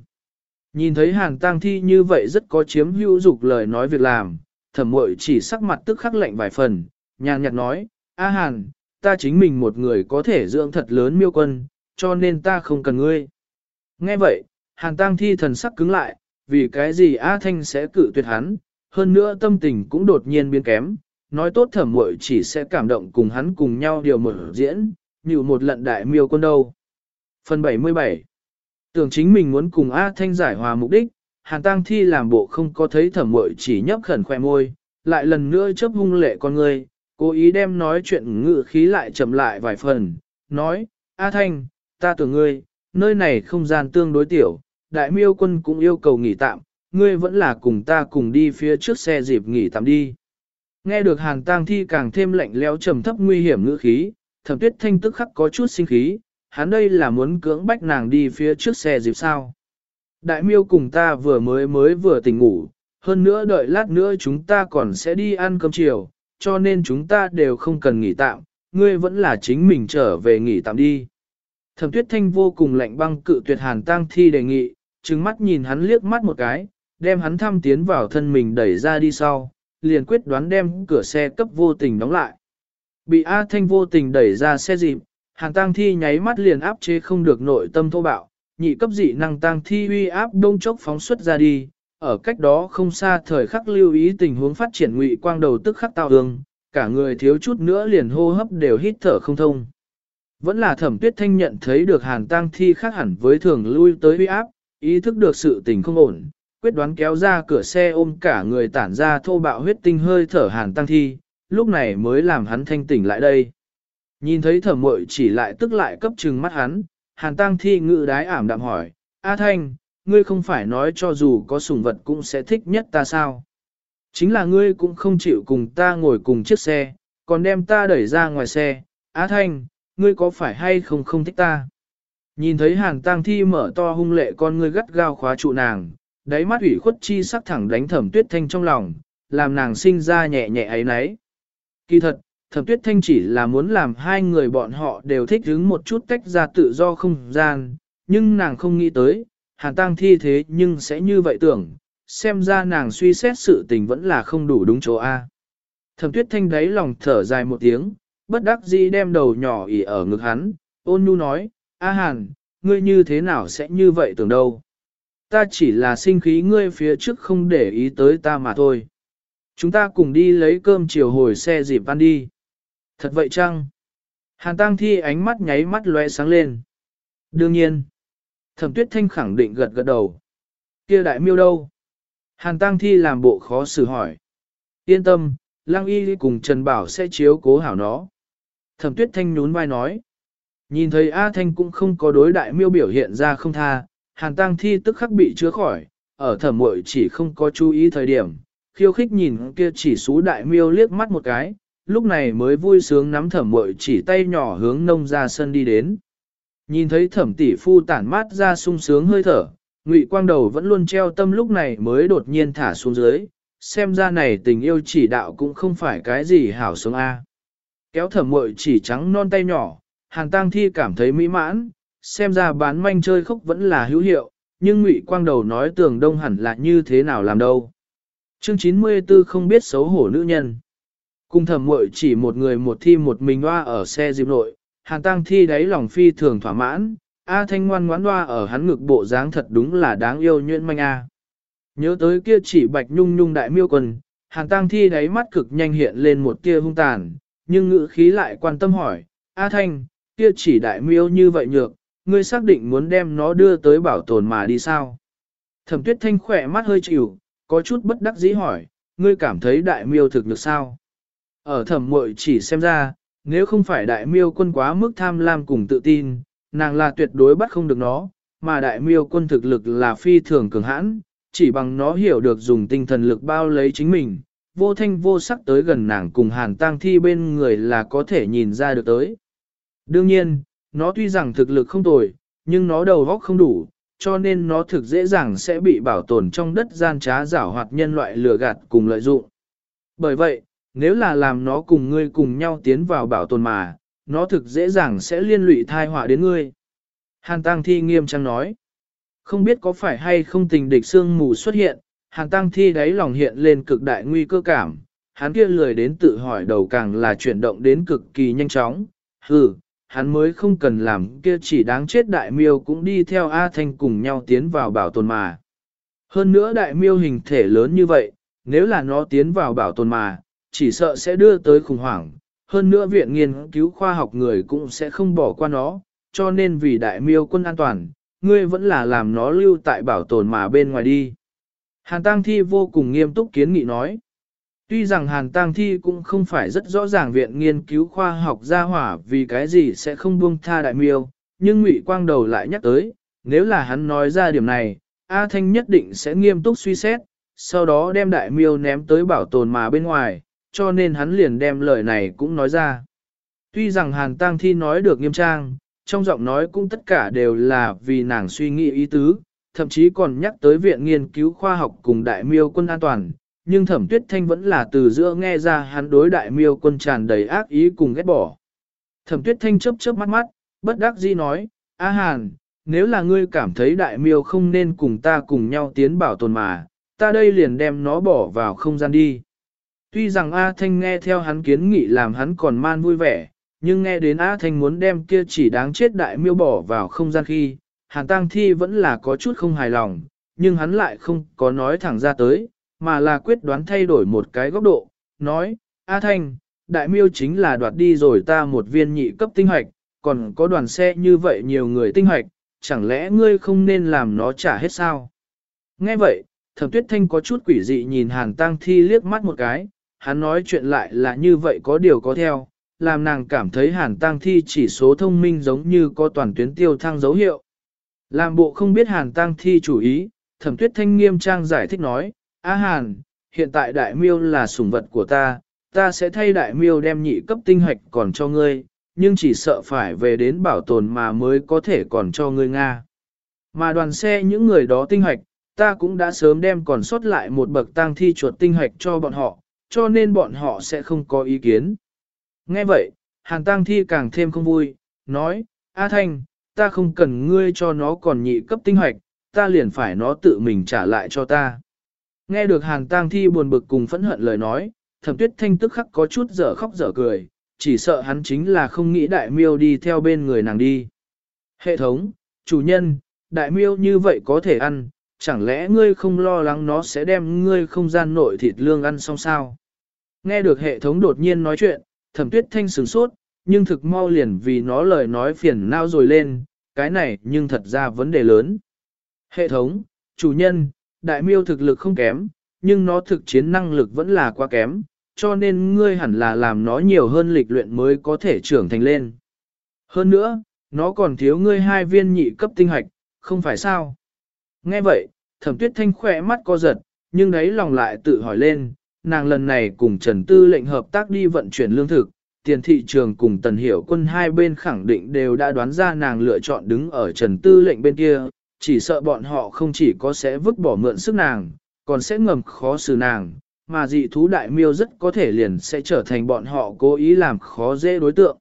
Speaker 1: Nhìn thấy hàng tang thi như vậy rất có chiếm hữu dục lời nói việc làm, thẩm mội chỉ sắc mặt tức khắc lạnh vài phần, nhàn nhạt nói, A hàn, ta chính mình một người có thể dưỡng thật lớn miêu quân, cho nên ta không cần ngươi. Nghe vậy, hàng tang thi thần sắc cứng lại, vì cái gì A Thanh sẽ cự tuyệt hắn, hơn nữa tâm tình cũng đột nhiên biến kém, nói tốt thẩm muội chỉ sẽ cảm động cùng hắn cùng nhau điều một diễn, như một lận đại miêu quân đâu. Phần 77 Tưởng chính mình muốn cùng A Thanh giải hòa mục đích, Hàn Tăng Thi làm bộ không có thấy thẩm muội chỉ nhấp khẩn khoe môi, lại lần nữa chấp hung lệ con người, cố ý đem nói chuyện ngự khí lại chậm lại vài phần, nói, A Thanh, ta tưởng ngươi, nơi này không gian tương đối tiểu, đại miêu quân cũng yêu cầu nghỉ tạm, ngươi vẫn là cùng ta cùng đi phía trước xe dịp nghỉ tạm đi. Nghe được hàn tang thi càng thêm lạnh lẽo trầm thấp nguy hiểm ngữ khí, thẩm tuyết thanh tức khắc có chút sinh khí, hắn đây là muốn cưỡng bách nàng đi phía trước xe dịp sao. Đại miêu cùng ta vừa mới mới vừa tỉnh ngủ, hơn nữa đợi lát nữa chúng ta còn sẽ đi ăn cơm chiều, cho nên chúng ta đều không cần nghỉ tạm, ngươi vẫn là chính mình trở về nghỉ tạm đi. Thẩm tuyết thanh vô cùng lạnh băng cự tuyệt hàn tang thi đề nghị, trừng mắt nhìn hắn liếc mắt một cái, đem hắn thăm tiến vào thân mình đẩy ra đi sau, liền quyết đoán đem cửa xe cấp vô tình đóng lại. Bị A Thanh vô tình đẩy ra xe dịp, hàng tang thi nháy mắt liền áp chế không được nội tâm thô bạo, nhị cấp dị năng tang thi uy áp đông chốc phóng xuất ra đi, ở cách đó không xa thời khắc lưu ý tình huống phát triển ngụy quang đầu tức khắc tạo đường, cả người thiếu chút nữa liền hô hấp đều hít thở không thông. Vẫn là thẩm tuyết thanh nhận thấy được hàn tang thi khác hẳn với thường lui tới uy áp, ý thức được sự tình không ổn, quyết đoán kéo ra cửa xe ôm cả người tản ra thô bạo huyết tinh hơi thở hàn tăng thi, lúc này mới làm hắn thanh tỉnh lại đây. Nhìn thấy thẩm mội chỉ lại tức lại cấp trừng mắt hắn, hàn tăng thi ngự đái ảm đạm hỏi, A Thanh, ngươi không phải nói cho dù có sùng vật cũng sẽ thích nhất ta sao? Chính là ngươi cũng không chịu cùng ta ngồi cùng chiếc xe, còn đem ta đẩy ra ngoài xe, A Thanh, ngươi có phải hay không không thích ta? Nhìn thấy hàn tang thi mở to hung lệ con ngươi gắt gao khóa trụ nàng, đáy mắt ủy khuất chi sắc thẳng đánh thẩm tuyết thanh trong lòng, làm nàng sinh ra nhẹ nhẹ ấy nấy. Kỳ thật, thẩm tuyết thanh chỉ là muốn làm hai người bọn họ đều thích hứng một chút tách ra tự do không gian, nhưng nàng không nghĩ tới, hàn tang thi thế nhưng sẽ như vậy tưởng, xem ra nàng suy xét sự tình vẫn là không đủ đúng chỗ A. Thẩm tuyết thanh đáy lòng thở dài một tiếng, bất đắc dĩ đem đầu nhỏ ỉ ở ngực hắn, ôn nhu nói, A hàn, ngươi như thế nào sẽ như vậy tưởng đâu. Ta chỉ là sinh khí ngươi phía trước không để ý tới ta mà thôi. Chúng ta cùng đi lấy cơm chiều hồi xe dịp ăn đi. Thật vậy chăng? Hàn Tăng Thi ánh mắt nháy mắt lóe sáng lên. Đương nhiên. Thẩm Tuyết Thanh khẳng định gật gật đầu. Kia đại miêu đâu? Hàn Tăng Thi làm bộ khó xử hỏi. Yên tâm, Lăng Y cùng Trần Bảo sẽ chiếu cố hảo nó. Thẩm Tuyết Thanh nhún vai nói. Nhìn thấy A Thanh cũng không có đối đại miêu biểu hiện ra không tha, Hàn Tăng Thi tức khắc bị chứa khỏi, ở thẩm muội chỉ không có chú ý thời điểm, khiêu khích nhìn kia chỉ xú đại miêu liếc mắt một cái, lúc này mới vui sướng nắm thẩm muội chỉ tay nhỏ hướng nông ra sân đi đến. Nhìn thấy thẩm tỷ phu tản mát ra sung sướng hơi thở, ngụy quang đầu vẫn luôn treo tâm lúc này mới đột nhiên thả xuống dưới, xem ra này tình yêu chỉ đạo cũng không phải cái gì hảo sống a. Kéo thẩm muội chỉ trắng non tay nhỏ, hàng tang thi cảm thấy mỹ mãn, xem ra bán manh chơi khốc vẫn là hữu hiệu, nhưng ngụy quang đầu nói tường đông hẳn là như thế nào làm đâu. Chương 94 không biết xấu hổ nữ nhân. Cùng thẩm muội chỉ một người một thi một mình hoa ở xe dịp nội, hàn Tang thi đáy lòng phi thường thỏa mãn, A thanh ngoan ngoãn hoa ở hắn ngực bộ dáng thật đúng là đáng yêu nhuyễn manh A. Nhớ tới kia chỉ bạch nhung nhung đại miêu quần, hàn Tang thi đáy mắt cực nhanh hiện lên một tia hung tàn, nhưng ngữ khí lại quan tâm hỏi, A thanh, kia chỉ đại miêu như vậy nhược, ngươi xác định muốn đem nó đưa tới bảo tồn mà đi sao? Thẩm tuyết thanh khỏe mắt hơi chịu, có chút bất đắc dĩ hỏi, ngươi cảm thấy đại miêu thực được sao? Ở thẩm muội chỉ xem ra, nếu không phải đại miêu quân quá mức tham lam cùng tự tin, nàng là tuyệt đối bắt không được nó, mà đại miêu quân thực lực là phi thường cường hãn, chỉ bằng nó hiểu được dùng tinh thần lực bao lấy chính mình, vô thanh vô sắc tới gần nàng cùng hàn tang thi bên người là có thể nhìn ra được tới. Đương nhiên, nó tuy rằng thực lực không tồi, nhưng nó đầu óc không đủ, cho nên nó thực dễ dàng sẽ bị bảo tồn trong đất gian trá giả hoạt nhân loại lừa gạt cùng lợi dụng. Bởi vậy, nếu là làm nó cùng ngươi cùng nhau tiến vào bảo tồn mà, nó thực dễ dàng sẽ liên lụy thai họa đến ngươi. Hàn Tăng Thi nghiêm trang nói, không biết có phải hay không tình địch xương mù xuất hiện, Hàn Tăng Thi đáy lòng hiện lên cực đại nguy cơ cảm, hắn kia lười đến tự hỏi đầu càng là chuyển động đến cực kỳ nhanh chóng, hừ, hắn mới không cần làm kia chỉ đáng chết đại miêu cũng đi theo A Thanh cùng nhau tiến vào bảo tồn mà. Hơn nữa đại miêu hình thể lớn như vậy, nếu là nó tiến vào bảo tồn mà, chỉ sợ sẽ đưa tới khủng hoảng. Hơn nữa viện nghiên cứu khoa học người cũng sẽ không bỏ qua nó, cho nên vì đại miêu quân an toàn, ngươi vẫn là làm nó lưu tại bảo tồn mà bên ngoài đi. Hàn Tăng Thi vô cùng nghiêm túc kiến nghị nói. Tuy rằng Hàn Tăng Thi cũng không phải rất rõ ràng viện nghiên cứu khoa học gia hỏa vì cái gì sẽ không buông tha đại miêu, nhưng Ngụy Quang Đầu lại nhắc tới, nếu là hắn nói ra điểm này, A Thanh nhất định sẽ nghiêm túc suy xét, sau đó đem đại miêu ném tới bảo tồn mà bên ngoài, cho nên hắn liền đem lời này cũng nói ra. Tuy rằng Hàn Tăng Thi nói được nghiêm trang, trong giọng nói cũng tất cả đều là vì nàng suy nghĩ ý tứ, thậm chí còn nhắc tới viện nghiên cứu khoa học cùng đại miêu quân an toàn, nhưng thẩm tuyết thanh vẫn là từ giữa nghe ra hắn đối đại miêu quân tràn đầy ác ý cùng ghét bỏ. Thẩm tuyết thanh chớp chớp mắt mắt, bất đắc dĩ nói, A Hàn, nếu là ngươi cảm thấy đại miêu không nên cùng ta cùng nhau tiến bảo tồn mà, ta đây liền đem nó bỏ vào không gian đi. Tuy rằng A Thanh nghe theo hắn kiến nghị làm hắn còn man vui vẻ, nhưng nghe đến A Thanh muốn đem kia chỉ đáng chết đại miêu bỏ vào không gian khi, Hàn Tăng Thi vẫn là có chút không hài lòng, nhưng hắn lại không có nói thẳng ra tới, mà là quyết đoán thay đổi một cái góc độ, nói, A Thanh, đại miêu chính là đoạt đi rồi ta một viên nhị cấp tinh hoạch, còn có đoàn xe như vậy nhiều người tinh hoạch, chẳng lẽ ngươi không nên làm nó trả hết sao? Nghe vậy, thẩm tuyết thanh có chút quỷ dị nhìn hàn tăng thi liếc mắt một cái, hắn nói chuyện lại là như vậy có điều có theo, làm nàng cảm thấy hàn tăng thi chỉ số thông minh giống như có toàn tuyến tiêu thăng dấu hiệu. Làm bộ không biết hàn tăng thi chủ ý, thẩm tuyết thanh nghiêm trang giải thích nói, A hàn, hiện tại đại miêu là sủng vật của ta, ta sẽ thay đại miêu đem nhị cấp tinh hoạch còn cho ngươi, nhưng chỉ sợ phải về đến bảo tồn mà mới có thể còn cho ngươi Nga. Mà đoàn xe những người đó tinh hoạch, ta cũng đã sớm đem còn sót lại một bậc tang thi chuột tinh hoạch cho bọn họ, cho nên bọn họ sẽ không có ý kiến. Nghe vậy, hàn tang thi càng thêm không vui, nói, A Thanh, ta không cần ngươi cho nó còn nhị cấp tinh hoạch, ta liền phải nó tự mình trả lại cho ta. Nghe được hàn tang thi buồn bực cùng phẫn hận lời nói, thẩm tuyết thanh tức khắc có chút dở khóc dở cười, chỉ sợ hắn chính là không nghĩ đại miêu đi theo bên người nàng đi. Hệ thống, chủ nhân, đại miêu như vậy có thể ăn, chẳng lẽ ngươi không lo lắng nó sẽ đem ngươi không gian nội thịt lương ăn xong sao? Nghe được hệ thống đột nhiên nói chuyện, thẩm tuyết thanh sửng sốt, nhưng thực mau liền vì nó lời nói phiền não rồi lên, cái này nhưng thật ra vấn đề lớn. Hệ thống, chủ nhân, đại miêu thực lực không kém, nhưng nó thực chiến năng lực vẫn là quá kém, cho nên ngươi hẳn là làm nó nhiều hơn lịch luyện mới có thể trưởng thành lên. Hơn nữa, nó còn thiếu ngươi hai viên nhị cấp tinh hạch, không phải sao? Nghe vậy, thẩm tuyết thanh khỏe mắt co giật, nhưng đấy lòng lại tự hỏi lên, nàng lần này cùng Trần Tư lệnh hợp tác đi vận chuyển lương thực, tiền thị trường cùng tần hiểu quân hai bên khẳng định đều đã đoán ra nàng lựa chọn đứng ở Trần Tư lệnh bên kia, chỉ sợ bọn họ không chỉ có sẽ vứt bỏ mượn sức nàng, còn sẽ ngầm khó xử nàng, mà dị thú đại miêu rất có thể liền sẽ trở thành bọn họ cố ý làm khó dễ đối tượng.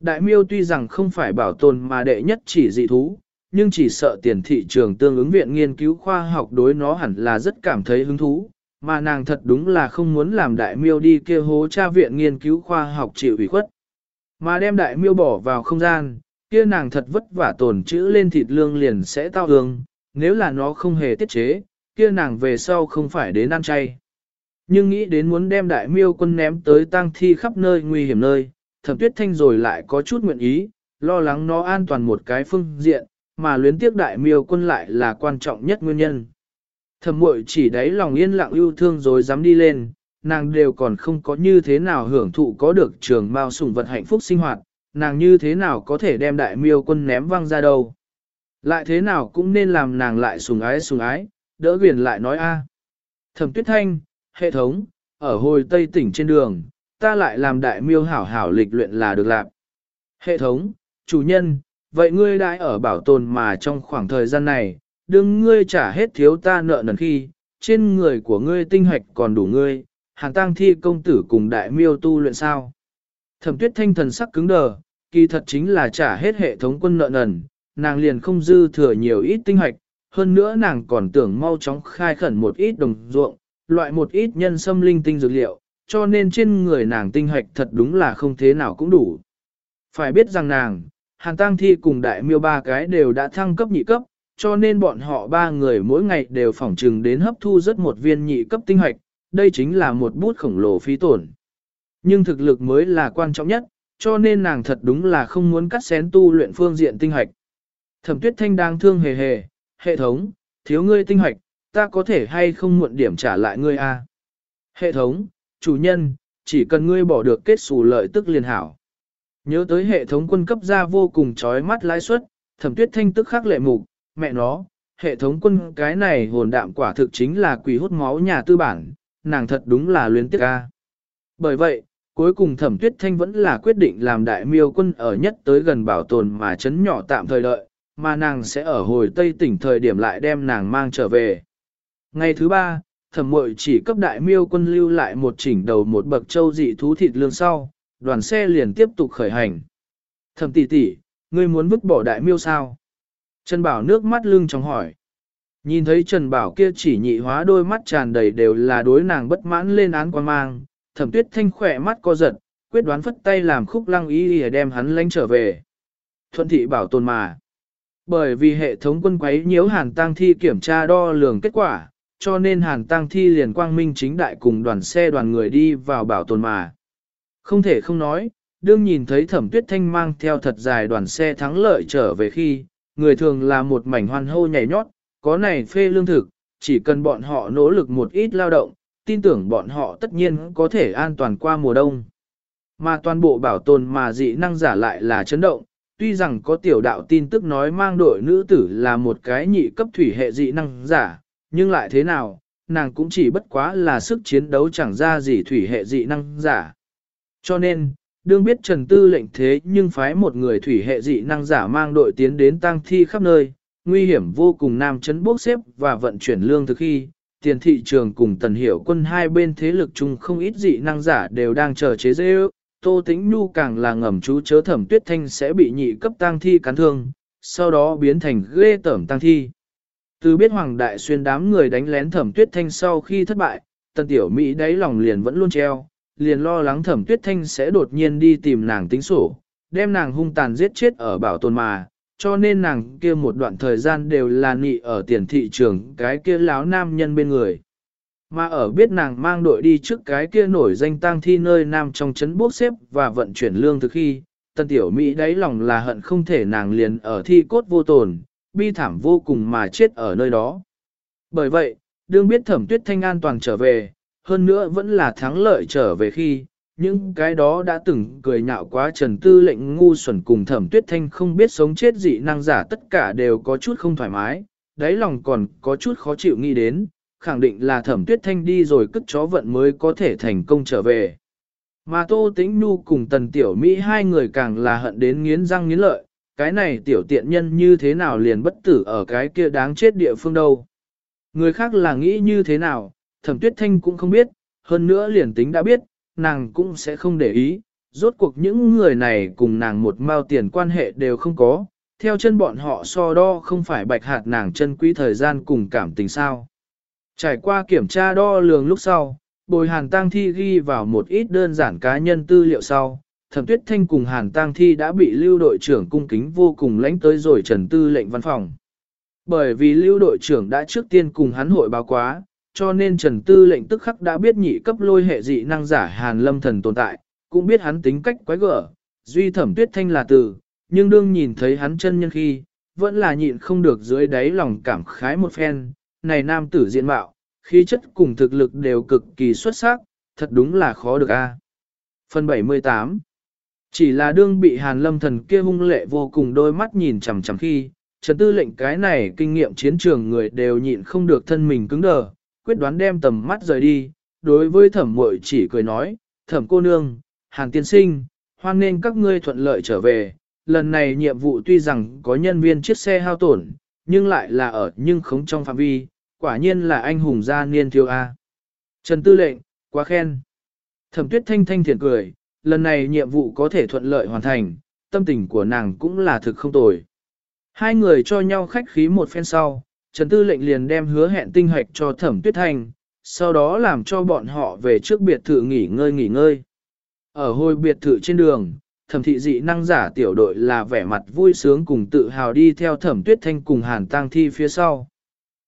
Speaker 1: Đại miêu tuy rằng không phải bảo tồn mà đệ nhất chỉ dị thú, nhưng chỉ sợ tiền thị trường tương ứng viện nghiên cứu khoa học đối nó hẳn là rất cảm thấy hứng thú, mà nàng thật đúng là không muốn làm đại miêu đi kia hố cha viện nghiên cứu khoa học chịu ủy khuất. Mà đem đại miêu bỏ vào không gian, kia nàng thật vất vả tổn chữ lên thịt lương liền sẽ tao hương, nếu là nó không hề tiết chế, kia nàng về sau không phải đến ăn chay. Nhưng nghĩ đến muốn đem đại miêu quân ném tới tang thi khắp nơi nguy hiểm nơi, thẩm tuyết thanh rồi lại có chút nguyện ý, lo lắng nó an toàn một cái phương diện, mà luyến tiếc đại miêu quân lại là quan trọng nhất nguyên nhân. Thẩm muội chỉ đáy lòng yên lặng yêu thương rồi dám đi lên, nàng đều còn không có như thế nào hưởng thụ có được trường mao sủng vật hạnh phúc sinh hoạt, nàng như thế nào có thể đem đại miêu quân ném văng ra đâu. Lại thế nào cũng nên làm nàng lại sùng ái sùng ái, đỡ quyền lại nói a. À. Thẩm tuyết thanh, hệ thống, ở hồi tây tỉnh trên đường, ta lại làm đại miêu hảo hảo lịch luyện là được làm. Hệ thống, chủ nhân, vậy ngươi đã ở bảo tồn mà trong khoảng thời gian này, đừng ngươi trả hết thiếu ta nợ nần khi, trên người của ngươi tinh hoạch còn đủ ngươi, hàng tang thi công tử cùng đại miêu tu luyện sao. Thẩm tuyết thanh thần sắc cứng đờ, kỳ thật chính là trả hết hệ thống quân nợ nần, nàng liền không dư thừa nhiều ít tinh hoạch, hơn nữa nàng còn tưởng mau chóng khai khẩn một ít đồng ruộng, loại một ít nhân sâm linh tinh dược liệu, cho nên trên người nàng tinh hoạch thật đúng là không thế nào cũng đủ. Phải biết rằng nàng, Hàn Tăng Thi cùng Đại Miêu ba cái đều đã thăng cấp nhị cấp, cho nên bọn họ ba người mỗi ngày đều phỏng trừng đến hấp thu rất một viên nhị cấp tinh hoạch, đây chính là một bút khổng lồ phí tổn. Nhưng thực lực mới là quan trọng nhất, cho nên nàng thật đúng là không muốn cắt xén tu luyện phương diện tinh hoạch. Thẩm Tuyết Thanh đang thương hề hề, hệ thống, thiếu ngươi tinh hoạch, ta có thể hay không muộn điểm trả lại ngươi a? Hệ thống, chủ nhân, chỉ cần ngươi bỏ được kết xù lợi tức liền hảo. Nhớ tới hệ thống quân cấp ra vô cùng chói mắt lãi suất, thẩm tuyết thanh tức khắc lệ mục, mẹ nó, hệ thống quân cái này hồn đạm quả thực chính là quỷ hút máu nhà tư bản, nàng thật đúng là luyến tiếc ca. Bởi vậy, cuối cùng thẩm tuyết thanh vẫn là quyết định làm đại miêu quân ở nhất tới gần bảo tồn mà chấn nhỏ tạm thời đợi, mà nàng sẽ ở hồi tây tỉnh thời điểm lại đem nàng mang trở về. Ngày thứ ba, thẩm mội chỉ cấp đại miêu quân lưu lại một chỉnh đầu một bậc châu dị thú thịt lương sau, đoàn xe liền tiếp tục khởi hành. Thẩm tỷ tỷ, ngươi muốn vứt bỏ đại miêu sao? Trần Bảo nước mắt lưng trong hỏi. Nhìn thấy Trần Bảo kia chỉ nhị hóa đôi mắt tràn đầy đều là đối nàng bất mãn lên án quan mang, thẩm tuyết thanh khỏe mắt co giật, quyết đoán phất tay làm khúc lăng ý để đem hắn lánh trở về. Thuận thị bảo tồn mà. Bởi vì hệ thống quân quấy nhiễu hàn tang thi kiểm tra đo lường kết quả, cho nên hàn tang thi liền quang minh chính đại cùng đoàn xe đoàn người đi vào bảo tồn mà. Không thể không nói, đương nhìn thấy thẩm tuyết thanh mang theo thật dài đoàn xe thắng lợi trở về khi, người thường là một mảnh hoan hô nhảy nhót, có này phê lương thực, chỉ cần bọn họ nỗ lực một ít lao động, tin tưởng bọn họ tất nhiên có thể an toàn qua mùa đông. Mà toàn bộ bảo tồn mà dị năng giả lại là chấn động, tuy rằng có tiểu đạo tin tức nói mang đội nữ tử là một cái nhị cấp thủy hệ dị năng giả, nhưng lại thế nào, nàng cũng chỉ bất quá là sức chiến đấu chẳng ra gì thủy hệ dị năng giả. Cho nên, đương biết Trần Tư lệnh thế nhưng phái một người thủy hệ dị năng giả mang đội tiến đến tăng thi khắp nơi, nguy hiểm vô cùng nam chấn bốc xếp và vận chuyển lương thực khi, tiền thị trường cùng tần hiểu quân hai bên thế lực chung không ít dị năng giả đều đang chờ chế dễ ước. Tô Tĩnh Nhu càng là ngầm chú chớ thẩm tuyết thanh sẽ bị nhị cấp tăng thi cắn thương, sau đó biến thành ghê tẩm tăng thi. Từ biết Hoàng Đại Xuyên đám người đánh lén thẩm tuyết thanh sau khi thất bại, tần tiểu Mỹ đáy lòng liền vẫn luôn treo, liền lo lắng thẩm tuyết thanh sẽ đột nhiên đi tìm nàng tính sổ, đem nàng hung tàn giết chết ở bảo tồn mà, cho nên nàng kia một đoạn thời gian đều là nị ở tiền thị trường cái kia láo nam nhân bên người. Mà ở biết nàng mang đội đi trước cái kia nổi danh tang thi nơi nam trong chấn bốc xếp và vận chuyển lương thực khi, tân tiểu Mỹ đáy lòng là hận không thể nàng liền ở thi cốt vô tồn, bi thảm vô cùng mà chết ở nơi đó. Bởi vậy, đương biết thẩm tuyết thanh an toàn trở về, hơn nữa vẫn là thắng lợi trở về khi, những cái đó đã từng cười nhạo quá trần tư lệnh ngu xuẩn cùng thẩm tuyết thanh không biết sống chết dị năng giả tất cả đều có chút không thoải mái, đáy lòng còn có chút khó chịu nghĩ đến, khẳng định là thẩm tuyết thanh đi rồi cất chó vận mới có thể thành công trở về. Mà Tô Tĩnh Nhu cùng Tần Tiểu Mỹ hai người càng là hận đến nghiến răng nghiến lợi, cái này tiểu tiện nhân như thế nào liền bất tử ở cái kia đáng chết địa phương đâu. Người khác là nghĩ như thế nào, thẩm tuyết thanh cũng không biết, hơn nữa liền tính đã biết, nàng cũng sẽ không để ý, rốt cuộc những người này cùng nàng một mao tiền quan hệ đều không có, theo chân bọn họ so đo không phải bạch hạt nàng chân quý thời gian cùng cảm tình sao. Trải qua kiểm tra đo lường lúc sau, bồi hàn tang thi ghi vào một ít đơn giản cá nhân tư liệu sau, thẩm tuyết thanh cùng hàn tang thi đã bị lưu đội trưởng cung kính vô cùng lãnh tới rồi trần tư lệnh văn phòng. Bởi vì lưu đội trưởng đã trước tiên cùng hắn hội báo quá, cho nên trần tư lệnh tức khắc đã biết nhị cấp lôi hệ dị năng giả hàn lâm thần tồn tại, cũng biết hắn tính cách quái gở, duy thẩm tuyết thanh là từ, nhưng đương nhìn thấy hắn chân nhân khi, vẫn là nhịn không được dưới đáy lòng cảm khái một phen, này nam tử diện mạo, khí chất cùng thực lực đều cực kỳ xuất sắc, thật đúng là khó được a. Phần 78 Chỉ là đương bị hàn lâm thần kia hung lệ vô cùng đôi mắt nhìn chằm chằm khi, Trần Tư lệnh cái này kinh nghiệm chiến trường người đều nhịn không được thân mình cứng đờ, quyết đoán đem tầm mắt rời đi, đối với thẩm muội chỉ cười nói, thẩm cô nương, hàn tiên sinh, hoan nên các ngươi thuận lợi trở về, lần này nhiệm vụ tuy rằng có nhân viên chiếc xe hao tổn, nhưng lại là ở nhưng không trong phạm vi, quả nhiên là anh hùng gia niên thiếu A. Trần Tư lệnh, quá khen. Thẩm tuyết thanh thanh thiện cười, lần này nhiệm vụ có thể thuận lợi hoàn thành, tâm tình của nàng cũng là thực không tồi. Hai người cho nhau khách khí một phen sau, Trần Tư lệnh liền đem hứa hẹn tinh hoạch cho thẩm tuyết thanh, sau đó làm cho bọn họ về trước biệt thự nghỉ ngơi nghỉ ngơi. Ở hồi biệt thự trên đường, thẩm thị dị năng giả tiểu đội là vẻ mặt vui sướng cùng tự hào đi theo thẩm tuyết thanh cùng hàn tang thi phía sau.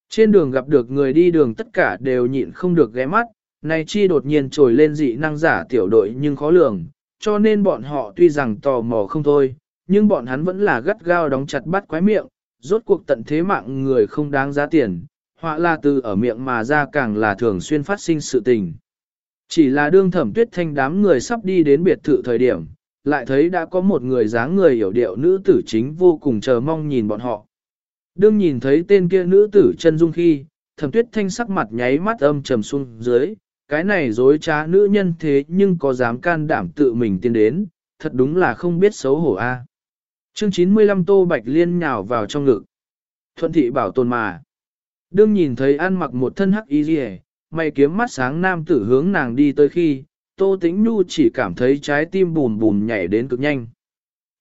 Speaker 1: Trên đường gặp được người đi đường tất cả đều nhịn không được ghé mắt, này chi đột nhiên trồi lên dị năng giả tiểu đội nhưng khó lường, cho nên bọn họ tuy rằng tò mò không thôi, nhưng bọn hắn vẫn là gắt gao đóng chặt bắt quái miệng, rốt cuộc tận thế mạng người không đáng giá tiền, họa là từ ở miệng mà ra càng là thường xuyên phát sinh sự tình. Chỉ là đương thẩm tuyết thanh đám người sắp đi đến biệt thự thời điểm, lại thấy đã có một người dáng người hiểu điệu nữ tử chính vô cùng chờ mong nhìn bọn họ. Đương nhìn thấy tên kia nữ tử chân dung khi, thẩm tuyết thanh sắc mặt nháy mắt âm trầm xuống dưới, cái này dối trá nữ nhân thế nhưng có dám can đảm tự mình tiến đến, thật đúng là không biết xấu hổ a. Chương 95 Tô Bạch Liên nhào vào trong ngực. Thuận thị bảo tồn mà. Đương nhìn thấy ăn mặc một thân hắc y rìa, mày kiếm mắt sáng nam tử hướng nàng đi tới khi, Tô Tĩnh Nhu chỉ cảm thấy trái tim bùn bùn nhảy đến cực nhanh.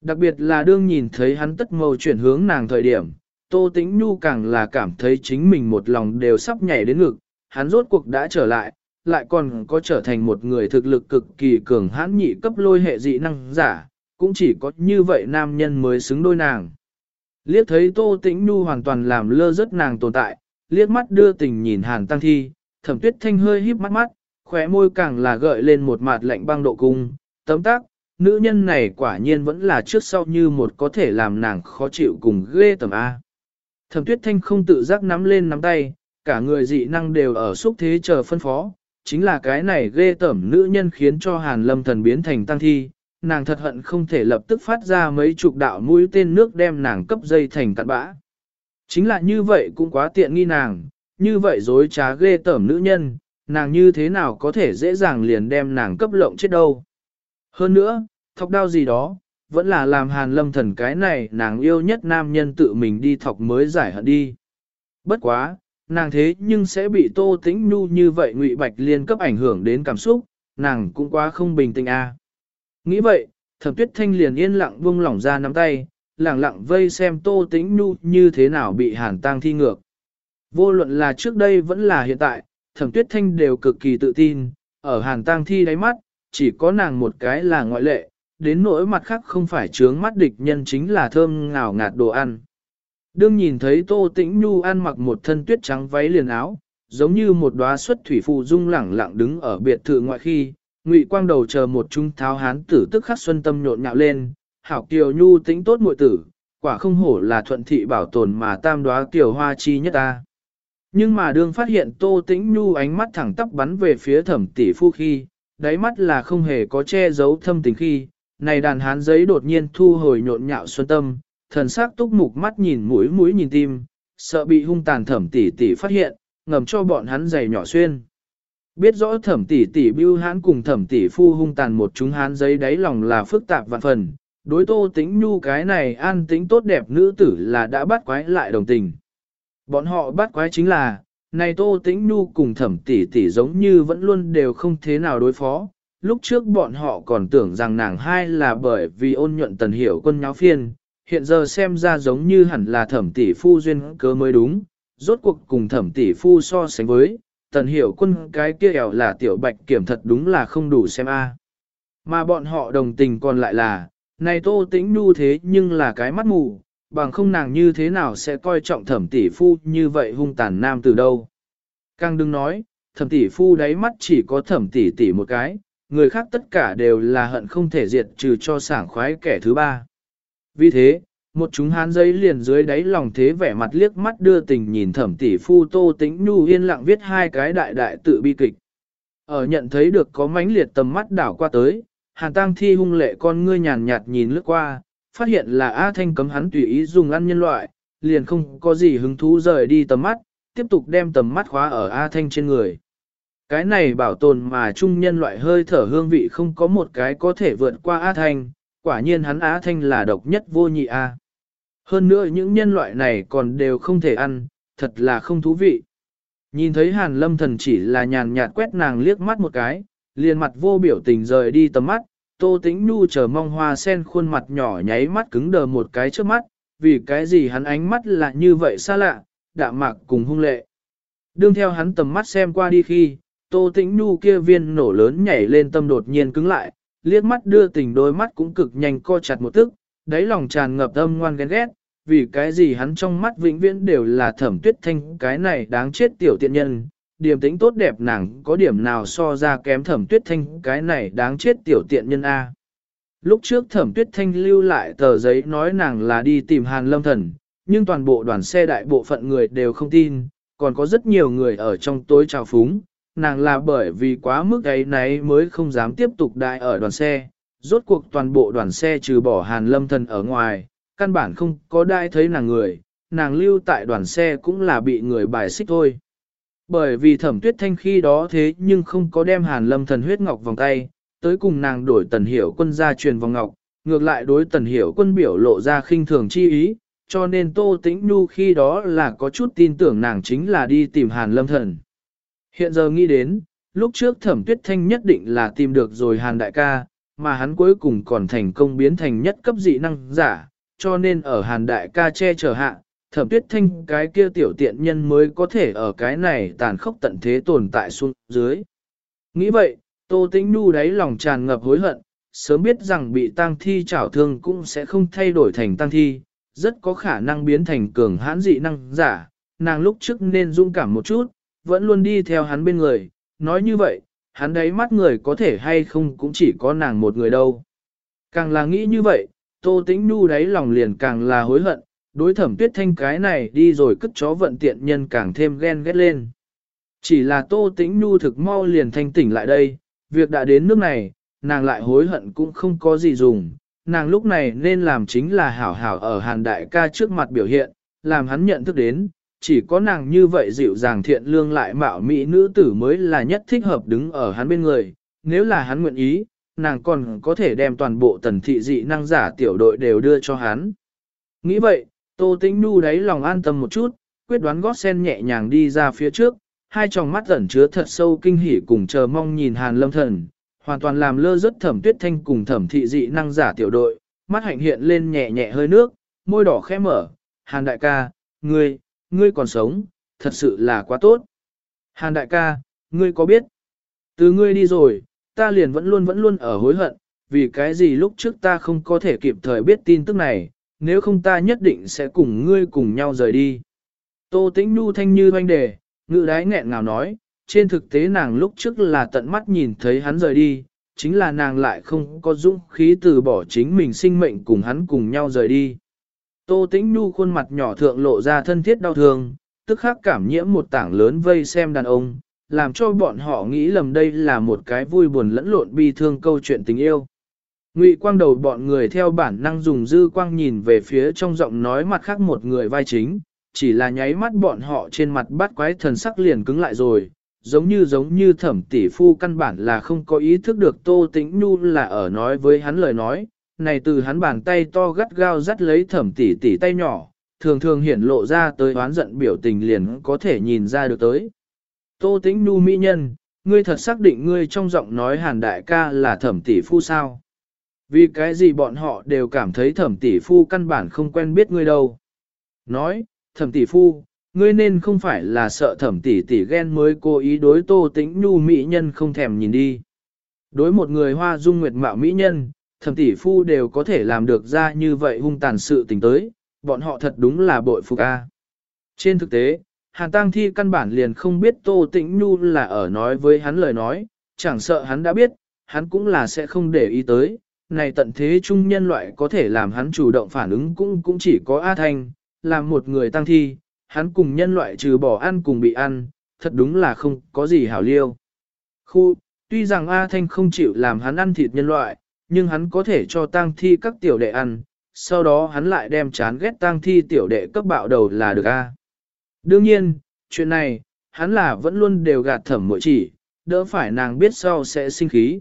Speaker 1: Đặc biệt là đương nhìn thấy hắn tất màu chuyển hướng nàng thời điểm, Tô Tĩnh Nhu càng là cảm thấy chính mình một lòng đều sắp nhảy đến ngực, hắn rốt cuộc đã trở lại, lại còn có trở thành một người thực lực cực kỳ cường hãn nhị cấp lôi hệ dị năng giả, cũng chỉ có như vậy nam nhân mới xứng đôi nàng. Liếc thấy Tô Tĩnh Nhu hoàn toàn làm lơ rất nàng tồn tại, liếc mắt đưa tình nhìn Hàn Tăng Thi, thẩm tuyết thanh hơi híp mắt mắt, khóe môi càng là gợi lên một mặt lạnh băng độ cung, tấm tác, nữ nhân này quả nhiên vẫn là trước sau như một có thể làm nàng khó chịu cùng ghê tầm A. Thẩm tuyết thanh không tự giác nắm lên nắm tay, cả người dị năng đều ở xúc thế chờ phân phó, chính là cái này ghê tẩm nữ nhân khiến cho hàn lâm thần biến thành tăng thi, nàng thật hận không thể lập tức phát ra mấy chục đạo mũi tên nước đem nàng cấp dây thành cặn bã. Chính là như vậy cũng quá tiện nghi nàng, như vậy dối trá ghê tởm nữ nhân, nàng như thế nào có thể dễ dàng liền đem nàng cấp lộng chết đâu. Hơn nữa, thọc đau gì đó, vẫn là làm hàn lâm thần cái này nàng yêu nhất nam nhân tự mình đi thọc mới giải hận đi. Bất quá, nàng thế nhưng sẽ bị tô tĩnh nhu như vậy ngụy bạch liên cấp ảnh hưởng đến cảm xúc, nàng cũng quá không bình tĩnh a. À. Nghĩ vậy, thẩm tuyết thanh liền yên lặng buông lỏng ra nắm tay, lặng lặng vây xem tô tĩnh nhu như thế nào bị hàn tang thi ngược. Vô luận là trước đây vẫn là hiện tại, thẩm tuyết thanh đều cực kỳ tự tin, ở hàn tang thi đáy mắt, chỉ có nàng một cái là ngoại lệ, đến nỗi mặt khác không phải trướng mắt địch nhân chính là thơm ngào ngạt đồ ăn. Đương nhìn thấy Tô Tĩnh Nhu ăn mặc một thân tuyết trắng váy liền áo, giống như một đóa xuất thủy phù dung lẳng lặng đứng ở biệt thự ngoại khi, Ngụy Quang đầu chờ một trung tháo hán tử tức khắc xuân tâm nhộn nhạo lên, hảo kiều nhu tĩnh tốt muội tử, quả không hổ là thuận thị bảo tồn mà tam đoá kiều hoa chi nhất ta. Nhưng mà đương phát hiện Tô Tĩnh Nhu ánh mắt thẳng tắp bắn về phía thẩm tỷ phu khi, đáy mắt là không hề có che giấu thâm tình khi, này đàn hán giấy đột nhiên thu hồi nhộn nhạo xuân tâm, thần sắc túc mục mắt nhìn mũi mũi nhìn tim, sợ bị hung tàn thẩm tỷ tỷ phát hiện, ngầm cho bọn hắn giày nhỏ xuyên. Biết rõ thẩm tỷ tỷ bưu hán cùng thẩm tỷ phu hung tàn một chúng hán giấy đáy lòng là phức tạp vạn phần, đối tô tính nhu cái này an tính tốt đẹp nữ tử là đã bắt quái lại đồng tình. Bọn họ bắt quái chính là, này tô tính nhu cùng thẩm tỷ tỷ giống như vẫn luôn đều không thế nào đối phó. Lúc trước bọn họ còn tưởng rằng nàng hai là bởi vì ôn nhuận tần hiểu quân nháo phiên, hiện giờ xem ra giống như hẳn là thẩm tỷ phu duyên cớ mới đúng, rốt cuộc cùng thẩm tỷ phu so sánh với, tần hiểu quân cái kia ẻo là tiểu bạch kiểm thật đúng là không đủ xem a. Mà bọn họ đồng tình còn lại là, này tô tĩnh nu thế nhưng là cái mắt mù, bằng không nàng như thế nào sẽ coi trọng thẩm tỷ phu như vậy hung tàn nam từ đâu. Càng đừng nói, thẩm tỷ phu đáy mắt chỉ có thẩm tỷ tỷ một cái, người khác tất cả đều là hận không thể diệt trừ cho sảng khoái kẻ thứ ba. Vì thế, một chúng hán giấy liền dưới đáy lòng thế vẻ mặt liếc mắt đưa tình nhìn thẩm tỷ phu tô tĩnh nhu yên lặng viết hai cái đại đại tự bi kịch. Ở nhận thấy được có mãnh liệt tầm mắt đảo qua tới, hàn tang thi hung lệ con ngươi nhàn nhạt nhìn lướt qua, phát hiện là A Thanh cấm hắn tùy ý dùng ăn nhân loại, liền không có gì hứng thú rời đi tầm mắt, tiếp tục đem tầm mắt khóa ở A Thanh trên người. Cái này bảo tồn mà chung nhân loại hơi thở hương vị không có một cái có thể vượt qua A Thanh, quả nhiên hắn Á Thanh là độc nhất vô nhị A. Hơn nữa những nhân loại này còn đều không thể ăn, thật là không thú vị. Nhìn thấy hàn lâm thần chỉ là nhàn nhạt quét nàng liếc mắt một cái, liền mặt vô biểu tình rời đi tầm mắt, tô tĩnh nu chờ mong hoa sen khuôn mặt nhỏ nháy mắt cứng đờ một cái trước mắt, vì cái gì hắn ánh mắt là như vậy xa lạ, đạm mạc cùng hung lệ. Đương theo hắn tầm mắt xem qua đi khi, tô tĩnh nu kia viên nổ lớn nhảy lên tâm đột nhiên cứng lại, liếc mắt đưa tình đôi mắt cũng cực nhanh co chặt một tức, đáy lòng tràn ngập âm ngoan ghen ghét, vì cái gì hắn trong mắt vĩnh viễn đều là thẩm tuyết thanh cái này đáng chết tiểu tiện nhân, điểm tính tốt đẹp nàng có điểm nào so ra kém thẩm tuyết thanh cái này đáng chết tiểu tiện nhân A. Lúc trước thẩm tuyết thanh lưu lại tờ giấy nói nàng là đi tìm hàn lâm thần, nhưng toàn bộ đoàn xe đại bộ phận người đều không tin, còn có rất nhiều người ở trong tối trào phúng, nàng là bởi vì quá mức ấy nấy mới không dám tiếp tục đại ở đoàn xe, rốt cuộc toàn bộ đoàn xe trừ bỏ hàn lâm thần ở ngoài, căn bản không có đại thấy nàng người, nàng lưu tại đoàn xe cũng là bị người bài xích thôi. Bởi vì thẩm tuyết thanh khi đó thế nhưng không có đem hàn lâm thần huyết ngọc vòng tay, tới cùng nàng đổi tần hiểu quân ra truyền vòng ngọc, ngược lại đối tần hiểu quân biểu lộ ra khinh thường chi ý, cho nên tô tĩnh nhu khi đó là có chút tin tưởng nàng chính là đi tìm hàn lâm thần. Hiện giờ nghĩ đến, lúc trước thẩm tuyết thanh nhất định là tìm được rồi hàn đại ca, mà hắn cuối cùng còn thành công biến thành nhất cấp dị năng giả, cho nên ở hàn đại ca che chở hạ, thẩm tuyết thanh cái kia tiểu tiện nhân mới có thể ở cái này tàn khốc tận thế tồn tại xuống dưới. Nghĩ vậy, Tô Tĩnh Nhu đáy lòng tràn ngập hối hận, sớm biết rằng bị tang thi trảo thương cũng sẽ không thay đổi thành tang thi, rất có khả năng biến thành cường hãn dị năng giả, nàng lúc trước nên dung cảm một chút, vẫn luôn đi theo hắn bên người, nói như vậy, hắn đấy mắt người có thể hay không cũng chỉ có nàng một người đâu. Càng là nghĩ như vậy, Tô Tĩnh Nhu đáy lòng liền càng là hối hận, đối thẩm tuyết thanh cái này đi rồi cất chó vận tiện nhân càng thêm ghen ghét lên. Chỉ là Tô Tĩnh Nhu thực mau liền thanh tỉnh lại đây, việc đã đến nước này, nàng lại hối hận cũng không có gì dùng, nàng lúc này nên làm chính là hảo hảo ở hàn đại ca trước mặt biểu hiện, làm hắn nhận thức đến, chỉ có nàng như vậy dịu dàng thiện lương lại mạo mỹ nữ tử mới là nhất thích hợp đứng ở hắn bên người, nếu là hắn nguyện ý, nàng còn có thể đem toàn bộ tần thị dị năng giả tiểu đội đều đưa cho hắn. Nghĩ vậy, Tô Tĩnh Nhu đáy lòng an tâm một chút, quyết đoán gót sen nhẹ nhàng đi ra phía trước, hai tròng mắt ẩn chứa thật sâu kinh hỉ cùng chờ mong nhìn Hàn Lâm Thần, hoàn toàn làm lơ rất thẩm tuyết thanh cùng thẩm thị dị năng giả tiểu đội, mắt hạnh hiện lên nhẹ nhẹ hơi nước, môi đỏ khẽ mở, Hàn đại ca, ngươi, ngươi còn sống, thật sự là quá tốt. Hàn đại ca, ngươi có biết, từ ngươi đi rồi, ta liền vẫn luôn vẫn luôn ở hối hận, vì cái gì lúc trước ta không có thể kịp thời biết tin tức này, nếu không ta nhất định sẽ cùng ngươi cùng nhau rời đi. Tô tĩnh nu thanh như hoanh đề, ngự đái nghẹn ngào nói, trên thực tế nàng lúc trước là tận mắt nhìn thấy hắn rời đi, chính là nàng lại không có dũng khí từ bỏ chính mình sinh mệnh cùng hắn cùng nhau rời đi. Tô tĩnh nu khuôn mặt nhỏ thượng lộ ra thân thiết đau thương, tức khắc cảm nhiễm một tảng lớn vây xem đàn ông, làm cho bọn họ nghĩ lầm đây là một cái vui buồn lẫn lộn bi thương câu chuyện tình yêu. Ngụy quang đầu bọn người theo bản năng dùng dư quang nhìn về phía trong giọng nói mặt khác một người vai chính, chỉ là nháy mắt bọn họ trên mặt bắt quái thần sắc liền cứng lại rồi, giống như giống như thẩm tỷ phu căn bản là không có ý thức được Tô Tĩnh Nhu là ở nói với hắn lời nói, này từ hắn bàn tay to gắt gao dắt lấy thẩm tỷ tỷ tay nhỏ, thường thường hiển lộ ra tới oán giận biểu tình liền có thể nhìn ra được tới. Tô Tĩnh nu mỹ nhân, ngươi thật xác định ngươi trong giọng nói hàn đại ca là thẩm tỷ phu sao? Vì cái gì bọn họ đều cảm thấy thẩm tỷ phu căn bản không quen biết ngươi đâu. Nói, thẩm tỷ phu, ngươi nên không phải là sợ thẩm tỷ tỷ ghen mới cố ý đối tô tĩnh nhu mỹ nhân không thèm nhìn đi. Đối một người hoa dung nguyệt mạo mỹ nhân, thẩm tỷ phu đều có thể làm được ra như vậy hung tàn sự tình tới, bọn họ thật đúng là bội phục a. Trên thực tế, Hàn Tăng Thi căn bản liền không biết Tô Tĩnh Nhu là ở nói với hắn lời nói, chẳng sợ hắn đã biết, hắn cũng là sẽ không để ý tới. Này tận thế chung nhân loại có thể làm hắn chủ động phản ứng cũng cũng chỉ có A Thanh, làm một người Tăng Thi, hắn cùng nhân loại trừ bỏ ăn cùng bị ăn, thật đúng là không có gì hảo liêu. Khu, tuy rằng A Thanh không chịu làm hắn ăn thịt nhân loại, nhưng hắn có thể cho tang thi các tiểu đệ ăn, sau đó hắn lại đem chán ghét tang thi tiểu đệ cấp bạo đầu là được A. Đương nhiên, chuyện này, hắn là vẫn luôn đều gạt thẩm mội chỉ, đỡ phải nàng biết sau sẽ sinh khí.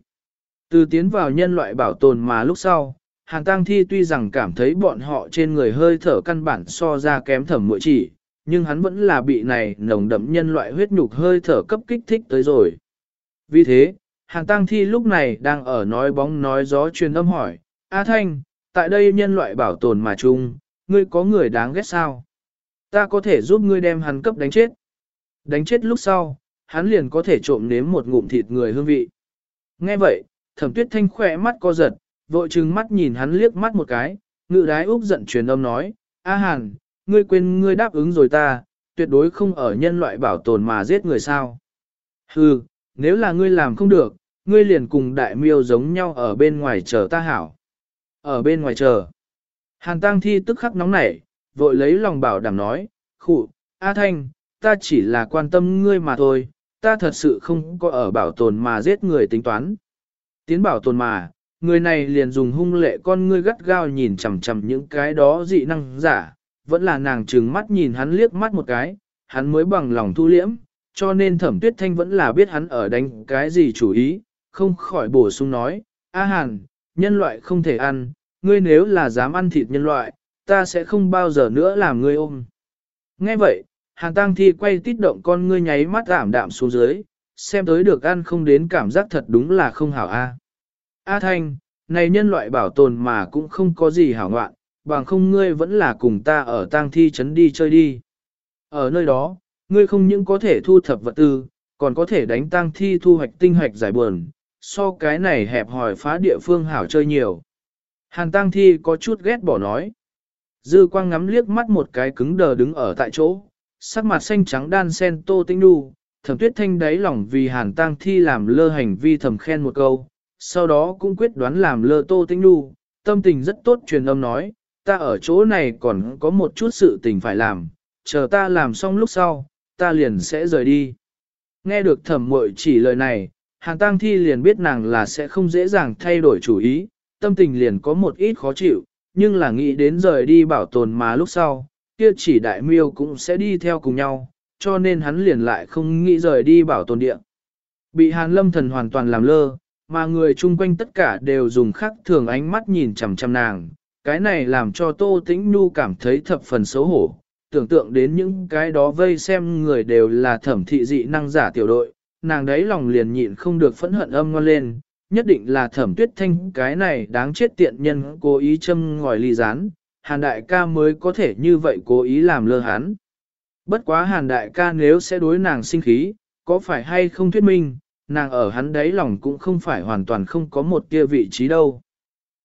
Speaker 1: Từ tiến vào nhân loại bảo tồn mà lúc sau, hàng tang thi tuy rằng cảm thấy bọn họ trên người hơi thở căn bản so ra kém thẩm mội chỉ, nhưng hắn vẫn là bị này nồng đậm nhân loại huyết nhục hơi thở cấp kích thích tới rồi. Vì thế, hàng tang thi lúc này đang ở nói bóng nói gió truyền âm hỏi, A Thanh, tại đây nhân loại bảo tồn mà chung, ngươi có người đáng ghét sao? Ta có thể giúp ngươi đem hắn cấp đánh chết. Đánh chết lúc sau, hắn liền có thể trộm nếm một ngụm thịt người hương vị. Nghe vậy, thẩm tuyết thanh khỏe mắt co giật, vội trừng mắt nhìn hắn liếc mắt một cái, ngự đái úc giận truyền âm nói, A Hàn, ngươi quên ngươi đáp ứng rồi ta, tuyệt đối không ở nhân loại bảo tồn mà giết người sao. Hừ, nếu là ngươi làm không được, ngươi liền cùng đại miêu giống nhau ở bên ngoài chờ ta hảo. Ở bên ngoài chờ. Hàn tăng thi tức khắc nóng nảy, vội lấy lòng bảo đảm nói, khụ, A Thanh, ta chỉ là quan tâm ngươi mà thôi, ta thật sự không có ở bảo tồn mà giết người tính toán. Tiến bảo tồn mà, người này liền dùng hung lệ con ngươi gắt gao nhìn chằm chằm những cái đó dị năng giả, vẫn là nàng trừng mắt nhìn hắn liếc mắt một cái, hắn mới bằng lòng thu liễm, cho nên thẩm tuyết thanh vẫn là biết hắn ở đánh cái gì chủ ý, không khỏi bổ sung nói, A Hàn, nhân loại không thể ăn, ngươi nếu là dám ăn thịt nhân loại, ta sẽ không bao giờ nữa làm ngươi ôm. Nghe vậy, Hàn Tăng Thi quay tít động con ngươi nháy mắt ảm đạm xuống dưới, xem tới được ăn không đến cảm giác thật đúng là không hảo a. A Thanh, này nhân loại bảo tồn mà cũng không có gì hảo ngoạn, bằng không ngươi vẫn là cùng ta ở tang thi trấn đi chơi đi. Ở nơi đó, ngươi không những có thể thu thập vật tư, còn có thể đánh tăng thi thu hoạch tinh hoạch giải buồn, so cái này hẹp hòi phá địa phương hảo chơi nhiều. Hàn tăng thi có chút ghét bỏ nói. Dư quang ngắm liếc mắt một cái cứng đờ đứng ở tại chỗ, sắc mặt xanh trắng đan sen tô tinh đu, thẩm tuyết thanh đáy lòng vì hàn tang thi làm lơ hành vi thầm khen một câu, sau đó cũng quyết đoán làm lơ tô tinh đu, tâm tình rất tốt truyền âm nói, ta ở chỗ này còn có một chút sự tình phải làm, chờ ta làm xong lúc sau, ta liền sẽ rời đi. Nghe được thẩm muội chỉ lời này, hàng Tăng Thi liền biết nàng là sẽ không dễ dàng thay đổi chủ ý, tâm tình liền có một ít khó chịu, nhưng là nghĩ đến rời đi bảo tồn mà lúc sau, kia chỉ đại miêu cũng sẽ đi theo cùng nhau, cho nên hắn liền lại không nghĩ rời đi bảo tồn địa. Bị Hàn Lâm Thần hoàn toàn làm lơ, mà người chung quanh tất cả đều dùng khắc thường ánh mắt nhìn chằm chằm nàng, cái này làm cho Tô Tĩnh Nhu cảm thấy thập phần xấu hổ, tưởng tượng đến những cái đó vây xem người đều là thẩm thị dị năng giả tiểu đội, nàng đấy lòng liền nhịn không được phẫn hận âm ngon lên, nhất định là thẩm tuyết thanh cái này đáng chết tiện nhân cố ý châm ngòi ly rán, hàn đại ca mới có thể như vậy cố ý làm lơ hắn. Bất quá hàn đại ca nếu sẽ đối nàng sinh khí, có phải hay không thuyết minh, nàng ở hắn đấy lòng cũng không phải hoàn toàn không có một tia vị trí đâu.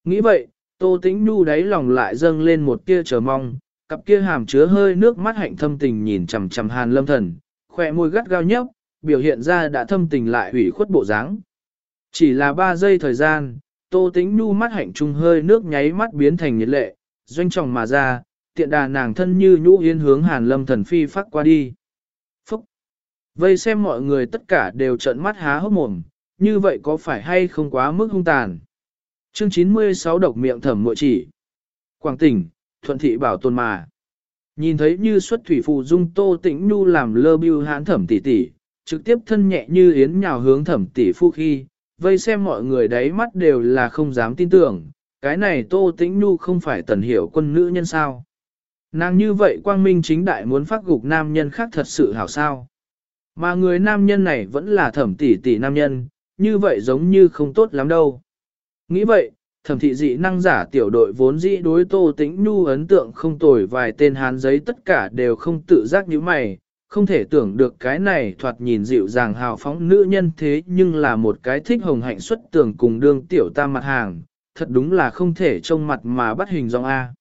Speaker 1: Nghĩ vậy, Tô Tĩnh Nhu đáy lòng lại dâng lên một tia chờ mong, cặp kia hàm chứa hơi nước mắt hạnh thâm tình nhìn chằm chằm Hàn Lâm Thần, khỏe môi gắt gao nhấp, biểu hiện ra đã thâm tình lại hủy khuất bộ dáng. Chỉ là ba giây thời gian, Tô Tĩnh Nhu mắt hạnh trung hơi nước nháy mắt biến thành nhiệt lệ, doanh trọng mà ra, tiện đà nàng thân như nhũ yên hướng Hàn Lâm Thần phi phát qua đi. Phúc! Vây xem mọi người tất cả đều trợn mắt há hốc mồm, như vậy có phải hay không quá mức hung tàn? Chương 96 độc miệng thẩm mội chỉ. Quảng tỉnh, thuận thị bảo tồn mà. Nhìn thấy như xuất thủy phù dung tô tĩnh nhu làm lơ bưu hán thẩm tỷ tỷ, trực tiếp thân nhẹ như yến nhào hướng thẩm tỷ phu khi, vây xem mọi người đáy mắt đều là không dám tin tưởng, cái này tô tĩnh nhu không phải tần hiểu quân nữ nhân sao. Nàng như vậy quang minh chính đại muốn phát gục nam nhân khác thật sự hảo sao. Mà người nam nhân này vẫn là thẩm tỷ tỷ nam nhân, như vậy giống như không tốt lắm đâu. Nghĩ vậy, thẩm thị dị năng giả tiểu đội vốn dĩ đối tô tĩnh nhu ấn tượng không tồi vài tên hán giấy tất cả đều không tự giác như mày, không thể tưởng được cái này thoạt nhìn dịu dàng hào phóng nữ nhân thế nhưng là một cái thích hồng hạnh xuất tưởng cùng đương tiểu tam mặt hàng, thật đúng là không thể trông mặt mà bắt hình dong A.